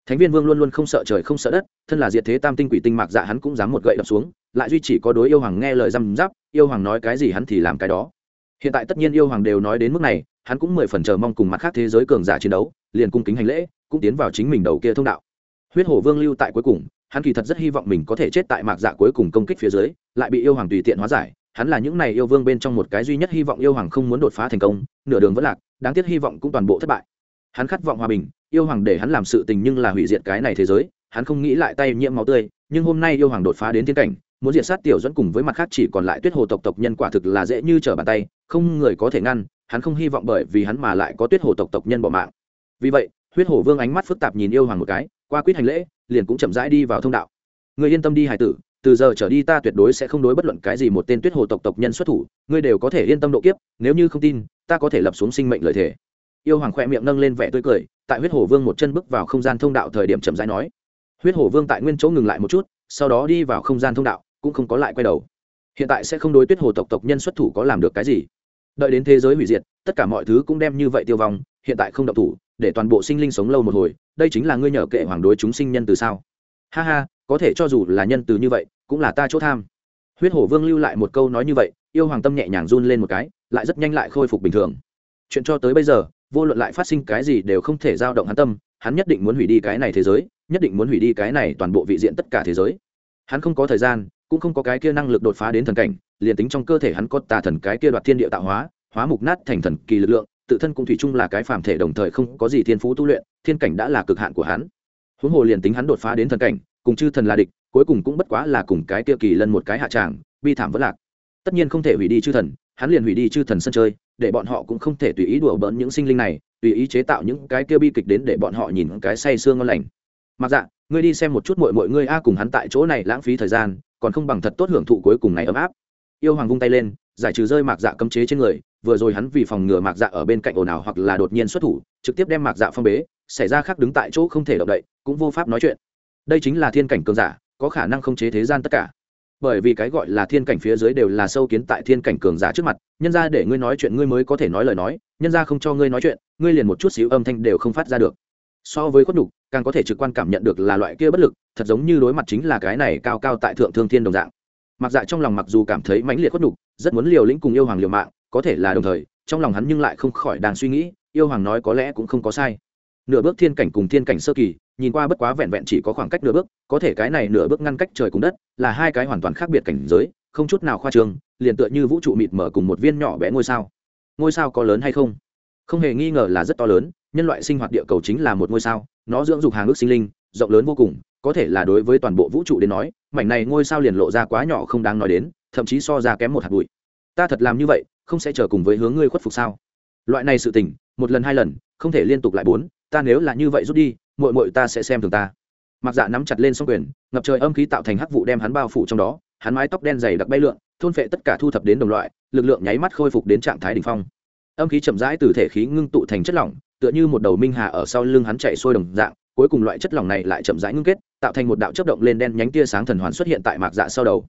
Thánh viên vương luôn luôn không sợ trời không sợ đất, thân là diệt thế tam tinh quỷ tinh mạc dạ hắn cũng dám một gậy đập xuống, lại duy chỉ có đối yêu hoàng nghe lời răm giáp yêu hoàng nói cái gì hắn thì làm cái đó. Hiện tại tất nhiên yêu hoàng đều nói đến mức này, hắn cũng mười phần chờ mong cùng mặt khác thế giới cường giả chiến đấu liền cung kính hành lễ, cũng tiến vào chính mình đầu kia thông đạo. Huyết hổ vương lưu tại cuối cùng, hắn kỳ thật rất hy vọng mình có thể chết tại mạc dạ cuối cùng công kích phía dưới, lại bị yêu hoàng tùy tiện hóa giải. Hắn là những này yêu vương bên trong một cái duy nhất hy vọng yêu hoàng không muốn đột phá thành công, nửa đường vẫn lạc, đáng tiếc hy vọng cũng toàn bộ thất bại. Hắn khát vọng hòa bình, yêu hoàng để hắn làm sự tình nhưng là hủy diệt cái này thế giới, hắn không nghĩ lại tay nhiễm máu tươi, nhưng hôm nay yêu hoàng đột phá đến thiên cảnh, muốn diệt sát tiểu dẫn cùng với mặt khác chỉ còn lại tuyết hồ tộc tộc nhân quả thực là dễ như trở bàn tay, không người có thể ngăn, hắn không hy vọng bởi vì hắn mà lại có tuyết hồ tộc tộc nhân bỏ mạng vì vậy, huyết hổ vương ánh mắt phức tạp nhìn yêu hoàng một cái, qua quyết hành lễ, liền cũng chậm rãi đi vào thông đạo. Người yên tâm đi, hải tử, từ giờ trở đi ta tuyệt đối sẽ không đối bất luận cái gì một tên tuyết hồ tộc tộc nhân xuất thủ, ngươi đều có thể yên tâm độ kiếp, nếu như không tin, ta có thể lập xuống sinh mệnh lời thề yêu hoàng khoe miệng nâng lên vẻ tươi cười, tại huyết hổ vương một chân bước vào không gian thông đạo thời điểm chậm rãi nói. Huyết hổ vương tại nguyên chỗ ngừng lại một chút, sau đó đi vào không gian thông đạo, cũng không có lại quay đầu. Hiện tại sẽ không đối tuyết hồ tộc tộc nhân xuất thủ có làm được cái gì. Đợi đến thế giới hủy diệt, tất cả mọi thứ cũng đem như vậy tiêu vong, hiện tại không độc thủ để toàn bộ sinh linh sống lâu một hồi, đây chính là ngươi nhờ kệ hoàng đối chúng sinh nhân từ sao? Ha ha, có thể cho dù là nhân từ như vậy, cũng là ta chỗ tham. Huyết hổ vương lưu lại một câu nói như vậy, yêu hoàng tâm nhẹ nhàng run lên một cái, lại rất nhanh lại khôi phục bình thường. Chuyện cho tới bây giờ, vô luận lại phát sinh cái gì đều không thể giao động hắn tâm, hắn nhất định muốn hủy đi cái này thế giới, nhất định muốn hủy đi cái này toàn bộ vị diện tất cả thế giới. Hắn không có thời gian, cũng không có cái kia năng lực đột phá đến thần cảnh, liền tính trong cơ thể hắn có tà thần cái kia đoạt thiên địa tạo hóa hóa mục nát thành thần kỳ lực lượng tự thân cũng thủy chung là cái phàm thể đồng thời không có gì thiên phú tu luyện, thiên cảnh đã là cực hạn của hắn. Huống hồ liền tính hắn đột phá đến thần cảnh, cùng chư thần là địch, cuối cùng cũng bất quá là cùng cái kia kỳ lân một cái hạ tràng, bi thảm vẫn lạc. Tất nhiên không thể hủy đi chư thần, hắn liền hủy đi chư thần sân chơi, để bọn họ cũng không thể tùy ý đùa bỡn những sinh linh này, tùy ý chế tạo những cái kia bi kịch đến để bọn họ nhìn cái say sương ngon lành. Mặc dạ ngươi đi xem một chút muội muội ngươi a cùng hắn tại chỗ này lãng phí thời gian, còn không bằng thật tốt hưởng thụ cuối cùng này ấm áp. Yêu hoàng vung tay lên giải trừ rơi mạc dạ cấm chế trên người, vừa rồi hắn vì phòng ngừa mạc dạ ở bên cạnh ồn ào hoặc là đột nhiên xuất thủ, trực tiếp đem mạc dạ phong bế, xảy ra khác đứng tại chỗ không thể động đậy, cũng vô pháp nói chuyện. Đây chính là thiên cảnh cường giả, có khả năng không chế thế gian tất cả. Bởi vì cái gọi là thiên cảnh phía dưới đều là sâu kiến tại thiên cảnh cường giả trước mặt, nhân ra để ngươi nói chuyện ngươi mới có thể nói lời nói, nhân ra không cho ngươi nói chuyện, ngươi liền một chút xíu âm thanh đều không phát ra được. So với khuất nhục, càng có thể trực quan cảm nhận được là loại kia bất lực, thật giống như đối mặt chính là cái này cao cao tại thượng thương thiên đồng dạng mặc dạ trong lòng mặc dù cảm thấy mãnh liệt khuất nhục, rất muốn liều lĩnh cùng yêu hoàng liều mạng, có thể là đồng thời, trong lòng hắn nhưng lại không khỏi đang suy nghĩ, yêu hoàng nói có lẽ cũng không có sai. Nửa bước thiên cảnh cùng thiên cảnh sơ kỳ, nhìn qua bất quá vẹn vẹn chỉ có khoảng cách nửa bước, có thể cái này nửa bước ngăn cách trời cùng đất, là hai cái hoàn toàn khác biệt cảnh giới, không chút nào khoa trương, liền tựa như vũ trụ mịt mở cùng một viên nhỏ bé ngôi sao. Ngôi sao có lớn hay không? Không hề nghi ngờ là rất to lớn, nhân loại sinh hoạt địa cầu chính là một ngôi sao, nó dưỡng dục hàng ước sinh linh, rộng lớn vô cùng có thể là đối với toàn bộ vũ trụ đến nói, mảnh này ngôi sao liền lộ ra quá nhỏ không đáng nói đến, thậm chí so ra kém một hạt bụi. Ta thật làm như vậy, không sẽ chờ cùng với hướng ngươi khuất phục sao? Loại này sự tình, một lần hai lần, không thể liên tục lại bốn, ta nếu là như vậy rút đi, muội muội ta sẽ xem thường ta. Mặc dạ nắm chặt lên song quyền, ngập trời âm khí tạo thành hắc vụ đem hắn bao phủ trong đó, hắn mái tóc đen dày đặc bay lượn, thôn phệ tất cả thu thập đến đồng loại, lực lượng nháy mắt khôi phục đến trạng thái đỉnh phong. Âm khí chậm rãi từ thể khí ngưng tụ thành chất lỏng, tựa như một đầu minh hà ở sau lưng hắn chạy xuôi đồng dạng cuối cùng loại chất lỏng này lại chậm rãi ngưng kết, tạo thành một đạo chớp động lên đen nhánh tia sáng thần hoàn xuất hiện tại mạc dạ sau đầu.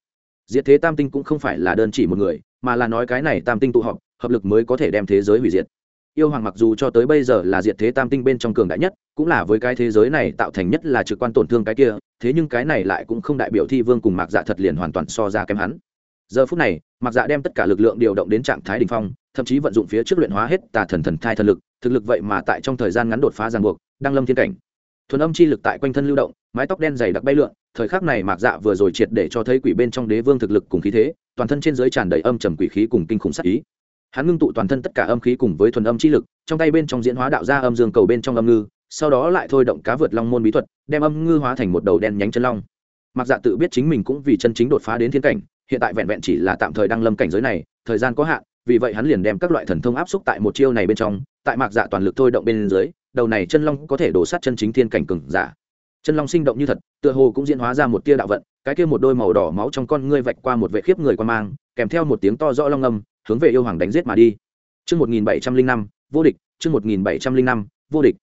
Diệt thế tam tinh cũng không phải là đơn chỉ một người, mà là nói cái này tam tinh tụ họp, hợp lực mới có thể đem thế giới hủy diệt. Yêu hoàng mặc dù cho tới bây giờ là diệt thế tam tinh bên trong cường đại nhất, cũng là với cái thế giới này tạo thành nhất là trực quan tổn thương cái kia, thế nhưng cái này lại cũng không đại biểu thi vương cùng mạc dạ thật liền hoàn toàn so ra kém hắn. Giờ phút này, mạc dạ đem tất cả lực lượng điều động đến trạng thái đ ỉ n h phong, thậm chí vận dụng phía trước luyện hóa hết tà thần thần thai thần lực, thực lực vậy mà tại trong thời gian ngắn đột phá ràng buộc đang lâm thiên cảnh thuần âm chi lực tại quanh thân lưu động, mái tóc đen dày đặc bay lượn, thời khắc này mạc dạ vừa rồi triệt để cho thấy quỷ bên trong đế vương thực lực cùng khí thế, toàn thân trên giới tràn đầy âm trầm quỷ khí cùng kinh khủng sắc ý. Hắn ngưng tụ toàn thân tất cả âm khí cùng với thuần âm chi lực, trong tay bên trong diễn hóa đạo ra âm dương cầu bên trong âm ngư, sau đó lại thôi động cá vượt long môn bí thuật, đem âm ngư hóa thành một đầu đen nhánh chân long. Mặc dạ tự biết chính mình cũng vì chân chính đột phá đến thiên cảnh, hiện tại vẹn vẹn chỉ là tạm thời đang lâm cảnh giới này, thời gian có hạn, vì vậy hắn liền đem các loại thần thông áp xúc tại một chiêu này bên trong, tại mạc dạ toàn lực thôi động bên dưới đầu này chân long có thể đổ sát chân chính thiên cảnh cường giả chân long sinh động như thật tựa hồ cũng diễn hóa ra một tia đạo vận cái kia một đôi màu đỏ máu trong con ngươi vạch qua một vệ khiếp người quan mang kèm theo một tiếng to rõ long âm hướng về yêu hoàng đánh giết mà đi Chương 1705, vô địch, chương 1705, vô địch.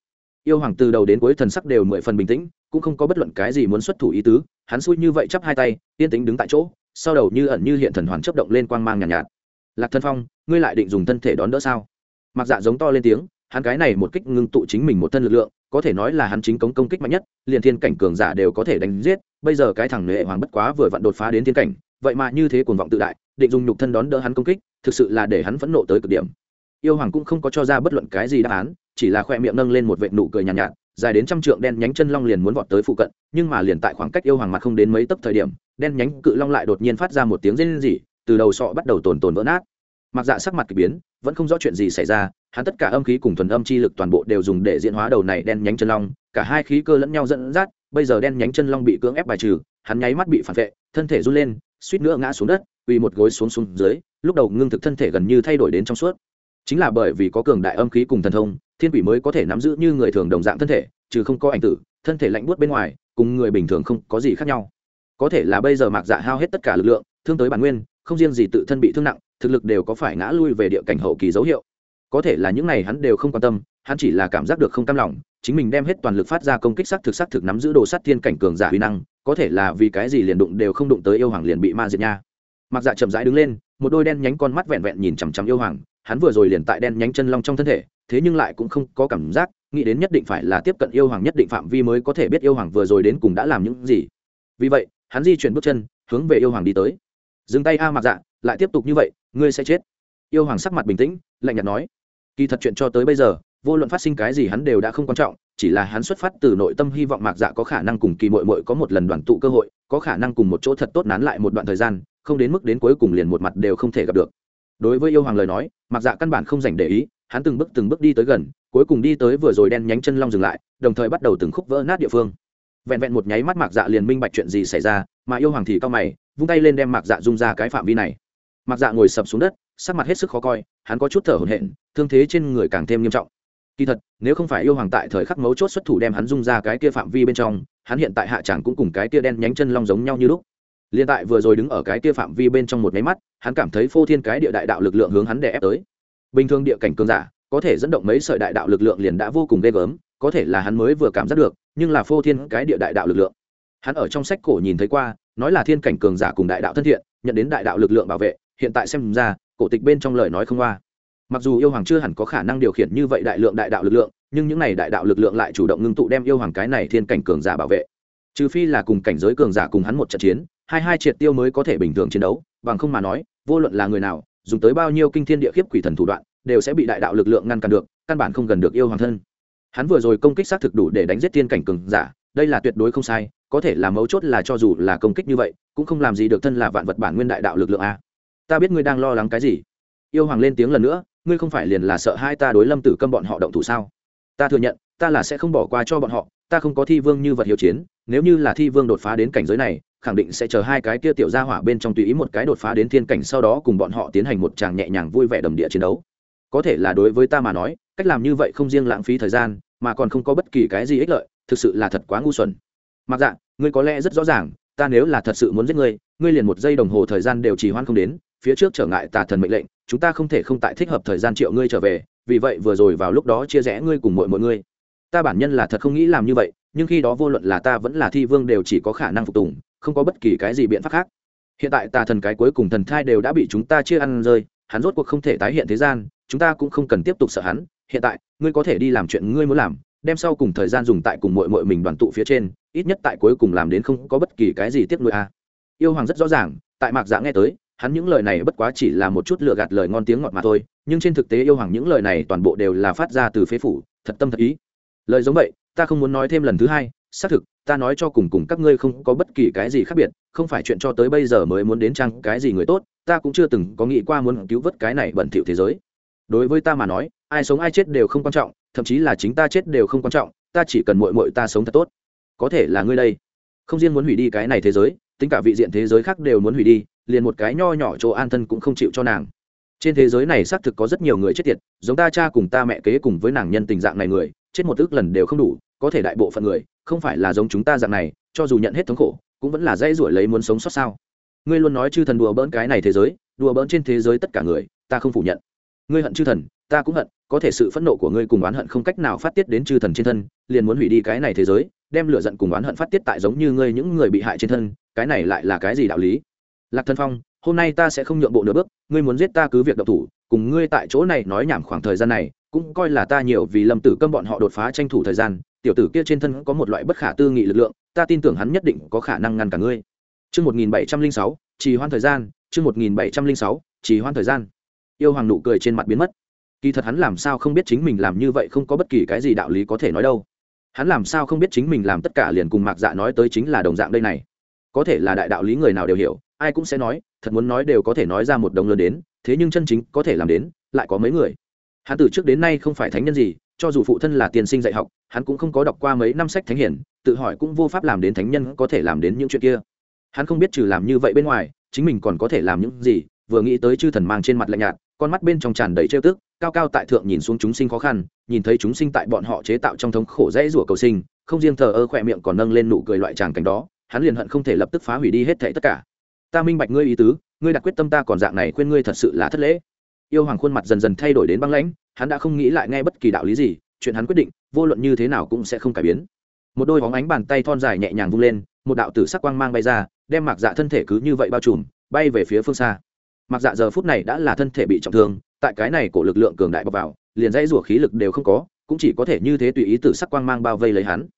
Yêu hoàng từ đầu đến cuối thần sắc đều mười phần bình tĩnh, cũng không có bất luận cái gì muốn xuất thủ ý tứ, hắn xui như vậy chắp hai tay, yên tĩnh đứng tại chỗ, sau đầu như ẩn như hiện thần hoàn chớp động lên quang mang nhàn nhạt, nhạt. Lạc Thân Phong, ngươi lại định dùng thân thể đón đỡ sao? Mặc Dạ giống to lên tiếng, hắn cái này một kích ngưng tụ chính mình một thân lực lượng, có thể nói là hắn chính cống công kích mạnh nhất, liền thiên cảnh cường giả đều có thể đánh giết, bây giờ cái thằng Nệ Hoàng bất quá vừa vặn đột phá đến thiên cảnh, vậy mà như thế cuồng vọng tự đại, định dùng nhục thân đón đỡ hắn công kích, thực sự là để hắn phẫn nộ tới cực điểm. Yêu hoàng cũng không có cho ra bất luận cái gì đáp án chỉ là khoe miệng nâng lên một vệ nụ cười nhàn nhạt, nhạt dài đến trăm trượng đen nhánh chân long liền muốn vọt tới phụ cận nhưng mà liền tại khoảng cách yêu hoàng mặt không đến mấy tấc thời điểm đen nhánh cự long lại đột nhiên phát ra một tiếng rên rỉ từ đầu sọ bắt đầu tồn tồn vỡ nát. Mặc dạ sắc mặt k ỳ biến vẫn không rõ chuyện gì xảy ra hắn tất cả âm khí cùng thuần âm chi lực toàn bộ đều dùng để diễn hóa đầu này đen nhánh chân long, cả hai khí cơ lẫn nhau dẫn dắt, bây giờ đen nhánh chân long bị cưỡng ép bài trừ, hắn nháy mắt bị phản vệ, thân thể run lên, suýt nữa ngã xuống đất, quỳ một gối xuống xuống dưới, lúc đầu ngưng thực thân thể gần như thay đổi đến trong suốt. Chính là bởi vì có cường đại âm khí cùng thần thông, thiên quỷ mới có thể nắm giữ như người thường đồng dạng thân thể, trừ không có ảnh tử, thân thể lạnh buốt bên ngoài, cùng người bình thường không có gì khác nhau. Có thể là bây giờ mạc dạ hao hết tất cả lực lượng, thương tới bản nguyên, không riêng gì tự thân bị thương nặng, thực lực đều có phải ngã lui về địa cảnh hậu kỳ dấu hiệu có thể là những này hắn đều không quan tâm, hắn chỉ là cảm giác được không cam lòng, chính mình đem hết toàn lực phát ra công kích sắc thực sắc thực nắm giữ đồ sắt thiên cảnh cường giả huy năng, có thể là vì cái gì liền đụng đều không đụng tới yêu hoàng liền bị ma diệt nha. Mặc dạ chậm rãi đứng lên, một đôi đen nhánh con mắt vẹn vẹn nhìn chằm chằm yêu hoàng, hắn vừa rồi liền tại đen nhánh chân long trong thân thể, thế nhưng lại cũng không có cảm giác, nghĩ đến nhất định phải là tiếp cận yêu hoàng nhất định phạm vi mới có thể biết yêu hoàng vừa rồi đến cùng đã làm những gì. Vì vậy, hắn di chuyển bước chân, hướng về yêu hoàng đi tới. Dừng tay a mặc dạ lại tiếp tục như vậy, ngươi sẽ chết. Yêu hoàng sắc mặt bình tĩnh, lạnh nhạt nói kỳ thật chuyện cho tới bây giờ, vô luận phát sinh cái gì hắn đều đã không quan trọng, chỉ là hắn xuất phát từ nội tâm hy vọng mạc dạ có khả năng cùng kỳ mội mội có một lần đoàn tụ cơ hội, có khả năng cùng một chỗ thật tốt nán lại một đoạn thời gian, không đến mức đến cuối cùng liền một mặt đều không thể gặp được. Đối với yêu hoàng lời nói, mạc dạ căn bản không dành để ý, hắn từng bước từng bước đi tới gần, cuối cùng đi tới vừa rồi đen nhánh chân long dừng lại, đồng thời bắt đầu từng khúc vỡ nát địa phương. Vẹn vẹn một nháy mắt mạc dạ liền minh bạch chuyện gì xảy ra, mà yêu hoàng thì cao mày, vung tay lên đem mạc dạ rung ra cái phạm vi này. Mạc dạ ngồi sập xuống đất sắc mặt hết sức khó coi, hắn có chút thở hổn hển, thương thế trên người càng thêm nghiêm trọng. Kỳ thật, nếu không phải yêu hoàng tại thời khắc mấu chốt xuất thủ đem hắn dung ra cái kia phạm vi bên trong, hắn hiện tại hạ tràng cũng cùng cái kia đen nhánh chân long giống nhau như lúc. Liên tại vừa rồi đứng ở cái kia phạm vi bên trong một máy mắt, hắn cảm thấy phô thiên cái địa đại đạo lực lượng hướng hắn đè ép tới. Bình thường địa cảnh cường giả, có thể dẫn động mấy sợi đại đạo lực lượng liền đã vô cùng ghê gớm, có thể là hắn mới vừa cảm giác được, nhưng là phô thiên cái địa đại đạo lực lượng. Hắn ở trong sách cổ nhìn thấy qua, nói là thiên cảnh cường giả cùng đại đạo thân thiện, nhận đến đại đạo lực lượng bảo vệ, hiện tại xem ra cổ tịch bên trong lời nói không qua mặc dù yêu hoàng chưa hẳn có khả năng điều khiển như vậy đại lượng đại đạo lực lượng, nhưng những này đại đạo lực lượng lại chủ động ngưng tụ đem yêu hoàng cái này thiên cảnh cường giả bảo vệ. Trừ phi là cùng cảnh giới cường giả cùng hắn một trận chiến, hai hai triệt tiêu mới có thể bình thường chiến đấu, bằng không mà nói, vô luận là người nào, dùng tới bao nhiêu kinh thiên địa khiếp quỷ thần thủ đoạn, đều sẽ bị đại đạo lực lượng ngăn cản được, căn bản không gần được yêu hoàng thân. Hắn vừa rồi công kích xác thực đủ để đánh giết thiên cảnh cường giả, đây là tuyệt đối không sai, có thể là mấu chốt là cho dù là công kích như vậy, cũng không làm gì được thân là vạn vật bản nguyên đại đạo lực lượng a ta biết ngươi đang lo lắng cái gì. Yêu hoàng lên tiếng lần nữa, ngươi không phải liền là sợ hai ta đối lâm tử câm bọn họ động thủ sao? Ta thừa nhận, ta là sẽ không bỏ qua cho bọn họ, ta không có thi vương như vật hiệu chiến, nếu như là thi vương đột phá đến cảnh giới này, khẳng định sẽ chờ hai cái kia tiểu gia hỏa bên trong tùy ý một cái đột phá đến thiên cảnh sau đó cùng bọn họ tiến hành một tràng nhẹ nhàng vui vẻ đầm địa chiến đấu. Có thể là đối với ta mà nói, cách làm như vậy không riêng lãng phí thời gian, mà còn không có bất kỳ cái gì ích lợi, thực sự là thật quá ngu xuẩn. Mặc dạ ngươi có lẽ rất rõ ràng, ta nếu là thật sự muốn giết ngươi ngươi liền một giây đồng hồ thời gian đều trì hoãn không đến phía trước trở ngại tà thần mệnh lệnh, chúng ta không thể không tại thích hợp thời gian triệu ngươi trở về, vì vậy vừa rồi vào lúc đó chia rẽ ngươi cùng mọi mọi ngươi. Ta bản nhân là thật không nghĩ làm như vậy, nhưng khi đó vô luận là ta vẫn là thi vương đều chỉ có khả năng phục tùng, không có bất kỳ cái gì biện pháp khác. Hiện tại tà thần cái cuối cùng thần thai đều đã bị chúng ta chia ăn rơi, hắn rốt cuộc không thể tái hiện thế gian, chúng ta cũng không cần tiếp tục sợ hắn. Hiện tại, ngươi có thể đi làm chuyện ngươi muốn làm, đem sau cùng thời gian dùng tại cùng mội mội mình đoàn tụ phía trên, ít nhất tại cuối cùng làm đến không có bất kỳ cái gì tiếp nuôi a. À. yêu hoàng rất rõ ràng, tại mạc dạ nghe tới hắn những lời này bất quá chỉ là một chút lựa gạt lời ngon tiếng ngọt mà thôi, nhưng trên thực tế yêu hoàng những lời này toàn bộ đều là phát ra từ phế phủ, thật tâm thật ý. Lời giống vậy, ta không muốn nói thêm lần thứ hai, xác thực, ta nói cho cùng cùng các ngươi không có bất kỳ cái gì khác biệt, không phải chuyện cho tới bây giờ mới muốn đến trang cái gì người tốt, ta cũng chưa từng có nghĩ qua muốn cứu vớt cái này bẩn thỉu thế giới. Đối với ta mà nói, ai sống ai chết đều không quan trọng, thậm chí là chính ta chết đều không quan trọng, ta chỉ cần mội mội ta sống thật tốt. Có thể là ngươi đây. Không riêng muốn hủy đi cái này thế giới tính cả vị diện thế giới khác đều muốn hủy đi, liền một cái nho nhỏ chỗ an thân cũng không chịu cho nàng. Trên thế giới này xác thực có rất nhiều người chết tiệt, giống ta cha cùng ta mẹ kế cùng với nàng nhân tình dạng này người, chết một ước lần đều không đủ, có thể đại bộ phận người, không phải là giống chúng ta dạng này, cho dù nhận hết thống khổ, cũng vẫn là dây ruổi lấy muốn sống sót sao. Ngươi luôn nói chư thần đùa bỡn cái này thế giới, đùa bỡn trên thế giới tất cả người, ta không phủ nhận. Ngươi hận chư thần, ta cũng hận, có thể sự phẫn nộ của ngươi cùng oán hận không cách nào phát tiết đến chư thần trên thân, liền muốn hủy đi cái này thế giới, đem lửa giận cùng oán hận phát tiết tại giống như ngươi những người bị hại trên thân cái này lại là cái gì đạo lý lạc thân phong hôm nay ta sẽ không nhượng bộ nửa bước ngươi muốn giết ta cứ việc độc thủ cùng ngươi tại chỗ này nói nhảm khoảng thời gian này cũng coi là ta nhiều vì lâm tử câm bọn họ đột phá tranh thủ thời gian tiểu tử kia trên thân có một loại bất khả tư nghị lực lượng ta tin tưởng hắn nhất định có khả năng ngăn cả ngươi Chương 1706, trì hoãn thời gian, chương 1706, trì hoãn thời gian. Yêu hoàng nụ cười trên mặt biến mất. Kỳ thật hắn làm sao không biết chính mình làm như vậy không có bất kỳ cái gì đạo lý có thể nói đâu. Hắn làm sao không biết chính mình làm tất cả liền cùng Mạc Dạ nói tới chính là đồng dạng đây này. Có thể là đại đạo lý người nào đều hiểu, ai cũng sẽ nói, thật muốn nói đều có thể nói ra một đồng lớn đến, thế nhưng chân chính có thể làm đến, lại có mấy người. Hắn từ trước đến nay không phải thánh nhân gì, cho dù phụ thân là tiền sinh dạy học, hắn cũng không có đọc qua mấy năm sách thánh hiển, tự hỏi cũng vô pháp làm đến thánh nhân có thể làm đến những chuyện kia hắn không biết trừ làm như vậy bên ngoài chính mình còn có thể làm những gì vừa nghĩ tới chư thần mang trên mặt lạnh nhạt con mắt bên trong tràn đầy trêu tức cao cao tại thượng nhìn xuống chúng sinh khó khăn nhìn thấy chúng sinh tại bọn họ chế tạo trong thống khổ dễ rủa cầu sinh không riêng thờ ơ khỏe miệng còn nâng lên nụ cười loại tràng cảnh đó hắn liền hận không thể lập tức phá hủy đi hết thảy tất cả. Ta minh bạch ngươi ý tứ, ngươi đặt quyết tâm ta còn dạng này khuyên ngươi thật sự là thất lễ. Yêu hoàng khuôn mặt dần dần thay đổi đến băng lãnh, hắn đã không nghĩ lại nghe bất kỳ đạo lý gì, chuyện hắn quyết định, vô luận như thế nào cũng sẽ không cải biến. Một đôi bóng ánh bàn tay thon dài nhẹ nhàng vung lên, một đạo tử sắc quang mang bay ra, đem mạc dạ thân thể cứ như vậy bao trùm, bay về phía phương xa. Mạc dạ giờ phút này đã là thân thể bị trọng thương, tại cái này cổ lực lượng cường đại bọc vào, liền dãy rủa khí lực đều không có, cũng chỉ có thể như thế tùy ý tử sắc quang mang bao vây lấy hắn.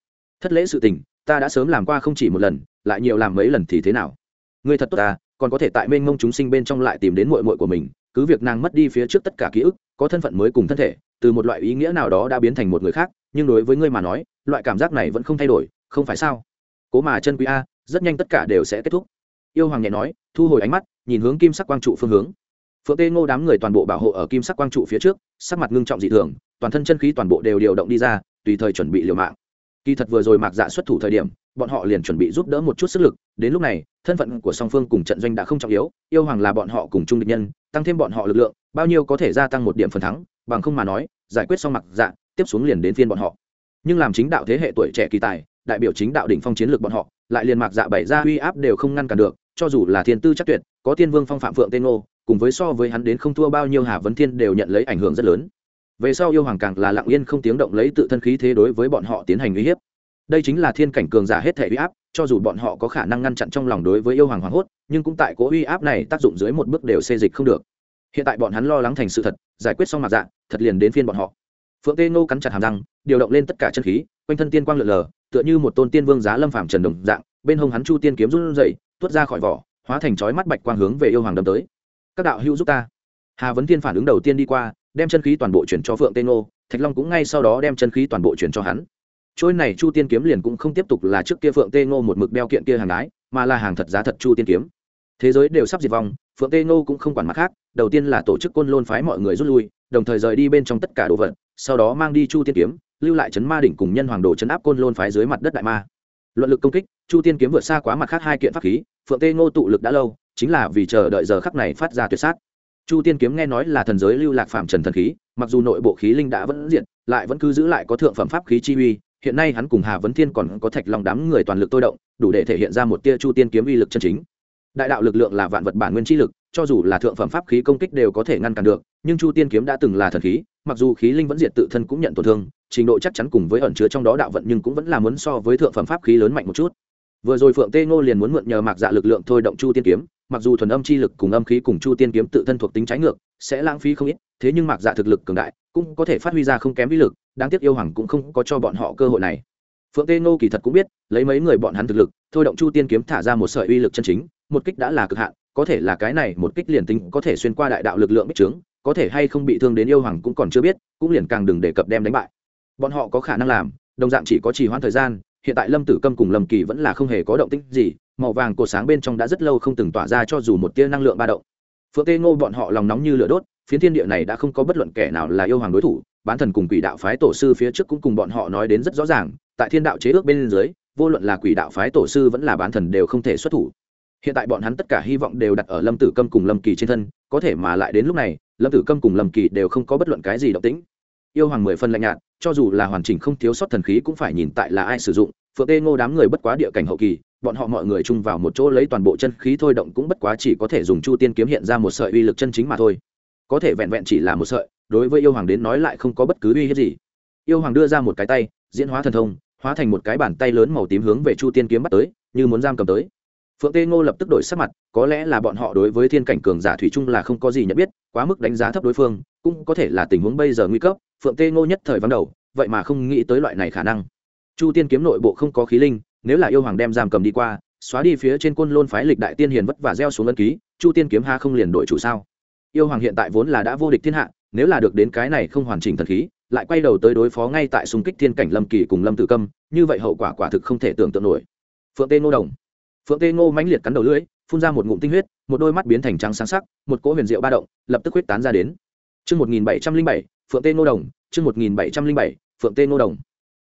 Thất lễ sự tình ta đã sớm làm qua không chỉ một lần, lại nhiều làm mấy lần thì thế nào? Người thật tốt ta còn có thể tại mênh mông chúng sinh bên trong lại tìm đến mội mội của mình, cứ việc nàng mất đi phía trước tất cả ký ức, có thân phận mới cùng thân thể, từ một loại ý nghĩa nào đó đã biến thành một người khác, nhưng đối với ngươi mà nói, loại cảm giác này vẫn không thay đổi, không phải sao? Cố mà chân quý a, rất nhanh tất cả đều sẽ kết thúc. Yêu hoàng nhẹ nói, thu hồi ánh mắt, nhìn hướng kim sắc quang trụ phương hướng. Phượng tê ngô đám người toàn bộ bảo hộ ở kim sắc quang trụ phía trước, sắc mặt ngưng trọng dị thường, toàn thân chân khí toàn bộ đều điều động đi ra, tùy thời chuẩn bị liều mạng kỳ thật vừa rồi mạc dạ xuất thủ thời điểm, bọn họ liền chuẩn bị giúp đỡ một chút sức lực. Đến lúc này, thân phận của song phương cùng trận doanh đã không trọng yếu, yêu hoàng là bọn họ cùng chung địch nhân, tăng thêm bọn họ lực lượng, bao nhiêu có thể gia tăng một điểm phần thắng, bằng không mà nói, giải quyết xong mặc dạ tiếp xuống liền đến phiên bọn họ. Nhưng làm chính đạo thế hệ tuổi trẻ kỳ tài, đại biểu chính đạo đỉnh phong chiến lược bọn họ, lại liền mạc dạ bảy ra uy áp đều không ngăn cản được, cho dù là thiên tư chắc tuyệt, có tiên vương phong phạm phượng tên ngô, cùng với so với hắn đến không thua bao nhiêu hà vấn thiên đều nhận lấy ảnh hưởng rất lớn về sau yêu hoàng càng là lặng yên không tiếng động lấy tự thân khí thế đối với bọn họ tiến hành uy hiếp. Đây chính là thiên cảnh cường giả hết thể uy áp, cho dù bọn họ có khả năng ngăn chặn trong lòng đối với yêu hoàng hoàng hốt, nhưng cũng tại cố uy áp này tác dụng dưới một bước đều xê dịch không được. Hiện tại bọn hắn lo lắng thành sự thật, giải quyết xong mặt dạng thật liền đến phiên bọn họ. Phượng tê ngô cắn chặt hàm răng, điều động lên tất cả chân khí, quanh thân tiên quang lượn lờ, tựa như một tôn tiên vương giá lâm phàm trần đồng dạng, bên hông hắn chu tiên kiếm run dậy tuốt ra khỏi vỏ, hóa thành chói mắt bạch quang hướng về yêu hoàng đâm tới. Các đạo hữu giúp ta. Hà vấn tiên phản ứng đầu tiên đi qua đem chân khí toàn bộ chuyển cho phượng tê ngô, thạch long cũng ngay sau đó đem chân khí toàn bộ chuyển cho hắn. Trôi này chu tiên kiếm liền cũng không tiếp tục là trước kia phượng tê ngô một mực đeo kiện kia hàng đái mà là hàng thật giá thật chu tiên kiếm. Thế giới đều sắp diệt vong, phượng tê ngô cũng không quản mặt khác, đầu tiên là tổ chức côn lôn phái mọi người rút lui, đồng thời rời đi bên trong tất cả đồ vật, sau đó mang đi chu tiên kiếm, lưu lại chấn ma đỉnh cùng nhân hoàng đồ chấn áp côn lôn phái dưới mặt đất đại ma. Luận lực công kích, chu tiên kiếm vượt xa quá mặt khác hai kiện pháp khí, phượng tê ngô tụ lực đã lâu, chính là vì chờ đợi giờ khắc này phát ra tuyệt sát chu tiên kiếm nghe nói là thần giới lưu lạc phạm trần thần khí, mặc dù nội bộ khí linh đã vẫn diện lại vẫn cứ giữ lại có thượng phẩm pháp khí chi uy, hiện nay hắn cùng hà vấn thiên còn có thạch long đám người toàn lực tôi động, đủ để thể hiện ra một tia chu tiên kiếm uy lực chân chính. Đại đạo lực lượng là vạn vật bản nguyên chi lực, cho dù là thượng phẩm pháp khí công kích đều có thể ngăn cản được, nhưng chu tiên kiếm đã từng là thần khí, mặc dù khí linh vẫn diệt tự thân cũng nhận tổn thương, trình độ chắc chắn cùng với ẩn chứa trong đó đạo vận nhưng cũng vẫn là muốn so với thượng phẩm pháp khí lớn mạnh một chút. Vừa rồi phượng tê ngô liền muốn mượn nhờ mạc dạ lực lượng thôi động chu tiên kiếm mặc dù thuần âm chi lực cùng âm khí cùng chu tiên kiếm tự thân thuộc tính trái ngược, sẽ lãng phí không ít, thế nhưng mạc dạ thực lực cường đại, cũng có thể phát huy ra không kém uy lực, đáng tiếc yêu hoàng cũng không có cho bọn họ cơ hội này. Phượng tê ngô kỳ thật cũng biết, lấy mấy người bọn hắn thực lực, thôi động chu tiên kiếm thả ra một sợi uy lực chân chính, một kích đã là cực hạn, có thể là cái này một kích liền tính có thể xuyên qua đại đạo lực lượng bích trướng, có thể hay không bị thương đến yêu hoàng cũng còn chưa biết, cũng liền càng đừng đề cập đem đánh bại. Bọn họ có khả năng làm, đồng dạng chỉ có trì hoãn thời gian, hiện tại lâm tử câm cùng lâm kỳ vẫn là không hề có động tĩnh gì màu vàng cột sáng bên trong đã rất lâu không từng tỏa ra cho dù một tia năng lượng ba động. Phượng tê ngô bọn họ lòng nóng như lửa đốt, phiến thiên địa này đã không có bất luận kẻ nào là yêu hoàng đối thủ, bán thần cùng quỷ đạo phái tổ sư phía trước cũng cùng bọn họ nói đến rất rõ ràng, tại thiên đạo chế ước bên dưới, vô luận là quỷ đạo phái tổ sư vẫn là bán thần đều không thể xuất thủ. Hiện tại bọn hắn tất cả hy vọng đều đặt ở lâm tử câm cùng lâm kỳ trên thân, có thể mà lại đến lúc này, lâm tử câm cùng lâm kỳ đều không có bất luận cái gì động tĩnh. Yêu hoàng mười phân lạnh nhạt, cho dù là hoàn chỉnh không thiếu sót thần khí cũng phải nhìn tại là ai sử dụng, phượng tê ngô đám người bất quá địa cảnh hậu kỳ bọn họ mọi người chung vào một chỗ lấy toàn bộ chân khí thôi động cũng bất quá chỉ có thể dùng chu tiên kiếm hiện ra một sợi uy lực chân chính mà thôi. Có thể vẹn vẹn chỉ là một sợi, đối với yêu hoàng đến nói lại không có bất cứ uy hiếp gì. Yêu hoàng đưa ra một cái tay, diễn hóa thần thông, hóa thành một cái bàn tay lớn màu tím hướng về chu tiên kiếm bắt tới, như muốn giam cầm tới. Phượng tê ngô lập tức đổi sắc mặt, có lẽ là bọn họ đối với thiên cảnh cường giả thủy chung là không có gì nhận biết, quá mức đánh giá thấp đối phương, cũng có thể là tình huống bây giờ nguy cấp, phượng tê ngô nhất thời vắng đầu, vậy mà không nghĩ tới loại này khả năng. Chu tiên kiếm nội bộ không có khí linh nếu là yêu hoàng đem giam cầm đi qua xóa đi phía trên côn lôn phái lịch đại tiên hiền vất và gieo xuống ân ký chu tiên kiếm ha không liền đổi chủ sao? Yêu hoàng hiện tại vốn là đã vô địch thiên hạ nếu là được đến cái này không hoàn chỉnh thần khí lại quay đầu tới đối phó ngay tại xung kích thiên cảnh lâm kỳ cùng lâm tử câm như vậy hậu quả quả thực không thể tưởng tượng nổi. Phượng tê ngô đồng. Phượng tê ngô mãnh liệt cắn đầu lưỡi phun ra một ngụm tinh huyết một đôi mắt biến thành trắng sáng sắc một cỗ huyền diệu ba động lập tức huyết tán ra đến. Trước 1707, Phượng Tê Ngô Đồng, trước 1707, Phượng Tê Ngô Đồng.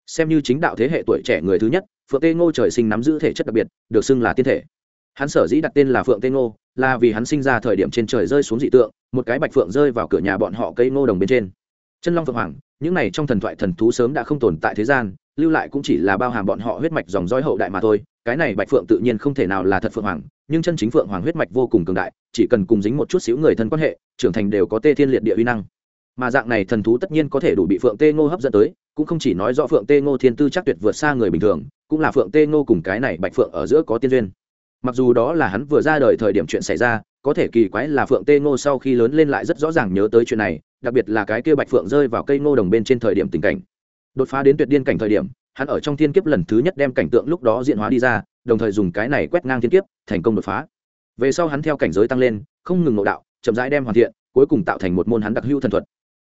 Xem như chính đạo thế hệ tuổi trẻ người thứ nhất, Phượng Tê Ngô trời sinh nắm giữ thể chất đặc biệt, được xưng là tiên thể. Hắn sở dĩ đặt tên là Phượng Tê Ngô, là vì hắn sinh ra thời điểm trên trời rơi xuống dị tượng, một cái bạch phượng rơi vào cửa nhà bọn họ cây ngô đồng bên trên. Chân Long Phượng Hoàng, những này trong thần thoại thần thú sớm đã không tồn tại thế gian, lưu lại cũng chỉ là bao hàm bọn họ huyết mạch dòng dõi hậu đại mà thôi, cái này bạch phượng tự nhiên không thể nào là thật phượng hoàng nhưng chân chính phượng hoàng huyết mạch vô cùng cường đại chỉ cần cùng dính một chút xíu người thân quan hệ trưởng thành đều có tê thiên liệt địa uy năng mà dạng này thần thú tất nhiên có thể đủ bị phượng tê ngô hấp dẫn tới cũng không chỉ nói rõ phượng tê ngô thiên tư chắc tuyệt vượt xa người bình thường, cũng là phượng tê ngô cùng cái này bạch phượng ở giữa có tiên duyên. Mặc dù đó là hắn vừa ra đời thời điểm chuyện xảy ra, có thể kỳ quái là phượng tê ngô sau khi lớn lên lại rất rõ ràng nhớ tới chuyện này, đặc biệt là cái kia bạch phượng rơi vào cây ngô đồng bên trên thời điểm tình cảnh. Đột phá đến tuyệt điên cảnh thời điểm, hắn ở trong thiên kiếp lần thứ nhất đem cảnh tượng lúc đó diện hóa đi ra, đồng thời dùng cái này quét ngang thiên kiếp, thành công đột phá. Về sau hắn theo cảnh giới tăng lên, không ngừng ngộ đạo, chậm rãi đem hoàn thiện, cuối cùng tạo thành một môn hắn đặc hữu thần thuật.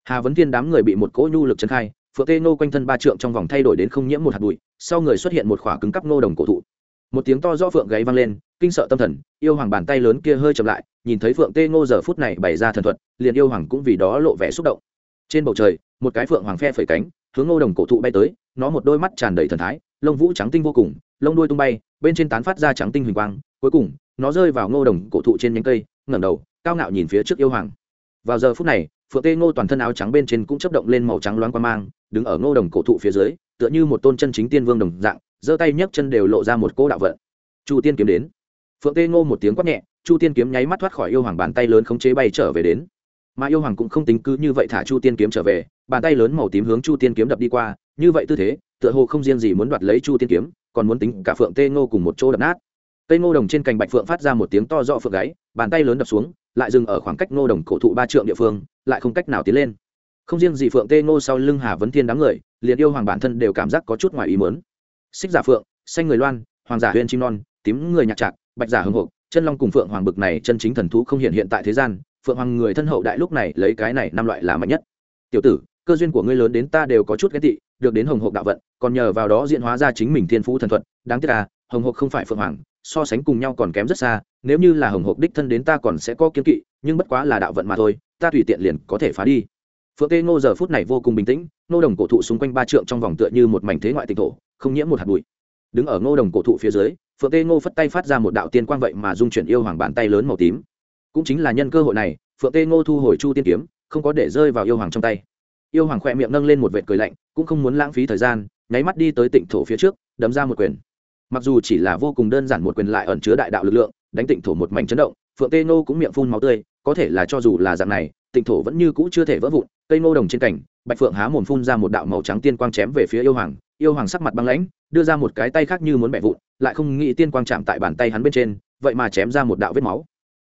Hà vấn thiên đám người bị một cỗ nhu lực chân khai phượng tê nô quanh thân ba trượng trong vòng thay đổi đến không nhiễm một hạt bụi, sau người xuất hiện một khỏa cứng cắp nô đồng cổ thụ. Một tiếng to do phượng gáy vang lên, kinh sợ tâm thần, yêu hoàng bàn tay lớn kia hơi chậm lại, nhìn thấy phượng tê ngô giờ phút này bày ra thần thuật, liền yêu hoàng cũng vì đó lộ vẻ xúc động. Trên bầu trời, một cái phượng hoàng phe phẩy cánh, hướng ngô đồng cổ thụ bay tới, nó một đôi mắt tràn đầy thần thái, lông vũ trắng tinh vô cùng, lông đuôi tung bay, bên trên tán phát ra trắng tinh huỳnh quang, cuối cùng, nó rơi vào ngô đồng cổ thụ trên nhánh cây, ngẩng đầu, cao ngạo nhìn phía trước yêu hoàng. Vào giờ phút này, phượng tê ngô toàn thân áo trắng bên trên cũng chấp động lên màu trắng loáng qua mang đứng ở ngô đồng cổ thụ phía dưới, tựa như một tôn chân chính tiên vương đồng dạng, giơ tay nhấc chân đều lộ ra một cỗ đạo vận. Chu tiên kiếm đến. Phượng tê ngô một tiếng quát nhẹ, chu tiên kiếm nháy mắt thoát khỏi yêu hoàng bàn tay lớn khống chế bay trở về đến. Mà yêu hoàng cũng không tính cứ như vậy thả chu tiên kiếm trở về, bàn tay lớn màu tím hướng chu tiên kiếm đập đi qua, như vậy tư thế, tựa hồ không riêng gì muốn đoạt lấy chu tiên kiếm, còn muốn tính cả phượng tê ngô cùng một chỗ đập nát. Cây ngô đồng trên cành bạch phượng phát ra một tiếng to rõ phượng gáy, bàn tay lớn đập xuống, lại dừng ở khoảng cách ngô đồng cổ thụ ba trượng địa phương, lại không cách nào tiến lên không riêng gì phượng tê ngô sau lưng hà vấn thiên đám người, liền yêu hoàng bản thân đều cảm giác có chút ngoài ý mớn xích giả phượng, xanh người loan, hoàng giả huyên chim non, tím người nhạc trạc, bạch giả hưng hộp chân long cùng phượng hoàng bực này chân chính thần thú không hiện hiện tại thế gian, phượng hoàng người thân hậu đại lúc này lấy cái này năm loại là mạnh nhất. Tiểu tử, cơ duyên của ngươi lớn đến ta đều có chút ghét tị, được đến hồng hộp đạo vận, còn nhờ vào đó diễn hóa ra chính mình thiên phú thần thuật, đáng tiếc à hồng hộp không phải phượng hoàng, so sánh cùng nhau còn kém rất xa, nếu như là hồng hộp đích thân đến ta còn sẽ có kiên kỵ, nhưng bất quá là đạo vận mà thôi, ta tùy tiện liền có thể phá đi phượng tê ngô giờ phút này vô cùng bình tĩnh, ngô đồng cổ thụ xung quanh ba trượng trong vòng tựa như một mảnh thế ngoại tịch thổ, không nhiễm một hạt bụi. Đứng ở ngô đồng cổ thụ phía dưới, phượng tê ngô phất tay phát ra một đạo tiên quang vậy mà dung chuyển yêu hoàng bàn tay lớn màu tím. Cũng chính là nhân cơ hội này, phượng tê ngô thu hồi chu tiên kiếm, không có để rơi vào yêu hoàng trong tay. Yêu hoàng khỏe miệng nâng lên một vệt cười lạnh, cũng không muốn lãng phí thời gian, nháy mắt đi tới tịnh thổ phía trước, đấm ra một quyền. Mặc dù chỉ là vô cùng đơn giản một quyền lại ẩn chứa đại đạo lực lượng, đánh tịnh thổ một mảnh chấn động, phượng tê ngô cũng miệng phun máu tươi, có thể là cho dù là dạng này tịnh thổ vẫn như cũ chưa thể vỡ vụn, cây ngô đồng trên cảnh bạch phượng há mồm phun ra một đạo màu trắng tiên quang chém về phía yêu hoàng yêu hoàng sắc mặt băng lãnh, đưa ra một cái tay khác như muốn bẻ vụn, lại không nghĩ tiên quang chạm tại bàn tay hắn bên trên, vậy mà chém ra một đạo vết máu.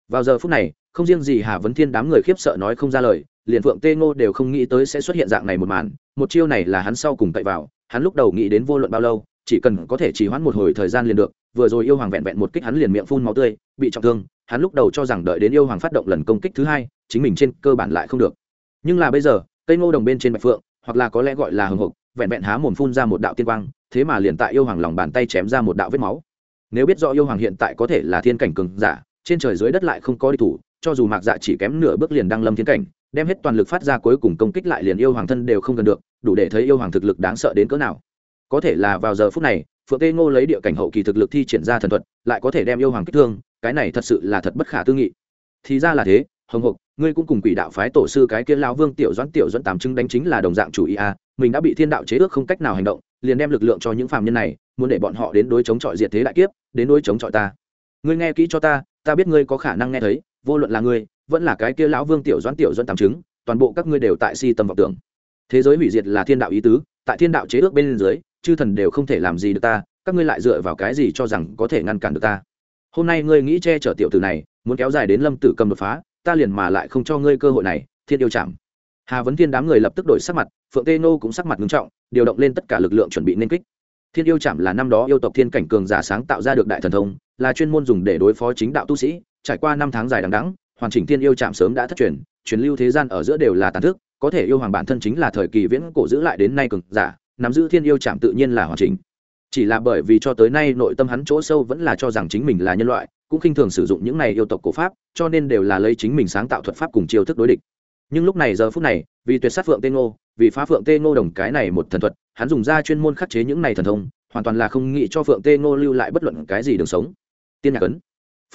Vào giờ phút này, không riêng gì hà vấn thiên đám người khiếp sợ nói không ra lời, liền phượng tê ngô đều không nghĩ tới sẽ xuất hiện dạng này một màn, một chiêu này là hắn sau cùng tậy vào, hắn lúc đầu nghĩ đến vô luận bao lâu, chỉ cần có thể chỉ hoãn một hồi thời gian liền được, vừa rồi yêu hoàng vẹn vẹn một kích hắn liền miệng phun máu tươi, bị trọng thương, hắn lúc đầu cho rằng đợi đến yêu hoàng phát động lần công kích thứ hai chính mình trên cơ bản lại không được. Nhưng là bây giờ, cây ngô đồng bên trên bạch phượng, hoặc là có lẽ gọi là hồng hộc, vẹn vẹn há mồm phun ra một đạo tiên quang, thế mà liền tại yêu hoàng lòng bàn tay chém ra một đạo vết máu. Nếu biết rõ yêu hoàng hiện tại có thể là thiên cảnh cường giả, trên trời dưới đất lại không có đi thủ, cho dù mạc dạ chỉ kém nửa bước liền đăng lâm thiên cảnh, đem hết toàn lực phát ra cuối cùng công kích lại liền yêu hoàng thân đều không gần được, đủ để thấy yêu hoàng thực lực đáng sợ đến cỡ nào. Có thể là vào giờ phút này, phượng tê ngô lấy địa cảnh hậu kỳ thực lực thi triển ra thần thuật, lại có thể đem yêu hoàng kích thương, cái này thật sự là thật bất khả tư nghị. Thì ra là thế, hồng hộc ngươi cũng cùng quỷ đạo phái tổ sư cái kia Lão vương tiểu doãn tiểu doãn tám chứng đánh chính là đồng dạng chủ ý a à. mình đã bị thiên đạo chế ước không cách nào hành động, liền đem lực lượng cho những phàm nhân này, muốn để bọn họ đến đối chống chọi diệt thế đại kiếp, đến đối chống chọi ta ngươi nghe kỹ cho ta ta biết ngươi có khả năng nghe thấy, vô luận là ngươi, vẫn là cái kia lão vương tiểu doãn tiểu doãn tám chứng, toàn bộ các ngươi đều tại si tâm vọng tưởng thế giới hủy diệt là thiên đạo ý tứ, tại thiên đạo chế ước bên dưới, chư thần đều không thể làm gì được ta, các ngươi lại dựa vào cái gì cho rằng có thể ngăn cản được ta hôm nay ngươi nghĩ che chở tiểu tử này, muốn kéo dài đến lâm tử cầm đột phá ta liền mà lại không cho ngươi cơ hội này, thiên yêu chạm hà vấn thiên đám người lập tức đổi sắc mặt, phượng tê nô cũng sắc mặt nghiêm trọng, điều động lên tất cả lực lượng chuẩn bị nên kích. Thiên yêu chạm là năm đó yêu tộc thiên cảnh cường giả sáng tạo ra được đại thần thông, là chuyên môn dùng để đối phó chính đạo tu sĩ, trải qua năm tháng dài đằng đẵng, hoàn chỉnh thiên yêu chạm sớm đã thất truyền truyền lưu thế gian ở giữa đều là tàn thức, có thể yêu hoàng bản thân chính là thời kỳ viễn cổ giữ lại đến nay cường giả, nắm giữ thiên yêu chạm tự nhiên là hoàn chỉnh. Chỉ là bởi vì cho tới nay nội tâm hắn chỗ sâu vẫn là cho rằng chính mình là nhân loại cũng khinh thường sử dụng những này yêu tộc cổ pháp, cho nên đều là lấy chính mình sáng tạo thuật pháp cùng chiêu thức đối địch. Nhưng lúc này giờ phút này, vì tuyệt sát phượng tê ngô, vì phá phượng tê ngô đồng cái này một thần thuật, hắn dùng ra chuyên môn khắc chế những này thần thông, hoàn toàn là không nghĩ cho phượng tê ngô lưu lại bất luận cái gì đường sống. Tiên nhạc ấn.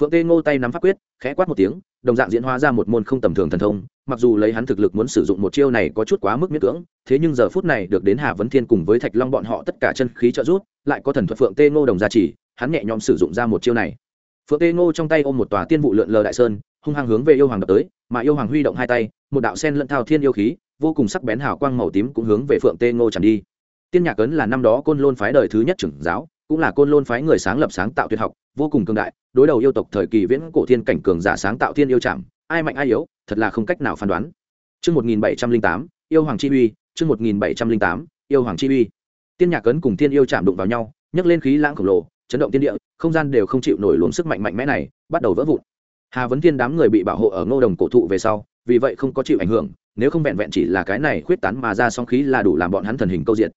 Phượng tê ngô tay nắm pháp quyết, khẽ quát một tiếng, đồng dạng diễn hóa ra một môn không tầm thường thần thông, mặc dù lấy hắn thực lực muốn sử dụng một chiêu này có chút quá mức miễn cưỡng, thế nhưng giờ phút này được đến hà vấn thiên cùng với thạch long bọn họ tất cả chân khí trợ giúp, lại có thần thuật phượng tê ngô đồng gia trì, hắn nhẹ nhõm sử dụng ra một chiêu này phượng tê ngô trong tay ôm một tòa tiên vụ lượn lờ đại sơn hung hăng hướng về yêu hoàng đập tới mà yêu hoàng huy động hai tay một đạo sen lẫn thao thiên yêu khí vô cùng sắc bén hào quang màu tím cũng hướng về phượng tê ngô tràn đi tiên nhạc ấn là năm đó côn lôn phái đời thứ nhất trưởng giáo cũng là côn lôn phái người sáng lập sáng tạo tuyệt học vô cùng cường đại đối đầu yêu tộc thời kỳ viễn cổ thiên cảnh cường giả sáng tạo thiên yêu trảm ai mạnh ai yếu thật là không cách nào phán đoán Trước 1708, yêu hoàng chi uy, trước 1708, yêu hoàng chi uy. Tiên nhạc cấn cùng thiên yêu chạm đụng vào nhau, nhấc lên khí lãng khổng lồ, chấn động thiên địa, không gian đều không chịu nổi luồng sức mạnh mạnh mẽ này, bắt đầu vỡ vụn. Hà Vấn Thiên đám người bị bảo hộ ở Ngô Đồng cổ thụ về sau, vì vậy không có chịu ảnh hưởng nếu không vẹn vẹn chỉ là cái này khuyết tán mà ra song khí là đủ làm bọn hắn thần hình câu diệt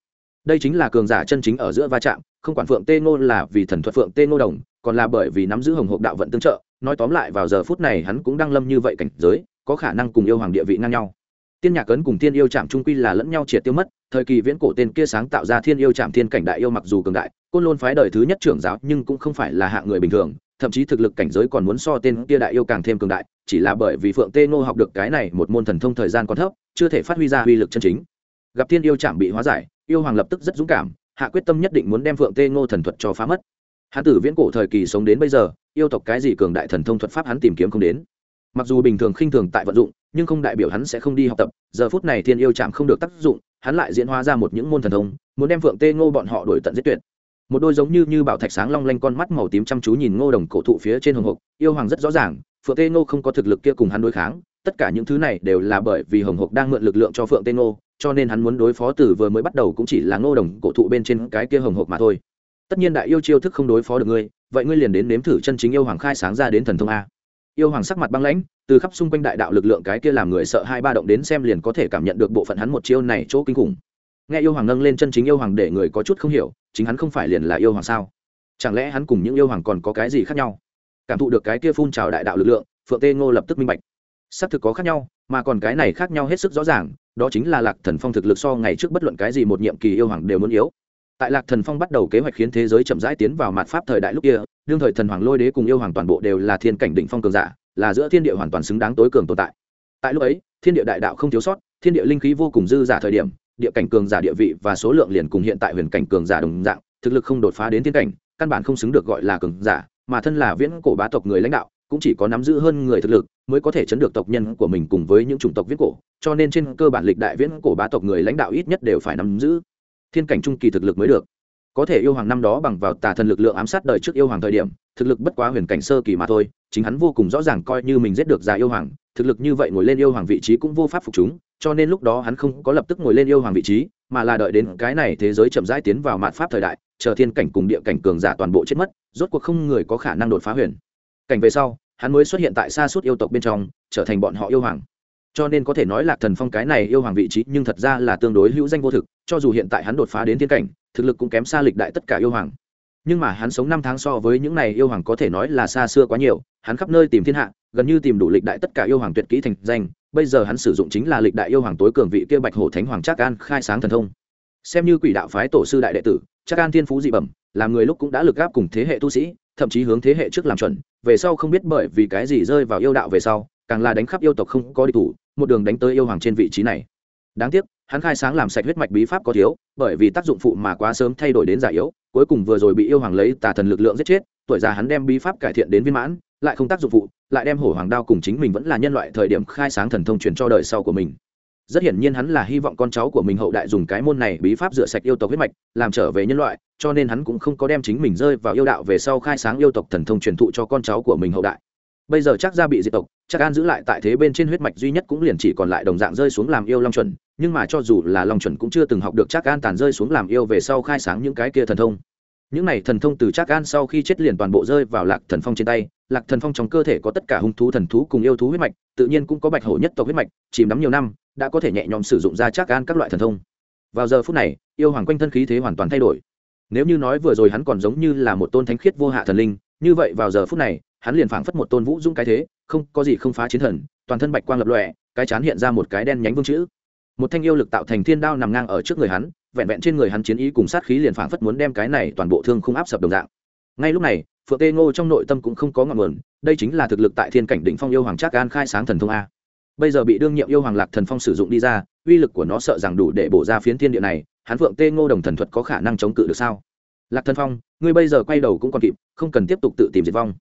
đây chính là cường giả chân chính ở giữa va chạm không quản phượng tê ngô là vì thần thuật phượng tê ngô đồng còn là bởi vì nắm giữ hồng hộp đạo vận tương trợ nói tóm lại vào giờ phút này hắn cũng đang lâm như vậy cảnh giới có khả năng cùng yêu hoàng địa vị ngang nhau tiên nhạc cấn cùng tiên yêu trạm trung quy là lẫn nhau triệt tiêu mất thời kỳ viễn cổ tên kia sáng tạo ra thiên yêu trạm thiên cảnh đại yêu mặc dù cường đại côn lôn phái đời thứ nhất trưởng giáo nhưng cũng không phải là hạng người bình thường, thậm chí thực lực cảnh giới còn muốn so tên kia đại yêu càng thêm cường đại, chỉ là bởi vì phượng tê ngô học được cái này một môn thần thông thời gian còn thấp, chưa thể phát huy ra uy lực chân chính. Gặp thiên yêu chạm bị hóa giải, yêu hoàng lập tức rất dũng cảm, hạ quyết tâm nhất định muốn đem phượng tê ngô thần thuật cho phá mất. Hắn tử viễn cổ thời kỳ sống đến bây giờ, yêu tộc cái gì cường đại thần thông thuật pháp hắn tìm kiếm không đến. Mặc dù bình thường khinh thường tại vận dụng, nhưng không đại biểu hắn sẽ không đi học tập, giờ phút này thiên yêu chạm không được tác dụng, hắn lại diễn hóa ra một những môn thần thông, muốn đem phượng tê ngô bọn họ đổi tận giết tuyệt một đôi giống như như bảo thạch sáng long lanh con mắt màu tím chăm chú nhìn ngô đồng cổ thụ phía trên hồng hộc, yêu hoàng rất rõ ràng, phượng tê ngô không có thực lực kia cùng hắn đối kháng, tất cả những thứ này đều là bởi vì hồng hộc đang mượn lực lượng cho phượng tê ngô, cho nên hắn muốn đối phó từ vừa mới bắt đầu cũng chỉ là ngô đồng cổ thụ bên trên cái kia hồng hộc mà thôi. Tất nhiên đại yêu chiêu thức không đối phó được ngươi, vậy ngươi liền đến nếm thử chân chính yêu hoàng khai sáng ra đến thần thông a. Yêu hoàng sắc mặt băng lãnh, từ khắp xung quanh đại đạo lực lượng cái kia làm người sợ hai ba động đến xem liền có thể cảm nhận được bộ phận hắn một chiêu này chỗ kinh khủng nghe yêu hoàng nâng lên chân chính yêu hoàng để người có chút không hiểu, chính hắn không phải liền là yêu hoàng sao? Chẳng lẽ hắn cùng những yêu hoàng còn có cái gì khác nhau? Cảm thụ được cái kia phun trào đại đạo lực lượng, phượng tê ngô lập tức minh bạch. Xác thực có khác nhau, mà còn cái này khác nhau hết sức rõ ràng, đó chính là lạc thần phong thực lực so ngày trước bất luận cái gì một nhiệm kỳ yêu hoàng đều muốn yếu. Tại lạc thần phong bắt đầu kế hoạch khiến thế giới chậm rãi tiến vào mặt pháp thời đại lúc kia, đương thời thần hoàng lôi đế cùng yêu hoàng toàn bộ đều là thiên cảnh đỉnh phong cường giả, là giữa thiên địa hoàn toàn xứng đáng tối cường tồn tại. Tại lúc ấy, thiên địa đại đạo không thiếu sót, thiên địa linh khí vô cùng dư giả thời điểm địa cảnh cường giả địa vị và số lượng liền cùng hiện tại huyền cảnh cường giả đồng dạng, thực lực không đột phá đến thiên cảnh, căn bản không xứng được gọi là cường giả, mà thân là viễn cổ bá tộc người lãnh đạo, cũng chỉ có nắm giữ hơn người thực lực mới có thể chấn được tộc nhân của mình cùng với những chủng tộc viễn cổ, cho nên trên cơ bản lịch đại viễn cổ bá tộc người lãnh đạo ít nhất đều phải nắm giữ thiên cảnh trung kỳ thực lực mới được. Có thể yêu hoàng năm đó bằng vào tà thần lực lượng ám sát đời trước yêu hoàng thời điểm, thực lực bất quá huyền cảnh sơ kỳ mà thôi chính hắn vô cùng rõ ràng coi như mình giết được già yêu hoàng, thực lực như vậy ngồi lên yêu hoàng vị trí cũng vô pháp phục chúng, cho nên lúc đó hắn không có lập tức ngồi lên yêu hoàng vị trí, mà là đợi đến cái này thế giới chậm rãi tiến vào mạn pháp thời đại, chờ thiên cảnh cùng địa cảnh cường giả toàn bộ chết mất, rốt cuộc không người có khả năng đột phá huyền. Cảnh về sau, hắn mới xuất hiện tại xa suốt yêu tộc bên trong, trở thành bọn họ yêu hoàng. Cho nên có thể nói là thần phong cái này yêu hoàng vị trí, nhưng thật ra là tương đối hữu danh vô thực, cho dù hiện tại hắn đột phá đến thiên cảnh, thực lực cũng kém xa lịch đại tất cả yêu hoàng nhưng mà hắn sống năm tháng so với những này yêu hoàng có thể nói là xa xưa quá nhiều, hắn khắp nơi tìm thiên hạ, gần như tìm đủ lịch đại tất cả yêu hoàng tuyệt kỹ thành danh, bây giờ hắn sử dụng chính là lịch đại yêu hoàng tối cường vị kia bạch hổ thánh hoàng trác an khai sáng thần thông. Xem như quỷ đạo phái tổ sư đại đệ tử, trác an thiên phú dị bẩm, làm người lúc cũng đã lực gáp cùng thế hệ tu sĩ, thậm chí hướng thế hệ trước làm chuẩn, về sau không biết bởi vì cái gì rơi vào yêu đạo về sau, càng là đánh khắp yêu tộc không có địch thủ, một đường đánh tới yêu hoàng trên vị trí này. Đáng tiếc, hắn khai sáng làm sạch huyết mạch bí pháp có thiếu, bởi vì tác dụng phụ mà quá sớm thay đổi đến giả yếu cuối cùng vừa rồi bị yêu hoàng lấy tà thần lực lượng giết chết, tuổi già hắn đem bí pháp cải thiện đến viên mãn, lại không tác dụng phụ, lại đem hổ hoàng đao cùng chính mình vẫn là nhân loại thời điểm khai sáng thần thông truyền cho đời sau của mình. Rất hiển nhiên hắn là hy vọng con cháu của mình hậu đại dùng cái môn này bí pháp rửa sạch yêu tộc huyết mạch, làm trở về nhân loại, cho nên hắn cũng không có đem chính mình rơi vào yêu đạo về sau khai sáng yêu tộc thần thông truyền thụ cho con cháu của mình hậu đại. Bây giờ chắc ra bị diệt tộc, chắc an giữ lại tại thế bên trên huyết mạch duy nhất cũng liền chỉ còn lại đồng dạng rơi xuống làm yêu long chuẩn nhưng mà cho dù là long chuẩn cũng chưa từng học được chắc an tàn rơi xuống làm yêu về sau khai sáng những cái kia thần thông. Những này thần thông từ chắc an sau khi chết liền toàn bộ rơi vào lạc thần phong trên tay. Lạc thần phong trong cơ thể có tất cả hung thú thần thú cùng yêu thú huyết mạch, tự nhiên cũng có bạch hổ nhất tộc huyết mạch, chìm đắm nhiều năm, đã có thể nhẹ nhõm sử dụng ra chắc an các loại thần thông. Vào giờ phút này, yêu hoàng quanh thân khí thế hoàn toàn thay đổi. Nếu như nói vừa rồi hắn còn giống như là một tôn thánh khiết vô hạ thần linh, như vậy vào giờ phút này, hắn liền phảng phất một tôn vũ dũng cái thế, không có gì không phá chiến thần, toàn thân bạch quang lập lòe, cái chán hiện ra một cái đen nhánh vương chữ một thanh yêu lực tạo thành thiên đao nằm ngang ở trước người hắn, vẹn vẹn trên người hắn chiến ý cùng sát khí liền phảng phất muốn đem cái này toàn bộ thương không áp sập đồng dạng. Ngay lúc này, phượng tê ngô trong nội tâm cũng không có ngọn nguồn, đây chính là thực lực tại thiên cảnh đỉnh phong yêu hoàng trác an khai sáng thần thông a. Bây giờ bị đương nhiệm yêu hoàng lạc thần phong sử dụng đi ra, uy lực của nó sợ rằng đủ để bổ ra phiến thiên địa này, hắn phượng tê ngô đồng thần thuật có khả năng chống cự được sao? Lạc thần phong, ngươi bây giờ quay đầu cũng còn kịp, không cần tiếp tục tự tìm diệt vong.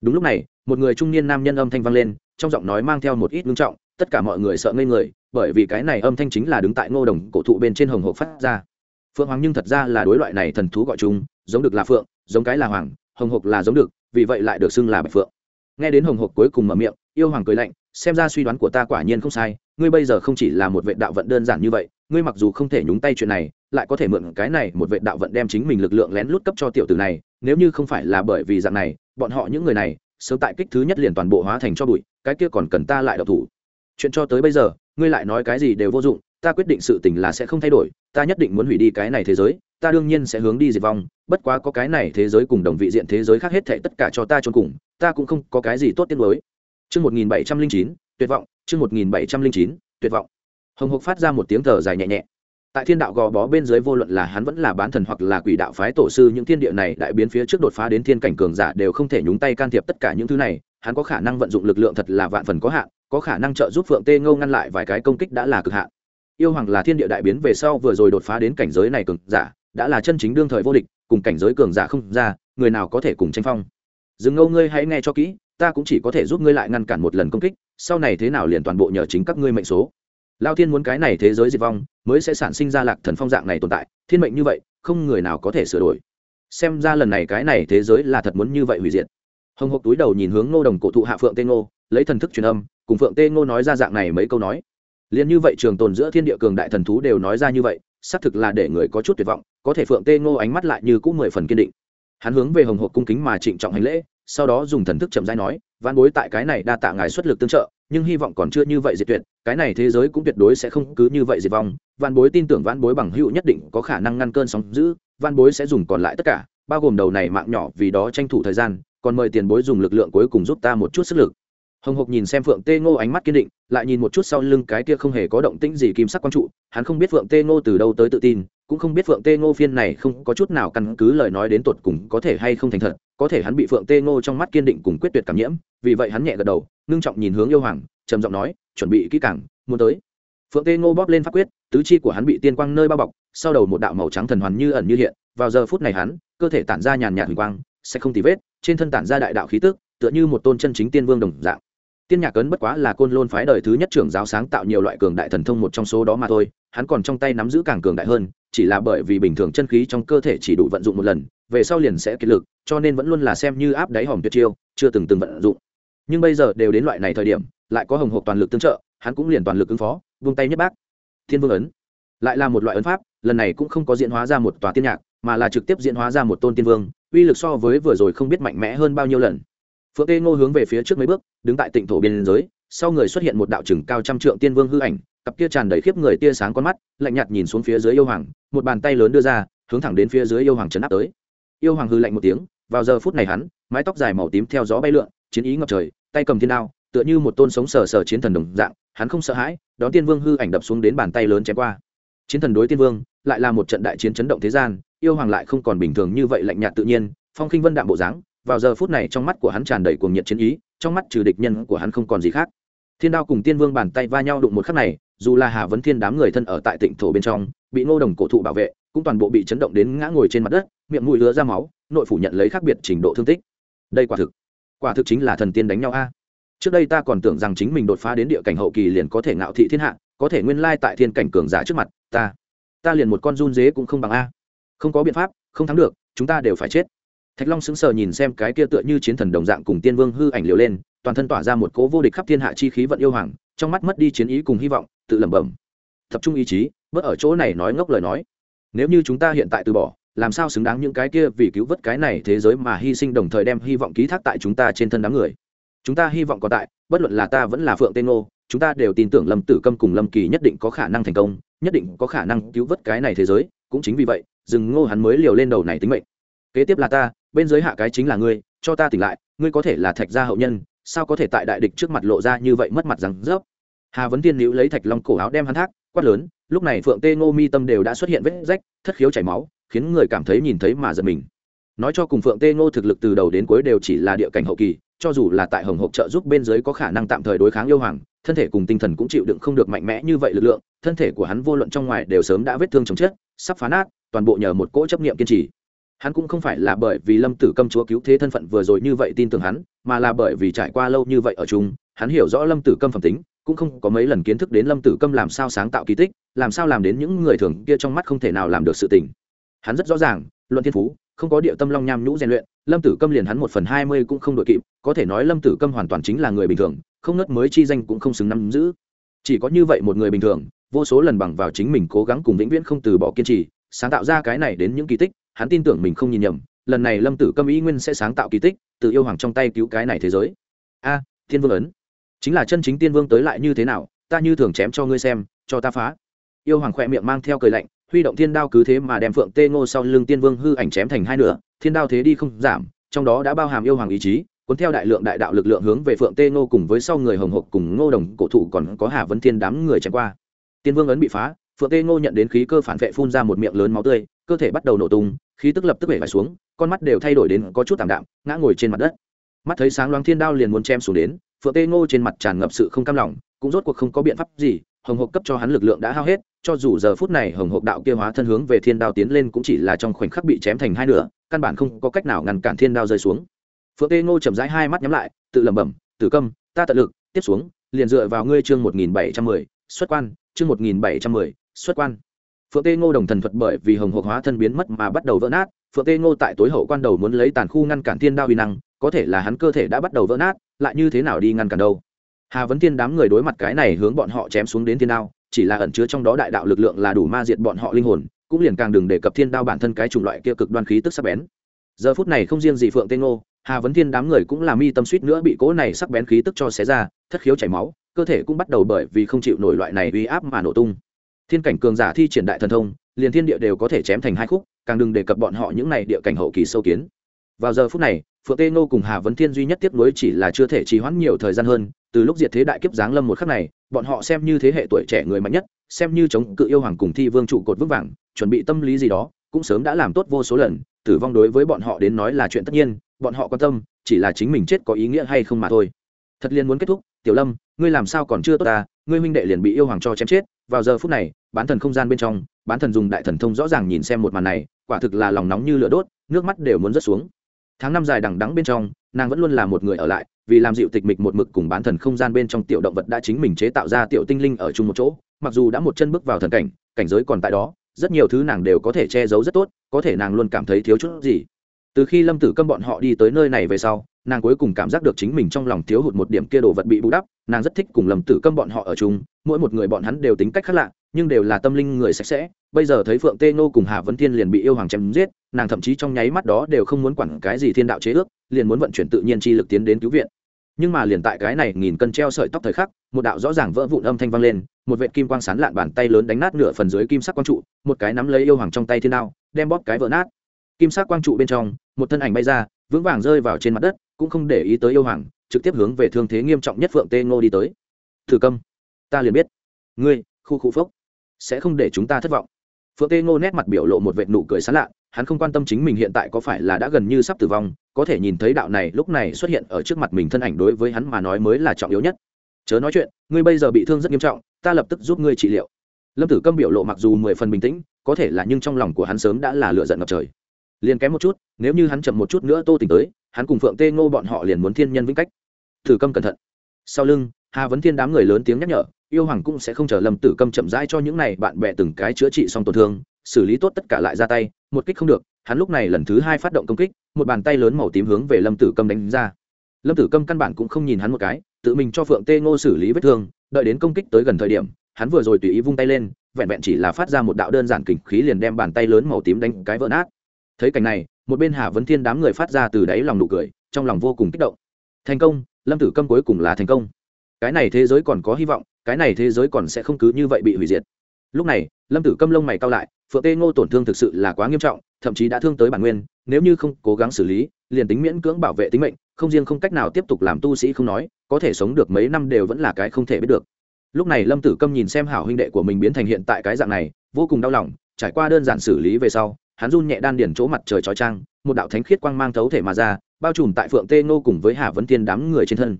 Đúng lúc này, một người trung niên nam nhân âm thanh vang lên, trong giọng nói mang theo một ít ngưng trọng tất cả mọi người sợ ngây người, bởi vì cái này âm thanh chính là đứng tại ngô đồng cổ thụ bên trên hồng hộp phát ra. Phượng hoàng nhưng thật ra là đối loại này thần thú gọi chúng giống được là phượng, giống cái là hoàng, hồng hộp là giống được, vì vậy lại được xưng là bạch phượng. Nghe đến hồng hộp cuối cùng mở miệng, yêu hoàng cười lạnh, xem ra suy đoán của ta quả nhiên không sai, ngươi bây giờ không chỉ là một vệ đạo vận đơn giản như vậy, ngươi mặc dù không thể nhúng tay chuyện này, lại có thể mượn cái này một vệ đạo vận đem chính mình lực lượng lén lút cấp cho tiểu tử này, nếu như không phải là bởi vì dạng này, bọn họ những người này, sớm tại kích thứ nhất liền toàn bộ hóa thành cho bụi, cái kia còn cần ta lại độc thủ chuyện cho tới bây giờ, ngươi lại nói cái gì đều vô dụng, ta quyết định sự tình là sẽ không thay đổi, ta nhất định muốn hủy đi cái này thế giới, ta đương nhiên sẽ hướng đi diệt vong, bất quá có cái này thế giới cùng đồng vị diện thế giới khác hết thệ tất cả cho ta trốn cùng, ta cũng không có cái gì tốt tiếc mới chương một nghìn bảy trăm linh chín, tuyệt vọng, chương một nghìn bảy trăm linh chín, tuyệt vọng. Hồng hộc phát ra một tiếng thở dài nhẹ nhẹ. Tại thiên đạo gò bó bên dưới vô luận là hắn vẫn là bán thần hoặc là quỷ đạo phái tổ sư, những thiên địa này đại biến phía trước đột phá đến thiên cảnh cường giả đều không thể nhúng tay can thiệp tất cả những thứ này, hắn có khả năng vận dụng lực lượng thật là vạn phần có hạn có khả năng trợ giúp phượng tê ngô ngăn lại vài cái công kích đã là cực hạn. Yêu hoàng là thiên địa đại biến về sau vừa rồi đột phá đến cảnh giới này cường giả, đã là chân chính đương thời vô địch, cùng cảnh giới cường giả không ra, người nào có thể cùng tranh phong? Dừng ngâu ngươi hãy nghe cho kỹ, ta cũng chỉ có thể giúp ngươi lại ngăn cản một lần công kích, sau này thế nào liền toàn bộ nhờ chính các ngươi mệnh số. Lao thiên muốn cái này thế giới diệt vong, mới sẽ sản sinh ra lạc thần phong dạng này tồn tại, thiên mệnh như vậy, không người nào có thể sửa đổi. Xem ra lần này cái này thế giới là thật muốn như vậy hủy diệt. Hồng hộc túi đầu nhìn hướng ngô đồng cổ thụ hạ phượng tê ngô lấy thần thức truyền âm, cùng phượng tê ngô nói ra dạng này mấy câu nói. Liền như vậy trường tồn giữa thiên địa cường đại thần thú đều nói ra như vậy, xác thực là để người có chút tuyệt vọng, có thể phượng tê ngô ánh mắt lại như cũng mười phần kiên định. Hắn hướng về hồng hộp cung kính mà trịnh trọng hành lễ, sau đó dùng thần thức chậm rãi nói văn bối tại cái này đa tạ ngài xuất lực tương trợ, nhưng hy vọng còn chưa như vậy diệt tuyệt, cái này thế giới cũng tuyệt đối sẽ không cứ như vậy diệt vong. Văn bối tin tưởng văn bối bằng hữu nhất định có khả năng ngăn cơn sóng giữ văn bối sẽ dùng còn lại tất cả, bao gồm đầu này mạng nhỏ vì đó tranh thủ thời gian, còn mời tiền bối dùng lực lượng cuối cùng giúp ta một chút sức lực hồng hộc nhìn xem phượng tê ngô ánh mắt kiên định, lại nhìn một chút sau lưng cái kia không hề có động tĩnh gì kim sắc quang trụ, hắn không biết phượng tê ngô từ đâu tới tự tin, cũng không biết phượng tê ngô phiên này không có chút nào căn cứ lời nói đến tột cùng có thể hay không thành thật, có thể hắn bị phượng tê ngô trong mắt kiên định cùng quyết tuyệt cảm nhiễm, vì vậy hắn nhẹ gật đầu, ngưng trọng nhìn hướng yêu hoàng, trầm giọng nói, chuẩn bị kỹ càng, muốn tới. Phượng tê ngô bóp lên pháp quyết, tứ chi của hắn bị tiên quang nơi bao bọc, sau đầu một đạo màu trắng thần hoàn như ẩn như hiện, vào giờ phút này hắn, cơ thể tản ra nhàn nhạt huỳnh quang, sẽ không tì vết, trên thân tản ra đại đạo khí tức, tựa như một tôn chân chính tiên vương đồng dạng tiên nhạc cấn bất quá là côn lôn phái đời thứ nhất trưởng giáo sáng tạo nhiều loại cường đại thần thông một trong số đó mà thôi, hắn còn trong tay nắm giữ càng cường đại hơn, chỉ là bởi vì bình thường chân khí trong cơ thể chỉ đủ vận dụng một lần, về sau liền sẽ kiệt lực, cho nên vẫn luôn là xem như áp đáy hòm tuyệt chiêu, chưa từng từng vận dụng. Nhưng bây giờ đều đến loại này thời điểm, lại có hồng hộp toàn lực tương trợ, hắn cũng liền toàn lực ứng phó, vung tay nhất bác. Thiên vương ấn. Lại là một loại ấn pháp, lần này cũng không có diễn hóa ra một tòa tiên nhạc, mà là trực tiếp diễn hóa ra một tôn tiên vương, uy lực so với vừa rồi không biết mạnh mẽ hơn bao nhiêu lần phượng tê ngô hướng về phía trước mấy bước, đứng tại tịnh thổ biên giới, sau người xuất hiện một đạo trừng cao trăm trượng tiên vương hư ảnh, cặp kia tràn đầy khiếp người tia sáng con mắt, lạnh nhạt nhìn xuống phía dưới yêu hoàng, một bàn tay lớn đưa ra, hướng thẳng đến phía dưới yêu hoàng trấn áp tới. Yêu hoàng hư lạnh một tiếng, vào giờ phút này hắn, mái tóc dài màu tím theo gió bay lượn, chiến ý ngập trời, tay cầm thiên đao, tựa như một tôn sống sờ sờ chiến thần đồng dạng, hắn không sợ hãi, đón tiên vương hư ảnh đập xuống đến bàn tay lớn chém qua. Chiến thần đối tiên vương, lại là một trận đại chiến chấn động thế gian, yêu hoàng lại không còn bình thường như vậy lạnh nhạt tự nhiên, phong khinh vân đạm bộ dáng vào giờ phút này trong mắt của hắn tràn đầy cuồng nhiệt chiến ý, trong mắt trừ địch nhân của hắn không còn gì khác. Thiên đao cùng tiên vương bàn tay va nhau đụng một khắc này, dù là hà vấn thiên đám người thân ở tại tịnh thổ bên trong, bị ngô đồng cổ thụ bảo vệ, cũng toàn bộ bị chấn động đến ngã ngồi trên mặt đất, miệng mũi lứa ra máu, nội phủ nhận lấy khác biệt trình độ thương tích. Đây quả thực quả thực chính là thần tiên đánh nhau a. Trước đây ta còn tưởng rằng chính mình đột phá đến địa cảnh hậu kỳ liền có thể ngạo thị thiên hạ, có thể nguyên lai tại thiên cảnh cường giả trước mặt, ta ta liền một con run dế cũng không bằng a. Không có biện pháp, không thắng được, chúng ta đều phải chết thạch long sững sờ nhìn xem cái kia tựa như chiến thần đồng dạng cùng tiên vương hư ảnh liều lên, toàn thân tỏa ra một cố vô địch khắp thiên hạ chi khí vận yêu hoàng, trong mắt mất đi chiến ý cùng hy vọng, tự lẩm bẩm. Tập trung ý chí, bớt ở chỗ này nói ngốc lời nói. Nếu như chúng ta hiện tại từ bỏ, làm sao xứng đáng những cái kia vì cứu vớt cái này thế giới mà hy sinh đồng thời đem hy vọng ký thác tại chúng ta trên thân đám người? Chúng ta hy vọng có tại, bất luận là ta vẫn là phượng tên ngô, chúng ta đều tin tưởng lâm tử câm cùng lâm kỳ nhất định có khả năng thành công, nhất định có khả năng cứu vớt cái này thế giới, cũng chính vì vậy rừng ngô hắn mới liều lên đầu này tính mệnh. Kế tiếp là ta bên dưới hạ cái chính là ngươi, cho ta tỉnh lại, ngươi có thể là thạch gia hậu nhân, sao có thể tại đại địch trước mặt lộ ra như vậy mất mặt rằng rớp hà vấn tiên nữ lấy thạch long cổ áo đem hắn thác, quát lớn, lúc này phượng tê ngô mi tâm đều đã xuất hiện vết rách, thất khiếu chảy máu, khiến người cảm thấy nhìn thấy mà giật mình. Nói cho cùng phượng tê ngô thực lực từ đầu đến cuối đều chỉ là địa cảnh hậu kỳ, cho dù là tại hồng hộp trợ giúp bên dưới có khả năng tạm thời đối kháng yêu hoàng, thân thể cùng tinh thần cũng chịu đựng không được mạnh mẽ như vậy lực lượng, thân thể của hắn vô luận trong ngoài đều sớm đã vết thương chồng chết, sắp phá nát, toàn bộ nhờ một cỗ chấp niệm kiên trì hắn cũng không phải là bởi vì lâm tử câm chúa cứu thế thân phận vừa rồi như vậy tin tưởng hắn, mà là bởi vì trải qua lâu như vậy ở chung, hắn hiểu rõ lâm tử câm phẩm tính, cũng không có mấy lần kiến thức đến lâm tử câm làm sao sáng tạo kỳ tích, làm sao làm đến những người thường kia trong mắt không thể nào làm được sự tình. Hắn rất rõ ràng, luận thiên phú, không có địa tâm long nham nhũ rèn luyện, lâm tử câm liền hắn một phần hai mươi cũng không đội kịp, có thể nói lâm tử câm hoàn toàn chính là người bình thường, không nớt mới chi danh cũng không xứng nắm giữ. Chỉ có như vậy một người bình thường, vô số lần bằng vào chính mình cố gắng cùng vĩnh viễn không từ bỏ kiên trì sáng tạo ra cái này đến những kỳ tích, hắn tin tưởng mình không nhìn nhầm, lần này lâm tử câm ý nguyên sẽ sáng tạo kỳ tích, từ yêu hoàng trong tay cứu cái này thế giới. A, thiên vương ấn. Chính là chân chính tiên vương tới lại như thế nào, ta như thường chém cho ngươi xem, cho ta phá. Yêu hoàng khỏe miệng mang theo cười lạnh, huy động thiên đao cứ thế mà đem phượng tê ngô sau lưng tiên vương hư ảnh chém thành hai nửa, thiên đao thế đi không giảm, trong đó đã bao hàm yêu hoàng ý chí, cuốn theo đại lượng đại đạo lực lượng hướng về phượng tê ngô cùng với sau người hồng hộc cùng ngô đồng cổ thụ còn có hà vấn thiên đám người chém qua. Tiên vương ấn bị phá phượng tê ngô nhận đến khí cơ phản vệ phun ra một miệng lớn máu tươi, cơ thể bắt đầu nổ tung, khí tức lập tức bể vải xuống, con mắt đều thay đổi đến có chút tảm đạm, ngã ngồi trên mặt đất. Mắt thấy sáng loáng thiên đao liền muốn chém xuống đến, phượng tê ngô trên mặt tràn ngập sự không cam lòng, cũng rốt cuộc không có biện pháp gì, hồng hộc cấp cho hắn lực lượng đã hao hết, cho dù giờ phút này hồng hộc đạo kia hóa thân hướng về thiên đao tiến lên cũng chỉ là trong khoảnh khắc bị chém thành hai nửa, căn bản không có cách nào ngăn cản thiên đao rơi xuống. Phượng tê ngô chậm rãi hai mắt nhắm lại, tự lẩm bẩm, tử câm, ta tận lực, tiếp xuống, liền dựa vào ngươi chương một nghìn bảy trăm mười, xuất quan, chương một nghìn bảy trăm mười xuất quan. Phượng tê ngô đồng thần thuật bởi vì hồng hộc hóa thân biến mất mà bắt đầu vỡ nát, phượng tê ngô tại tối hậu quan đầu muốn lấy tàn khu ngăn cản thiên đao uy năng, có thể là hắn cơ thể đã bắt đầu vỡ nát, lại như thế nào đi ngăn cản đâu? Hà vấn tiên đám người đối mặt cái này hướng bọn họ chém xuống đến thiên đao, chỉ là ẩn chứa trong đó đại đạo lực lượng là đủ ma diệt bọn họ linh hồn, cũng liền càng đừng đề cập thiên đao bản thân cái chủng loại kia cực đoan khí tức sắc bén. Giờ phút này không riêng gì phượng tê ngô, hà vấn thiên đám người cũng làm mi tâm suýt nữa bị cỗ này sắc bén khí tức cho xé ra, thất khiếu chảy máu, cơ thể cũng bắt đầu bởi vì không chịu nổi loại này uy áp mà nổ tung thiên cảnh cường giả thi triển đại thần thông, liền thiên địa đều có thể chém thành hai khúc, càng đừng đề cập bọn họ những này địa cảnh hậu kỳ sâu kiến. Vào giờ phút này, phượng tê nô cùng hà vấn thiên duy nhất tiếp nối chỉ là chưa thể trì hoãn nhiều thời gian hơn, từ lúc diệt thế đại kiếp giáng lâm một khắc này, bọn họ xem như thế hệ tuổi trẻ người mạnh nhất, xem như chống cự yêu hoàng cùng thi vương trụ cột vững vàng, chuẩn bị tâm lý gì đó, cũng sớm đã làm tốt vô số lần, tử vong đối với bọn họ đến nói là chuyện tất nhiên, bọn họ quan tâm, chỉ là chính mình chết có ý nghĩa hay không mà thôi. Thật liên muốn kết thúc, tiểu lâm, ngươi làm sao còn chưa tốt ta, ngươi huynh đệ liền bị yêu hoàng cho chém chết vào giờ phút này, bán thần không gian bên trong, bán thần dùng đại thần thông rõ ràng nhìn xem một màn này, quả thực là lòng nóng như lửa đốt, nước mắt đều muốn rớt xuống. Tháng năm dài đằng đắng bên trong, nàng vẫn luôn là một người ở lại, vì làm dịu tịch mịch một mực cùng bán thần không gian bên trong tiểu động vật đã chính mình chế tạo ra tiểu tinh linh ở chung một chỗ, mặc dù đã một chân bước vào thần cảnh cảnh giới còn tại đó, rất nhiều thứ nàng đều có thể che giấu rất tốt, có thể nàng luôn cảm thấy thiếu chút gì. Từ khi lâm tử câm bọn họ đi tới nơi này về sau nàng cuối cùng cảm giác được chính mình trong lòng thiếu hụt một điểm kia đồ vật bị bù đắp, nàng rất thích cùng lầm tử câm bọn họ ở chung, mỗi một người bọn hắn đều tính cách khác lạ, nhưng đều là tâm linh người sạch sẽ. Bây giờ thấy phượng tê nô cùng hà vấn thiên liền bị yêu hoàng chém giết, nàng thậm chí trong nháy mắt đó đều không muốn quản cái gì thiên đạo chế ước, liền muốn vận chuyển tự nhiên chi lực tiến đến cứu viện. Nhưng mà liền tại cái này nghìn cân treo sợi tóc thời khắc, một đạo rõ ràng vỡ vụn âm thanh vang lên, một vệ kim quang sán lạn bàn tay lớn đánh nát nửa phần dưới kim sắc quang trụ, một cái nắm lấy yêu hoàng trong tay thiên đao, đem bóp cái vỡ nát. Kim sắc quang trụ bên trong, một thân ảnh bay ra, vững vàng rơi vào trên mặt đất cũng không để ý tới yêu hoàng, trực tiếp hướng về thương thế nghiêm trọng nhất phượng tê ngô đi tới. Thử câm, ta liền biết. Ngươi, khu khu phốc, sẽ không để chúng ta thất vọng. Phượng tê ngô nét mặt biểu lộ một vệ nụ cười sán lạ, hắn không quan tâm chính mình hiện tại có phải là đã gần như sắp tử vong, có thể nhìn thấy đạo này lúc này xuất hiện ở trước mặt mình thân ảnh đối với hắn mà nói mới là trọng yếu nhất. Chớ nói chuyện, ngươi bây giờ bị thương rất nghiêm trọng, ta lập tức giúp ngươi trị liệu. Lâm tử câm biểu lộ mặc dù mười phần bình tĩnh, có thể là nhưng trong lòng của hắn sớm đã là lựa giận ngập trời. Liền kém một chút, nếu như hắn chậm một chút nữa tô tỉnh tới hắn cùng phượng tê ngô bọn họ liền muốn thiên nhân vĩnh cách. Tử câm cẩn thận. Sau lưng, hà vấn thiên đám người lớn tiếng nhắc nhở, yêu hoàng cũng sẽ không chờ lâm tử câm chậm rãi cho những này bạn bè từng cái chữa trị xong tổn thương, xử lý tốt tất cả lại ra tay, một kích không được, hắn lúc này lần thứ hai phát động công kích, một bàn tay lớn màu tím hướng về lâm tử câm đánh ra. Lâm tử câm căn bản cũng không nhìn hắn một cái, tự mình cho phượng tê ngô xử lý vết thương, đợi đến công kích tới gần thời điểm, hắn vừa rồi tùy ý vung tay lên, vẹn vẹn chỉ là phát ra một đạo đơn giản kình khí liền đem bàn tay lớn màu tím đánh cái vỡ nát. Thấy cảnh này một bên hà vấn thiên đám người phát ra từ đáy lòng nụ cười, trong lòng vô cùng kích động. Thành công, lâm tử câm cuối cùng là thành công. Cái này thế giới còn có hy vọng, cái này thế giới còn sẽ không cứ như vậy bị hủy diệt. Lúc này, lâm tử câm lông mày cao lại, phượng tê ngô tổn thương thực sự là quá nghiêm trọng, thậm chí đã thương tới bản nguyên, nếu như không cố gắng xử lý, liền tính miễn cưỡng bảo vệ tính mệnh, không riêng không cách nào tiếp tục làm tu sĩ không nói, có thể sống được mấy năm đều vẫn là cái không thể biết được. Lúc này lâm tử câm nhìn xem hảo huynh đệ của mình biến thành hiện tại cái dạng này, vô cùng đau lòng, trải qua đơn giản xử lý về sau hắn run nhẹ đan điển chỗ mặt trời trói trang một đạo thánh khiết quang mang thấu thể mà ra, bao trùm tại phượng tê ngô cùng với hà vấn thiên đám người trên thân.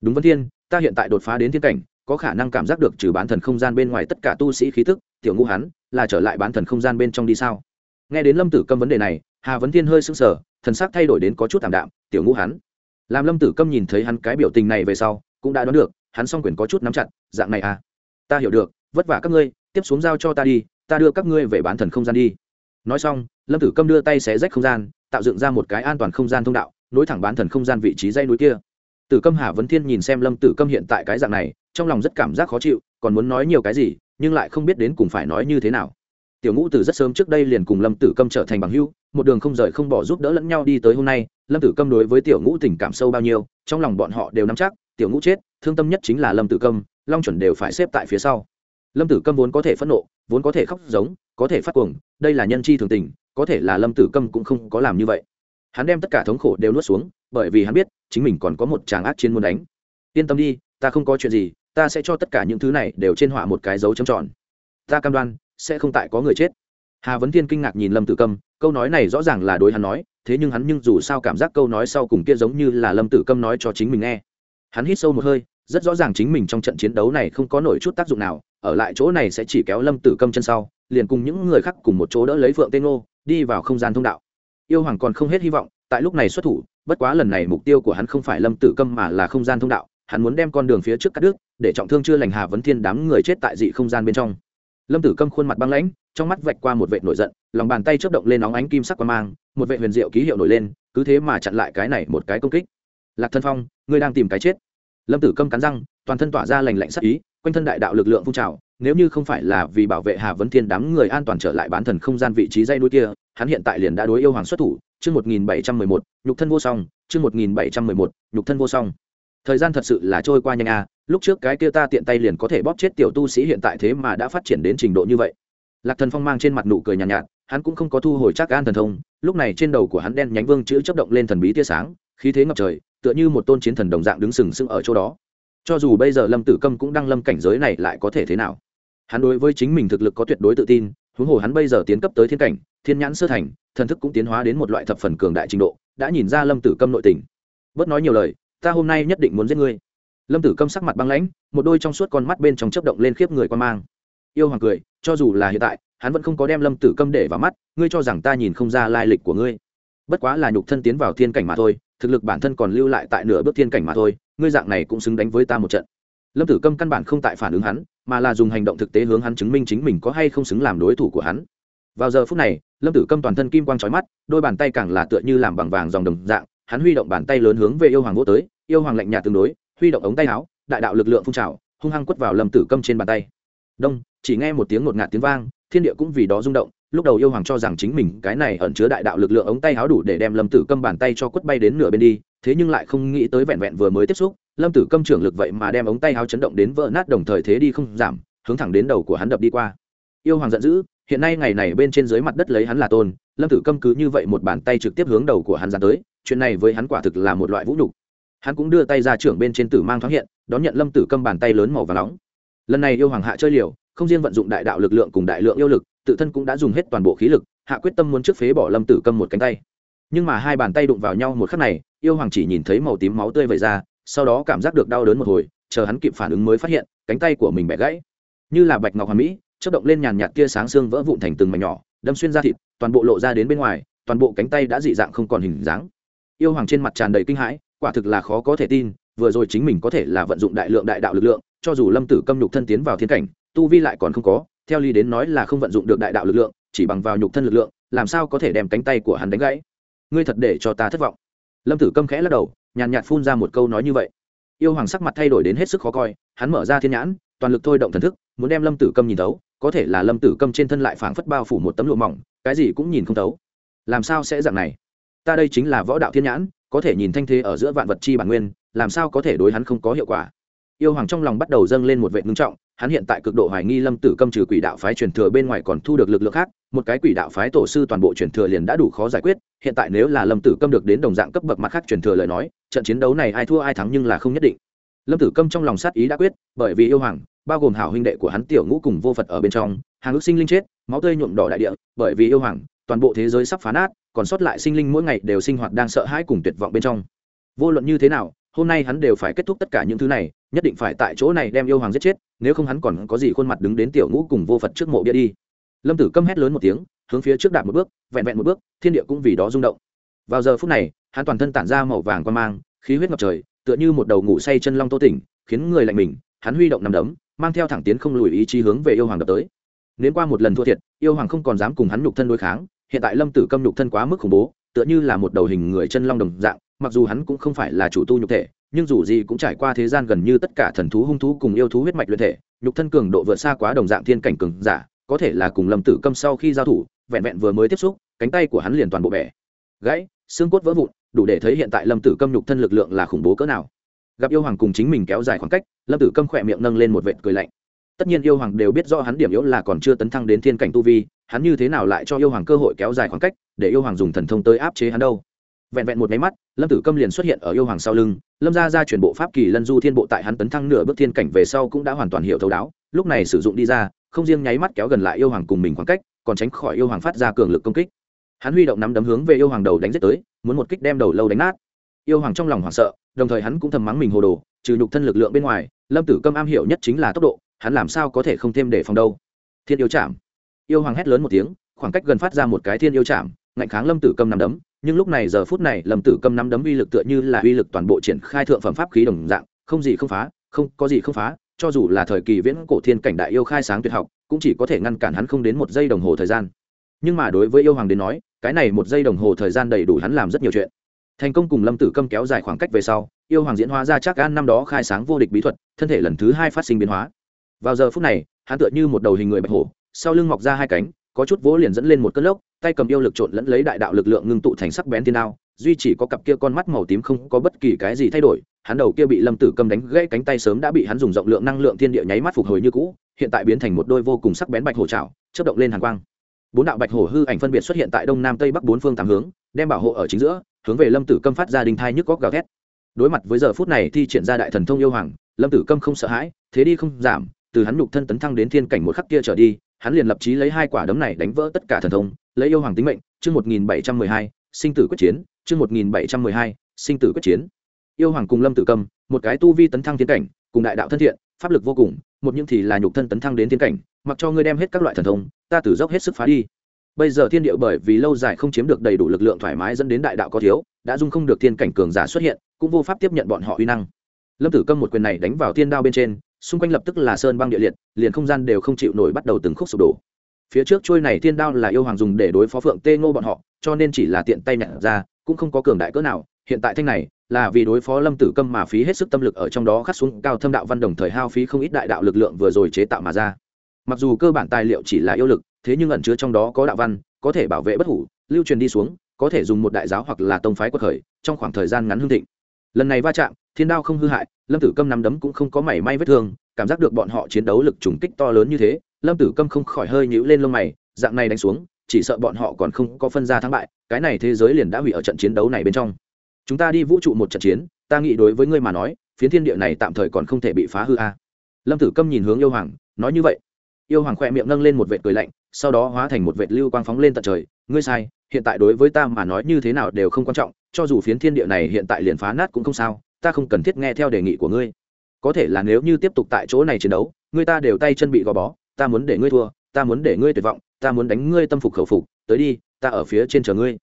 Đúng vấn thiên, ta hiện tại đột phá đến thiên cảnh, có khả năng cảm giác được trừ bán thần không gian bên ngoài tất cả tu sĩ khí tức, tiểu ngũ hắn, là trở lại bán thần không gian bên trong đi sao? Nghe đến lâm tử câm vấn đề này, hà vấn thiên hơi sững sờ, thần sắc thay đổi đến có chút thảm đạm, tiểu ngũ hắn? Làm lâm tử câm nhìn thấy hắn cái biểu tình này về sau, cũng đã đoán được, hắn s o n g quyền có chút nắm chặt, dạng này à? Ta hiểu được, vất vả các ngươi, tiếp xuống giao cho ta đi, ta đưa các ngươi về bán thần không gian đi nói xong, lâm tử câm đưa tay xé rách không gian, tạo dựng ra một cái an toàn không gian thông đạo, nối thẳng bán thần không gian vị trí dây núi kia. Tử câm hà vấn thiên nhìn xem lâm tử câm hiện tại cái dạng này, trong lòng rất cảm giác khó chịu, còn muốn nói nhiều cái gì, nhưng lại không biết đến cùng phải nói như thế nào. Tiểu ngũ từ rất sớm trước đây liền cùng lâm tử câm trở thành bằng hưu một đường không rời không bỏ giúp đỡ lẫn nhau đi tới hôm nay, lâm tử câm đối với tiểu ngũ tình cảm sâu bao nhiêu, trong lòng bọn họ đều nắm chắc, tiểu ngũ chết, thương tâm nhất chính là lâm tử câm, long chuẩn đều phải xếp tại phía sau. Lâm tử câm vốn có thể phẫn nộ, vốn có thể khóc giống, có thể phát cuồng đây là nhân chi thường tình, có thể là lâm tử câm cũng không có làm như vậy. Hắn đem tất cả thống khổ đều nuốt xuống, bởi vì hắn biết, chính mình còn có một tràng ác chiến muốn đánh. Yên tâm đi, ta không có chuyện gì, ta sẽ cho tất cả những thứ này đều trên họa một cái dấu trầm tròn. Ta cam đoan, sẽ không tại có người chết. Hà vấn thiên kinh ngạc nhìn lâm tử câm, câu nói này rõ ràng là đối hắn nói, thế nhưng hắn nhưng dù sao cảm giác câu nói sau cùng kia giống như là lâm tử câm nói cho chính mình nghe. Hắn hít sâu một hơi rất rõ ràng chính mình trong trận chiến đấu này không có nổi chút tác dụng nào, ở lại chỗ này sẽ chỉ kéo lâm tử câm chân sau, liền cùng những người khác cùng một chỗ đỡ lấy phượng tên ngô, đi vào không gian thông đạo. Yêu hoàng còn không hết hy vọng, tại lúc này xuất thủ, bất quá lần này mục tiêu của hắn không phải lâm tử câm mà là không gian thông đạo, hắn muốn đem con đường phía trước cắt đứt, để trọng thương chưa lành hà vấn thiên đám người chết tại dị không gian bên trong. Lâm tử câm khuôn mặt băng lãnh, trong mắt vạch qua một vệ nổi giận, lòng bàn tay chớp động lên nóng ánh kim sắc qua mang, một vệ huyền diệu ký hiệu nổi lên, cứ thế mà chặn lại cái này một cái công kích. Lạc thân phong, ngươi đang tìm cái chết lâm tử câm cắn răng toàn thân tỏa ra lành lạnh sắc ý quanh thân đại đạo lực lượng phun trào nếu như không phải là vì bảo vệ hà vấn thiên đám người an toàn trở lại bán thần không gian vị trí dây đuôi kia hắn hiện tại liền đã đối yêu hoàng xuất thủ chương một nghìn bảy trăm mười một nhục thân vô song chương một nghìn bảy trăm mười một nhục thân vô song. Thời gian thật sự là trôi qua nhanh à lúc trước cái kia ta tiện tay liền có thể bóp chết tiểu tu sĩ hiện tại thế mà đã phát triển đến trình độ như vậy. Lạc thần phong mang trên mặt nụ cười nhàn nhạt, nhạt hắn cũng không có thu hồi chắc an thần thông lúc này trên đầu của hắn đen nhánh vương chữ chấp động lên thần bí tia sáng khí thế ngập trời tựa như một tôn chiến thần đồng dạng đứng sừng sững ở chỗ đó. Cho dù bây giờ lâm tử câm cũng đang lâm cảnh giới này lại có thể thế nào? Hắn đối với chính mình thực lực có tuyệt đối tự tin, huống hồ hắn bây giờ tiến cấp tới thiên cảnh, thiên nhãn sơ thành, thần thức cũng tiến hóa đến một loại thập phần cường đại trình độ, đã nhìn ra lâm tử câm nội tình. Bớt nói nhiều lời, ta hôm nay nhất định muốn giết ngươi. Lâm tử câm sắc mặt băng lãnh, một đôi trong suốt con mắt bên trong chớp động lên khiếp người quan mang. Yêu hoàng cười, cho dù là hiện tại, hắn vẫn không có đem lâm tử câm để vào mắt, ngươi cho rằng ta nhìn không ra lai lịch của ngươi. Bất quá là nhục thân tiến vào thiên cảnh mà thôi thực lực bản thân còn lưu lại tại nửa bước thiên cảnh mà thôi, ngươi dạng này cũng xứng đánh với ta một trận. Lâm tử câm căn bản không tại phản ứng hắn, mà là dùng hành động thực tế hướng hắn chứng minh chính mình có hay không xứng làm đối thủ của hắn. Vào giờ phút này, lâm tử câm toàn thân kim quang trói mắt, đôi bàn tay càng là tựa như làm bằng vàng dòng đồng dạng, hắn huy động bàn tay lớn hướng về yêu hoàng vô tới, yêu hoàng lạnh nhạt tương đối, huy động ống tay áo, đại đạo lực lượng phun trào, hung hăng quất vào lâm tử câm trên bàn tay. Đông, chỉ nghe một tiếng ngột ngạt tiếng vang, thiên địa cũng vì đó rung động lúc đầu yêu hoàng cho rằng chính mình cái này ẩn chứa đại đạo lực lượng ống tay áo đủ để đem lâm tử câm bàn tay cho quất bay đến nửa bên đi, thế nhưng lại không nghĩ tới vẹn vẹn vừa mới tiếp xúc, lâm tử câm trưởng lực vậy mà đem ống tay áo chấn động đến vỡ nát đồng thời thế đi không giảm, hướng thẳng đến đầu của hắn đập đi qua. Yêu hoàng giận dữ, hiện nay ngày này bên trên dưới mặt đất lấy hắn là tôn, lâm tử câm cứ như vậy một bàn tay trực tiếp hướng đầu của hắn ra tới, chuyện này với hắn quả thực là một loại vũ nhục. Hắn cũng đưa tay ra trưởng bên trên tử mang thoáng hiện, đón nhận lâm tử câm bàn tay lớn màu và nóng. Lần này yêu hoàng hạ chơi liều không riêng vận dụng đại đạo lực lượng cùng đại lượng yêu lực, tự thân cũng đã dùng hết toàn bộ khí lực, hạ quyết tâm muốn trước phế bỏ lâm tử câm một cánh tay. Nhưng mà hai bàn tay đụng vào nhau một khắc này, yêu hoàng chỉ nhìn thấy màu tím máu tươi vẩy ra, sau đó cảm giác được đau đớn một hồi, chờ hắn kịp phản ứng mới phát hiện, cánh tay của mình bẻ gãy. Như là bạch ngọc hoàn mỹ chất động lên nhàn nhạt tia sáng xương vỡ vụn thành từng mảnh nhỏ, đâm xuyên ra thịt, toàn bộ lộ ra đến bên ngoài, toàn bộ cánh tay đã dị dạng không còn hình dáng. Yêu hoàng trên mặt tràn đầy kinh hãi, quả thực là khó có thể tin, vừa rồi chính mình có thể là vận dụng đại lượng đại đạo lực lượng, cho dù lâm tử câm nhục thân tiến vào thiên cảnh tu vi lại còn không có, theo lý đến nói là không vận dụng được đại đạo lực lượng, chỉ bằng vào nhục thân lực lượng, làm sao có thể đem cánh tay của hắn đánh gãy? Ngươi thật để cho ta thất vọng. Lâm tử câm khẽ lắc đầu, nhàn nhạt phun ra một câu nói như vậy. Yêu hoàng sắc mặt thay đổi đến hết sức khó coi, hắn mở ra thiên nhãn, toàn lực thôi động thần thức, muốn đem lâm tử câm nhìn thấu, có thể là lâm tử câm trên thân lại phảng phất bao phủ một tấm lụa mỏng, cái gì cũng nhìn không thấu. Làm sao sẽ dạng này? Ta đây chính là võ đạo thiên nhãn, có thể nhìn thanh thế ở giữa vạn vật chi bản nguyên, làm sao có thể đối hắn không có hiệu quả? Yêu hoàng trong lòng bắt đầu dâng lên một vệ ngưng trọng hắn hiện tại cực độ hoài nghi lâm tử câm trừ quỷ đạo phái truyền thừa bên ngoài còn thu được lực lượng khác, một cái quỷ đạo phái tổ sư toàn bộ truyền thừa liền đã đủ khó giải quyết, hiện tại nếu là lâm tử câm được đến đồng dạng cấp bậc mặt khác truyền thừa lời nói, trận chiến đấu này ai thua ai thắng nhưng là không nhất định. Lâm tử câm trong lòng sát ý đã quyết, bởi vì yêu hoàng, bao gồm hảo huynh đệ của hắn tiểu ngũ cùng vô phật ở bên trong, hàng ước sinh linh chết, máu tươi nhuộm đỏ đại địa, bởi vì yêu hoàng, toàn bộ thế giới sắp phá nát, còn sót lại sinh linh mỗi ngày đều sinh hoạt đang sợ hãi cùng tuyệt vọng bên trong. Vô luận như thế nào, hôm nay hắn đều phải kết thúc tất cả những thứ này nhất định phải tại chỗ này đem yêu hoàng giết chết, nếu không hắn còn có gì khuôn mặt đứng đến tiểu ngũ cùng vô phật trước mộ bia đi. Lâm tử câm hét lớn một tiếng, hướng phía trước đạp một bước, vẹn vẹn một bước, thiên địa cũng vì đó rung động. Vào giờ phút này, hắn toàn thân tản ra màu vàng quan mang, khí huyết ngập trời, tựa như một đầu ngủ say chân long tô tỉnh, khiến người lạnh mình, hắn huy động nằm đấm, mang theo thẳng tiến không lùi ý chí hướng về yêu hoàng đập tới. Nếu qua một lần thua thiệt, yêu hoàng không còn dám cùng hắn nhục thân đối kháng, hiện tại lâm tử câm nhục thân quá mức khủng bố, tựa như là một đầu hình người chân long đồng dạng, mặc dù hắn cũng không phải là chủ tu nhục thể nhưng dù gì cũng trải qua thế gian gần như tất cả thần thú hung thú cùng yêu thú huyết mạch luyện thể, nhục thân cường độ vượt xa quá đồng dạng thiên cảnh cường giả, có thể là cùng lâm tử câm sau khi giao thủ, vẹn vẹn vừa mới tiếp xúc, cánh tay của hắn liền toàn bộ bẻ. Gãy, xương cốt vỡ vụn, đủ để thấy hiện tại lâm tử câm nhục thân lực lượng là khủng bố cỡ nào. Gặp yêu hoàng cùng chính mình kéo dài khoảng cách, lâm tử câm khỏe miệng nâng lên một vệt cười lạnh. Tất nhiên yêu hoàng đều biết rõ hắn điểm yếu là còn chưa tấn thăng đến thiên cảnh tu vi, hắn như thế nào lại cho yêu hoàng cơ hội kéo dài khoảng cách, để yêu hoàng dùng thần thông tới áp chế hắn đâu? Vẹn vẹn một máy mắt, lâm tử câm liền xuất hiện ở yêu hoàng sau lưng, lâm ra ra chuyển bộ pháp kỳ lân du thiên bộ tại hắn tấn thăng nửa bước thiên cảnh về sau cũng đã hoàn toàn hiểu thấu đáo, lúc này sử dụng đi ra, không riêng nháy mắt kéo gần lại yêu hoàng cùng mình khoảng cách, còn tránh khỏi yêu hoàng phát ra cường lực công kích. Hắn huy động nắm đấm hướng về yêu hoàng đầu đánh giết tới, muốn một kích đem đầu lâu đánh nát. Yêu hoàng trong lòng hoảng sợ, đồng thời hắn cũng thầm mắng mình hồ đồ, trừ nhục thân lực lượng bên ngoài, lâm tử câm am hiểu nhất chính là tốc độ, hắn làm sao có thể không thêm để phòng đâu. Thiên yêu chạm. Yêu hoàng hét lớn một tiếng, khoảng cách gần phát ra một cái thiên yêu chạm, ngạnh kháng lâm tử câm nằm đấm nhưng lúc này giờ phút này lâm tử Cầm nắm đấm uy lực tựa như là uy lực toàn bộ triển khai thượng phẩm pháp khí đồng dạng, không gì không phá, không có gì không phá, cho dù là thời kỳ viễn cổ thiên cảnh đại yêu khai sáng tuyệt học, cũng chỉ có thể ngăn cản hắn không đến một giây đồng hồ thời gian. Nhưng mà đối với yêu hoàng đến nói, cái này một giây đồng hồ thời gian đầy đủ hắn làm rất nhiều chuyện. Thành công cùng lâm tử câm kéo dài khoảng cách về sau, yêu hoàng diễn hóa ra chắc gan năm đó khai sáng vô địch bí thuật, thân thể lần thứ hai phát sinh biến hóa. Vào giờ phút này, hắn tựa như một đầu hình người bạch hổ, sau lưng mọc ra hai cánh, có chút vỗ liền dẫn lên một cơn lốc tay cầm yêu lực trộn lẫn lấy đại đạo lực lượng ngưng tụ thành sắc bén thiên đao, duy chỉ có cặp kia con mắt màu tím không có bất kỳ cái gì thay đổi, hắn đầu kia bị lâm tử cầm đánh gãy cánh tay sớm đã bị hắn dùng rộng lượng năng lượng thiên địa nháy mắt phục hồi như cũ, hiện tại biến thành một đôi vô cùng sắc bén bạch hổ trào chớp động lên hàng quang. Bốn đạo bạch hổ hư ảnh phân biệt xuất hiện tại đông nam tây bắc bốn phương tám hướng, đem bảo hộ ở chính giữa, hướng về lâm tử câm phát ra đình thai nhức góc gào thét. Đối mặt với giờ phút này thi triển ra đại thần thông yêu hoàng, lâm tử câm không sợ hãi, thế đi không giảm, từ hắn nhục thân tấn thăng đến thiên cảnh một khắc kia trở đi, hắn liền lập chí lấy hai quả đấm này đánh vỡ tất cả thần thông lấy yêu hoàng tính mệnh, chương một nghìn bảy trăm mười hai, sinh tử quyết chiến, chương một nghìn bảy trăm mười hai, sinh tử quyết chiến. Yêu hoàng cùng lâm tử cầm, một cái tu vi tấn thăng thiên cảnh, cùng đại đạo thân thiện, pháp lực vô cùng, một những thì là nhục thân tấn thăng đến thiên cảnh, mặc cho ngươi đem hết các loại thần thông, ta tử dốc hết sức phá đi. Bây giờ thiên địa bởi vì lâu dài không chiếm được đầy đủ lực lượng thoải mái dẫn đến đại đạo có thiếu, đã dung không được thiên cảnh cường giả xuất hiện, cũng vô pháp tiếp nhận bọn họ uy năng. Lâm tử câm một quyền này đánh vào thiên đao bên trên, xung quanh lập tức là sơn băng địa liệt, liền không gian đều không chịu nổi bắt đầu từng khúc sụp đổ phía trước trôi này thiên đao là yêu hoàng dùng để đối phó phượng tê ngô bọn họ, cho nên chỉ là tiện tay nhặt ra, cũng không có cường đại cỡ nào. Hiện tại thanh này là vì đối phó lâm tử câm mà phí hết sức tâm lực ở trong đó khắc xuống cao thâm đạo văn đồng thời hao phí không ít đại đạo lực lượng vừa rồi chế tạo mà ra. Mặc dù cơ bản tài liệu chỉ là yêu lực, thế nhưng ẩn chứa trong đó có đạo văn, có thể bảo vệ bất hủ, lưu truyền đi xuống, có thể dùng một đại giáo hoặc là tông phái quật khởi, trong khoảng thời gian ngắn hương thịnh. Lần này va chạm, thiên đao không hư hại, lâm tử câm nắm đấm cũng không có mảy may vết thương, cảm giác được bọn họ chiến đấu lực trùng kích to lớn như thế lâm tử câm không khỏi hơi nhíu lên lông mày, dạng này đánh xuống, chỉ sợ bọn họ còn không có phân ra thắng bại, cái này thế giới liền đã hủy ở trận chiến đấu này bên trong. Chúng ta đi vũ trụ một trận chiến, ta nghĩ đối với ngươi mà nói, phiến thiên địa này tạm thời còn không thể bị phá hư a. Lâm tử câm nhìn hướng yêu hoàng, nói như vậy. Yêu hoàng khoe miệng nâng lên một vệt cười lạnh, sau đó hóa thành một vệt lưu quang phóng lên tận trời. Ngươi sai, hiện tại đối với ta mà nói như thế nào đều không quan trọng, cho dù phiến thiên địa này hiện tại liền phá nát cũng không sao, ta không cần thiết nghe theo đề nghị của ngươi. Có thể là nếu như tiếp tục tại chỗ này chiến đấu, ngươi ta đều tay chân bị gò bó ta muốn để ngươi thua, ta muốn để ngươi tuyệt vọng, ta muốn đánh ngươi tâm phục khẩu phục, tới đi, ta ở phía trên chờ ngươi.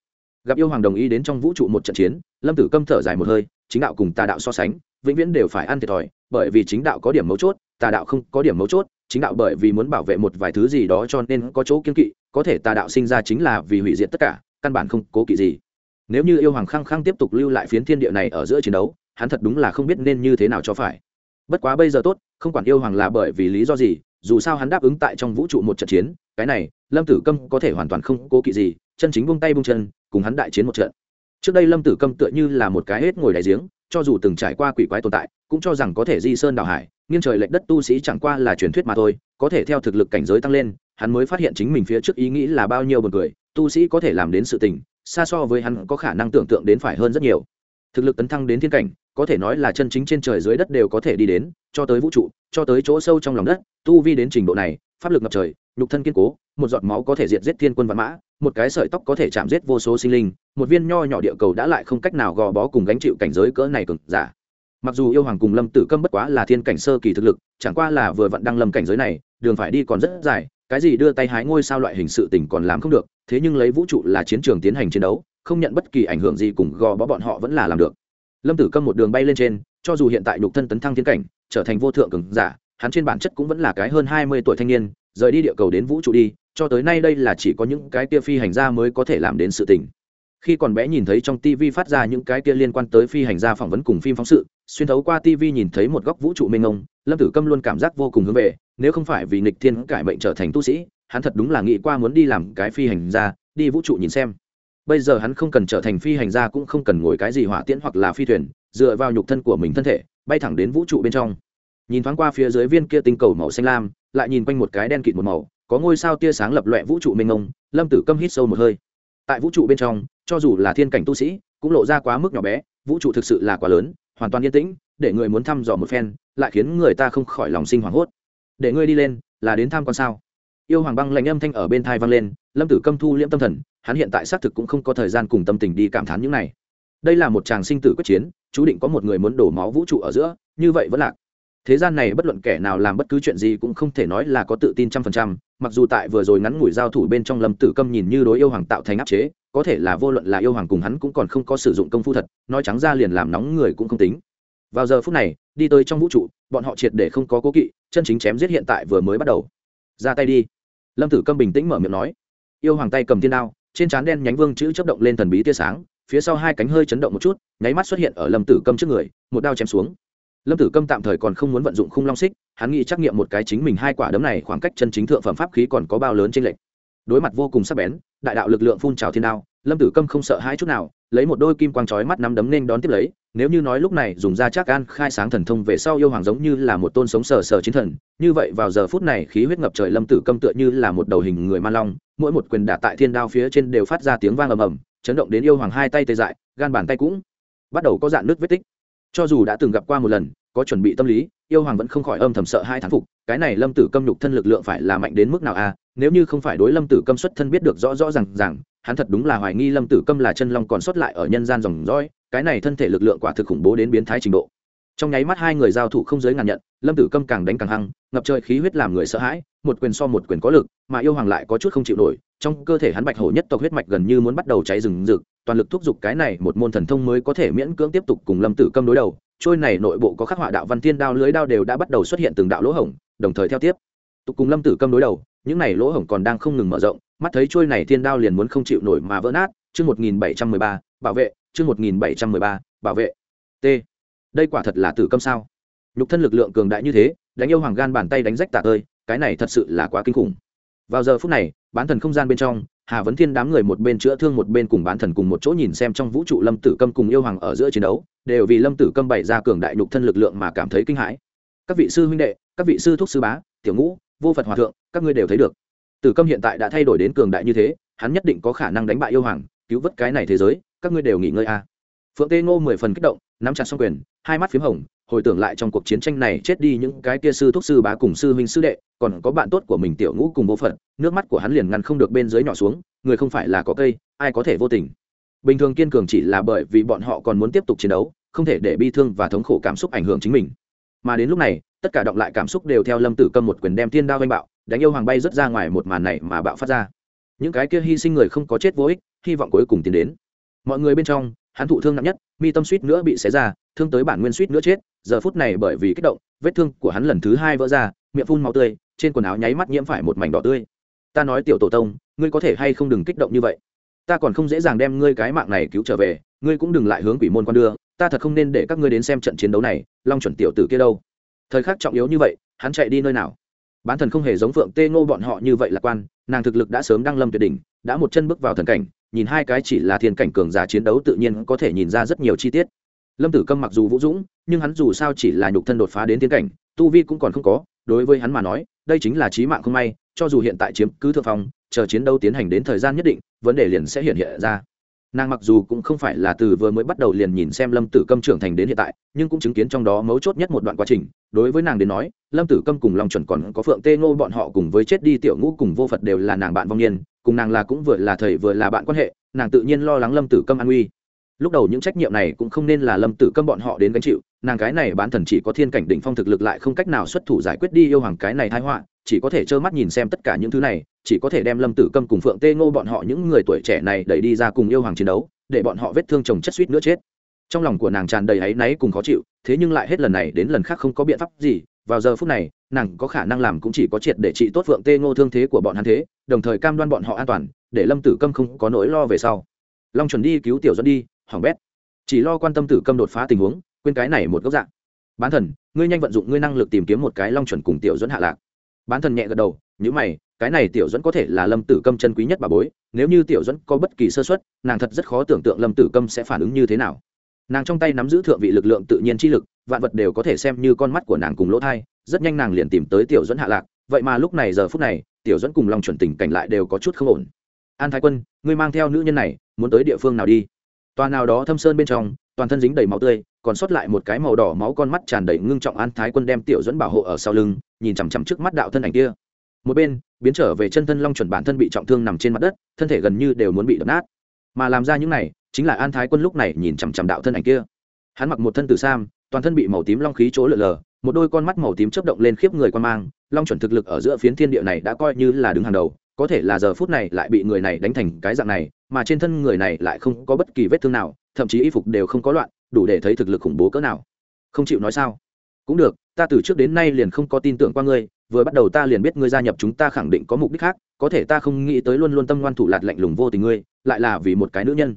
Gặp yêu hoàng đồng ý đến trong vũ trụ một trận chiến, lâm tử câm thở dài một hơi, chính đạo cùng tà đạo so sánh, vĩnh viễn đều phải ăn thiệt thòi, bởi vì chính đạo có điểm mấu chốt, tà đạo không có điểm mấu chốt, chính đạo bởi vì muốn bảo vệ một vài thứ gì đó cho nên có chỗ kiên kỵ, có thể tà đạo sinh ra chính là vì hủy diệt tất cả, căn bản không cố kỵ gì. Nếu như yêu hoàng khăng khăng tiếp tục lưu lại phiến thiên địa này ở giữa chiến đấu, hắn thật đúng là không biết nên như thế nào cho phải. Bất quá bây giờ tốt, không quản yêu hoàng là bởi vì lý do gì dù sao hắn đáp ứng tại trong vũ trụ một trận chiến, cái này, lâm tử câm có thể hoàn toàn không cố kỵ gì, chân chính buông tay buông chân, cùng hắn đại chiến một trận. Trước đây lâm tử câm tựa như là một cái hết ngồi đại giếng, cho dù từng trải qua quỷ quái tồn tại, cũng cho rằng có thể di sơn đào hải, nghiêng trời lệch đất tu sĩ chẳng qua là truyền thuyết mà thôi, có thể theo thực lực cảnh giới tăng lên, hắn mới phát hiện chính mình phía trước ý nghĩ là bao nhiêu b u ồ n cười, tu sĩ có thể làm đến sự tình, xa so với hắn có khả năng tưởng tượng đến phải hơn rất nhiều. Thực lực tấn thăng đến thiên cảnh có thể nói là chân chính trên trời dưới đất đều có thể đi đến, cho tới vũ trụ, cho tới chỗ sâu trong lòng đất, tu vi đến trình độ này, pháp lực ngập trời, nhục thân kiên cố, một giọt máu có thể diệt giết thiên quân văn mã, một cái sợi tóc có thể chạm giết vô số sinh linh, một viên nho nhỏ địa cầu đã lại không cách nào gò bó cùng gánh chịu cảnh giới cỡ này cực giả. Mặc dù yêu hoàng cùng lâm tử câm bất quá là thiên cảnh sơ kỳ thực lực, chẳng qua là vừa vặn đăng lâm cảnh giới này, đường phải đi còn rất dài, cái gì đưa tay hái ngôi sao loại hình sự tình còn làm không được, thế nhưng lấy vũ trụ là chiến trường tiến hành chiến đấu, không nhận bất kỳ ảnh hưởng gì cùng gò bó bọn họ vẫn là làm được lâm tử câm một đường bay lên trên, cho dù hiện tại nhục thân tấn thăng thiên cảnh, trở thành vô thượng cường giả, hắn trên bản chất cũng vẫn là cái hơn hai mươi tuổi thanh niên, rời đi địa cầu đến vũ trụ đi, cho tới nay đây là chỉ có những cái kia phi hành gia mới có thể làm đến sự tình. Khi còn bé nhìn thấy trong tv phát ra những cái kia liên quan tới phi hành gia phỏng vấn cùng phim phóng sự, xuyên thấu qua tv nhìn thấy một góc vũ trụ mênh mông, lâm tử câm luôn cảm giác vô cùng hướng về, nếu không phải vì nịch thiên cải mệnh trở thành tu sĩ, hắn thật đúng là nghĩ qua muốn đi làm cái phi hành gia, đi vũ trụ nhìn xem bây giờ hắn không cần trở thành phi hành gia cũng không cần ngồi cái gì hỏa tiễn hoặc là phi thuyền, dựa vào nhục thân của mình thân thể, bay thẳng đến vũ trụ bên trong. Nhìn thoáng qua phía dưới viên kia tinh cầu màu xanh lam, lại nhìn quanh một cái đen kịt một màu, có ngôi sao tia sáng lập loẹ vũ trụ mênh mông, lâm tử câm hít sâu một hơi. Tại vũ trụ bên trong, cho dù là thiên cảnh tu sĩ, cũng lộ ra quá mức nhỏ bé, vũ trụ thực sự là quá lớn, hoàn toàn yên tĩnh, để người muốn thăm dò một phen, lại khiến người ta không khỏi lòng sinh hoảng hốt. Để ngươi đi lên, là đến tham quan sao? Yêu hoàng băng lạnh âm thanh ở bên thai vang lên lâm tử câm thu liễm tâm thần, hắn hiện tại xác thực cũng không có thời gian cùng tâm tình đi cảm thán những này. Đây là một chàng sinh tử quyết chiến, chú định có một người muốn đổ máu vũ trụ ở giữa, như vậy vẫn lạc. Thế gian này bất luận kẻ nào làm bất cứ chuyện gì cũng không thể nói là có tự tin trăm phần trăm, mặc dù tại vừa rồi ngắn ngủi giao thủ bên trong lâm tử câm nhìn như đối yêu hoàng tạo thành áp chế, có thể là vô luận là yêu hoàng cùng hắn cũng còn không có sử dụng công phu thật, nói trắng ra liền làm nóng người cũng không tính. Vào giờ phút này, đi tới trong vũ trụ, bọn họ triệt để không có cố kỵ, chân chính chém giết hiện tại vừa mới bắt đầu. Ra tay đi. Lâm tử câm bình tĩnh mở miệng nói yêu hoàng tay cầm thiên đao, trên trán đen nhánh vương chữ chấp động lên thần bí tia sáng, phía sau hai cánh hơi chấn động một chút, nháy mắt xuất hiện ở lâm tử câm trước người, một đao chém xuống. Lâm tử câm tạm thời còn không muốn vận dụng khung long xích, hắn nghĩ trắc nghiệm một cái chính mình hai quả đấm này khoảng cách chân chính thượng phẩm pháp khí còn có bao lớn trên lệch. Đối mặt vô cùng sắc bén, đại đạo lực lượng phun trào thiên đao, lâm tử câm không sợ hai chút nào, lấy một đôi kim quang chói mắt nắm đấm nên đón tiếp lấy nếu như nói lúc này dùng ra chắc an khai sáng thần thông về sau yêu hoàng giống như là một tôn sống sờ sờ chiến thần, như vậy vào giờ phút này khí huyết ngập trời lâm tử câm tựa như là một đầu hình người ma long, mỗi một quyền đả tại thiên đao phía trên đều phát ra tiếng vang ầm ầm, chấn động đến yêu hoàng hai tay tê dại, gan bàn tay cũng bắt đầu có dạn nước vết tích cho dù đã từng gặp qua một lần, có chuẩn bị tâm lý, yêu hoàng vẫn không khỏi âm thầm sợ hai thán phục, cái này lâm tử câm nhục thân lực lượng phải là mạnh đến mức nào a à? nếu như không phải đối lâm tử câm xuất thân biết được rõ rõ rằng rằng hắn thật đúng là hoài nghi lâm tử câm là chân long còn xuất lại ở nhân gian dòng dõi cái này thân thể lực lượng quả thực khủng bố đến biến thái trình độ. Trong nháy mắt hai người giao thủ không giới ngàn nhận, lâm tử câm càng đánh càng hăng, ngập trời khí huyết làm người sợ hãi, một quyền so một quyền có lực, mà yêu hoàng lại có chút không chịu nổi, trong cơ thể hắn bạch hổ nhất tộc huyết mạch gần như muốn bắt đầu cháy rừng rực, toàn lực thúc giục cái này một môn thần thông mới có thể miễn cưỡng tiếp tục cùng lâm tử câm đối đầu, trôi này nội bộ có khắc họa đạo văn thiên đao lưới đao đều đã bắt đầu xuất hiện từng đạo lỗ hổng, đồng thời theo tiếp. Tục cùng lâm tử câm đối đầu, những này lỗ hổng còn đang không ngừng mở rộng, mắt thấy trôi này thiên đao liền muốn không chịu nổi mà vỡ nát, chương một nghìn bảy trăm mười ba, bảo vệ chương một nghìn bảy trăm mười ba, bảo vệ. T. Đây quả thật là tử câm sao? Nhục thân lực lượng cường đại như thế, đánh yêu hoàng gan bàn tay đánh rách tạ ơi cái này thật sự là quá kinh khủng. Vào giờ phút này, bán thần không gian bên trong, hà vấn thiên đám người một bên chữa thương một bên cùng bán thần cùng một chỗ nhìn xem trong vũ trụ lâm tử câm cùng yêu hoàng ở giữa chiến đấu, đều vì lâm tử câm bày ra cường đại nhục thân lực lượng mà cảm thấy kinh hãi. Các vị sư huynh đệ, các vị sư thúc sư bá, tiểu ngũ, vô phật hòa thượng, các ngươi đều thấy được. Tử câm hiện tại đã thay đổi đến cường đại như thế, hắn nhất định có khả năng đánh bại yêu hoàng, cứu vớt cái này thế giới các ngươi đều nghỉ ngơi a à. phượng tê ngô mười phần kích động, nắm chặt xong quyền, hai mắt p h í m hồng, hồi tưởng lại trong cuộc chiến tranh này chết đi những cái kia sư thuốc sư bá cùng sư huynh sư đệ, còn có bạn tốt của mình tiểu ngũ cùng vô phận nước mắt của hắn liền ngăn không được bên dưới nhỏ xuống, người không phải là có cây, ai có thể vô tình. Bình thường kiên cường chỉ là bởi vì bọn họ còn muốn tiếp tục chiến đấu, không thể để bi thương và thống khổ cảm xúc ảnh hưởng chính mình. Mà đến lúc này, tất cả động lại cảm xúc đều theo lâm tử câm một quyền đem thiên đao oanh bạo, đánh yêu hoàng bay rớt ra ngoài một màn này mà bạo phát ra. Những cái kia hy sinh người không có chết vô ích, hy vọng cuối cùng tiến đến mọi người bên trong, hắn thụ thương nặng nhất, mi tâm suýt nữa bị xé ra, thương tới bản nguyên suýt nữa chết, giờ phút này bởi vì kích động, vết thương của hắn lần thứ hai vỡ ra, miệng phun máu tươi, trên quần áo nháy mắt nhiễm phải một mảnh đỏ tươi. Ta nói tiểu tổ tông, ngươi có thể hay không đừng kích động như vậy? Ta còn không dễ dàng đem ngươi cái mạng này cứu trở về, ngươi cũng đừng lại hướng quỷ môn quan đưa, ta thật không nên để các ngươi đến xem trận chiến đấu này, long chuẩn tiểu tử kia đâu. Thời khắc trọng yếu như vậy, hắn chạy đi nơi nào? Bán thần không hề giống phượng tê ngô bọn họ như vậy lạc quan, nàng thực lực đã sớm đăng lâm tuyệt đỉnh, đã một chân bước vào thần cảnh nhìn hai cái chỉ là thiên cảnh cường giả chiến đấu tự nhiên có thể nhìn ra rất nhiều chi tiết. Lâm tử câm mặc dù vũ dũng, nhưng hắn dù sao chỉ là nhục thân đột phá đến thiên cảnh, tu vi cũng còn không có, đối với hắn mà nói, đây chính là trí mạng không may, cho dù hiện tại chiếm cứ thượng phong, chờ chiến đấu tiến hành đến thời gian nhất định, vấn đề liền sẽ hiện hiện ra. Nàng mặc dù cũng không phải là từ vừa mới bắt đầu liền nhìn xem lâm tử câm trưởng thành đến hiện tại, nhưng cũng chứng kiến trong đó mấu chốt nhất một đoạn quá trình. Đối với nàng đến nói, lâm tử câm cùng long chuẩn còn có phượng tê ngô bọn họ cùng với chết đi tiểu ngũ cùng vô phật đều là nàng bạn vong niên cùng nàng là cũng vừa là thầy vừa là bạn quan hệ, nàng tự nhiên lo lắng lâm tử câm an nguy. lúc đầu những trách nhiệm này cũng không nên là lâm tử câm bọn họ đến gánh chịu, nàng cái này bán thần chỉ có thiên cảnh đỉnh phong thực lực lại không cách nào xuất thủ giải quyết đi yêu hoàng cái này thái họa, chỉ có thể trơ mắt nhìn xem tất cả những thứ này, chỉ có thể đem lâm tử câm cùng phượng tê ngô bọn họ những người tuổi trẻ này đẩy đi ra cùng yêu hoàng chiến đấu, để bọn họ vết thương chồng chất suýt nữa chết trong lòng của nàng tràn đầy áy náy cùng khó chịu, thế nhưng lại hết lần này đến lần khác không có biện pháp gì vào giờ phút này, nàng có khả năng làm cũng chỉ có triệt để trị tốt phượng tê ngô thương thế của bọn hắn thế, đồng thời cam đoan bọn họ an toàn, để lâm tử câm không có nỗi lo về sau. Long chuẩn đi cứu tiểu dẫn đi hỏng bét. Chỉ lo quan tâm tử câm đột phá tình huống, quên cái này một góc dạng. Bán thần, ngươi nhanh vận dụng ngươi năng lực tìm kiếm một cái long chuẩn cùng tiểu dẫn hạ lạc. Bán thần nhẹ gật đầu nhữ mày, cái này tiểu dẫn có thể là lâm tử câm chân quý nhất bà bối, nếu như tiểu dẫn có bất kỳ sơ xuất nàng thật rất khó tưởng tượng lâm tử câm sẽ phản ứng như thế nào. Nàng trong tay nắm giữ thượng vị lực lượng tự nhiên chi lực vạn vật đều có thể xem như con mắt của nàng cùng lỗ thai, rất nhanh nàng liền tìm tới tiểu dẫn hạ lạc. Vậy mà lúc này giờ phút này, tiểu dẫn cùng lòng chuẩn tình cảnh lại đều có chút không ổn. An thái quân, ngươi mang theo nữ nhân này, muốn tới địa phương nào đi? Toàn nào đó thâm sơn bên trong, toàn thân dính đầy máu tươi, còn sót lại một cái màu đỏ máu con mắt tràn đầy ngưng trọng an thái quân đem tiểu dẫn bảo hộ ở sau lưng, nhìn chằm chằm trước mắt đạo thân ảnh kia. Một bên, biến trở về chân thân long chuẩn bản thân bị trọng thương nằm trên mặt đất, thân thể gần như đều muốn bị đập nát. Mà làm ra những này, chính là an thái quân lúc này nhìn chằm chằm đạo thân ảnh kia. Hắn mặc một thân từ sam toàn thân bị màu tím long khí chỗ lở lờ, một đôi con mắt màu tím chớp động lên khiếp người quan mang, long chuẩn thực lực ở giữa phiến thiên địa này đã coi như là đứng hàng đầu, có thể là giờ phút này lại bị người này đánh thành cái dạng này, mà trên thân người này lại không có bất kỳ vết thương nào, thậm chí y phục đều không có loạn, đủ để thấy thực lực khủng bố cỡ nào. Không chịu nói sao? Cũng được, ta từ trước đến nay liền không có tin tưởng qua ngươi, vừa bắt đầu ta liền biết ngươi gia nhập chúng ta khẳng định có mục đích khác, có thể ta không nghĩ tới luôn luôn tâm ngoan thủ lạt lạnh lùng vô tình ngươi, lại là vì một cái nữ nhân.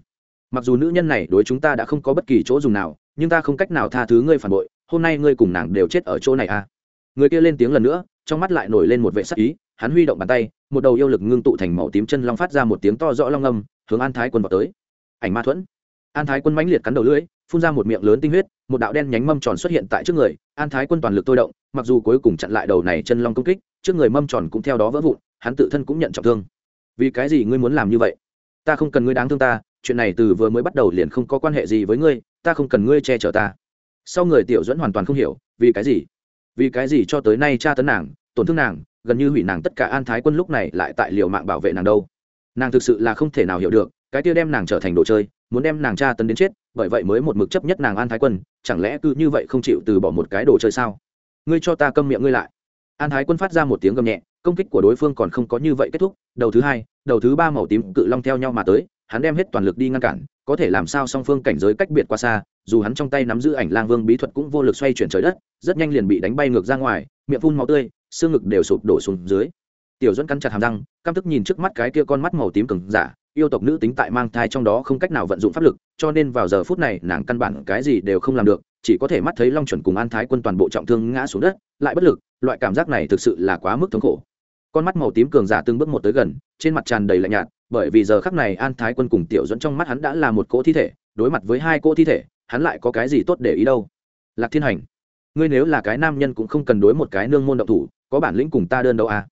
Mặc dù nữ nhân này đối chúng ta đã không có bất kỳ chỗ dùng nào nhưng ta không cách nào tha thứ ngươi phản bội, hôm nay ngươi cùng nàng đều chết ở chỗ này à? Người kia lên tiếng lần nữa, trong mắt lại nổi lên một vệ sắc ý, hắn huy động bàn tay, một đầu yêu lực ngưng tụ thành màu tím chân long phát ra một tiếng to rõ long âm, hướng an thái quân vào tới. Ảnh ma thuẫn. An thái quân mãnh liệt cắn đầu lưỡi, phun ra một miệng lớn tinh huyết, một đạo đen nhánh mâm tròn xuất hiện tại trước người, an thái quân toàn lực tôi động, mặc dù cuối cùng chặn lại đầu này chân long công kích, trước người mâm tròn cũng theo đó vỡ vụn, hắn tự thân cũng nhận trọng thương. Vì cái gì ngươi muốn làm như vậy? Ta không cần ngươi đáng thương ta, chuyện này từ vừa mới bắt đầu liền không có quan hệ gì với ngươi ta không cần ngươi che chở ta. Sau người tiểu dẫn hoàn toàn không hiểu, vì cái gì? Vì cái gì cho tới nay cha tấn nàng, tổn thương nàng, gần như hủy nàng tất cả an thái quân lúc này lại tại liều mạng bảo vệ nàng đâu? Nàng thực sự là không thể nào hiểu được, cái kia đem nàng trở thành đồ chơi, muốn đem nàng tra tấn đến chết, bởi vậy mới một mực chấp nhất nàng an thái quân, chẳng lẽ cứ như vậy không chịu từ bỏ một cái đồ chơi sao? Ngươi cho ta câm miệng ngươi lại. An thái quân phát ra một tiếng gầm nhẹ, công kích của đối phương còn không có như vậy kết thúc, đầu thứ hai, đầu thứ ba màu tím cự long theo nhau mà tới, hắn đem hết toàn lực đi ngăn cản có thể làm sao song phương cảnh giới cách biệt qua xa, dù hắn trong tay nắm giữ ảnh lang vương bí thuật cũng vô lực xoay chuyển trời đất, rất nhanh liền bị đánh bay ngược ra ngoài, miệng phun máu tươi, xương ngực đều sụp đổ xuống dưới. Tiểu dẫn cắn chặt hàm răng, căm tức nhìn trước mắt cái kia con mắt màu tím cứng giả, yêu tộc nữ tính tại mang thai trong đó không cách nào vận dụng pháp lực, cho nên vào giờ phút này nàng căn bản cái gì đều không làm được, chỉ có thể mắt thấy long chuẩn cùng an thái quân toàn bộ trọng thương ngã xuống đất, lại bất lực, loại cảm giác này thực sự là quá mức thống khổ. Con mắt màu tím cường giả từng bước một tới gần, trên mặt tràn đầy lạnh nhạt bởi vì giờ khắc này an thái quân cùng tiểu dẫn trong mắt hắn đã là một cỗ thi thể, đối mặt với hai cỗ thi thể, hắn lại có cái gì tốt để ý đâu? Lạc thiên hành, ngươi nếu là cái nam nhân cũng không cần đối một cái nương môn động thủ, có bản lĩnh cùng ta đơn đâu à?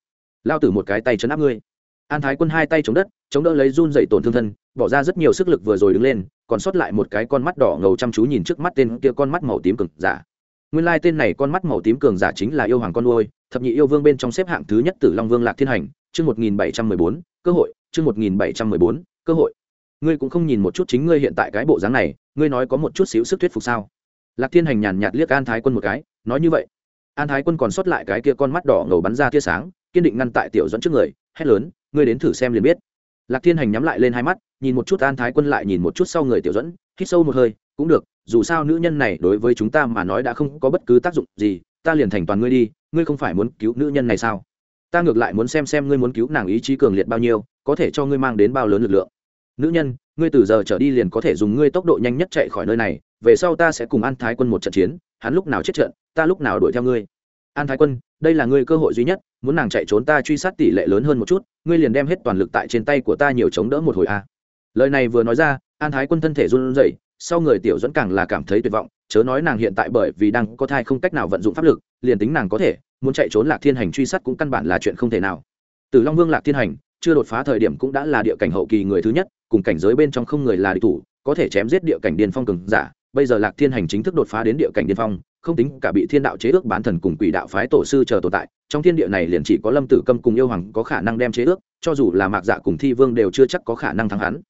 Lao tử một cái tay chấn áp ngươi. An thái quân hai tay chống đất, chống đỡ lấy run dậy tổn thương thân, bỏ ra rất nhiều sức lực vừa rồi đứng lên, còn sót lại một cái con mắt đỏ ngầu chăm chú nhìn trước mắt tên kia con mắt màu tím cường giả. Nguyên lai tên này con mắt màu tím cường giả chính là yêu hoàng con nuôi, thập nhị yêu vương bên trong xếp hạng thứ nhất tử long vương lạc thiên hành, chương một nghìn bảy trăm mười bốn, cơ hội chương một nghìn bảy trăm mười bốn, cơ hội. Ngươi cũng không nhìn một chút chính ngươi hiện tại cái bộ dáng này, ngươi nói có một chút xíu sức thuyết phục sao? Lạc thiên hành nhàn nhạt liếc an thái quân một cái, nói như vậy. An thái quân còn sót lại cái kia con mắt đỏ ngầu bắn ra tia sáng, kiên định ngăn tại tiểu dẫn trước người, hét lớn, ngươi đến thử xem liền biết. Lạc thiên hành nhắm lại lên hai mắt, nhìn một chút an thái quân lại nhìn một chút sau người tiểu dẫn hít sâu một hơi, cũng được, dù sao nữ nhân này đối với chúng ta mà nói đã không có bất cứ tác dụng gì, ta liền thành toàn ngươi đi, ngươi không phải muốn cứu nữ nhân này sao? Ta ngược lại muốn xem xem ngươi muốn cứu nàng ý chí cường liệt bao nhiêu, có thể cho ngươi mang đến bao lớn lực lượng nữ nhân, ngươi từ giờ trở đi liền có thể dùng ngươi tốc độ nhanh nhất chạy khỏi nơi này, về sau ta sẽ cùng an thái quân một trận chiến, hắn lúc nào chết trận, ta lúc nào đuổi theo ngươi an thái quân, đây là ngươi cơ hội duy nhất, muốn nàng chạy trốn ta truy sát tỷ lệ lớn hơn một chút, ngươi liền đem hết toàn lực tại trên tay của ta nhiều chống đỡ một hồi a à. lời này vừa nói ra, an thái quân thân thể run rẩy, sau người tiểu dẫn càng là cảm thấy tuyệt vọng chớ nói nàng hiện tại bởi vì đang có thai không cách nào vận dụng pháp lực, liền tính nàng có thể, muốn chạy trốn lạc thiên hành truy sát cũng căn bản là chuyện không thể nào. Từ long vương lạc thiên hành, chưa đột phá thời điểm cũng đã là địa cảnh hậu kỳ người thứ nhất, cùng cảnh giới bên trong không người là địch thủ, có thể chém giết địa cảnh điên phong cường giả. Bây giờ lạc thiên hành chính thức đột phá đến địa cảnh điên phong, không tính cả bị thiên đạo chế ước bán thần cùng quỷ đạo phái tổ sư chờ tồn tại, trong thiên địa này liền chỉ có lâm tử câm cùng yêu hoàng có khả năng đem chế ước, cho dù là mạc dạ cùng thi vương đều chưa chắc có khả năng thắng hắn.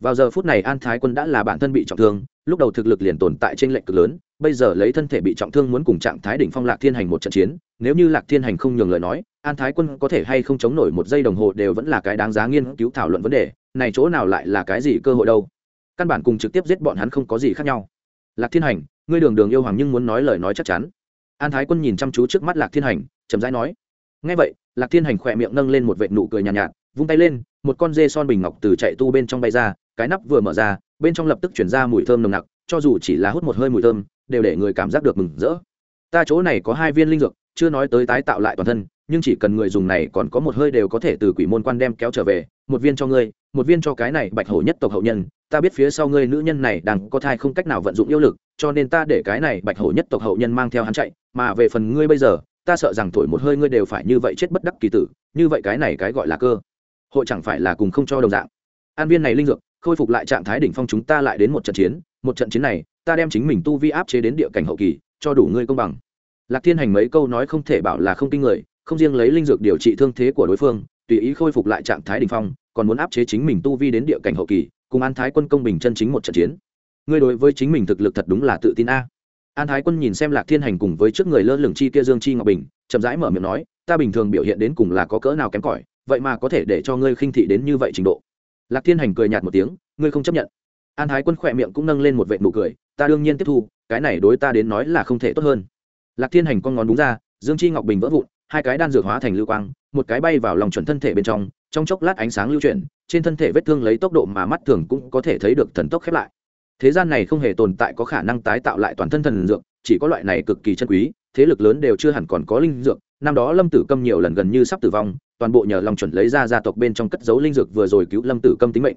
Vào giờ phút này an thái quân đã là bản thân bị trọng thương lúc đầu thực lực liền tồn tại trên lệnh cực lớn bây giờ lấy thân thể bị trọng thương muốn cùng trạng thái đỉnh phong lạc thiên hành một trận chiến nếu như lạc thiên hành không nhường lời nói an thái quân có thể hay không chống nổi một giây đồng hồ đều vẫn là cái đáng giá nghiên cứu thảo luận vấn đề này chỗ nào lại là cái gì cơ hội đâu? Căn bản cùng trực tiếp giết bọn hắn không có gì khác nhau. Lạc thiên hành ngươi đường đường yêu hoàng nhưng muốn nói lời nói chắc chắn. An thái quân nhìn chăm chú trước mắt lạc thiên hành chậm rãi nói. Ngay vậy lạc thiên hành khỏe miệng nâng lên một vệ nụ cười nhàn nhạt, nhạt vung tay lên một con dê son bình ngọc từ chạy tu bên trong bay ra cái nắp vừa mở ra bên trong lập tức chuyển ra mùi thơm nồng nặc, cho dù chỉ là hút một hơi mùi thơm, đều để người cảm giác được mừng rỡ. Ta chỗ này có hai viên linh dược, chưa nói tới tái tạo lại toàn thân, nhưng chỉ cần người dùng này còn có một hơi đều có thể từ quỷ môn quan đem kéo trở về, một viên cho ngươi, một viên cho cái này bạch hổ nhất tộc hậu nhân, ta biết phía sau ngươi nữ nhân này đang có thai không cách nào vận dụng yêu lực, cho nên ta để cái này bạch hổ nhất tộc hậu nhân mang theo hắn chạy, mà về phần ngươi bây giờ, ta sợ rằng thổi một hơi ngươi đều phải như vậy chết bất đắc kỳ tử, như vậy cái này cái gọi là cơ, hội chẳng phải là cùng không cho đồng dạng. An viên này linh dược khôi phục lại trạng thái đỉnh phong chúng ta lại đến một trận chiến, một trận chiến này, ta đem chính mình tu vi áp chế đến địa cảnh hậu kỳ, cho đủ ngươi công bằng. Lạc thiên hành mấy câu nói không thể bảo là không kinh người, không riêng lấy linh dược điều trị thương thế của đối phương, tùy ý khôi phục lại trạng thái đ ỉ n h phong, còn muốn áp chế chính mình tu vi đến địa cảnh hậu kỳ, cùng an thái quân công bình chân chính một trận chiến. Ngươi đối với chính mình thực lực thật đúng là tự tin a. An thái quân nhìn xem lạc thiên hành cùng với trước người lơ lửng chi kia dương chi ngọc bình, chậm rãi mở miệng nói, ta bình thường biểu hiện đến cùng là có cỡ nào kém cỏi, vậy mà có thể để cho ngươi khinh thị đến như vậy trình độ lạc thiên hành cười nhạt một tiếng, ngươi không chấp nhận. An thái quân khỏe miệng cũng nâng lên một vệ nụ cười, ta đương nhiên tiếp thu, cái này đối ta đến nói là không thể tốt hơn. Lạc thiên hành con ngón đúng ra, dương chi ngọc bình vỡ vụn, hai cái đan dược hóa thành lưu quang, một cái bay vào lòng chuẩn thân thể bên trong trong chốc lát ánh sáng lưu chuyển, trên thân thể vết thương lấy tốc độ mà mắt thường cũng có thể thấy được thần tốc khép lại. Thế gian này không hề tồn tại có khả năng tái tạo lại toàn thân thần dược, chỉ có loại này cực kỳ chân quý, thế lực lớn đều chưa hẳn còn có linh dược, năm đó lâm tử câm nhiều lần gần như sắp tử vong toàn bộ nhờ long chuẩn lấy ra gia tộc bên trong cất giấu linh dược vừa rồi cứu lâm tử câm tính mệnh.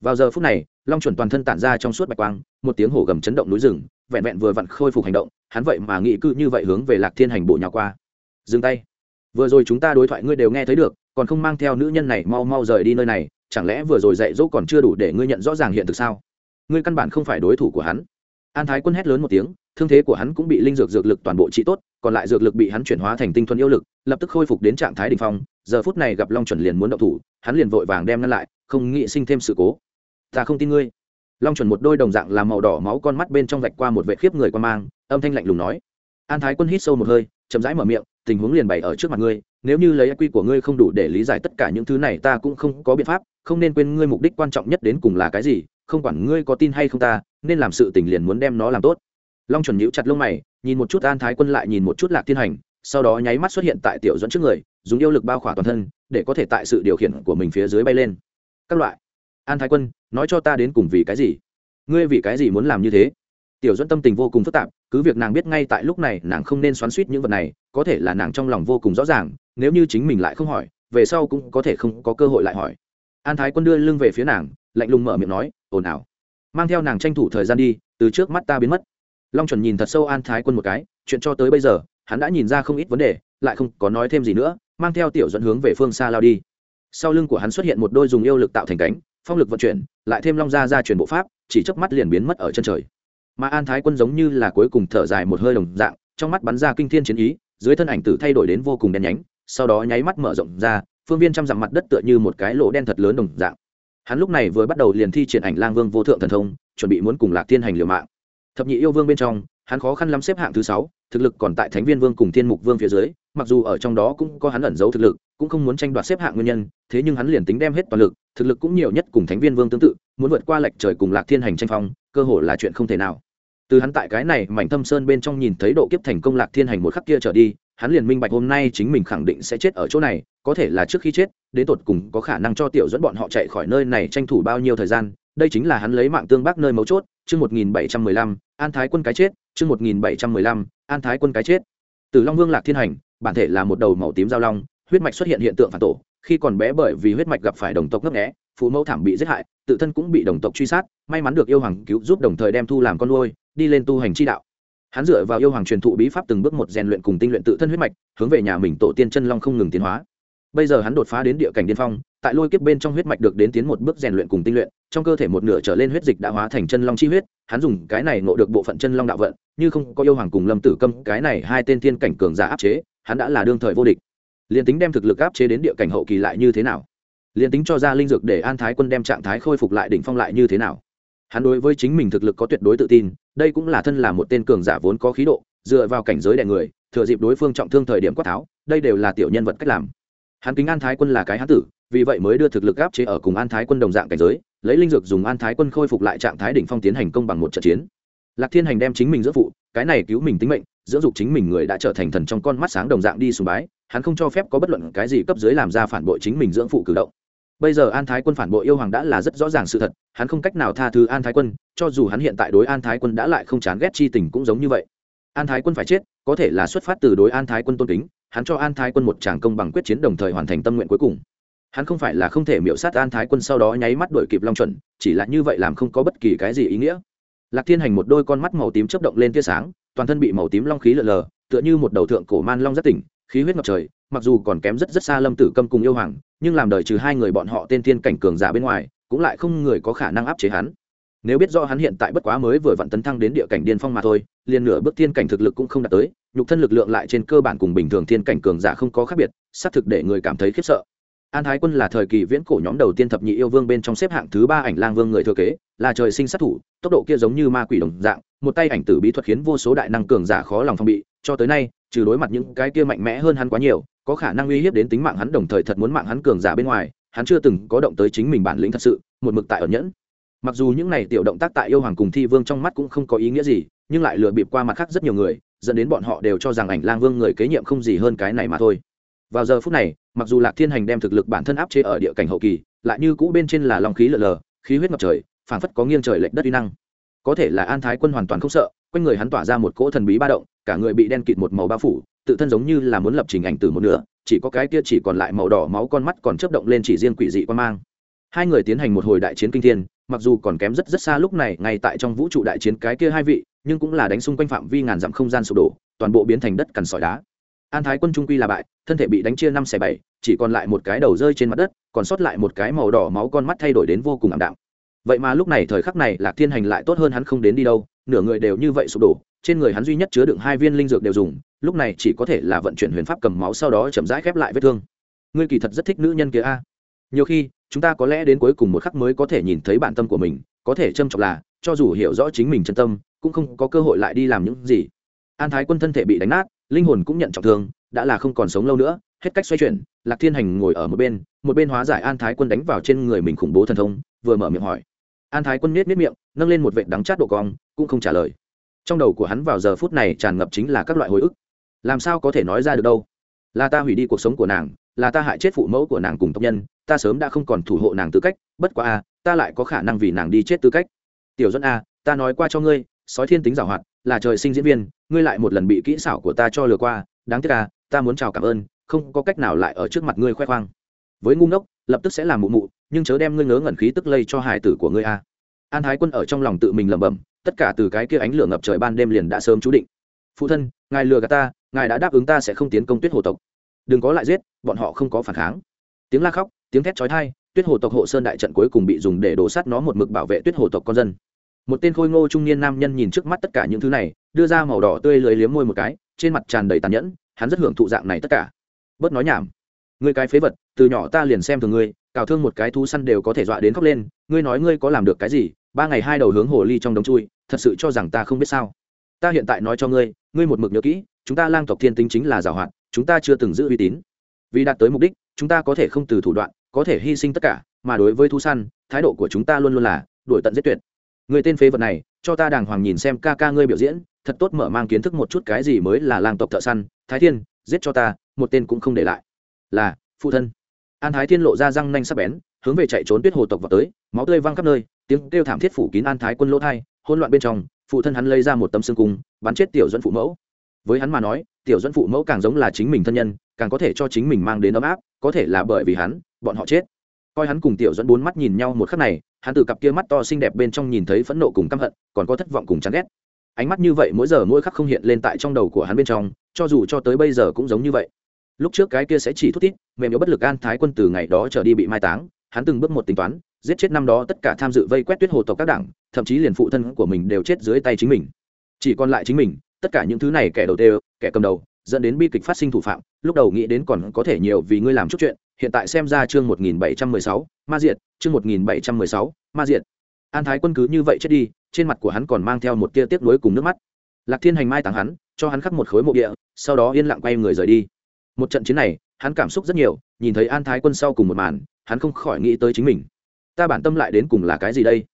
Vào giờ phút này, long chuẩn toàn thân tản ra trong suốt bạch quang, một tiếng hổ gầm chấn động núi rừng, vẹn vẹn vừa vặn khôi phục hành động, hắn vậy mà nghĩ cư như vậy hướng về lạc thiên hành bộ nhà qua. Dừng tay. Vừa rồi chúng ta đối thoại ngươi đều nghe thấy được, còn không mang theo nữ nhân này mau mau rời đi nơi này, chẳng lẽ vừa rồi dạy dỗ còn chưa đủ để ngươi nhận rõ ràng hiện thực sao? Ngươi căn bản không phải đối thủ của hắn. An thái quân hét lớn một tiếng thương thế của hắn cũng bị linh dược dược lực toàn bộ trị tốt, còn lại dược lực bị hắn chuyển hóa thành tinh thuần yêu lực, lập tức khôi phục đến trạng thái đ ỉ n h phong. Giờ phút này gặp long chuẩn liền muốn động thủ, hắn liền vội vàng đem ngăn lại, không nghĩ sinh thêm sự cố. Ta không tin ngươi. Long chuẩn một đôi đồng dạng làm màu đỏ máu con mắt bên trong vạch qua một vệ khiếp người qua mang, âm thanh lạnh lùng nói. An thái quân hít sâu một hơi, chậm rãi mở miệng, tình huống liền bày ở trước mặt ngươi, nếu như lấy quy của ngươi không đủ để lý giải tất cả những thứ này, ta cũng không có biện pháp, không nên quên ngươi mục đích quan trọng nhất đến cùng là cái gì, không quản ngươi có tin hay không ta, nên làm sự tình liền muốn đem nó làm tốt long chuẩn nhíu chặt lông mày, nhìn một chút an thái quân lại nhìn một chút lạc thiên hành, sau đó nháy mắt xuất hiện tại tiểu dẫn trước người, dùng yêu lực bao khỏa toàn thân, để có thể tại sự điều khiển của mình phía dưới bay lên. Các loại. An thái quân, nói cho ta đến cùng vì cái gì? Ngươi vì cái gì muốn làm như thế? Tiểu dẫn tâm tình vô cùng phức tạp, cứ việc nàng biết ngay tại lúc này nàng không nên xoắn suýt những vật này, có thể là nàng trong lòng vô cùng rõ ràng, nếu như chính mình lại không hỏi, về sau cũng có thể không có cơ hội lại hỏi. An thái quân đưa lưng về phía nàng, lạnh lùng mở miệng nói, ồn ào. Mang theo nàng tranh thủ thời gian đi, từ trước mắt ta biến mất long chuẩn nhìn thật sâu an thái quân một cái, chuyện cho tới bây giờ, hắn đã nhìn ra không ít vấn đề, lại không có nói thêm gì nữa, mang theo tiểu dẫn hướng về phương xa lao đi. Sau lưng của hắn xuất hiện một đôi dùng yêu lực tạo thành cánh, phong lực vận chuyển, lại thêm long ra ra truyền bộ pháp, chỉ chớp mắt liền biến mất ở chân trời. Mà an thái quân giống như là cuối cùng thở dài một hơi đồng dạng, trong mắt bắn ra kinh thiên chiến ý, dưới thân ảnh tử thay đổi đến vô cùng đen nhánh, sau đó nháy mắt mở rộng ra, phương viên trăm dặm mặt đất tựa như một cái lỗ đen thật lớn đồng dạng. Hắn lúc này vừa bắt đầu liền thi triển ảnh lang vương vô thượng thần thông, chuẩn bị muốn cùng lạc thiên hành liều mạng thập nhị yêu vương bên trong, hắn khó khăn lắm xếp hạng thứ sáu, thực lực còn tại thánh viên vương cùng thiên mục vương phía dưới, mặc dù ở trong đó cũng có hắn ẩn giấu thực lực, cũng không muốn tranh đoạt xếp hạng nguyên nhân, thế nhưng hắn liền tính đem hết toàn lực, thực lực cũng nhiều nhất cùng thánh viên vương tương tự, muốn vượt qua lệch trời cùng lạc thiên hành tranh phong, cơ hội là chuyện không thể nào. Từ hắn tại cái này mảnh thâm sơn bên trong nhìn thấy độ kiếp thành công lạc thiên hành một khắc kia trở đi, hắn liền minh bạch hôm nay chính mình khẳng định sẽ chết ở chỗ này, có thể là trước khi chết, đến tột cùng có khả năng cho tiểu dẫn bọn họ chạy khỏi nơi này tranh thủ bao nhiêu thời gian, đây chính là hắn lấy mạng tương bác nơi mấu chốt chương một nghìn bảy trăm mười lăm an thái quân cái chết chương một nghìn bảy trăm mười lăm an thái quân cái chết. Tử long vương lạc thiên hành bản thể là một đầu màu tím giao long huyết mạch xuất hiện hiện tượng phản tổ khi còn bé bởi vì huyết mạch gặp phải đồng tộc ngấp nghé, phụ mẫu thảm bị giết hại tự thân cũng bị đồng tộc truy sát may mắn được yêu hoàng cứu giúp đồng thời đem thu làm con nuôi đi lên tu hành chi đạo. Hắn dựa vào yêu hoàng truyền thụ bí pháp từng bước một rèn luyện cùng tinh luyện tự thân huyết mạch hướng về nhà mình tổ tiên chân long không ngừng tiến hóa. Bây giờ hắn đột phá đến địa cảnh điên phong tại lôi kiếp bên trong huyết mạch được đến tiến một bước rèn luyện cùng tinh luyện, trong cơ thể một nửa trở lên huyết dịch đã hóa thành chân long chi huyết, hắn dùng cái này ngộ được bộ phận chân long đạo vận, như không có yêu hoàng cùng lâm tử câm, cái này hai tên thiên cảnh cường giả áp chế, hắn đã là đương thời vô địch. Liền tính đem thực lực áp chế đến địa cảnh hậu kỳ lại như thế nào? Liền tính cho ra linh dược để an thái quân đem trạng thái khôi phục lại đỉnh phong lại như thế nào? Hắn đối với chính mình thực lực có tuyệt đối tự tin, đây cũng là thân là một tên cường giả vốn có khí độ, dựa vào cảnh giới đè người, thừa dịp đối phương trọng thương thời điểm quát tháo, đây đều là tiểu nhân vật cách làm. Hắn kính an thái quân là cái hán tử vì vậy mới đưa thực lực áp chế ở cùng an thái quân đồng dạng cảnh giới, lấy linh dược dùng an thái quân khôi phục lại trạng thái đỉnh phong tiến hành công bằng một trận chiến. Lạc thiên hành đem chính mình giữa phụ, cái này cứu mình tính mệnh, dưỡng dục chính mình người đã trở thành thần trong con mắt sáng đồng dạng đi sùng bái, hắn không cho phép có bất luận cái gì cấp dưới làm ra phản bội chính mình dưỡng phụ cử động. Bây giờ an thái quân phản bội yêu hoàng đã là rất rõ ràng sự thật, hắn không cách nào tha thứ an thái quân, cho dù hắn hiện tại đối an thái quân đã lại không chán ghét chi tình cũng giống như vậy. An thái quân phải chết, có thể là xuất phát từ đối an thái quân tôn kính, hắn cho an thái quân một tràng công bằng quyết chiến đồng thời hoàn thành tâm nguyện cuối cùng hắn không phải là không thể miễu sát an thái quân sau đó nháy mắt đổi kịp long chuẩn, chỉ là như vậy làm không có bất kỳ cái gì ý nghĩa. Lạc thiên hành một đôi con mắt màu tím chấp động lên tia sáng, toàn thân bị màu tím long khí lờ lờ, tựa như một đầu thượng cổ man long rất tỉnh, khí huyết ngập trời, mặc dù còn kém rất rất xa lâm tử câm cùng yêu hoàng, nhưng làm đời trừ hai người bọn họ tên thiên cảnh cường giả bên ngoài, cũng lại không người có khả năng áp chế hắn. Nếu biết do hắn hiện tại bất quá mới vừa vặn tấn thăng đến địa cảnh điên phong mà thôi, liền nửa bước thiên cảnh thực lực cũng không đạt tới, nhục thân lực lượng lại trên cơ bản cùng bình thường thiên cảnh cường giả không có khác biệt, xác thực để người cảm thấy khiếp sợ an thái quân là thời kỳ viễn cổ nhóm đầu tiên thập nhị yêu vương bên trong xếp hạng thứ ba ảnh lang vương người thừa kế, là trời sinh sát thủ, tốc độ kia giống như ma quỷ đồng dạng, một tay ảnh tử bí thuật khiến vô số đại năng cường giả khó lòng phòng bị, cho tới nay, trừ đối mặt những cái kia mạnh mẽ hơn hắn quá nhiều, có khả năng uy hiếp đến tính mạng hắn đồng thời thật muốn mạng hắn cường giả bên ngoài, hắn chưa từng có động tới chính mình bản lĩnh thật sự, một mực tại ẩn nhẫn. Mặc dù những này tiểu động tác tại yêu hoàng cùng thi vương trong mắt cũng không có ý nghĩa gì, nhưng lại lừa bịp qua mặt khác rất nhiều người, dẫn đến bọn họ đều cho rằng ảnh lang vương người kế nhiệm không gì hơn cái này mà thôi vào giờ phút này, mặc dù lạc thiên hành đem thực lực bản thân áp chế ở địa cảnh hậu kỳ, lại như cũ bên trên là lòng khí lở lờ, khí huyết ngập trời, phảng phất có nghiêng trời lệch đất uy năng. Có thể là an thái quân hoàn toàn không sợ, quanh người hắn tỏa ra một cỗ thần bí ba động, cả người bị đen kịt một màu bao phủ, tự thân giống như là muốn lập trình ảnh từ một nửa, chỉ có cái kia chỉ còn lại màu đỏ máu con mắt còn chớp động lên chỉ riêng quỷ dị quan mang. Hai người tiến hành một hồi đại chiến kinh thiên, mặc dù còn kém rất rất xa lúc này, ngay tại trong vũ trụ đại chiến cái kia hai vị, nhưng cũng là đánh xung quanh phạm vi ngàn dặm không gian sụp đổ, toàn bộ biến thành đất cằn sỏi đá an thái quân trung quy là bại, thân thể bị đánh chia năm xẻ bảy, chỉ còn lại một cái đầu rơi trên mặt đất, còn sót lại một cái màu đỏ máu con mắt thay đổi đến vô cùng ảm đạm. Vậy mà lúc này thời khắc này, lạc thiên hành lại tốt hơn hắn không đến đi đâu, nửa người đều như vậy sụp đổ, trên người hắn duy nhất chứa đựng hai viên linh dược đều dùng, lúc này chỉ có thể là vận chuyển huyền pháp cầm máu sau đó chậm rãi khép lại vết thương. Ngươi kỳ thật rất thích nữ nhân kia a. Nhiều khi, chúng ta có lẽ đến cuối cùng một khắc mới có thể nhìn thấy bản tâm của mình, có thể trâm trọng là, cho dù hiểu rõ chính mình chân tâm, cũng không có cơ hội lại đi làm những gì. An thái quân thân thể bị đánh nát linh hồn cũng nhận trọng thương, đã là không còn sống lâu nữa, hết cách xoay chuyển, lạc thiên hành ngồi ở một bên một bên hóa giải an thái quân đánh vào trên người mình khủng bố thần thông, vừa mở miệng hỏi. An thái quân nết nết miệng, nâng lên một vệ đắng chát độ cong, cũng không trả lời. Trong đầu của hắn vào giờ phút này tràn ngập chính là các loại hồi ức. Làm sao có thể nói ra được đâu? Là ta hủy đi cuộc sống của nàng, là ta hại chết phụ mẫu của nàng cùng tộc nhân, ta sớm đã không còn thủ hộ nàng tư cách, bất quá a, ta lại có khả năng vì nàng đi chết tư cách. Tiểu dẫn a, ta nói qua cho ngươi sói thiên tính giảo hoạt, là trời sinh diễn viên, ngươi lại một lần bị kỹ xảo của ta cho lừa qua, đáng tiếc a ta muốn chào cảm ơn, không có cách nào lại ở trước mặt ngươi khoe khoang. Với ngu ngốc, lập tức sẽ làm mụ mụ, nhưng chớ đem ngươi ngớ ngẩn khí tức lây cho hải tử của ngươi a an thái quân ở trong lòng tự mình lẩm bẩm, tất cả từ cái kia ánh lửa ngập trời ban đêm liền đã sớm chú định. Phụ thân, ngài lừa gạt ta, ngài đã đáp ứng ta sẽ không tiến công tuyết hồ tộc. Đừng có lại giết, bọn họ không có phản kháng. Tiếng la khóc, tiếng thét chói tai, tuyết hồ tộc hộ sơn đại trận cuối cùng bị dùng để đổ sát nó một mực bảo vệ tuyết hồ tộc con dân một tên khôi ngô trung niên nam nhân nhìn trước mắt tất cả những thứ này, đưa ra màu đỏ tươi lưới liếm môi một cái, trên mặt tràn đầy tàn nhẫn, hắn rất hưởng thụ dạng này tất cả. Bớt nói nhảm. Ngươi cái phế vật, từ nhỏ ta liền xem thường ngươi, cào thương một cái thú săn đều có thể dọa đến khóc lên, ngươi nói ngươi có làm được cái gì, ba ngày hai đầu hướng hồ ly trong đống chui, thật sự cho rằng ta không biết sao. Ta hiện tại nói cho ngươi ngươi một mực nhớ kỹ, chúng ta lang tộc thiên tính chính là giảo hoạt, chúng ta chưa từng giữ uy tín. Vì đạt tới mục đích, chúng ta có thể không từ thủ đoạn, có thể hy sinh tất cả, mà đối với thú săn, thái độ của chúng ta luôn luôn là đuổi tận giết tuyệt người tên phế vật này, cho ta đàng hoàng nhìn xem ca ca ngươi biểu diễn, thật tốt mở mang kiến thức một chút cái gì mới là làng tộc thợ săn, thái thiên, giết cho ta, một tên cũng không để lại. Là, phụ thân. An thái thiên lộ ra răng nanh sắc bén, hướng về chạy trốn tuyết hồ tộc vào tới, máu tươi văng khắp nơi, tiếng kêu thảm thiết phủ kín an thái quân lỗ thai hôn loạn bên trong, phụ thân hắn lấy ra một tấm xương cung, bắn chết tiểu dẫn phụ mẫu. Với hắn mà nói, tiểu dẫn phụ mẫu càng giống là chính mình thân nhân, càng có thể cho chính mình mang đến ấm áp, có thể là bởi vì hắn, bọn họ chết. Coi hắn cùng tiểu dẫn bốn mắt nhìn nhau một khắc này hắn từ cặp kia mắt to xinh đẹp bên trong nhìn thấy phẫn nộ cùng căm hận còn có thất vọng cùng chán ghét. Ánh mắt như vậy mỗi giờ mỗi khắc không hiện lên tại trong đầu của hắn bên trong cho dù cho tới bây giờ cũng giống như vậy. Lúc trước cái kia sẽ chỉ thút thít mềm yếu bất lực an thái quân từ ngày đó trở đi bị mai táng hắn từng bước một tính toán giết chết năm đó tất cả tham dự vây quét tuyết hồ tộc các đảng thậm chí liền phụ thân của mình đều chết dưới tay chính mình. Chỉ còn lại chính mình tất cả những thứ này kẻ đầu tê, kẻ cầm đầu dẫn đến bi kịch phát sinh thủ phạm lúc đầu nghĩ đến còn có thể nhiều vì ngươi làm chút chuyện hiện tại xem ra chương một nghìn bảy trăm mười sáu, ma diệt, chương một nghìn bảy trăm mười sáu, ma diệt. An thái quân cứ như vậy chết đi, trên mặt của hắn còn mang theo một tia tiếc nuối cùng nước mắt. Lạc thiên hành mai táng hắn, cho hắn khắc một khối mộ địa, sau đó yên lặng quay người rời đi. Một trận chiến này, hắn cảm xúc rất nhiều, nhìn thấy an thái quân sau cùng một màn, hắn không khỏi nghĩ tới chính mình. Ta bản tâm lại đến cùng là cái gì đây?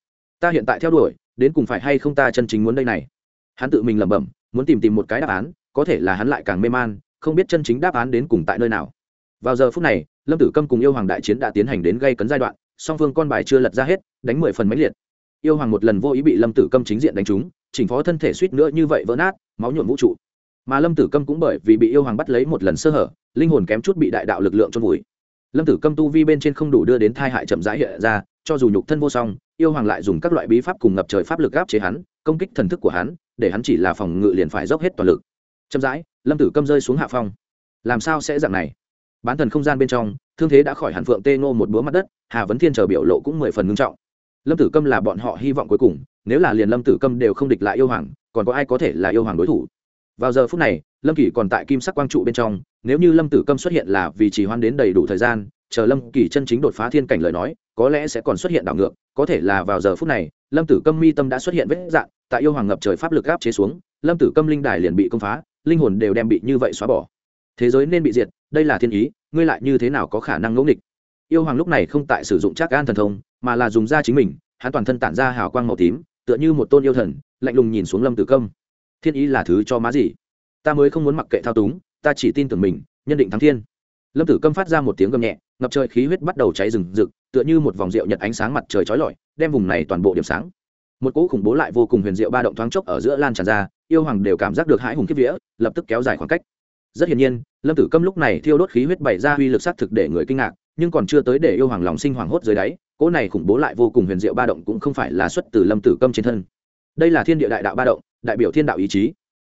Ta hiện tại theo đuổi, đến cùng phải hay không ta chân chính muốn đây này? Hắn tự mình lẩm bẩm, muốn tìm tìm một cái đáp án, có thể là hắn lại càng mê man, không biết chân chính đáp án đến cùng tại nơi nào. Vào giờ phút này lâm tử câm cùng yêu hoàng đại chiến đã tiến hành đến gây cấn giai đoạn, song phương con bài chưa lật ra hết, đánh mười phần máy liệt. Yêu hoàng một lần vô ý bị lâm tử câm chính diện đánh trúng, chỉnh phó thân thể suýt nữa như vậy vỡ nát, máu nhuộm vũ trụ. Mà lâm tử câm cũng bởi vì bị yêu hoàng bắt lấy một lần sơ hở, linh hồn kém chút bị đại đạo lực lượng trôn vùi. Lâm tử câm tu vi bên trên không đủ đưa đến thai hại chậm rãi hiện ra, cho dù nhục thân vô song, yêu hoàng lại dùng các loại bí pháp cùng ngập trời pháp lực áp chế hắn, công kích thần thức của hắn, để hắn chỉ là phòng ngự liền phải dốc hết toàn lực. Chậm rãi, lâm tử câm rơi xuống hạ phong. Làm sao sẽ dạng này? Bán thần không gian bên trong, thương thế đã khỏi hàn phượng tê ngô một búa mặt đất, hà vấn thiên chờ biểu lộ cũng mười phần ngưng trọng. Lâm tử câm là bọn họ hy vọng cuối cùng, nếu là liền lâm tử câm đều không địch lại yêu hoàng, còn có ai có thể là yêu hoàng đối thủ? Vào giờ phút này, lâm kỷ còn tại kim sắc quang trụ bên trong, nếu như lâm tử câm xuất hiện là vì chỉ hoan đến đầy đủ thời gian, chờ lâm kỷ chân chính đột phá thiên cảnh lời nói, có lẽ sẽ còn xuất hiện đảo ngược, có thể là vào giờ phút này, lâm tử câm mi tâm đã xuất hiện vết dạng tại yêu hoàng ngập trời pháp lực áp chế xuống, lâm tử câm linh đài liền bị công phá, linh hồn đều đem bị như vậy xóa bỏ thế giới nên bị diệt, đây là thiên ý, ngươi lại như thế nào có khả năng ngẫu nghịch? Yêu hoàng lúc này không tại sử dụng trác An thần thông, mà là dùng ra chính mình, hắn toàn thân tản ra hào quang màu tím, tựa như một tôn yêu thần, lạnh lùng nhìn xuống lâm tử công thiên ý là thứ cho má gì? Ta mới không muốn mặc kệ thao túng, ta chỉ tin tưởng mình, nhân định thắng thiên. Lâm tử câm phát ra một tiếng gầm nhẹ, ngập trời khí huyết bắt đầu cháy rừng rực, tựa như một vòng rượu nhật ánh sáng mặt trời trói lọi, đem vùng này toàn bộ điểm sáng. Một cỗ khủng bố lại vô cùng huyền diệu ba động thoáng chốc ở giữa lan tràn ra, yêu hoàng đều cảm giác được hãi hùng kiếp vía, lập tức kéo dài khoảng cách rất hiển nhiên, lâm tử câm lúc này thiêu đốt khí huyết bày ra uy lực s á t thực để người kinh ngạc, nhưng còn chưa tới để yêu hoàng lòng sinh hoàng hốt dưới đáy, cỗ này khủng bố lại vô cùng huyền diệu ba động cũng không phải là xuất từ lâm tử câm trên thân. Đây là thiên địa đại đạo ba động, đại biểu thiên đạo ý chí.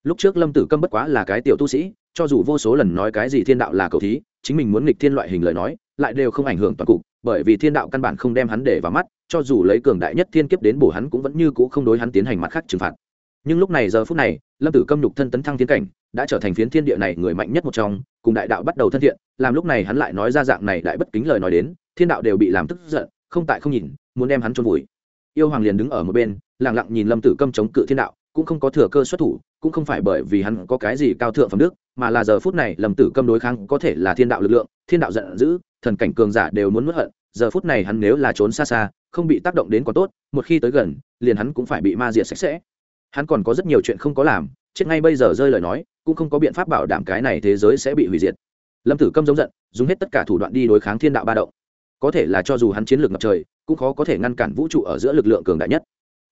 Lúc trước lâm tử câm bất quá là cái tiểu tu sĩ, cho dù vô số lần nói cái gì thiên đạo là cầu thí, chính mình muốn nghịch thiên loại hình lời nói, lại đều không ảnh hưởng toàn cục, bởi vì thiên đạo căn bản không đem hắn để vào mắt, cho dù lấy cường đại nhất thiên kiếp đến bổ hắn cũng vẫn như cũ không đối hắn tiến hành mặt khác trừng phạt nhưng lúc này giờ phút này, lâm tử câm nhục thân tấn thăng tiến cảnh, đã trở thành phiến thiên địa này người mạnh nhất một trong, cùng đại đạo bắt đầu thân thiện, làm lúc này hắn lại nói ra dạng này đại bất kính lời nói đến, thiên đạo đều bị làm tức giận, không tại không nhìn, muốn đem hắn trôn vùi. Yêu hoàng liền đứng ở một bên lẳng lặng nhìn lâm tử câm chống cự thiên đạo, cũng không có thừa cơ xuất thủ, cũng không phải bởi vì hắn có cái gì cao thượng phẩm đức, mà là giờ phút này lâm tử câm đối kháng có thể là thiên đạo lực lượng, thiên đạo giận dữ, thần cảnh cường giả đều muốn mất hận, giờ phút này hắn nếu là trốn xa xa, không bị tác động đến còn tốt, một khi tới gần, liền hắn cũng phải bị ma diệt sạch sẽ hắn còn có rất nhiều chuyện không có làm, chết ngay bây giờ rơi lời nói, cũng không có biện pháp bảo đảm cái này thế giới sẽ bị hủy diệt. Lâm tử câm giống giận, dùng hết tất cả thủ đoạn đi đối kháng thiên đạo ba động. Có thể là cho dù hắn chiến lược ngập trời, cũng khó có thể ngăn cản vũ trụ ở giữa lực lượng cường đại nhất.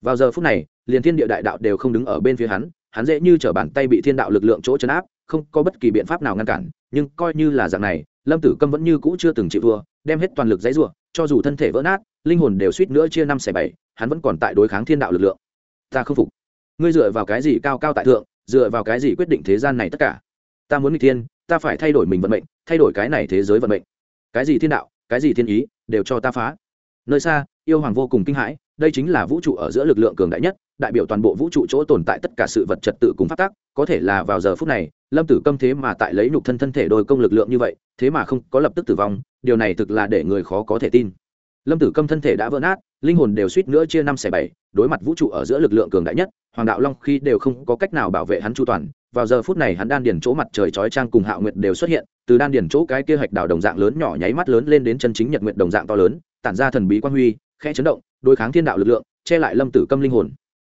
Vào giờ phút này, liền thiên địa đại đạo đều không đứng ở bên phía hắn hắn dễ như t r ở bàn tay bị thiên đạo lực lượng chỗ chấn áp, không có bất kỳ biện pháp nào ngăn cản, nhưng coi như là dạng này, lâm tử câm vẫn như cũ chưa từng chịu thua, đem hết toàn lực dãy r u ộ cho dù thân thể vỡ nát, linh hồn đều suýt nữa chia năm xẻ bảy, hắn vẫn còn tại đối kháng thiên đạo lực lượng. Ta không phục ngươi dựa vào cái gì cao cao tại thượng, dựa vào cái gì quyết định thế gian này tất cả? Ta muốn nghịch thiên, ta phải thay đổi mình vận mệnh, thay đổi cái này thế giới vận mệnh. Cái gì thiên đạo, cái gì thiên ý, đều cho ta phá. Nơi xa, yêu hoàng vô cùng kinh hãi, đây chính là vũ trụ ở giữa lực lượng cường đại nhất, đại biểu toàn bộ vũ trụ chỗ tồn tại tất cả sự vật trật tự cùng phát tác, có thể là vào giờ phút này, lâm tử câm thế mà tại lấy nhục thân thân thể đôi công lực lượng như vậy, thế mà không có lập tức tử vong, điều này thực là để người khó có thể tin. Lâm tử câm thân thể đã vỡ nát linh hồn đều suýt nữa chia năm xẻ bảy, đối mặt vũ trụ ở giữa lực lượng cường đại nhất, hoàng đạo long khi đều không có cách nào bảo vệ hắn chu toàn. Vào giờ phút này hắn đan điền chỗ mặt trời chói trang cùng hạo nguyệt đều xuất hiện, từ đan điền chỗ cái kia hạch đảo đồng dạng lớn nhỏ nháy mắt lớn lên đến chân chính nhật nguyệt đồng dạng to lớn, tản ra thần bí quan huy, khẽ chấn động, đối kháng thiên đạo lực lượng, che lại lâm tử câm linh hồn.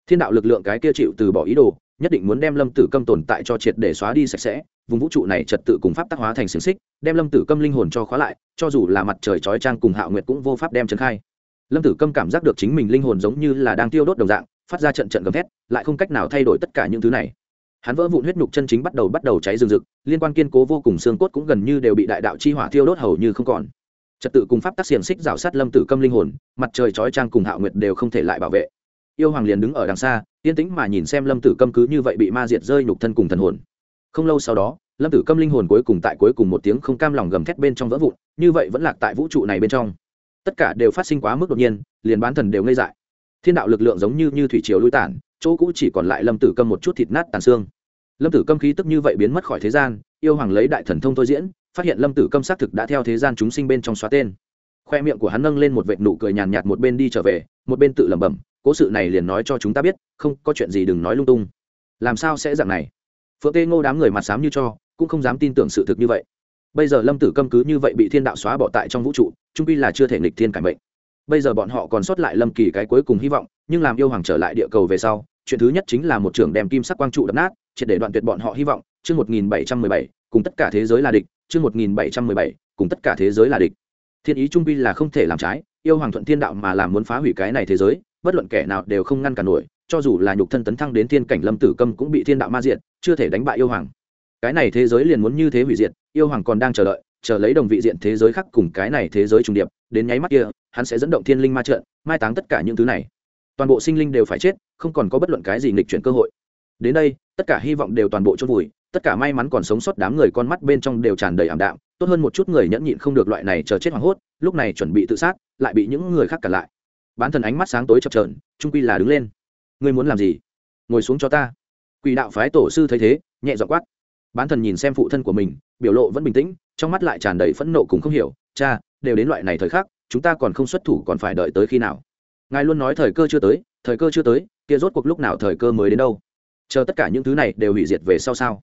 Thiên đạo lực lượng cái kia chịu từ bỏ ý đồ, nhất định muốn đem lâm tử câm tồn tại cho triệt để xóa đi sạch sẽ, vùng vũ trụ này trật tự cùng pháp tác hóa thành xiềng xích, đem lâm tử câm linh hồn cho khóa lại, cho dù là mặt trời chói trang cùng hạo nguyệt cũng vô pháp đem trấn khai lâm tử câm cảm giác được chính mình linh hồn giống như là đang tiêu đốt đồng dạng, phát ra trận trận gầm thét, lại không cách nào thay đổi tất cả những thứ này. Hắn vỡ vụn huyết nhục chân chính bắt đầu bắt đầu cháy rừng rực, liên quan kiên cố vô cùng xương cốt cũng gần như đều bị đại đạo chi hỏa tiêu đốt hầu như không còn. Trật tự cùng pháp tác xiềng xích rào sát lâm tử câm linh hồn, mặt trời chói trang cùng hạo nguyệt đều không thể lại bảo vệ. Yêu hoàng liền đứng ở đằng xa, yên tĩnh mà nhìn xem lâm tử câm cứ như vậy bị ma diệt rơi nhục thân cùng thần hồn. Không lâu sau đó, lâm tử câm linh hồn cuối cùng tại cuối cùng một tiếng không cam lòng gầm thét bên trong vỡ vụn, như vậy vẫn lạc tại vũ trụ này bên trong tất cả đều phát sinh quá mức đột nhiên, liền bán thần đều ngây dại. Thiên đạo lực lượng giống như như thủy triều lui tản, chỗ cũ chỉ còn lại lâm tử câm một chút thịt nát tàn xương. Lâm tử câm khí tức như vậy biến mất khỏi thế gian, yêu hoàng lấy đại thần thông thôi diễn, phát hiện lâm tử câm xác thực đã theo thế gian chúng sinh bên trong xóa tên. Khoe miệng của hắn nâng lên một vệt nụ cười nhàn nhạt một bên đi trở về, một bên tự lẩm bẩm, cố sự này liền nói cho chúng ta biết, không có chuyện gì đừng nói lung tung. Làm sao sẽ dạng này? Phượng tê ngô đám người mặt sám như cho, cũng không dám tin tưởng sự thực như vậy bây giờ lâm tử câm cứ như vậy bị thiên đạo xóa bỏ tại trong vũ trụ trung pi là chưa thể nghịch thiên cải mệnh. Bây giờ bọn họ còn sót lại lâm kỳ cái cuối cùng hy vọng nhưng làm yêu hoàng trở lại địa cầu về sau chuyện thứ nhất chính là một trưởng đem kim sắc quang trụ đập nát triệt để đoạn tuyệt bọn họ hy vọng chương một nghìn bảy trăm mười bảy cùng tất cả thế giới là địch chương một nghìn bảy trăm mười bảy cùng tất cả thế giới là địch. Thiên ý trung pi là không thể làm trái yêu hoàng thuận thiên đạo mà làm muốn phá hủy cái này thế giới bất luận kẻ nào đều không ngăn cản nổi cho dù là nhục thân tấn thăng đến thiên cảnh lâm tử câm cũng bị thiên đạo ma diện, chưa thể đánh bại yêu hoàng. Cái này thế giới liền muốn như thế hủy diệt yêu hoàng còn đang chờ đợi, chờ lấy đồng vị diện thế giới khác cùng cái này thế giới trùng điệp, đến nháy mắt kia, hắn sẽ dẫn động thiên linh ma trận, mai táng tất cả những thứ này. Toàn bộ sinh linh đều phải chết, không còn có bất luận cái gì nghịch chuyển cơ hội. Đến đây, tất cả hy vọng đều toàn bộ chôn vùi, tất cả may mắn còn sống sót đám người con mắt bên trong đều tràn đầy ảm đạm, tốt hơn một chút người nhẫn nhịn không được loại này chờ chết hoảng hốt, lúc này chuẩn bị tự sát, lại bị những người khác cản lại. Bán thần ánh mắt sáng tối chập trờn trung quy là đứng lên. Ngươi muốn làm gì? Ngồi xuống cho ta. Quỷ đạo phái tổ sư thấy thế, nhẹ dọ quát bán thần nhìn xem phụ thân của mình, biểu lộ vẫn bình tĩnh, trong mắt lại tràn đầy phẫn nộ cùng không hiểu. Cha, đều đến loại này thời khắc, chúng ta còn không xuất thủ còn phải đợi tới khi nào? Ngài luôn nói thời cơ chưa tới, thời cơ chưa tới, kia rốt cuộc lúc nào thời cơ mới đến đâu? Chờ tất cả những thứ này đều hủy diệt về sau sao?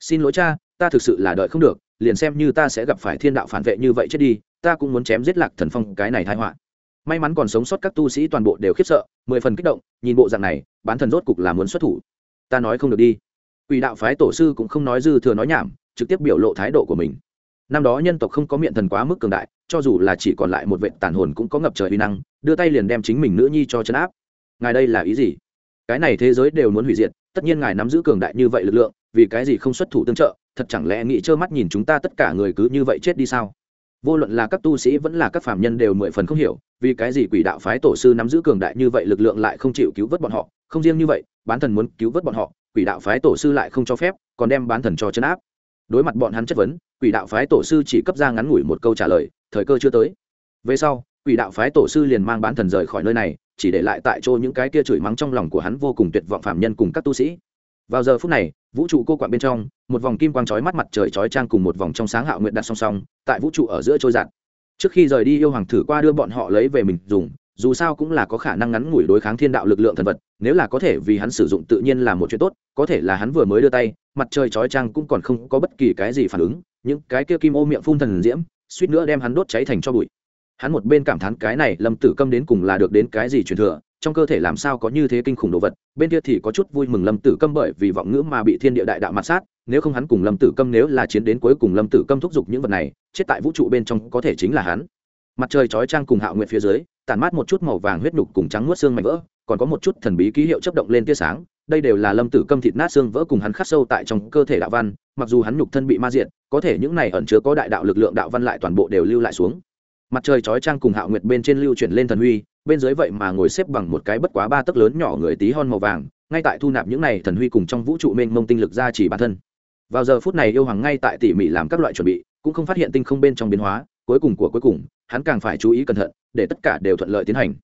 Xin lỗi cha, ta thực sự là đợi không được, liền xem như ta sẽ gặp phải thiên đạo phản vệ như vậy chết đi, ta cũng muốn chém giết lạc thần phong, cái này thai họa. May mắn còn sống sót các tu sĩ toàn bộ đều khiếp sợ, mười phần kích động, nhìn bộ dạng này, bán thần rốt cục là muốn xuất thủ. Ta nói không được đi quỷ đạo phái tổ sư cũng không nói dư thừa nói nhảm, trực tiếp biểu lộ thái độ của mình. Năm đó nhân tộc không có miệng thần quá mức cường đại, cho dù là chỉ còn lại một vệ tàn hồn cũng có ngập trời uy năng, đưa tay liền đem chính mình nữ nhi cho chấn áp. Ngài đây là ý gì? Cái này thế giới đều muốn hủy diệt, tất nhiên ngài nắm giữ cường đại như vậy lực lượng, vì cái gì không xuất thủ tương trợ, thật chẳng lẽ nghĩ trơ mắt nhìn chúng ta tất cả người cứ như vậy chết đi sao? Vô luận là các tu sĩ vẫn là các phạm nhân đều mười phần không hiểu, vì cái gì quỷ đạo phái tổ sư nắm giữ cường đại như vậy lực lượng lại không chịu cứu vớt bọn họ, không riêng như vậy, bán thần muốn cứu vớt bọn họ quỷ đạo phái tổ sư lại không cho phép, còn đem bán thần cho chấn áp. Đối mặt bọn hắn chất vấn, quỷ đạo phái tổ sư chỉ cấp ra ngắn ngủi một câu trả lời, thời cơ chưa tới. Về sau, quỷ đạo phái tổ sư liền mang bán thần rời khỏi nơi này, chỉ để lại tại chỗ những cái kia chửi mắng trong lòng của hắn vô cùng tuyệt vọng phạm nhân cùng các tu sĩ. Vào giờ phút này, vũ trụ cô quạng bên trong, một vòng kim quang trói mắt mặt trời trói trang cùng một vòng trong sáng hạo nguyện đặt song song, tại vũ trụ ở giữa trôi giạt. Trước khi rời đi yêu hoàng thử qua đưa bọn họ lấy về mình dùng dù sao cũng là có khả năng ngắn ngủi đối kháng thiên đạo lực lượng thần vật, nếu là có thể vì hắn sử dụng tự nhiên là một chuyện tốt, có thể là hắn vừa mới đưa tay, mặt trời chói trang cũng còn không có bất kỳ cái gì phản ứng, những cái kia kim ô miệng phun thần diễm, suýt nữa đem hắn đốt cháy thành cho bụi. Hắn một bên cảm thán cái này lâm tử câm đến cùng là được đến cái gì truyền thừa, trong cơ thể làm sao có như thế kinh khủng đồ vật, bên kia thì có chút vui mừng lâm tử câm bởi vì vọng ngữ mà bị thiên địa đại đạo mặt sát, nếu không hắn cùng lâm tử câm nếu là chiến đến cuối cùng lâm tử câm thúc giục những vật này, chết tại vũ trụ bên trong có thể chính là hắn. Mặt trời chói trang cùng hạo nguyện phía dưới tàn mát một chút màu vàng huyết nhục cùng trắng nuốt xương mảnh vỡ, còn có một chút thần bí ký hiệu chấp động lên tia sáng, đây đều là lâm tử câm thịt nát xương vỡ cùng hắn khắc sâu tại trong cơ thể đạo văn, mặc dù hắn nhục thân bị ma diện có thể những này ẩn chứa có đại đạo lực lượng đạo văn lại toàn bộ đều lưu lại xuống. Mặt trời chói trang cùng hạo nguyệt bên trên lưu chuyển lên thần huy, bên dưới vậy mà ngồi xếp bằng một cái bất quá ba tấc lớn nhỏ người tí hon màu vàng, ngay tại thu nạp những này thần huy cùng trong vũ trụ mênh mông tinh lực ra chỉ bản thân. Vào giờ phút này yêu hoàng ngay tại tỉ mỉ làm các loại chuẩn bị, cũng không phát hiện tinh không bên trong biến hóa cuối cùng của cuối cùng, hắn càng phải chú ý cẩn thận, để tất cả đều thuận lợi tiến hành.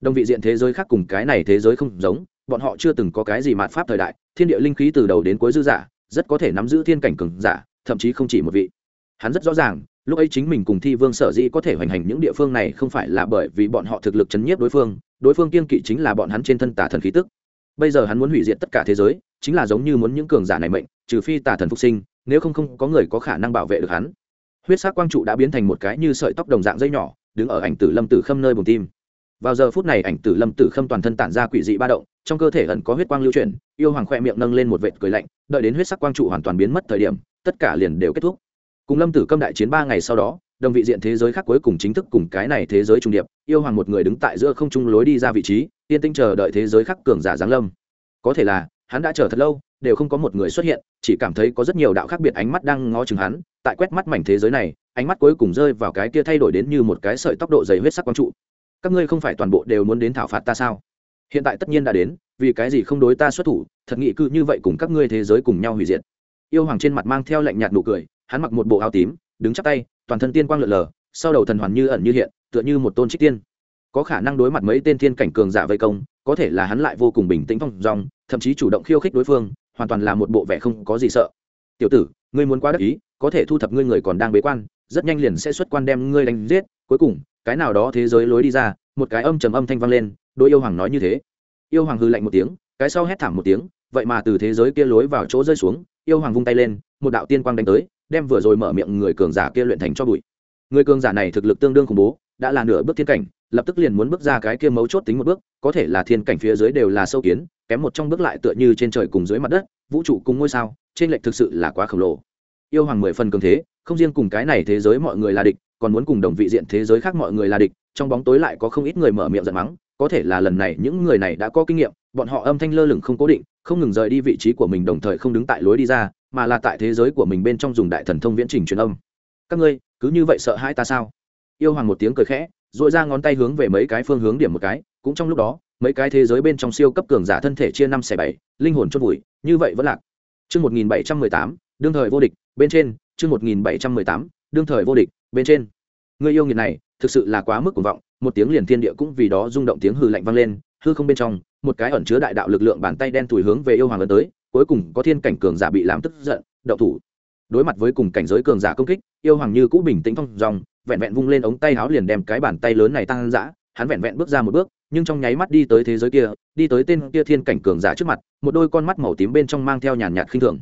Đồng vị diện thế giới khác cùng cái này thế giới không giống, bọn họ chưa từng có cái gì mạt pháp thời đại, thiên địa linh khí từ đầu đến cuối dư giả, rất có thể nắm giữ thiên cảnh cường giả, thậm chí không chỉ một vị. Hắn rất rõ ràng, lúc ấy chính mình cùng thi vương sở dĩ có thể hoành hành những địa phương này không phải là bởi vì bọn họ thực lực chấn nhiếp đối phương đối phương kiên kỵ chính là bọn hắn trên thân tà thần khí tức. Bây giờ hắn muốn hủy diệt tất cả thế giới, chính là giống như muốn những cường giả này mệnh, trừ phi tà thần phục sinh, nếu không không có người có khả năng bảo vệ được hắn huyết sắc quang trụ đã biến thành một cái như sợi tóc đồng dạng dây nhỏ, đứng ở ảnh tử lâm tử khâm nơi bùng tim. Vào giờ phút này ảnh tử lâm tử khâm toàn thân tản ra quỷ dị ba động, trong cơ thể ẩn có huyết quang lưu chuyển, yêu hoàng khoe miệng nâng lên một vệt cười lạnh, đợi đến huyết sắc quang trụ hoàn toàn biến mất thời điểm, tất cả liền đều kết thúc. Cùng lâm tử khâm đại chiến ba ngày sau đó, đồng vị diện thế giới khác cuối cùng chính thức cùng cái này thế giới trung điệp, yêu hoàng một người đứng tại giữa không trung lối đi ra vị trí, yên tinh chờ đợi thế giới khác cường giả giáng lâm. Có thể là, hắn đã chờ thật lâu đều không có một người xuất hiện, chỉ cảm thấy có rất nhiều đạo khác biệt ánh mắt đang ngó chừng hắn, tại quét mắt mảnh thế giới này, ánh mắt cuối cùng rơi vào cái kia thay đổi đến như một cái sợi tốc độ dày huyết sắc quang trụ. Các ngươi không phải toàn bộ đều muốn đến thảo phạt ta sao? Hiện tại tất nhiên đã đến, vì cái gì không đối ta xuất thủ, thật nghị cư như vậy cùng các ngươi thế giới cùng nhau hủy diệt. Yêu hoàng trên mặt mang theo lạnh nhạt nụ cười, hắn mặc một bộ áo tím, đứng chắp tay, toàn thân tiên quang lượn lờ, sau đầu thần hoàn như ẩn như hiện, tựa như một tôn trích tiên. Có khả năng đối mặt mấy tên thiên cảnh cường giả vây công, có thể là hắn lại vô cùng bình tĩnh phong dong thậm chí chủ động khiêu khích đối phương hoàn toàn là một bộ vẻ không có gì sợ. Tiểu tử, ngươi muốn quá đắc ý, có thể thu thập ngươi người còn đang bế quan, rất nhanh liền sẽ xuất quan đem ngươi đánh giết. Cuối cùng, cái nào đó thế giới lối đi ra, một cái âm trầm âm thanh vang lên, đôi yêu hoàng nói như thế. Yêu hoàng hư lạnh một tiếng, cái sau hét thảm một tiếng, vậy mà từ thế giới kia lối vào chỗ rơi xuống, yêu hoàng vung tay lên, một đạo tiên quang đánh tới, đem vừa rồi mở miệng người cường giả kia luyện thành cho bụi. Người cường giả này thực lực tương đương khủng bố, đã là nửa bước thiên cảnh lập tức liền muốn bước ra cái kia mấu chốt tính một bước, có thể là thiên cảnh phía dưới đều là sâu kiến, kém một trong bước lại tựa như trên trời cùng dưới mặt đất, vũ trụ cùng ngôi sao, trên lệch thực sự là quá khổng lồ. Yêu hoàng mười phần cường thế, không riêng cùng cái này thế giới mọi người là địch, còn muốn cùng đồng vị diện thế giới khác mọi người là địch, trong bóng tối lại có không ít người mở miệng giận mắng, có thể là lần này những người này đã có kinh nghiệm, bọn họ âm thanh lơ lửng không cố định, không ngừng rời đi vị trí của mình đồng thời không đứng tại lối đi ra, mà là tại thế giới của mình bên trong dùng đại thần thông viễn trình truyền âm. Các ngươi, cứ như vậy sợ hai ta sao? Yêu hoàng một tiếng cười khẽ dội ra ngón tay hướng về mấy cái phương hướng điểm một cái, cũng trong lúc đó, mấy cái thế giới bên trong siêu cấp cường giả thân thể chia năm xẻ bảy, linh hồn chốt vùi, như vậy vẫn lạc. Chương một nghìn bảy trăm mười tám, đương thời vô địch, bên trên. Chương một nghìn bảy trăm mười tám, đương thời vô địch, bên trên. Người yêu nghiệt này, thực sự là quá mức cuồng vọng, một tiếng liền thiên địa cũng vì đó rung động tiếng hư lạnh vang lên, hư không bên trong, một cái ẩn chứa đại đạo lực lượng bàn tay đen tủi hướng về yêu hoàng lớn tới, cuối cùng có thiên cảnh cường giả bị làm tức giận đậu thủ. Đối mặt với cùng cảnh giới cường giả công kích, yêu hoàng như cũ bình tĩnh phong dòng vẹn vẹn vung lên ống tay áo liền đem cái bàn tay lớn này tăng dã, hắn vẹn vẹn bước ra một bước, nhưng trong nháy mắt đi tới thế giới kia, đi tới tên kia thiên cảnh cường giả trước mặt, một đôi con mắt màu tím bên trong mang theo nhàn nhạt khinh thường.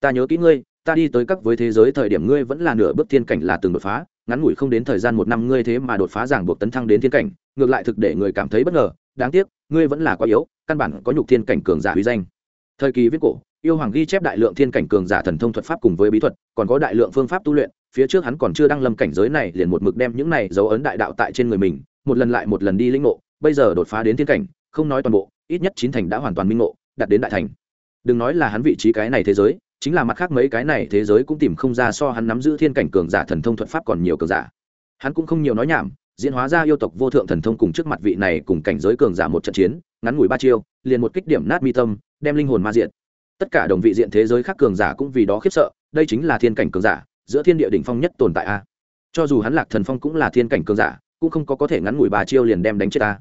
Ta nhớ kỹ ngươi, ta đi tới các với thế giới thời điểm ngươi vẫn là nửa bước thiên cảnh là từng đột phá, ngắn ngủi không đến thời gian một năm ngươi thế mà đột phá giảng buộc tấn thăng đến thiên cảnh, ngược lại thực để người cảm thấy bất ngờ, đáng tiếc, ngươi vẫn là quá yếu, căn bản có nhục thiên cảnh cường giả uy danh. Thời kỳ viết cổ, yêu hoàng ghi chép đại lượng thiên cảnh cường giả thần thông thuật pháp cùng với bí thuật, còn có đại lượng phương pháp tu luyện phía trước hắn còn chưa đăng lâm cảnh giới này, liền một mực đem những này dấu ấn đại đạo tại trên người mình, một lần lại một lần đi lĩnh ngộ, bây giờ đột phá đến thiên cảnh, không nói toàn bộ, ít nhất chín thành đã hoàn toàn minh ngộ, đạt đến đại thành. Đừng nói là hắn vị trí cái này thế giới, chính là mặt khác mấy cái này thế giới cũng tìm không ra so hắn nắm giữ thiên cảnh cường giả thần thông thuật pháp còn nhiều cường giả. Hắn cũng không nhiều nói nhảm, diễn hóa ra yêu tộc vô thượng thần thông cùng trước mặt vị này cùng cảnh giới cường giả một trận chiến, ngắn ngủi ba chiêu, liền một kích điểm nát mi tâm, đem linh hồn ma diện tất cả đồng vị diện thế giới khác cường giả cũng vì đó khiếp sợ, đây chính là thiên cảnh cường giả giữa thiên địa đỉnh phong nhất tồn tại a. Cho dù hắn lạc thần phong cũng là thiên cảnh cường giả, cũng không có có thể ngắn ngủi ba chiêu liền đem đánh chết ta.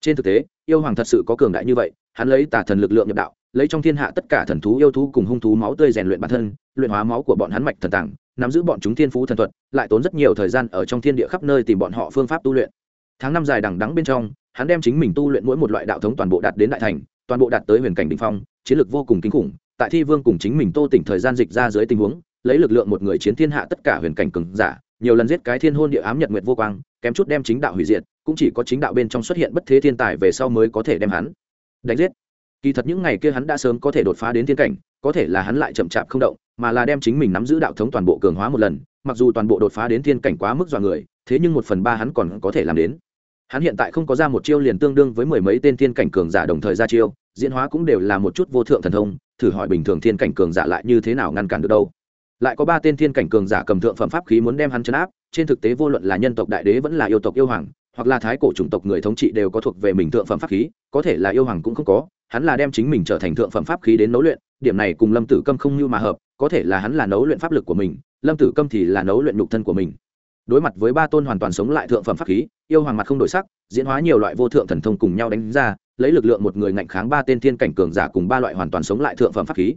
Trên thực tế, yêu hoàng thật sự có cường đại như vậy, hắn lấy tà thần lực lượng nhập đạo, lấy trong thiên hạ tất cả thần thú yêu thú cùng hung thú máu tươi rèn luyện bản thân, luyện hóa máu của bọn hắn mạch thần tàng, nắm giữ bọn chúng thiên phú thần thuật, lại tốn rất nhiều thời gian ở trong thiên địa khắp nơi tìm bọn họ phương pháp tu luyện. Tháng năm dài đằng đắng bên trong, hắn đem chính mình tu luyện mỗi một loại đạo thống toàn bộ đạt đến đại thành, toàn bộ đạt tới huyền cảnh đ ỉ n h phong, chiến lược vô cùng kinh khủng, tại thi vương cùng chính mình tô tỉnh thời gian dịch ra dưới tình huống lấy lực lượng một người chiến thiên hạ tất cả huyền cảnh cường giả, nhiều lần giết cái thiên hôn địa ám nhật nguyệt vô quang, kém chút đem chính đạo hủy diệt, cũng chỉ có chính đạo bên trong xuất hiện bất thế thiên tài về sau mới có thể đem hắn đánh giết. Kỳ thật những ngày kia hắn đã sớm có thể đột phá đến thiên cảnh, có thể là hắn lại chậm chạp không động, mà là đem chính mình nắm giữ đạo thống toàn bộ cường hóa một lần, mặc dù toàn bộ đột phá đến thiên cảnh quá mức dọa người, thế nhưng một phần ba hắn còn có thể làm đến. Hắn hiện tại không có ra một chiêu liền tương đương với mười mấy tên thiên cảnh cường giả đồng thời ra chiêu, diễn hóa cũng đều là một chút vô thượng thần thông, thử hỏi bình thường thiên cảnh cường giả lại như thế nào ngăn cản được đâu lại có ba tên thiên cảnh cường giả cầm thượng phẩm pháp khí muốn đem hắn chấn áp, trên thực tế vô luận là nhân tộc đại đế vẫn là yêu tộc yêu hoàng, hoặc là thái cổ chủng tộc người thống trị đều có thuộc về mình thượng phẩm pháp khí, có thể là yêu hoàng cũng không có, hắn là đem chính mình trở thành thượng phẩm pháp khí đến nấu luyện, điểm này cùng lâm tử câm không như mà hợp, có thể là hắn là nấu luyện pháp lực của mình, lâm tử câm thì là nấu luyện nhục thân của mình. Đối mặt với ba tôn hoàn toàn sống lại thượng phẩm pháp khí, yêu hoàng mặt không đổi sắc, diễn hóa nhiều loại vô thượng thần thông cùng nhau đánh ra, lấy lực lượng một người ngạnh kháng ba tên thiên cảnh cường giả cùng ba loại hoàn toàn sống lại thượng phẩm pháp khí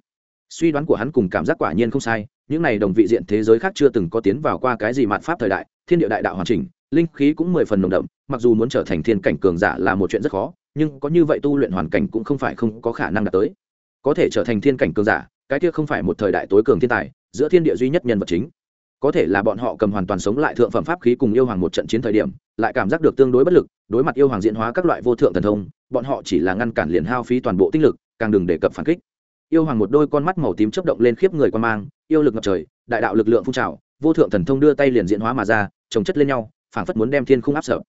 suy đoán của hắn cùng cảm giác quả nhiên không sai, những này đồng vị diện thế giới khác chưa từng có tiến vào qua cái gì mạt pháp thời đại, thiên địa đại đạo hoàn chỉnh, linh khí cũng mười phần nồng đậm, mặc dù muốn trở thành thiên cảnh cường giả là một chuyện rất khó, nhưng có như vậy tu luyện hoàn cảnh cũng không phải không có khả năng đạt tới. Có thể trở thành thiên cảnh cường giả, cái kia không phải một thời đại tối cường thiên tài, giữa thiên địa duy nhất nhân vật chính. Có thể là bọn họ cầm hoàn toàn sống lại thượng phẩm pháp khí cùng yêu hoàng một trận chiến thời điểm, lại cảm giác được tương đối bất lực, đối mặt yêu hoàng diễn hóa các loại vô thượng thần thông, bọn họ chỉ là ngăn cản liền hao phí toàn bộ tinh lực, càng đừng đề cập phản kích yêu hoàng một đôi con mắt màu tím chớp động lên khiếp người quan mang, yêu lực ngập trời, đại đạo lực lượng phun trào, vô thượng thần thông đưa tay liền diễn hóa mà ra trồng chất lên nhau, phảng phất muốn đem thiên khung áp sợ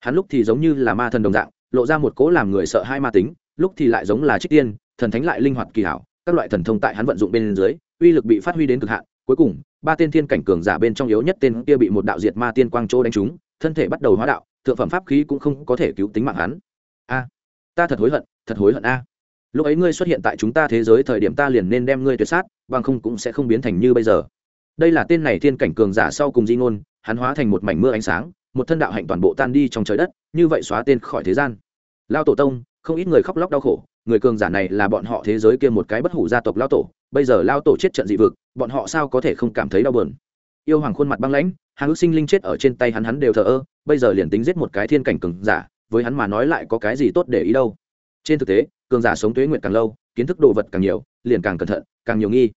hắn lúc thì giống như là ma thần đồng dạng, lộ ra một cố làm người sợ hai ma tính, lúc thì lại giống là trích tiên, thần thánh lại linh hoạt kỳ hảo, các loại thần thông tại hắn vận dụng bên dưới, uy lực bị phát huy đến cực hạn, cuối cùng, ba tên thiên cảnh cường giả bên trong yếu nhất tên kia bị một đạo diệt ma tiên quang chỗ đánh trúng, thân thể bắt đầu hóa đạo, thượng phẩm pháp khí cũng không có thể cứu tính mạng hắn. A, ta thật hối hận, thật hối hận a lúc ấy ngươi xuất hiện tại chúng ta thế giới thời điểm ta liền nên đem ngươi tuyệt sát, bằng không cũng sẽ không biến thành như bây giờ. Đây là tên này thiên cảnh cường giả sau cùng di ngôn, hắn hóa thành một mảnh mưa ánh sáng, một thân đạo hạnh toàn bộ tan đi trong trời đất, như vậy xóa tên khỏi thế gian. Lao tổ tông, không ít người khóc lóc đau khổ, người cường giả này là bọn họ thế giới kia một cái bất hủ gia tộc lao tổ, bây giờ lao tổ chết trận dị vực, bọn họ sao có thể không cảm thấy đau buồn? Yêu hoàng khuôn mặt băng lãnh, hàng ước sinh linh chết ở trên tay hắn hắn đều thờ ơ, bây giờ liền tính giết một cái thiên cảnh cường giả, với hắn mà nói lại có cái gì tốt để ý đâu? Trên thực tế cường giả sống tuế nguyện càng lâu, kiến thức đồ vật càng nhiều, liền càng cẩn thận, càng nhiều nghi.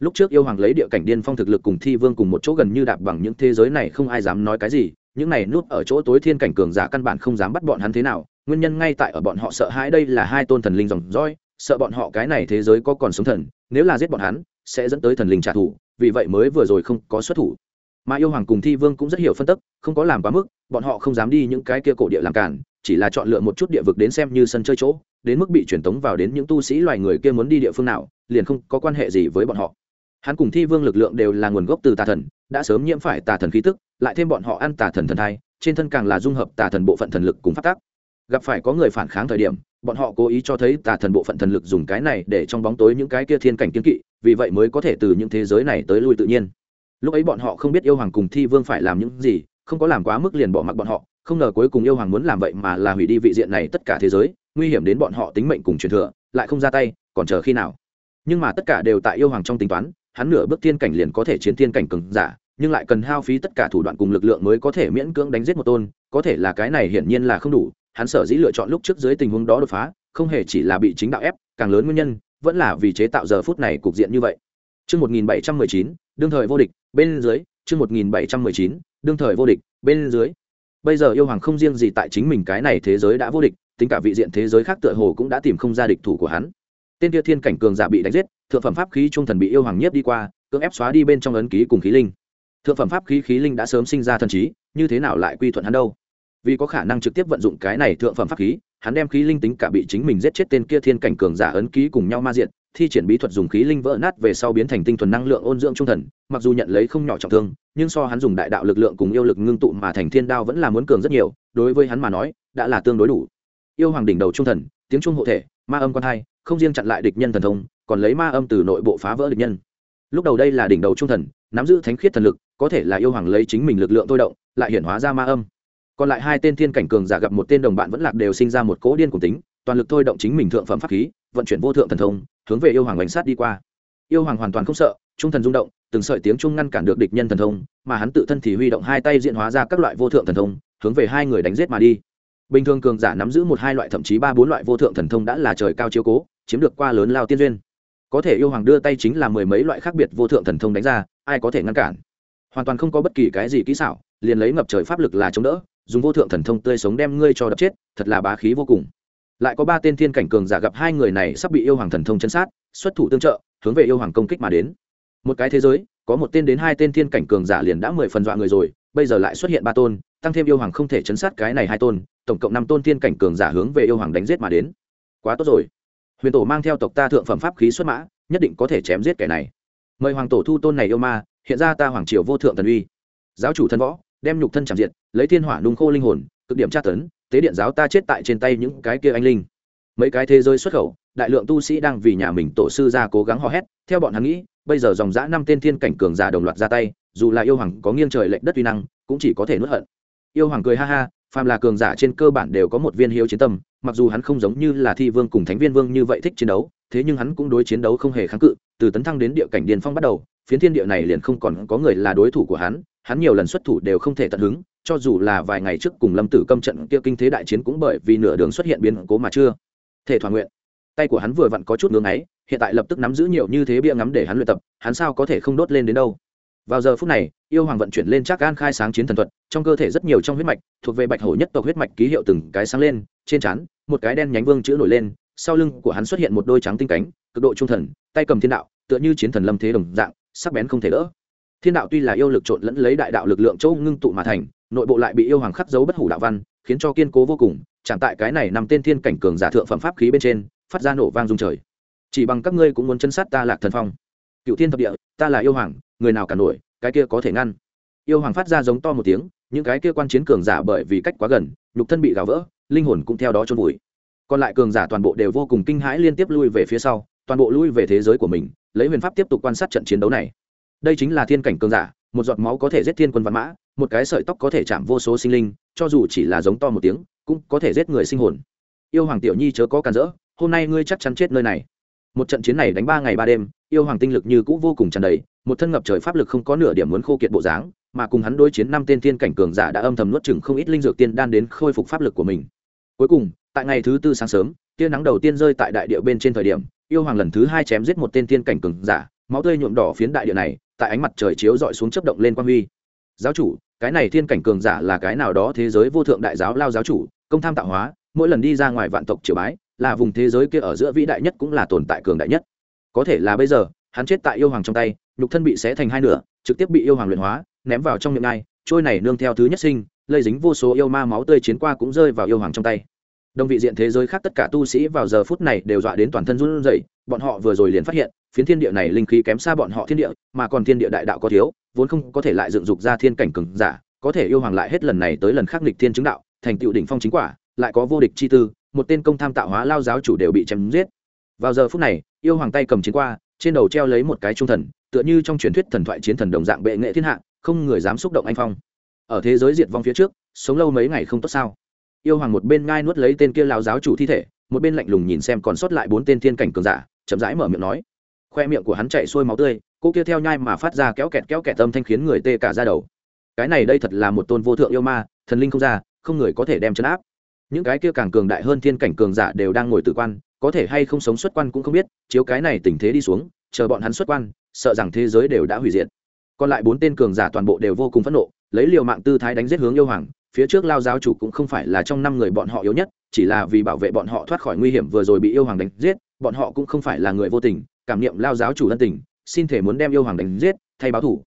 Lúc trước yêu hoàng lấy địa cảnh điên phong thực lực cùng thi vương cùng một chỗ gần như đạp bằng những thế giới này không ai dám nói cái gì, những này núp ở chỗ tối thiên cảnh cường giả căn bản không dám bắt bọn hắn thế nào, nguyên nhân ngay tại ở bọn họ sợ hãi đây là hai tôn thần linh dòng dõi, sợ bọn họ cái này thế giới có còn sống thần, nếu là giết bọn hắn, sẽ dẫn tới thần linh trả thù, vì vậy mới vừa rồi không có xuất thủ. Mà yêu hoàng cùng thi vương cũng rất hiểu phân tức, không có làm quá mức, bọn họ không dám đi những cái kia cổ địa làm cản chỉ là chọn lựa một chút địa vực đến xem như sân chơi chỗ, đến mức bị truyền tống vào đến những tu sĩ loài người kia muốn đi địa phương nào, liền không có quan hệ gì với bọn họ. Hắn cùng thi vương lực lượng đều là nguồn gốc từ tà thần, đã sớm nhiễm phải tà thần khí tức, lại thêm bọn họ ăn tà thần thần thai, trên thân càng là dung hợp tà thần bộ phận thần lực cùng phát tác gặp phải có người phản kháng thời điểm, bọn họ cố ý cho thấy tà thần bộ phận thần lực dùng cái này để trong bóng tối những cái kia thiên cảnh kiên kỵ, vì vậy mới có thể từ những thế giới này tới lui tự nhiên. Lúc ấy bọn họ không biết yêu hoàng cùng thi vương phải làm những gì, không có làm quá mức liền bỏ mặc bọn họ không ngờ cuối cùng yêu hoàng muốn làm vậy mà là hủy đi vị diện này tất cả thế giới nguy hiểm đến bọn họ tính mệnh cùng truyền thừa lại không ra tay còn chờ khi nào nhưng mà tất cả đều tại yêu hoàng trong tính toán hắn nửa bước thiên cảnh liền có thể chiến thiên cảnh cường giả nhưng lại cần hao phí tất cả thủ đoạn cùng lực lượng mới có thể miễn cưỡng đánh giết một tôn có thể là cái này hiển nhiên là không đủ hắn sở dĩ lựa chọn lúc trước dưới tình huống đó đột phá không hề chỉ là bị chính đạo ép càng lớn nguyên nhân vẫn là vì chế tạo giờ phút này cục diện như vậy Trước 1719, đương thời vô địch, bên dưới, trước 1719, đương thời vô địch, bên dưới. Bây giờ yêu hoàng không riêng gì tại chính mình cái này thế giới đã vô địch, tính cả vị diện thế giới khác tựa hồ cũng đã tìm không ra địch thủ của hắn. Tên kia thiên cảnh cường giả bị đánh giết, thượng phẩm pháp khí trung thần bị yêu hoàng nhiếp đi qua, cưỡng ép xóa đi bên trong ấn ký cùng khí linh. Thượng phẩm pháp khí khí linh đã sớm sinh ra thần trí, như thế nào lại quy thuận hắn đâu? Vì có khả năng trực tiếp vận dụng cái này thượng phẩm pháp khí, hắn đem khí linh tính cả bị chính mình giết chết tên kia thiên cảnh cường giả ấn ký cùng nhau ma diện, thi triển bí thuật dùng khí linh vỡ nát về sau biến thành tinh thuần năng lượng ôn dưỡng trung thần, mặc dù nhận lấy không nhỏ trọng thương, nhưng so hắn dùng đại đạo lực lượng cùng yêu lực ngưng tụ mà thành thiên đao vẫn là muốn cường rất nhiều, đối với hắn mà nói, đã là tương đối đủ. Yêu hoàng đỉnh đầu trung thần, tiếng trung hộ thể, ma âm quan hai, không riêng chặn lại địch nhân thần thông, còn lấy ma âm từ nội bộ phá vỡ địch nhân. Lúc đầu đây là đỉnh đầu trung thần, nắm giữ thánh khiết thần lực, có thể là yêu hoàng lấy chính mình lực lượng thôi động, lại hiển hóa ra ma âm. Còn lại hai tên thiên cảnh cường giả gặp một tên đồng bạn vẫn lạc đều sinh ra một cỗ điên cùng tính, toàn lực thôi động chính mình thượng phẩm pháp khí, vận chuyển vô thượng thần thông, hướng về yêu hoàng bánh sát đi qua. Yêu hoàng hoàn toàn không sợ trung thần rung động từng sợi tiếng trung ngăn cản được địch nhân thần thông mà hắn tự thân thì huy động hai tay diễn hóa ra các loại vô thượng thần thông hướng về hai người đánh giết mà đi. Bình thường cường giả nắm giữ một hai loại thậm chí ba bốn loại vô thượng thần thông đã là trời cao chiếu cố chiếm được qua lớn lao tiên duyên. Có thể yêu hoàng đưa tay chính là mười mấy loại khác biệt vô thượng thần thông đánh ra ai có thể ngăn cản? Hoàn toàn không có bất kỳ cái gì kỹ xảo liền lấy ngập trời pháp lực là chống đỡ dùng vô thượng thần thông tươi sống đem ngươi cho đập chết thật là bá khí vô cùng lại có ba tên thiên cảnh cường giả gặp hai người này sắp bị yêu hoàng thần thông chân sát, xuất thủ tương trợ, hướng về yêu hoàng công kích mà đến. Một cái thế giới, có một tên đến hai tên thiên cảnh cường giả liền đã mười phần dọa người rồi, bây giờ lại xuất hiện ba tôn, tăng thêm yêu hoàng không thể chấn sát cái này hai tôn, tổng cộng năm tôn thiên cảnh cường giả hướng về yêu hoàng đánh giết mà đến. Quá tốt rồi. Huyền tổ mang theo tộc ta thượng phẩm pháp khí xuất mã, nhất định có thể chém giết kẻ này. Mời hoàng tổ thu tôn này yêu ma, hiện ra ta hoàng triều vô thượng thần uy. Giáo chủ thân võ, đem nhục thân chạm diệt, lấy thiên hỏa nung khô linh hồn cực điểm tra tấn, tế điện giáo ta chết tại trên tay những cái kia anh linh. Mấy cái thế giới xuất khẩu, đại lượng tu sĩ đang vì nhà mình tổ sư ra cố gắng hò hét, theo bọn hắn nghĩ, bây giờ dòng dã năm tên thiên cảnh cường giả đồng loạt ra tay, dù là yêu hoàng có nghiêng trời lệnh đất uy năng, cũng chỉ có thể nuốt hận. Yêu hoàng cười ha ha, phàm là cường giả trên cơ bản đều có một viên hiếu chiến tâm, mặc dù hắn không giống như là thi vương cùng thánh viên vương như vậy thích chiến đấu, thế nhưng hắn cũng đối chiến đấu không hề kháng cự, từ tấn thăng đến địa cảnh điền phong bắt đầu, phiến thiên địa này liền không còn có người là đối thủ của hắn hắn nhiều lần xuất thủ đều không thể tận hứng cho dù là vài ngày trước cùng lâm tử câm trận kia kinh thế đại chiến cũng bởi vì nửa đường xuất hiện biến cố mà chưa thể thỏa nguyện. Tay của hắn vừa vặn có chút ngưng ấy, hiện tại lập tức nắm giữ nhiều như thế bia ngắm để hắn luyện tập, hắn sao có thể không đốt lên đến đâu? Vào giờ phút này, yêu hoàng vận chuyển lên chắc gan khai sáng chiến thần thuật, trong cơ thể rất nhiều trong huyết mạch, thuộc về bạch hổ nhất tộc huyết mạch ký hiệu từng cái sáng lên, trên trán, một cái đen nhánh vương chữ nổi lên, sau lưng của hắn xuất hiện một đôi trắng tinh cánh, cực độ trung thần, tay cầm thiên đạo, tựa như chiến thần lâm thế đồng dạng, sắc bén không thể đỡ. Thiên đạo tuy là yêu lực trộn lẫn lấy đại đạo lực lượng châu ngưng tụ mà thành nội bộ lại bị yêu hoàng khắc dấu bất hủ đạo văn, khiến cho kiên cố vô cùng, chẳng tại cái này nằm tên thiên cảnh cường giả thượng phẩm pháp khí bên trên, phát ra nổ vang dung trời. Chỉ bằng các ngươi cũng muốn chân sát ta lạc thần phong. Cựu thiên thập địa, ta là yêu hoàng, người nào cả nổi, cái kia có thể ngăn. Yêu hoàng phát ra giống to một tiếng, những cái kia quan chiến cường giả bởi vì cách quá gần, nhục thân bị gào vỡ, linh hồn cũng theo đó trôn vùi. Còn lại cường giả toàn bộ đều vô cùng kinh hãi liên tiếp lui về phía sau, toàn bộ lui về thế giới của mình, lấy huyền pháp tiếp tục quan sát trận chiến đấu này. Đây chính là thiên cảnh cường giả, một giọt máu có thể giết thiên quân văn mã một cái sợi tóc có thể chạm vô số sinh linh, cho dù chỉ là giống to một tiếng, cũng có thể giết người sinh hồn. Yêu hoàng tiểu nhi chớ có cản rỡ, hôm nay ngươi chắc chắn chết nơi này. Một trận chiến này đánh ba ngày ba đêm, yêu hoàng tinh lực như cũ vô cùng tràn đầy, một thân ngập trời pháp lực không có nửa điểm muốn khô kiệt bộ dáng, mà cùng hắn đối chiến năm tên tiên cảnh cường giả đã âm thầm nuốt chừng không ít linh dược tiên đan đến khôi phục pháp lực của mình. Cuối cùng, tại ngày thứ tư sáng sớm, tia nắng đầu tiên rơi tại đại địa bên trên thời điểm, yêu hoàng lần thứ hai chém giết một tên tiên cảnh cường giả, máu tươi nhuộm đỏ phiến đại địa này, tại ánh mặt trời chiếu dọi xuống chấp động lên quang huy giáo chủ, cái này thiên cảnh cường giả là cái nào đó thế giới vô thượng đại giáo lao giáo chủ, công tham tạo hóa, mỗi lần đi ra ngoài vạn tộc triều bái, là vùng thế giới kia ở giữa vĩ đại nhất cũng là tồn tại cường đại nhất. Có thể là bây giờ, hắn chết tại yêu hoàng trong tay, nhục thân bị xé thành hai nửa, trực tiếp bị yêu hoàng luyện hóa, ném vào trong miệng ai, trôi này nương theo thứ nhất sinh, lây dính vô số yêu ma máu tươi chiến qua cũng rơi vào yêu hoàng trong tay đồng vị diện thế giới khác tất cả tu sĩ vào giờ phút này đều dọa đến toàn thân run rẩy, bọn họ vừa rồi liền phát hiện, phiến thiên địa này linh khí kém xa bọn họ thiên địa, mà còn thiên địa đại đạo có thiếu, vốn không có thể lại dựng dục ra thiên cảnh cường giả, có thể yêu hoàng lại hết lần này tới lần khác nghịch thiên chứng đạo, thành tựu đỉnh phong chính quả, lại có vô địch chi tư, một tên công tham tạo hóa lao giáo chủ đều bị chém giết. Vào giờ phút này, yêu hoàng tay cầm chiến qua, trên đầu treo lấy một cái trung thần, tựa như trong truyền thuyết thần thoại chiến thần đồng dạng bệ nghệ thiên hạ, không người dám xúc động anh phong. Ở thế giới diệt vong phía trước, sống lâu mấy ngày không tốt sao? Yêu hoàng một bên ngai nuốt lấy tên kia lao giáo chủ thi thể, một bên lạnh lùng nhìn xem còn sót lại bốn tên thiên cảnh cường giả, chậm rãi mở miệng nói. Khoe miệng của hắn chạy xuôi máu tươi, cô kia theo nhai mà phát ra kéo kẹt kéo kẹt tâm thanh khiến người tê cả ra đầu. Cái này đây thật là một tôn vô thượng yêu ma, thần linh không ra, không người có thể đem chấn áp. Những cái kia càng cường đại hơn thiên cảnh cường giả đều đang ngồi tử quan, có thể hay không sống xuất quan cũng không biết, chiếu cái này tình thế đi xuống, chờ bọn hắn xuất quan, sợ rằng thế giới đều đã hủy diệt. Còn lại bốn tên cường giả toàn bộ đều vô cùng phẫn nộ, lấy liều mạng tư thái đánh giết hướng yêu hoàng phía trước lao giáo chủ cũng không phải là trong năm người bọn họ yếu nhất, chỉ là vì bảo vệ bọn họ thoát khỏi nguy hiểm vừa rồi bị yêu hoàng đánh giết, bọn họ cũng không phải là người vô tình, cảm niệm lao giáo chủ ân tình, xin thể muốn đem yêu hoàng đánh giết, thay báo thủ.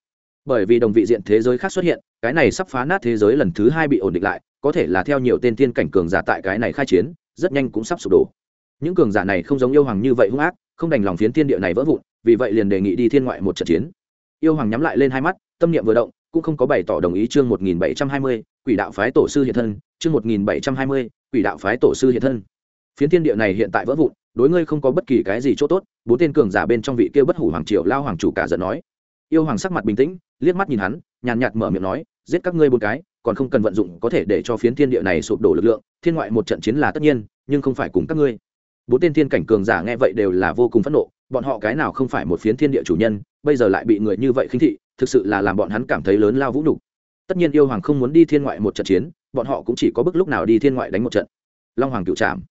Bởi vì đồng vị diện thế giới khác xuất hiện, cái này sắp phá nát thế giới lần thứ hai bị ổn định lại, có thể là theo nhiều tên thiên cảnh cường giả tại cái này khai chiến, rất nhanh cũng sắp sụp đổ. Những cường giả này không giống yêu hoàng như vậy hung ác, không đành lòng phiến thiên địa này vỡ vụn, vì vậy liền đề nghị đi thiên ngoại một trận chiến. Yêu hoàng nhắm lại lên hai mắt, tâm niệm vừa động, cũng không có bày tỏ đồng ý chương một nghìn bảy trăm hai mươi quỷ đạo phái tổ sư hiện thân, chương một nghìn bảy trăm hai mươi, quỷ đạo phái tổ sư hiện thân. Phiến thiên địa này hiện tại vỡ vụn, đối ngươi không có bất kỳ cái gì chỗ tốt, bốn tên cường giả bên trong vị kia bất hủ hoàng triều lao hoàng chủ cả giận nói. Yêu hoàng sắc mặt bình tĩnh, liếc mắt nhìn hắn, nhàn nhạt mở miệng nói, giết các ngươi bốn cái, còn không cần vận dụng có thể để cho phiến thiên địa này sụp đổ lực lượng, thiên ngoại một trận chiến là tất nhiên, nhưng không phải cùng các ngươi. Bốn tên thiên cảnh cường giả nghe vậy đều là vô cùng phẫn nộ, bọn họ cái nào không phải một phiến thiên địa chủ nhân, bây giờ lại bị người như vậy khinh thị, thực sự là làm bọn hắn cảm thấy lớn lao vũ nhục tất nhiên yêu hoàng không muốn đi thiên ngoại một trận chiến, bọn họ cũng chỉ có bức lúc nào đi thiên ngoại đánh một trận. Long hoàng cựu trạm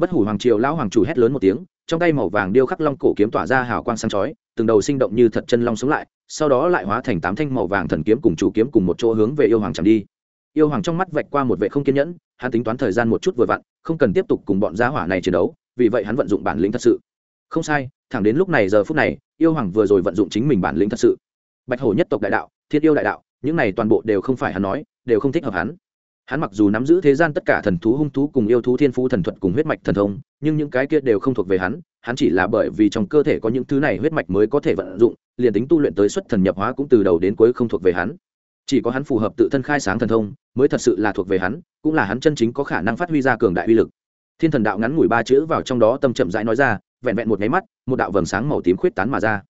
bất hủ hoàng triều lão hoàng chủ hét lớn một tiếng, trong tay màu vàng điêu khắc long cổ kiếm tỏa ra hào quang sáng chói, từng đầu sinh động như thật chân long sống lại, sau đó lại hóa thành tám thanh màu vàng thần kiếm cùng chủ kiếm cùng một chỗ hướng về yêu hoàng chạm đi. Yêu hoàng trong mắt vạch qua một vệ không kiên nhẫn, hắn tính toán thời gian một chút vừa vặn, không cần tiếp tục cùng bọn giá hỏa này chiến đấu, vì vậy hắn vận dụng bản lĩnh thật sự. Không sai, thẳng đến lúc này giờ phút này, yêu hoàng vừa rồi vận dụng chính mình bản lĩnh thật sự. Bạch hổ nhất tộc đại đạo thiết yêu đại đạo những này toàn bộ đều không phải hắn nói, đều không thích hợp hắn. Hắn mặc dù nắm giữ thế gian tất cả thần thú hung thú cùng yêu thú thiên phú thần thuật cùng huyết mạch thần thông, nhưng những cái kia đều không thuộc về hắn hắn chỉ là bởi vì trong cơ thể có những thứ này huyết mạch mới có thể vận dụng, liền tính tu luyện tới xuất thần nhập hóa cũng từ đầu đến cuối không thuộc về hắn. Chỉ có hắn phù hợp tự thân khai sáng thần thông, mới thật sự là thuộc về hắn, cũng là hắn chân chính có khả năng phát huy ra cường đại uy lực. Thiên thần đạo ngắn ngủi ba chữ vào trong đó tâm chậm rãi nói ra, vẹn vẹn một nháy mắt, một đạo vầng sáng màu tím khuyết tán mà ra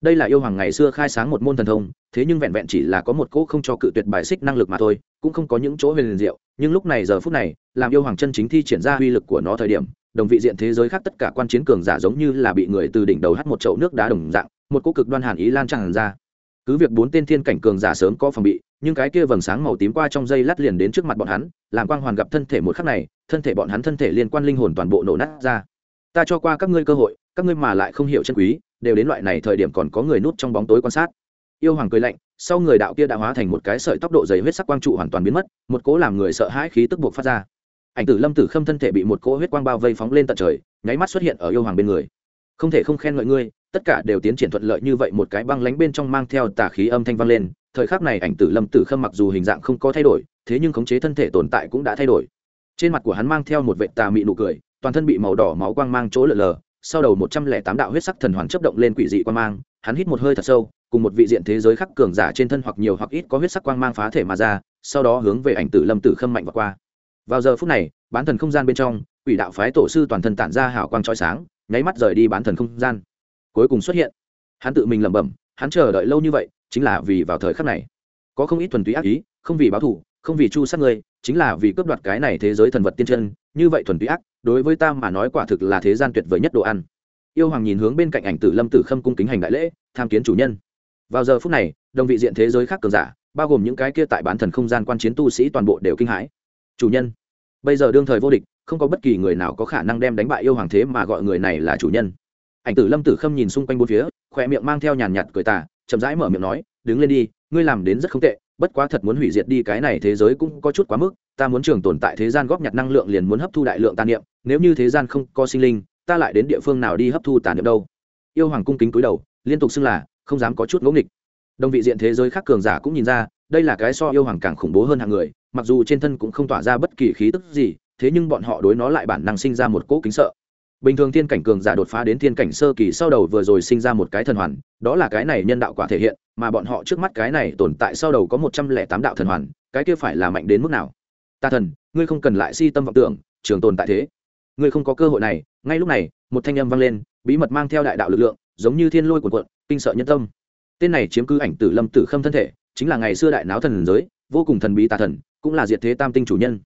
đây là yêu hoàng ngày xưa khai sáng một môn thần thông, thế nhưng vẹn vẹn chỉ là có một cỗ không cho cự tuyệt bài xích năng lực mà thôi, cũng không có những chỗ huyền liền diệu. Nhưng lúc này giờ phút này, làm yêu hoàng chân chính thi triển ra uy lực của nó thời điểm, đồng vị diện thế giới khác tất cả quan chiến cường giả giống như là bị người từ đỉnh đầu hắt một chậu nước đá đồng dạng, một cỗ cực đoan hàn ý lan tràn ra. Cứ việc bốn tên thiên cảnh cường giả sớm có phòng bị, nhưng cái kia vầng sáng màu tím qua trong dây lát liền đến trước mặt bọn hắn, làm quang hoàn gặp thân thể một khắc này, thân thể bọn hắn thân thể liên quan linh hồn toàn bộ nổ nát ra. Ta cho qua các ngươi cơ hội, các ngươi mà lại không hiểu chân quý đều đến loại này thời điểm còn có người núp trong bóng tối quan sát. Yêu hoàng cười lạnh, sau người đạo kia đã hóa thành một cái sợi tốc độ dày huyết sắc quang trụ hoàn toàn biến mất, một cỗ làm người sợ hãi khí tức buộc phát ra. Ảnh tử lâm tử khâm thân thể bị một cỗ huyết quang bao vây phóng lên tận trời, nháy mắt xuất hiện ở yêu hoàng bên người. Không thể không khen ngợi ngươi, tất cả đều tiến triển thuận lợi như vậy, một cái băng lánh bên trong mang theo tà khí âm thanh vang lên. Thời khắc này ảnh tử lâm tử khâm mặc dù hình dạng không có thay đổi, thế nhưng khống chế thân thể tồn tại cũng đã thay đổi. Trên mặt của hắn mang theo một vệ tà mị nụ cười, toàn thân bị màu đỏ máu quang mang chỗ lờ lờ sau đầu một trăm lẻ tám đạo huyết sắc thần hoàn chấp động lên quỷ dị quang mang, hắn hít một hơi thật sâu, cùng một vị diện thế giới khắc cường giả trên thân hoặc nhiều hoặc ít có huyết sắc quang mang phá thể mà ra, sau đó hướng về ảnh tử lâm tử khâm mạnh và qua. Vào giờ phút này, bán thần không gian bên trong, quỷ đạo phái tổ sư toàn thân tản ra hào quang trói sáng, nháy mắt rời đi bán thần không gian. Cuối cùng xuất hiện. Hắn tự mình lẩm bẩm, hắn chờ đợi lâu như vậy, chính là vì vào thời khắc này. Có không ít thuần túy ác ý, không vì báo thù, không vì chu sát người, chính là vì cướp đoạt cái này thế giới thần vật tiên chân, như vậy thuần túy ác đối với ta mà nói quả thực là thế gian tuyệt vời nhất đồ ăn. Yêu hoàng nhìn hướng bên cạnh ảnh tử lâm tử khâm cung kính hành đại lễ, tham kiến chủ nhân. Vào giờ phút này, đồng vị diện thế giới khác cường giả, bao gồm những cái kia tại bán thần không gian quan chiến tu sĩ toàn bộ đều kinh hãi. Chủ nhân, bây giờ đương thời vô địch, không có bất kỳ người nào có khả năng đem đánh bại yêu hoàng thế mà gọi người này là chủ nhân. Ảnh tử lâm tử khâm nhìn xung quanh bốn phía, khỏe miệng mang theo nhàn nhạt cười tà, chậm rãi mở miệng nói, đứng lên đi, ngươi làm đến rất không tệ, bất quá thật muốn hủy diệt đi cái này thế giới cũng có chút quá mức ta muốn trường tồn tại thế gian góp nhặt năng lượng liền muốn hấp thu đại lượng tà niệm, nếu như thế gian không có sinh linh, ta lại đến địa phương nào đi hấp thu tà niệm đâu? Yêu hoàng cung kính cúi đầu, liên tục xưng là, không dám có chút ngẫu nghịch. Đồng vị diện thế giới khác cường giả cũng nhìn ra, đây là cái so yêu hoàng càng khủng bố hơn hàng người, mặc dù trên thân cũng không tỏa ra bất kỳ khí tức gì, thế nhưng bọn họ đối nó lại bản năng sinh ra một cỗ kính sợ. Bình thường thiên cảnh cường giả đột phá đến thiên cảnh sơ kỳ sau đầu vừa rồi sinh ra một cái thần hoàn, đó là cái này nhân đạo quả thể hiện, mà bọn họ trước mắt cái này tồn tại sau đầu có một trăm lẻ tám đạo thần hoàn, cái kia phải là mạnh đến mức nào? Ta thần, ngươi không cần lại si tâm vọng tưởng, trường tồn tại thế. Ngươi không có cơ hội này. Ngay lúc này, một thanh âm vang lên, bí mật mang theo đại đạo lực lượng, giống như thiên lôi cuộn cuộn, kinh sợ nhân tâm. Tên này chiếm cứ ảnh tử lâm tử khâm thân thể, chính là ngày xưa đại náo thần giới, vô cùng thần bí tà thần, cũng là diệt thế tam tinh chủ nhân.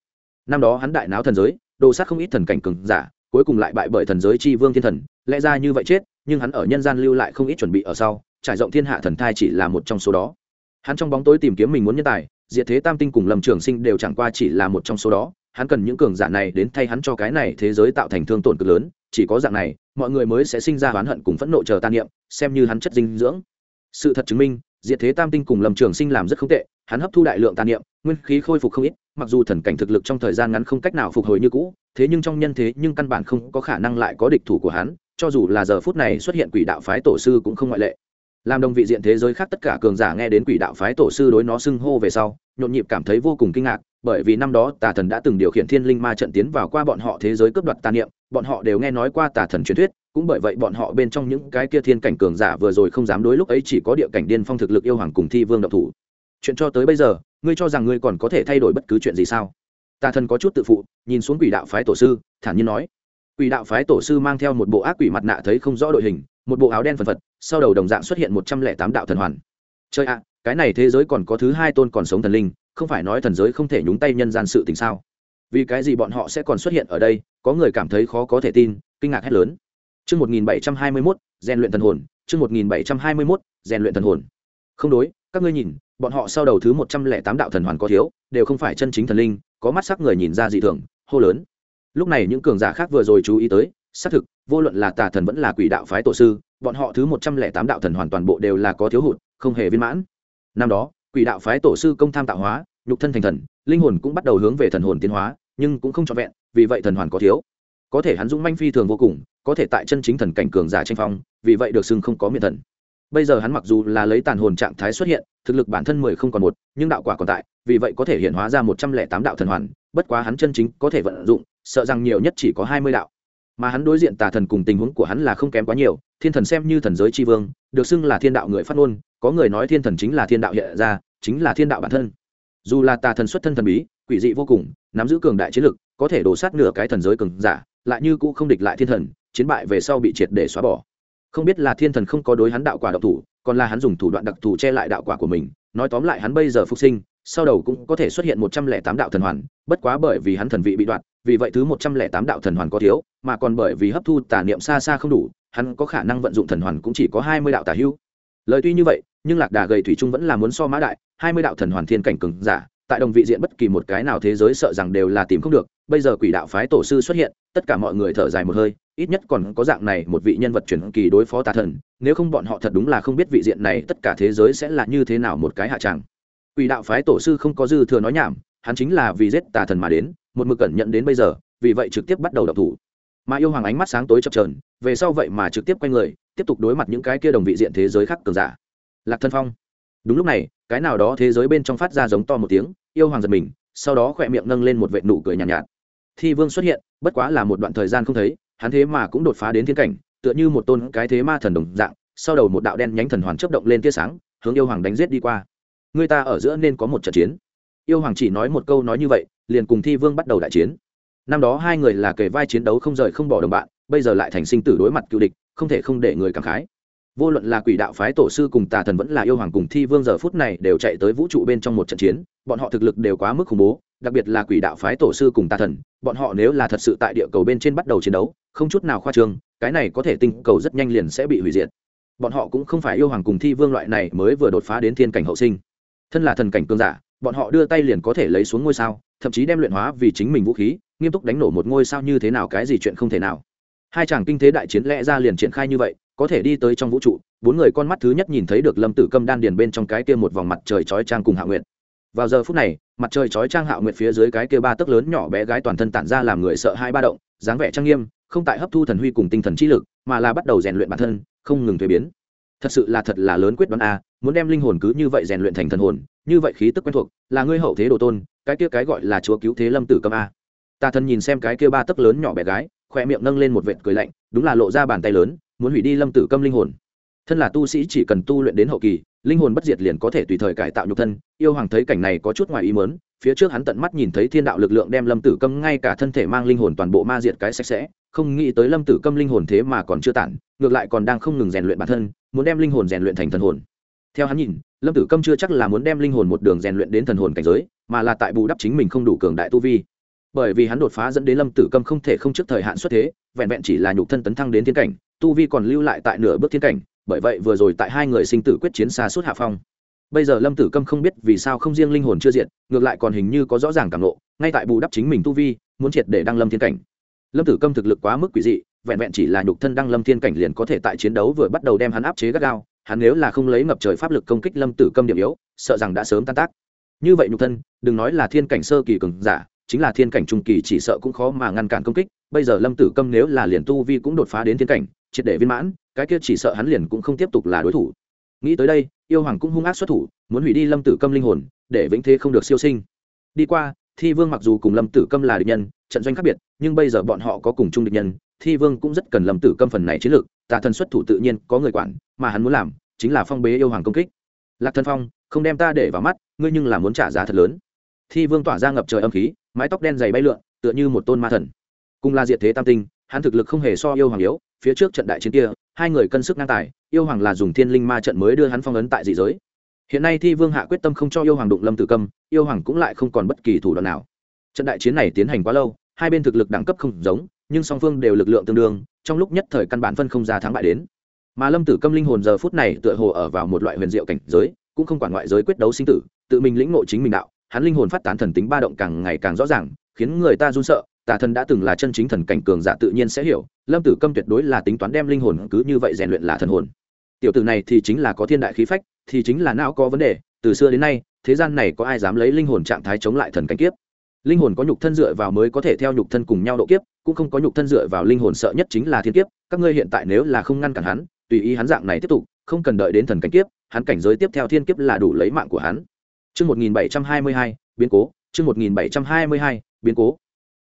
Năm đó hắn đại náo thần giới, đồ sát không ít thần cảnh cường giả, cuối cùng lại bại bởi thần giới chi vương thiên thần, lẽ ra như vậy chết, nhưng hắn ở nhân gian lưu lại không ít chuẩn bị ở sau, trải rộng thiên hạ thần thai chỉ là một trong số đó. Hắn trong bóng tối tìm kiếm mình muốn nhân tài diệt thế tam tinh cùng lâm trường sinh đều chẳng qua chỉ là một trong số đó, hắn cần những cường giả này đến thay hắn cho cái này thế giới tạo thành thương tổn cực lớn, chỉ có dạng này, mọi người mới sẽ sinh ra oán hận cùng phẫn nộ chờ tan niệm, xem như hắn chất dinh dưỡng. Sự thật chứng minh, diệt thế tam tinh cùng lâm trường sinh làm rất không tệ, hắn hấp thu đại lượng tàn niệm, nguyên khí khôi phục không ít, mặc dù thần cảnh thực lực trong thời gian ngắn không cách nào phục hồi như cũ, thế nhưng trong nhân thế nhưng căn bản không có khả năng lại có địch thủ của hắn, cho dù là giờ phút này xuất hiện quỷ đạo phái tổ sư cũng không ngoại lệ làm đồng vị diện thế giới khác tất cả cường giả nghe đến quỷ đạo phái tổ sư đối nó xưng hô về sau, nhộn nhịp cảm thấy vô cùng kinh ngạc, bởi vì năm đó tà thần đã từng điều khiển thiên linh ma trận tiến vào qua bọn họ thế giới cướp đoạt tà niệm, bọn họ đều nghe nói qua tà thần truyền thuyết, cũng bởi vậy bọn họ bên trong những cái kia thiên cảnh cường giả vừa rồi không dám đối lúc ấy chỉ có địa cảnh điên phong thực lực yêu hoàng cùng thi vương độc thủ. Chuyện cho tới bây giờ, ngươi cho rằng ngươi còn có thể thay đổi bất cứ chuyện gì sao? Tà thần có chút tự phụ, nhìn xuống quỷ đạo phái tổ sư, thản nhiên nói. Quỷ đạo phái tổ sư mang theo một bộ ác quỷ mặt nạ thấy không rõ đội hình một bộ áo đen phần phật sau đầu đồng dạng xuất hiện một trăm lẻ tám đạo thần hoàn chơi ạ cái này thế giới còn có thứ hai tôn còn sống thần linh không phải nói thần giới không thể nhúng tay nhân gian sự tình sao vì cái gì bọn họ sẽ còn xuất hiện ở đây có người cảm thấy khó có thể tin kinh ngạc hét lớn Chương 1721, rèn luyện thần hồn, chương 1721, rèn luyện thần hồn. Không đối, các ngươi nhìn, bọn họ sau đầu thứ 108 đạo thần hoàn có thiếu, đều không phải chân chính thần linh, có mắt sắc người nhìn ra dị thường, hô lớn. Lúc này những cường giả khác vừa rồi chú ý tới, xác thực, vô luận là tà thần vẫn là quỷ đạo phái tổ sư, bọn họ thứ 108 đạo thần hoàn toàn bộ đều là có thiếu hụt, không hề viên mãn. Năm đó, quỷ đạo phái tổ sư công tham tạo hóa, nhục thân thành thần, linh hồn cũng bắt đầu hướng về thần hồn tiến hóa, nhưng cũng không trọn vẹn, vì vậy thần hoàn có thiếu. Có thể hắn dũng manh phi thường vô cùng, có thể tại chân chính thần cảnh cường giả tranh phong vì vậy được xưng không có miệng thần bây giờ hắn mặc dù là lấy tàn hồn trạng thái xuất hiện thực lực bản thân mười không còn một nhưng đạo quả còn tại vì vậy có thể hiện hóa ra một trăm lẻ tám đạo thần hoàn bất quá hắn chân chính có thể vận dụng sợ rằng nhiều nhất chỉ có hai mươi đạo mà hắn đối diện tà thần cùng tình huống của hắn là không kém quá nhiều, thiên thần xem như thần giới tri vương, được xưng là thiên đạo người phát ngôn, có người nói thiên thần chính là thiên đạo hiện ra, chính là thiên đạo bản thân. Dù là tà thần xuất thân thần bí, quỷ dị vô cùng, nắm giữ cường đại chiến lực, có thể đổ sát nửa cái thần giới cường giả, lại như cũ không địch lại thiên thần, chiến bại về sau bị triệt để xóa bỏ. Không biết là thiên thần không có đối hắn đạo quả độc thủ, còn là hắn dùng thủ đoạn đặc thù che lại đạo quả của mình, nói tóm lại hắn bây giờ phục sinh, sau đầu cũng có thể xuất hiện một trăm lẻ tám đạo thần hoàn, bất quá bởi vì hắn thần vị bị đoạt vì vậy thứ một trăm lẻ tám đạo thần hoàn có thiếu, mà còn bởi vì hấp thu tà niệm xa xa không đủ, hắn có khả năng vận dụng thần hoàn cũng chỉ có hai mươi đạo tà hưu lời tuy như vậy, nhưng lạc đà gầy thủy trung vẫn là muốn so mã đại, hai mươi đạo thần hoàn thiên cảnh cường giả, tại đồng vị diện bất kỳ một cái nào thế giới sợ rằng đều là tìm không được, bây giờ quỷ đạo phái tổ sư xuất hiện, tất cả mọi người thở dài một hơi, ít nhất còn có dạng này một vị nhân vật chuyển kỳ đối phó tà thần, nếu không bọn họ thật đúng là không biết vị diện này tất cả thế giới sẽ là như thế nào một cái hạ tràng quỷ đạo phái tổ sư không có dư thừa nói nhảm, hắn chính là vì giết tà thần mà đến một mực cẩn nhận đến bây giờ vì vậy trực tiếp bắt đầu đập thủ. Mà yêu hoàng ánh mắt sáng tối chập trờn về sau vậy mà trực tiếp quay người tiếp tục đối mặt những cái kia đồng vị diện thế giới khác cường giả. Lạc thân phong. Đúng lúc này cái nào đó thế giới bên trong phát ra giống to một tiếng yêu hoàng giật mình sau đó khỏe miệng nâng lên một vệ nụ cười nhàn nhạt, nhạt. Thi vương xuất hiện bất quá là một đoạn thời gian không thấy hắn thế mà cũng đột phá đến thiên cảnh tựa như một tôn cái thế ma thần đồng dạng sau đầu một đạo đen nhánh thần hoàn chớp động lên tia sáng hướng yêu hoàng đánh giết đi qua. Người ta ở giữa nên có một trận chiến. Yêu hoàng chỉ nói một câu nói như vậy liền cùng thi vương bắt đầu đại chiến. Năm đó hai người là kề vai chiến đấu không rời không bỏ đồng bạn, bây giờ lại thành sinh tử đối mặt cựu địch, không thể không để người cảm khái. Vô luận là quỷ đạo phái tổ sư cùng tà thần vẫn là yêu hoàng cùng thi vương giờ phút này đều chạy tới vũ trụ bên trong một trận chiến, bọn họ thực lực đều quá mức khủng bố, đặc biệt là quỷ đạo phái tổ sư cùng tà thần, bọn họ nếu là thật sự tại địa cầu bên trên bắt đầu chiến đấu, không chút nào khoa trương, cái này có thể tinh cầu rất nhanh liền sẽ bị hủy diệt. Bọn họ cũng không phải yêu hoàng cùng thi vương loại này mới vừa đột phá đến thiên cảnh hậu sinh. Thân là thần cảnh cương giả bọn họ đưa tay liền có thể lấy xuống ngôi sao, thậm chí đem luyện hóa vì chính mình vũ khí, nghiêm túc đánh nổ một ngôi sao như thế nào cái gì chuyện không thể nào. Hai chàng kinh thế đại chiến lẽ ra liền triển khai như vậy, có thể đi tới trong vũ trụ, bốn người con mắt thứ nhất nhìn thấy được lâm tử câm đan điền bên trong cái kia một vòng mặt trời chói trang cùng hạ nguyện vào giờ phút này, mặt trời chói trang hạ nguyện phía dưới cái kia ba tấc lớn nhỏ bé gái toàn thân tản ra làm người sợ hai ba động, dáng vẻ trang nghiêm, không tại hấp thu thần huy cùng tinh thần trí lực, mà là bắt đầu rèn luyện bản thân, không ngừng thuế biến. Thật sự là thật là lớn quyết đoán a muốn đem linh hồn cứ như vậy rèn luyện thành thần hồn, như vậy khí tức quen thuộc, là ngươi hậu thế đồ tôn, cái kia cái gọi là chúa cứu thế lâm tử cầm a. Ta thân nhìn xem cái kia ba tấc lớn nhỏ bé gái khoe miệng nâng lên một vệt cười lạnh, đúng là lộ ra bàn tay lớn, muốn hủy đi lâm tử câm linh hồn. Thân là tu sĩ chỉ cần tu luyện đến hậu kỳ, linh hồn bất diệt liền có thể tùy thời cải tạo nhục thân, yêu hoàng thấy cảnh này có chút ngoài ý mớn phía trước hắn tận mắt nhìn thấy thiên đạo lực lượng đem lâm tử câm ngay cả thân thể mang linh hồn toàn bộ ma diệt cái sạch sẽ, không nghĩ tới lâm tử câm linh hồn thế mà còn chưa tản, ngược lại còn đang không ngừng rèn luyện bản thân, muốn đem linh hồn rèn luyện thành thần hồn theo hắn nhìn, lâm tử câm chưa chắc là muốn đem linh hồn một đường rèn luyện đến thần hồn cảnh giới, mà là tại bù đắp chính mình không đủ cường đại tu vi. Bởi vì hắn đột phá dẫn đến lâm tử câm không thể không trước thời hạn xuất thế, vẹn vẹn chỉ là nhục thân tấn thăng đến thiên cảnh, tu vi còn lưu lại tại nửa bước thiên cảnh, bởi vậy vừa rồi tại hai người sinh tử quyết chiến xa suốt hạ phong. Bây giờ lâm tử câm không biết vì sao không riêng linh hồn chưa diện ngược lại còn hình như có rõ ràng cảm lộ ngay tại bù đắp chính mình tu vi, muốn triệt để đăng lâm thiên cảnh. Lâm tử câm thực lực quá mức quỷ dị, vẹn vẹn chỉ là nhục thân đăng lâm thiên cảnh liền có thể tại chiến đấu vừa bắt đầu đem hắn áp chế gắt gao hắn nếu là không lấy ngập trời pháp lực công kích lâm tử câm điểm yếu, sợ rằng đã sớm tan tác. Như vậy nhục thân, đừng nói là thiên cảnh sơ kỳ cường giả, chính là thiên cảnh trung kỳ chỉ sợ cũng khó mà ngăn cản công kích, bây giờ lâm tử câm nếu là liền tu vi cũng đột phá đến thiên cảnh, triệt để viên mãn, cái kia chỉ sợ hắn liền cũng không tiếp tục là đối thủ. Nghĩ tới đây, yêu hoàng cũng hung ác xuất thủ, muốn hủy đi lâm tử câm linh hồn, để vĩnh thế không được siêu sinh. Đi qua, thi vương mặc dù cùng lâm tử câm là địch nhân, trận doanh khác biệt, nhưng bây giờ bọn họ có cùng chung địch nhân, thi vương cũng rất cần lâm tử câm phần này chiến lược tà thần xuất thủ tự nhiên có người quản, mà hắn muốn làm chính là phong bế yêu hoàng công kích. Lạc thân phong, không đem ta để vào mắt, ngươi nhưng là muốn trả giá thật lớn. Thi vương tỏa ra ngập trời âm khí, mái tóc đen dày bay lượn, tựa như một tôn ma thần. Cùng là diệt thế tam tinh, hắn thực lực không hề so yêu hoàng yếu, phía trước trận đại chiến kia, hai người cân sức ngang tài, yêu hoàng là dùng thiên linh ma trận mới đưa hắn phong ấn tại dị giới. Hiện nay thi vương hạ quyết tâm không cho yêu hoàng đụng lâm tử câm, yêu hoàng cũng lại không còn bất kỳ thủ đoạn nào. Trận đại chiến này tiến hành quá lâu, hai bên thực lực đẳng cấp không giống nhưng song phương đều lực lượng tương đương, trong lúc nhất thời căn bản phân không ra thắng bại đến. Mà lâm tử câm linh hồn giờ phút này tựa hồ ở vào một loại huyền diệu cảnh giới, cũng không quản ngoại giới quyết đấu sinh tử, tự mình lĩnh ngộ chính mình đạo, hắn linh hồn phát tán thần tính ba động càng ngày càng rõ ràng, khiến người ta run sợ, tà thần đã từng là chân chính thần cảnh cường giả tự nhiên sẽ hiểu, lâm tử câm tuyệt đối là tính toán đem linh hồn cứ như vậy rèn luyện là thần hồn. Tiểu tử này thì chính là có thiên đại khí phách, thì chính là não có vấn đề, từ xưa đến nay, thế gian này có ai dám lấy linh hồn trạng thái chống lại thần cảnh kiếp? Linh hồn có nhục thân dựa vào mới có thể theo nhục thân cùng nhau độ kiếp cũng không có nhục thân dựa vào linh hồn sợ nhất chính là thiên kiếp. Các ngươi hiện tại nếu là không ngăn cản hắn tùy ý hắn dạng này tiếp tục không cần đợi đến thần cảnh kiếp hắn cảnh giới tiếp theo thiên kiếp là đủ lấy mạng của hắn. Trước 1722, biến cố, trước 1722, biến cố.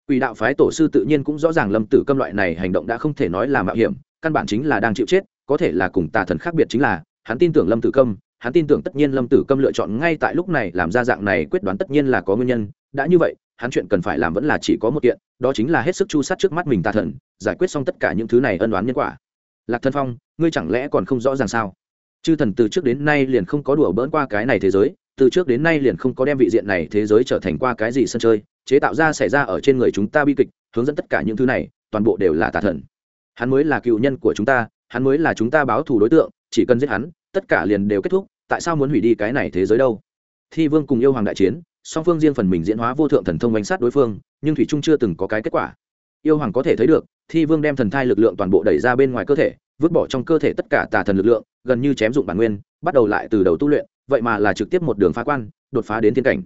Quỷ đạo phái tổ sư tự nhiên cũng rõ ràng Lâm Tử Câm loại này hành động đã không thể nói là mạo hiểm, căn bản chính là đang chịu chết, có thể là cùng tà thần khác biệt chính là, hắn tin tưởng Lâm Tử Câm, hắn tin tưởng tất nhiên Lâm Tử Câm lựa chọn ngay tại lúc này làm ra dạng này quyết đoán tất nhiên là có nguyên nhân, đã như vậy, hắn chuyện cần phải làm vẫn là chỉ có một kiện, đó chính là hết sức chu sát trước mắt mình tà thần, giải quyết xong tất cả những thứ này ân oán nhân quả. Lạc Thân Phong, ngươi chẳng lẽ còn không rõ ràng sao? Chư thần từ trước đến nay liền không có đùa bỡn qua cái này thế giới, từ trước đến nay liền không có đem vị diện này thế giới trở thành qua cái gì sân chơi chế tạo ra xảy ra ở trên người chúng ta bi kịch hướng dẫn tất cả những thứ này toàn bộ đều là tà thần hắn mới là cựu nhân của chúng ta hắn mới là chúng ta báo thù đối tượng chỉ cần giết hắn tất cả liền đều kết thúc tại sao muốn hủy đi cái này thế giới đâu thi vương cùng yêu hoàng đại chiến song phương riêng phần mình diễn hóa vô thượng thần thông bánh sát đối phương, nhưng thủy trung chưa từng có cái kết quả. Yêu hoàng có thể thấy được, thi vương đem thần thai lực lượng toàn bộ đẩy ra bên ngoài cơ thể, vứt bỏ trong cơ thể tất cả tà thần lực lượng, gần như chém dụng bản nguyên, bắt đầu lại từ đầu tu luyện, vậy mà là trực tiếp một đường phá quan, đột phá đến thiên cảnh.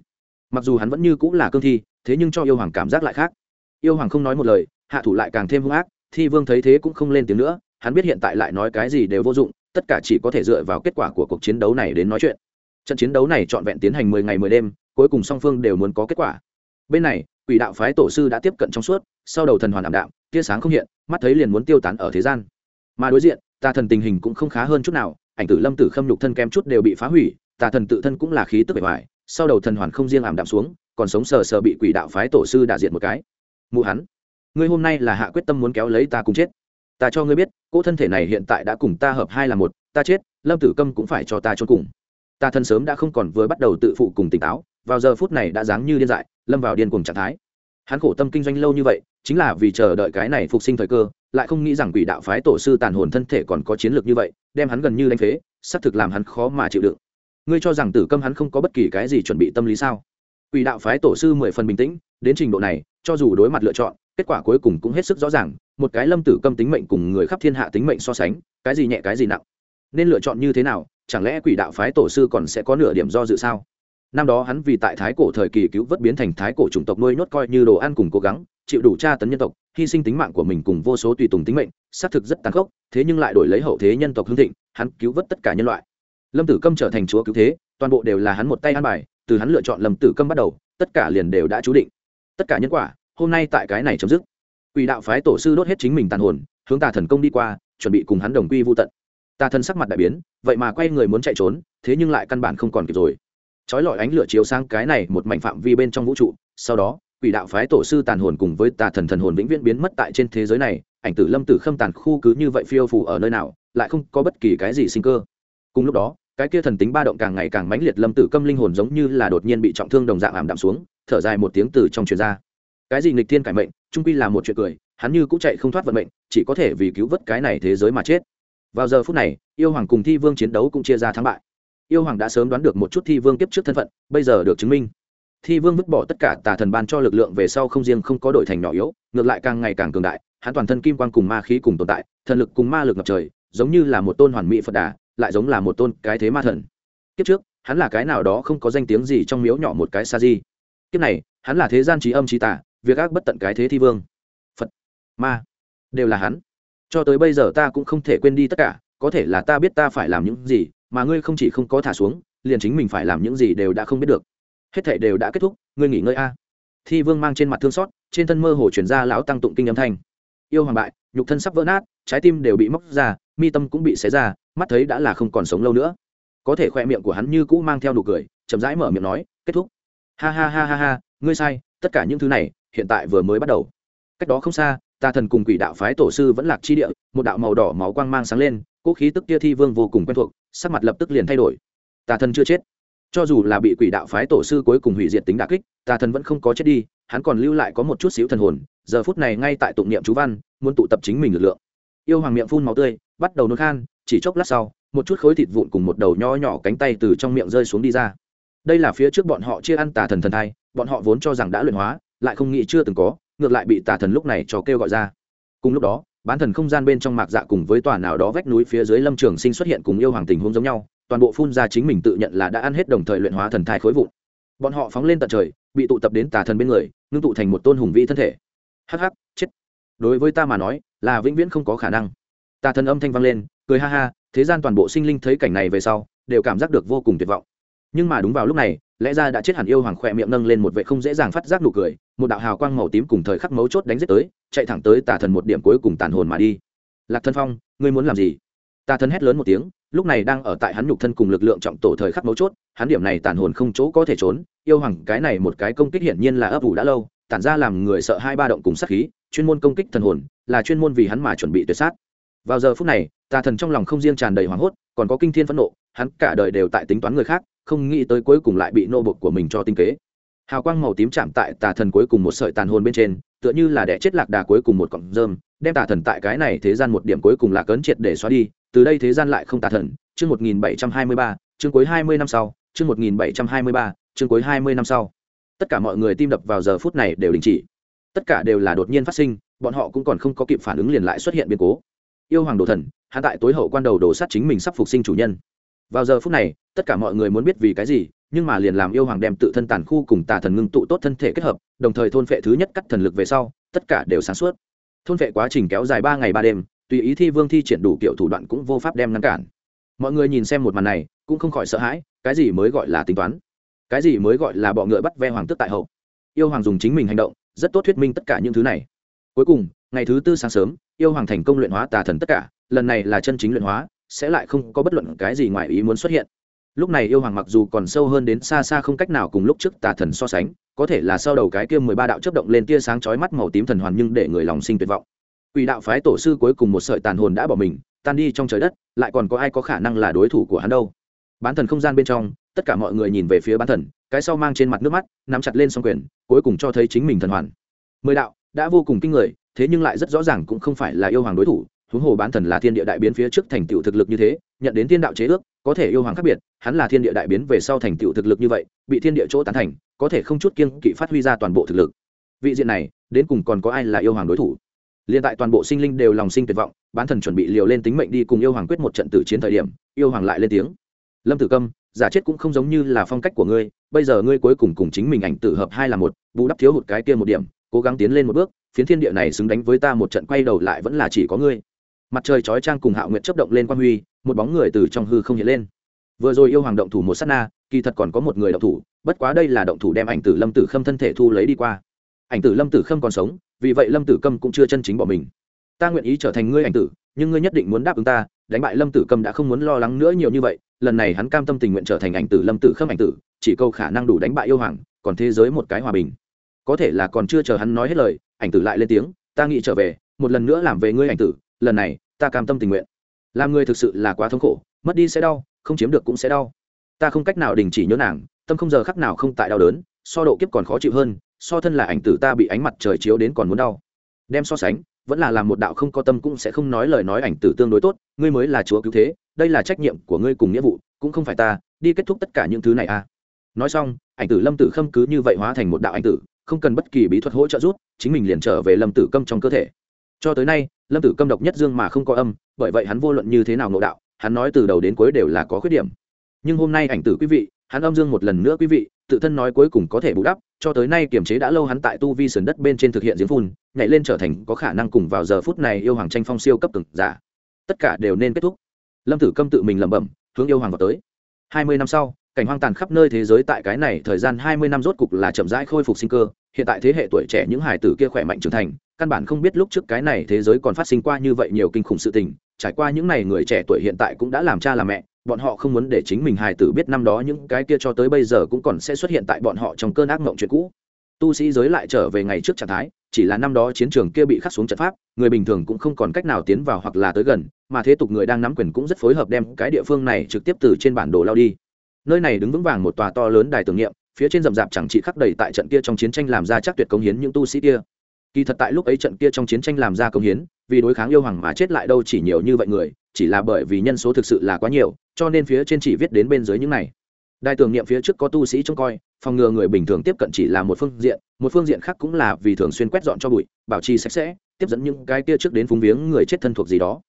Mặc dù hắn vẫn như cũng là cương thi, thế nhưng cho yêu hoàng cảm giác lại khác. Yêu hoàng không nói một lời, hạ thủ lại càng thêm hung ác, thi vương thấy thế cũng không lên tiếng nữa, hắn biết hiện tại lại nói cái gì đều vô dụng, tất cả chỉ có thể dựa vào kết quả của cuộc chiến đấu này đến nói chuyện. Trận chiến đấu này trọn vẹn tiến hành mười ngày mười đêm cuối cùng song phương đều muốn có kết quả. Bên này, quỷ đạo phái tổ sư đã tiếp cận trong suốt, sau đầu thần hoàn ảm đạm, tia sáng không hiện, mắt thấy liền muốn tiêu tán ở thế gian. Mà đối diện, tà thần tình hình cũng không khá hơn chút nào, ảnh tử lâm tử khâm nhục thân kém chút đều bị phá hủy, tà thần tự thân cũng là khí tức bề ngoài, sau đầu thần hoàn không riêng ảm đạm xuống, còn sống sờ sờ bị quỷ đạo phái tổ sư đả diệt một cái. Mụ hắn, ngươi hôm nay là hạ quyết tâm muốn kéo lấy ta cùng chết. Ta cho ngươi biết, cỗ thân thể này hiện tại đã cùng ta hợp hai là một, ta chết, lâm tử câm cũng phải cho ta chôn cùng. Ta thân sớm đã không còn vừa bắt đầu tự phụ cùng tỉnh táo vào giờ phút này đã dáng như điên dại, lâm vào điên cuồng trạng thái. Hắn khổ tâm kinh doanh lâu như vậy, chính là vì chờ đợi cái này phục sinh thời cơ, lại không nghĩ rằng quỷ đạo phái tổ sư tàn hồn thân thể còn có chiến lược như vậy, đem hắn gần như đánh phế, xác thực làm hắn khó mà chịu đựng. Ngươi cho rằng tử câm hắn không có bất kỳ cái gì chuẩn bị tâm lý sao? Quỷ đạo phái tổ sư mười phần bình tĩnh, đến trình độ này, cho dù đối mặt lựa chọn, kết quả cuối cùng cũng hết sức rõ ràng, một cái lâm tử câm tính mệnh cùng người khắp thiên hạ tính mệnh so sánh, cái gì nhẹ cái gì nặng. Nên lựa chọn như thế nào, chẳng lẽ quỷ đạo phái tổ sư còn sẽ có nửa điểm do dự sao? Năm đó hắn vì tại thái cổ thời kỳ cứu vớt biến thành thái cổ chủng tộc nuôi nhốt coi như đồ ăn cùng cố gắng, chịu đủ tra tấn nhân tộc, hy sinh tính mạng của mình cùng vô số tùy tùng tính mệnh, xác thực rất tàn khốc, thế nhưng lại đổi lấy hậu thế nhân tộc hương thịnh, hắn cứu vớt tất cả nhân loại. Lâm tử câm trở thành chúa cứu thế, toàn bộ đều là hắn một tay an bài, từ hắn lựa chọn lâm tử câm bắt đầu, tất cả liền đều đã chú định. Tất cả nhân quả, hôm nay tại cái này chấm dứt. Quỷ đạo phái tổ sư đốt hết chính mình tàn hồn, hướng tà thần công đi qua, chuẩn bị cùng hắn đồng quy vô tận. Tà thần sắc mặt đại biến, vậy mà quay người muốn chạy trốn, thế nhưng lại căn bản không còn kịp rồi trói lọi ánh lửa chiếu sang cái này một mảnh phạm vi bên trong vũ trụ, sau đó, quỷ đạo phái tổ sư tàn hồn cùng với tà thần thần hồn vĩnh viễn biến mất tại trên thế giới này, ảnh tử lâm tử khâm tàn khu cứ như vậy phiêu phủ ở nơi nào, lại không có bất kỳ cái gì sinh cơ. Cùng lúc đó, cái kia thần tính ba động càng ngày càng mãnh liệt lâm tử câm linh hồn giống như là đột nhiên bị trọng thương đồng dạng ảm đạm xuống, thở dài một tiếng từ trong truyền ra. Cái gì nghịch thiên cải mệnh, trung quy là một chuyện cười, hắn như cũng chạy không thoát vận mệnh, chỉ có thể vì cứu vớt cái này thế giới mà chết. Vào giờ phút này, yêu hoàng cùng thi vương chiến đấu cũng chia ra thắng bại yêu hoàng đã sớm đoán được một chút thi vương kiếp trước thân phận, bây giờ được chứng minh. Thi vương vứt bỏ tất cả tà thần ban cho lực lượng về sau không riêng không có đổi thành nhỏ yếu, ngược lại càng ngày càng cường đại, hắn toàn thân kim quang cùng ma khí cùng tồn tại, thần lực cùng ma lực ngập trời, giống như là một tôn hoàn mỹ phật đà, lại giống là một tôn cái thế ma thần. Kiếp trước, hắn là cái nào đó không có danh tiếng gì trong miếu nhỏ một cái sa di. Kiếp này, hắn là thế gian trí âm trí tả việc ác bất tận cái thế thi vương. Phật, ma, đều là hắn. Cho tới bây giờ ta cũng không thể quên đi tất cả, có thể là ta biết ta phải làm những gì mà ngươi không chỉ không có thả xuống, liền chính mình phải làm những gì đều đã không biết được. Hết thể đều đã kết thúc, ngươi nghỉ ngơi a. Thi vương mang trên mặt thương xót, trên thân mơ hồ chuyển ra lão tăng tụng kinh âm thanh. Yêu hoàng bại, nhục thân sắp vỡ nát, trái tim đều bị móc ra, mi tâm cũng bị xé ra, mắt thấy đã là không còn sống lâu nữa. Có thể khoe miệng của hắn như cũ mang theo nụ cười, chậm rãi mở miệng nói, kết thúc. Ha ha ha ha ha, ngươi sai, tất cả những thứ này, hiện tại vừa mới bắt đầu. Cách đó không xa ta thần cùng quỷ đạo phái tổ sư vẫn lạc chi địa, một đạo màu đỏ máu quang mang sáng lên cỗ khí tức kia thi vương vô cùng quen thuộc, sắc mặt lập tức liền thay đổi. Tà thần chưa chết. Cho dù là bị quỷ đạo phái tổ sư cuối cùng hủy diệt tính đà kích, tà thần vẫn không có chết đi, hắn còn lưu lại có một chút xíu thần hồn, giờ phút này ngay tại tụng niệm chú văn, muốn tụ tập chính mình lực lượng. Yêu hoàng miệng phun máu tươi, bắt đầu nôn khan, chỉ chốc lát sau, một chút khối thịt vụn cùng một đầu nho nhỏ cánh tay từ trong miệng rơi xuống đi ra. Đây là phía trước bọn họ chia ăn tà thần thần thai, bọn họ vốn cho rằng đã luyện hóa, lại không nghĩ chưa từng có, ngược lại bị tà thần lúc này cho kêu gọi ra. Cùng lúc đó bán thần không gian bên trong mạc dạ cùng với tòa nào đó vách núi phía dưới lâm trường sinh xuất hiện cùng yêu hoàng tình huống giống nhau, toàn bộ phun ra chính mình tự nhận là đã ăn hết đồng thời luyện hóa thần thai khối vụn. Bọn họ phóng lên tận trời, bị tụ tập đến tà thần bên người, ngưng tụ thành một tôn hùng vĩ thân thể. Hắc hắc, chết. Đối với ta mà nói, là vĩnh viễn không có khả năng. Tà thần âm thanh vang lên, cười ha ha, thế gian toàn bộ sinh linh thấy cảnh này về sau, đều cảm giác được vô cùng tuyệt vọng. Nhưng mà đúng vào lúc này lẽ ra đã chết hẳn yêu hoàng khỏe miệng nâng lên một vệ không dễ dàng phát giác nụ cười, một đạo hào quang màu tím cùng thời khắc mấu chốt đánh giết tới, chạy thẳng tới tà thần một điểm cuối cùng tàn hồn mà đi. Lạc thân phong, ngươi muốn làm gì? Tà thần hét lớn một tiếng, lúc này đang ở tại hắn nhục thân cùng lực lượng trọng tổ thời khắc mấu chốt, hắn điểm này tàn hồn không chỗ có thể trốn, yêu hoàng, cái này một cái công kích hiển nhiên là ấp ủ đã lâu, tản ra làm người sợ hai ba động cùng sát khí, chuyên môn công kích thần hồn, là chuyên môn vì hắn mà chuẩn bị tuyệt sát. Vào giờ phút này, tà thần trong lòng không riêng tràn đầy hoảng hốt, còn có kinh thiên phẫn nộ, hắn cả đời đều tại tính toán người khác không nghĩ tới cuối cùng lại bị nô bộc của mình cho tinh kế. Hào quang màu tím chạm tại tà thần cuối cùng một sợi tàn hồn bên trên, tựa như là đẻ chết lạc đà cuối cùng một cọng rơm, đem tà thần tại cái này thế gian một điểm cuối cùng là cấn triệt để xóa đi, từ đây thế gian lại không tà thần. Chương một nghìn bảy trăm hai mươi ba, chương cuối hai mươi năm sau, chương một nghìn bảy trăm hai mươi ba, chương cuối hai mươi năm sau. Tất cả mọi người tim đập vào giờ phút này đều đình chỉ. Tất cả đều là đột nhiên phát sinh, bọn họ cũng còn không có kịp phản ứng liền lại xuất hiện biến cố. Yêu hoàng đồ thần, hạ tại tối hậu quan đầu đổ sát chính mình sắp phục sinh chủ nhân vào giờ phút này, tất cả mọi người muốn biết vì cái gì, nhưng mà liền làm yêu hoàng đem tự thân tàn khu cùng tà thần ngưng tụ tốt thân thể kết hợp, đồng thời thôn phệ thứ nhất cắt thần lực về sau, tất cả đều sáng suốt. Thôn phệ quá trình kéo dài ba ngày ba đêm, tùy ý thi vương thi triển đủ kiểu thủ đoạn cũng vô pháp đem ngăn cản. Mọi người nhìn xem một màn này, cũng không khỏi sợ hãi, cái gì mới gọi là tính toán? Cái gì mới gọi là bọ ngựa bắt ve hoàng tức tại hậu? Yêu hoàng dùng chính mình hành động, rất tốt thuyết minh tất cả những thứ này. Cuối cùng, ngày thứ tư sáng sớm, yêu hoàng thành công luyện hóa tà thần tất cả, lần này là chân chính luyện hóa sẽ lại không có bất luận cái gì ngoài ý muốn xuất hiện. Lúc này yêu hoàng mặc dù còn sâu hơn đến xa xa không cách nào cùng lúc trước tà thần so sánh, có thể là sau đầu cái kia mười ba đạo chấp động lên tia sáng chói mắt màu tím thần hoàn nhưng để người lòng sinh tuyệt vọng. Quỷ đạo phái tổ sư cuối cùng một sợi tàn hồn đã bỏ mình, tan đi trong trời đất, lại còn có ai có khả năng là đối thủ của hắn đâu? Bán thần không gian bên trong, tất cả mọi người nhìn về phía bán thần, cái sau mang trên mặt nước mắt, nắm chặt lên s quyền, cuối cùng cho thấy chính mình thần hoàn. Mười đạo, đã vô cùng kinh người, thế nhưng lại rất rõ ràng cũng không phải là yêu hoàng đối thủ huống hồ bán thần là thiên địa đại biến phía trước thành tựu thực lực như thế, nhận đến thiên đạo chế ước, có thể yêu hoàng khác biệt, hắn là thiên địa đại biến về sau thành tựu thực lực như vậy, bị thiên địa chỗ tán thành, có thể không chút kiên kỵ phát huy ra toàn bộ thực lực. Vị diện này, đến cùng còn có ai là yêu hoàng đối thủ? Liên tại toàn bộ sinh linh đều lòng sinh tuyệt vọng, bán thần chuẩn bị liều lên tính mệnh đi cùng yêu hoàng quyết một trận tử chiến thời điểm, yêu hoàng lại lên tiếng. Lâm tử câm, giả chết cũng không giống như là phong cách của ngươi, bây giờ ngươi cuối cùng cùng chính mình ảnh tử hợp hai là một, bù đắp thiếu hụt cái kia một điểm, cố gắng tiến lên một bước, phiến thiên địa này xứng đánh với ta một trận quay đầu lại vẫn là chỉ có ngươi mặt trời chói trang cùng hạo nguyệt chấp động lên quan huy, một bóng người từ trong hư không hiện lên. Vừa rồi yêu hoàng động thủ một s á t na, kỳ thật còn có một người động thủ, bất quá đây là động thủ đem ảnh tử lâm tử khâm thân thể thu lấy đi qua. Ảnh tử lâm tử khâm còn sống, vì vậy lâm tử khâm cũng chưa chân chính bỏ mình. Ta nguyện ý trở thành ngươi ảnh tử, nhưng ngươi nhất định muốn đáp ứng ta, đánh bại lâm tử khâm đã không muốn lo lắng nữa nhiều như vậy, lần này hắn cam tâm tình nguyện trở thành ảnh tử lâm tử khâm ảnh tử, chỉ câu khả năng đủ đánh bại yêu hoàng, còn thế giới một cái hòa bình. Có thể là còn chưa chờ hắn nói hết lời, ảnh tử lại lên tiếng, ta nghĩ trở về, một lần nữa làm về ngươi ảnh tử lần này, ta cam tâm tình nguyện. Làm người thực sự là quá thống khổ, mất đi sẽ đau, không chiếm được cũng sẽ đau. Ta không cách nào đình chỉ nhớ nàng, tâm không giờ khắc nào không tại đau đớn, so độ kiếp còn khó chịu hơn, so thân là ảnh tử ta bị ánh mặt trời chiếu đến còn muốn đau. Đem so sánh, vẫn là làm một đạo không có tâm cũng sẽ không nói lời nói ảnh tử tương đối tốt, ngươi mới là chúa cứu thế, đây là trách nhiệm của ngươi cùng nghĩa vụ, cũng không phải ta, đi kết thúc tất cả những thứ này à. Nói xong, ảnh tử lâm tử khâm cứ như vậy hóa thành một đạo ảnh tử, không cần bất kỳ bí thuật hỗ trợ rút, chính mình liền trở về lâm tử câm trong cơ thể. Cho tới nay lâm tử câm độc nhất dương mà không có âm, bởi vậy hắn vô luận như thế nào ngộ đạo, hắn nói từ đầu đến cuối đều là có khuyết điểm. Nhưng hôm nay ảnh tử quý vị, hắn âm dương một lần nữa quý vị, tự thân nói cuối cùng có thể bù đắp, cho tới nay kiềm chế đã lâu hắn tại tu vi sườn đất bên trên thực hiện giếng phun, nhảy lên trở thành có khả năng cùng vào giờ phút này yêu hoàng tranh phong siêu cấp cực giả. Tất cả đều nên kết thúc. Lâm tử câm tự mình lẩm bẩm, hướng yêu hoàng vào tới. Hai mươi năm sau, cảnh hoang tàn khắp nơi thế giới tại cái này thời gian hai mươi năm rốt cục là chậm rãi khôi phục sinh cơ, hiện tại thế hệ tuổi trẻ những hải tử kia khỏe mạnh trưởng thành căn bản không biết lúc trước cái này thế giới còn phát sinh qua như vậy nhiều kinh khủng sự tình, trải qua những này người trẻ tuổi hiện tại cũng đã làm cha làm mẹ, bọn họ không muốn để chính mình hài tử biết năm đó những cái kia cho tới bây giờ cũng còn sẽ xuất hiện tại bọn họ trong cơn ác mộng chuyện cũ. Tu sĩ giới lại trở về ngày trước trạng thái, chỉ là năm đó chiến trường kia bị khắc xuống trận pháp, người bình thường cũng không còn cách nào tiến vào hoặc là tới gần, mà thế tục người đang nắm quyền cũng rất phối hợp đem cái địa phương này trực tiếp từ trên bản đồ lao đi. Nơi này đứng vững vàng một tòa to lớn đài tưởng niệm, phía trên rậm rạp chẳng chỉ khắc đầy tại trận kia trong chiến tranh làm ra chắc tuyệt công hiến những tu sĩ kia kỳ thật tại lúc ấy trận kia trong chiến tranh làm ra công hiến, vì đối kháng yêu hoàng mà chết lại đâu chỉ nhiều như vậy người, chỉ là bởi vì nhân số thực sự là quá nhiều, cho nên phía trên chỉ viết đến bên dưới những này. Đài tưởng niệm phía trước có tu sĩ trông coi, phòng ngừa người bình thường tiếp cận chỉ là một phương diện, một phương diện khác cũng là vì thường xuyên quét dọn cho bụi, bảo trì sạch sẽ, tiếp dẫn những cái kia trước đến phúng viếng người chết thân thuộc gì đó.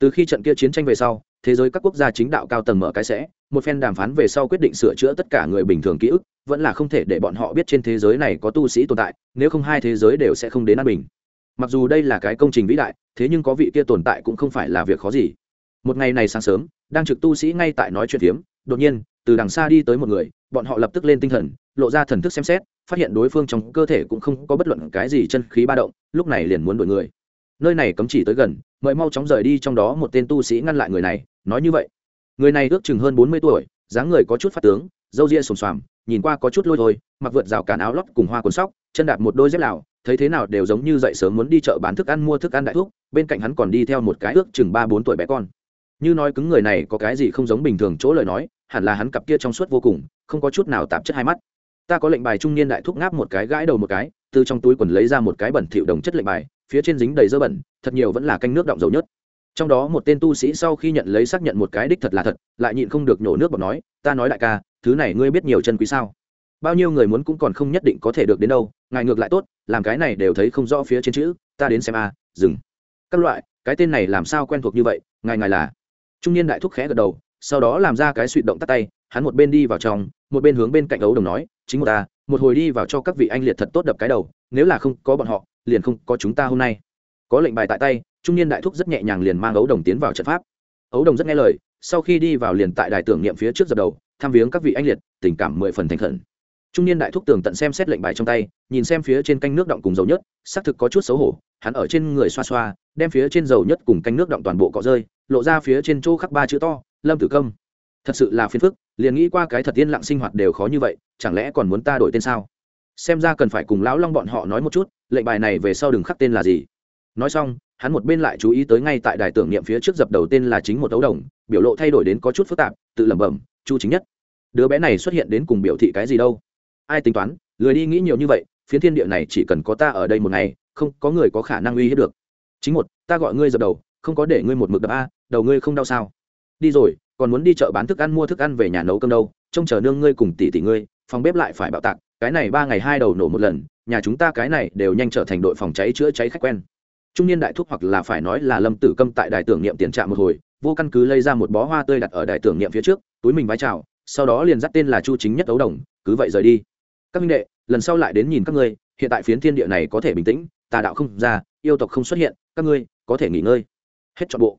Từ khi trận kia chiến tranh về sau, thế giới các quốc gia chính đạo cao tầng mở cái sẽ, một phen đàm phán về sau quyết định sửa chữa tất cả người bình thường ký ức vẫn là không thể để bọn họ biết trên thế giới này có tu sĩ tồn tại, nếu không hai thế giới đều sẽ không đến an bình. Mặc dù đây là cái công trình vĩ đại, thế nhưng có vị kia tồn tại cũng không phải là việc khó gì. Một ngày này sáng sớm, đang trực tu sĩ ngay tại nói chuyện phiếm, đột nhiên, từ đằng xa đi tới một người, bọn họ lập tức lên tinh thần, lộ ra thần thức xem xét, phát hiện đối phương trong cơ thể cũng không có bất luận cái gì chân khí ba động, lúc này liền muốn đuổi người. Nơi này cấm chỉ tới gần, mời mau chóng rời đi trong đó một tên tu sĩ ngăn lại người này, nói như vậy. Người này ước chừng hơn bốn mươi tuổi, dáng người có chút phát tướng, râu ria sồm xoàm nhìn qua có chút lôi thôi, mặc vượt rào cản áo lót cùng hoa quần sóc, chân đạp một đôi dép lào, thấy thế nào đều giống như dậy sớm muốn đi chợ bán thức ăn mua thức ăn đại thuốc bên cạnh hắn còn đi theo một cái ước chừng ba bốn tuổi bé con. Như nói cứng người này có cái gì không giống bình thường chỗ lời nói, hẳn là hắn cặp kia trong suốt vô cùng, không có chút nào tạp chất hai mắt. Ta có lệnh bài trung niên đại thuốc ngáp một cái gãi đầu một cái, từ trong túi quần lấy ra một cái bẩn thỉu đồng chất lệnh bài, phía trên dính đầy dơ bẩn, thật nhiều vẫn là canh nước động dầu nhất. Trong đó một tên tu sĩ sau khi nhận lấy xác nhận một cái đích thật là thật, lại nhịn không được nhổ nước bọt nói, ta nói đại ca thứ này ngươi biết nhiều chân quý sao? Bao nhiêu người muốn cũng còn không nhất định có thể được đến đâu, ngài ngược lại tốt, làm cái này đều thấy không rõ phía trên chữ, ta đến xem a, dừng. Các loại, cái tên này làm sao quen thuộc như vậy, ngài ngài là? Trung niên đại thúc khẽ gật đầu, sau đó làm ra cái suy động tắt tay, hắn một bên đi vào trong, một bên hướng bên cạnh ấu đồng nói, chính một ta, một hồi đi vào cho các vị anh liệt thật tốt đập cái đầu, nếu là không có bọn họ, liền không có chúng ta hôm nay. Có lệnh bài tại tay, trung niên đại thúc rất nhẹ nhàng liền mang ấu đồng tiến vào trận pháp. Ấu đồng rất nghe lời, sau khi đi vào liền tại đài tưởng niệm phía trước dập đầu tham viếng các vị anh liệt, tình cảm mười phần thành khẩn. Trung niên đại thúc tường tận xem xét lệnh bài trong tay, nhìn xem phía trên canh nước động cùng dầu nhất, xác thực có chút xấu hổ, hắn ở trên người xoa xoa, đem phía trên dầu nhất cùng canh nước động toàn bộ cọ rơi, lộ ra phía trên chỗ khắc ba chữ to, lâm tử công. Thật sự là phiền phức, liền nghĩ qua cái thật yên lặng sinh hoạt đều khó như vậy, chẳng lẽ còn muốn ta đổi tên sao? Xem ra cần phải cùng lão long bọn họ nói một chút, lệnh bài này về sau đừng khắc tên là gì. Nói xong, hắn một bên lại chú ý tới ngay tại đài tưởng niệm phía trước dập đầu tên là chính một ấu đồng, biểu lộ thay đổi đến có chút phức tạp, tự lẩm bẩm chu chính nhất. Đứa bé này xuất hiện đến cùng biểu thị cái gì đâu? Ai tính toán, lười đi nghĩ nhiều như vậy, phiến thiên địa này chỉ cần có ta ở đây một ngày, không có người có khả năng uy hiếp được. Chính một, ta gọi ngươi dập đầu, không có để ngươi một mực đập a, đầu ngươi không đau sao? Đi rồi, còn muốn đi chợ bán thức ăn mua thức ăn về nhà nấu cơm đâu, trông chờ nương ngươi cùng tỷ tỷ ngươi, phòng bếp lại phải bạo tạc, cái này ba ngày hai đầu nổ một lần, nhà chúng ta cái này đều nhanh trở thành đội phòng cháy chữa cháy khách quen. Trung niên đại thúc hoặc là phải nói là lâm tử câm tại đài tưởng niệm tiền trạm một hồi vô căn cứ lấy ra một bó hoa tươi đặt ở đài tưởng niệm phía trước, túi mình vái chào, sau đó liền dắt tên là chu chính nhất ấu đồng, cứ vậy rời đi. Các minh đệ, lần sau lại đến nhìn các ngươi, hiện tại phiến thiên địa này có thể bình tĩnh, tà đạo không ra, yêu tộc không xuất hiện, các ngươi có thể nghỉ ngơi. Hết trọn bộ.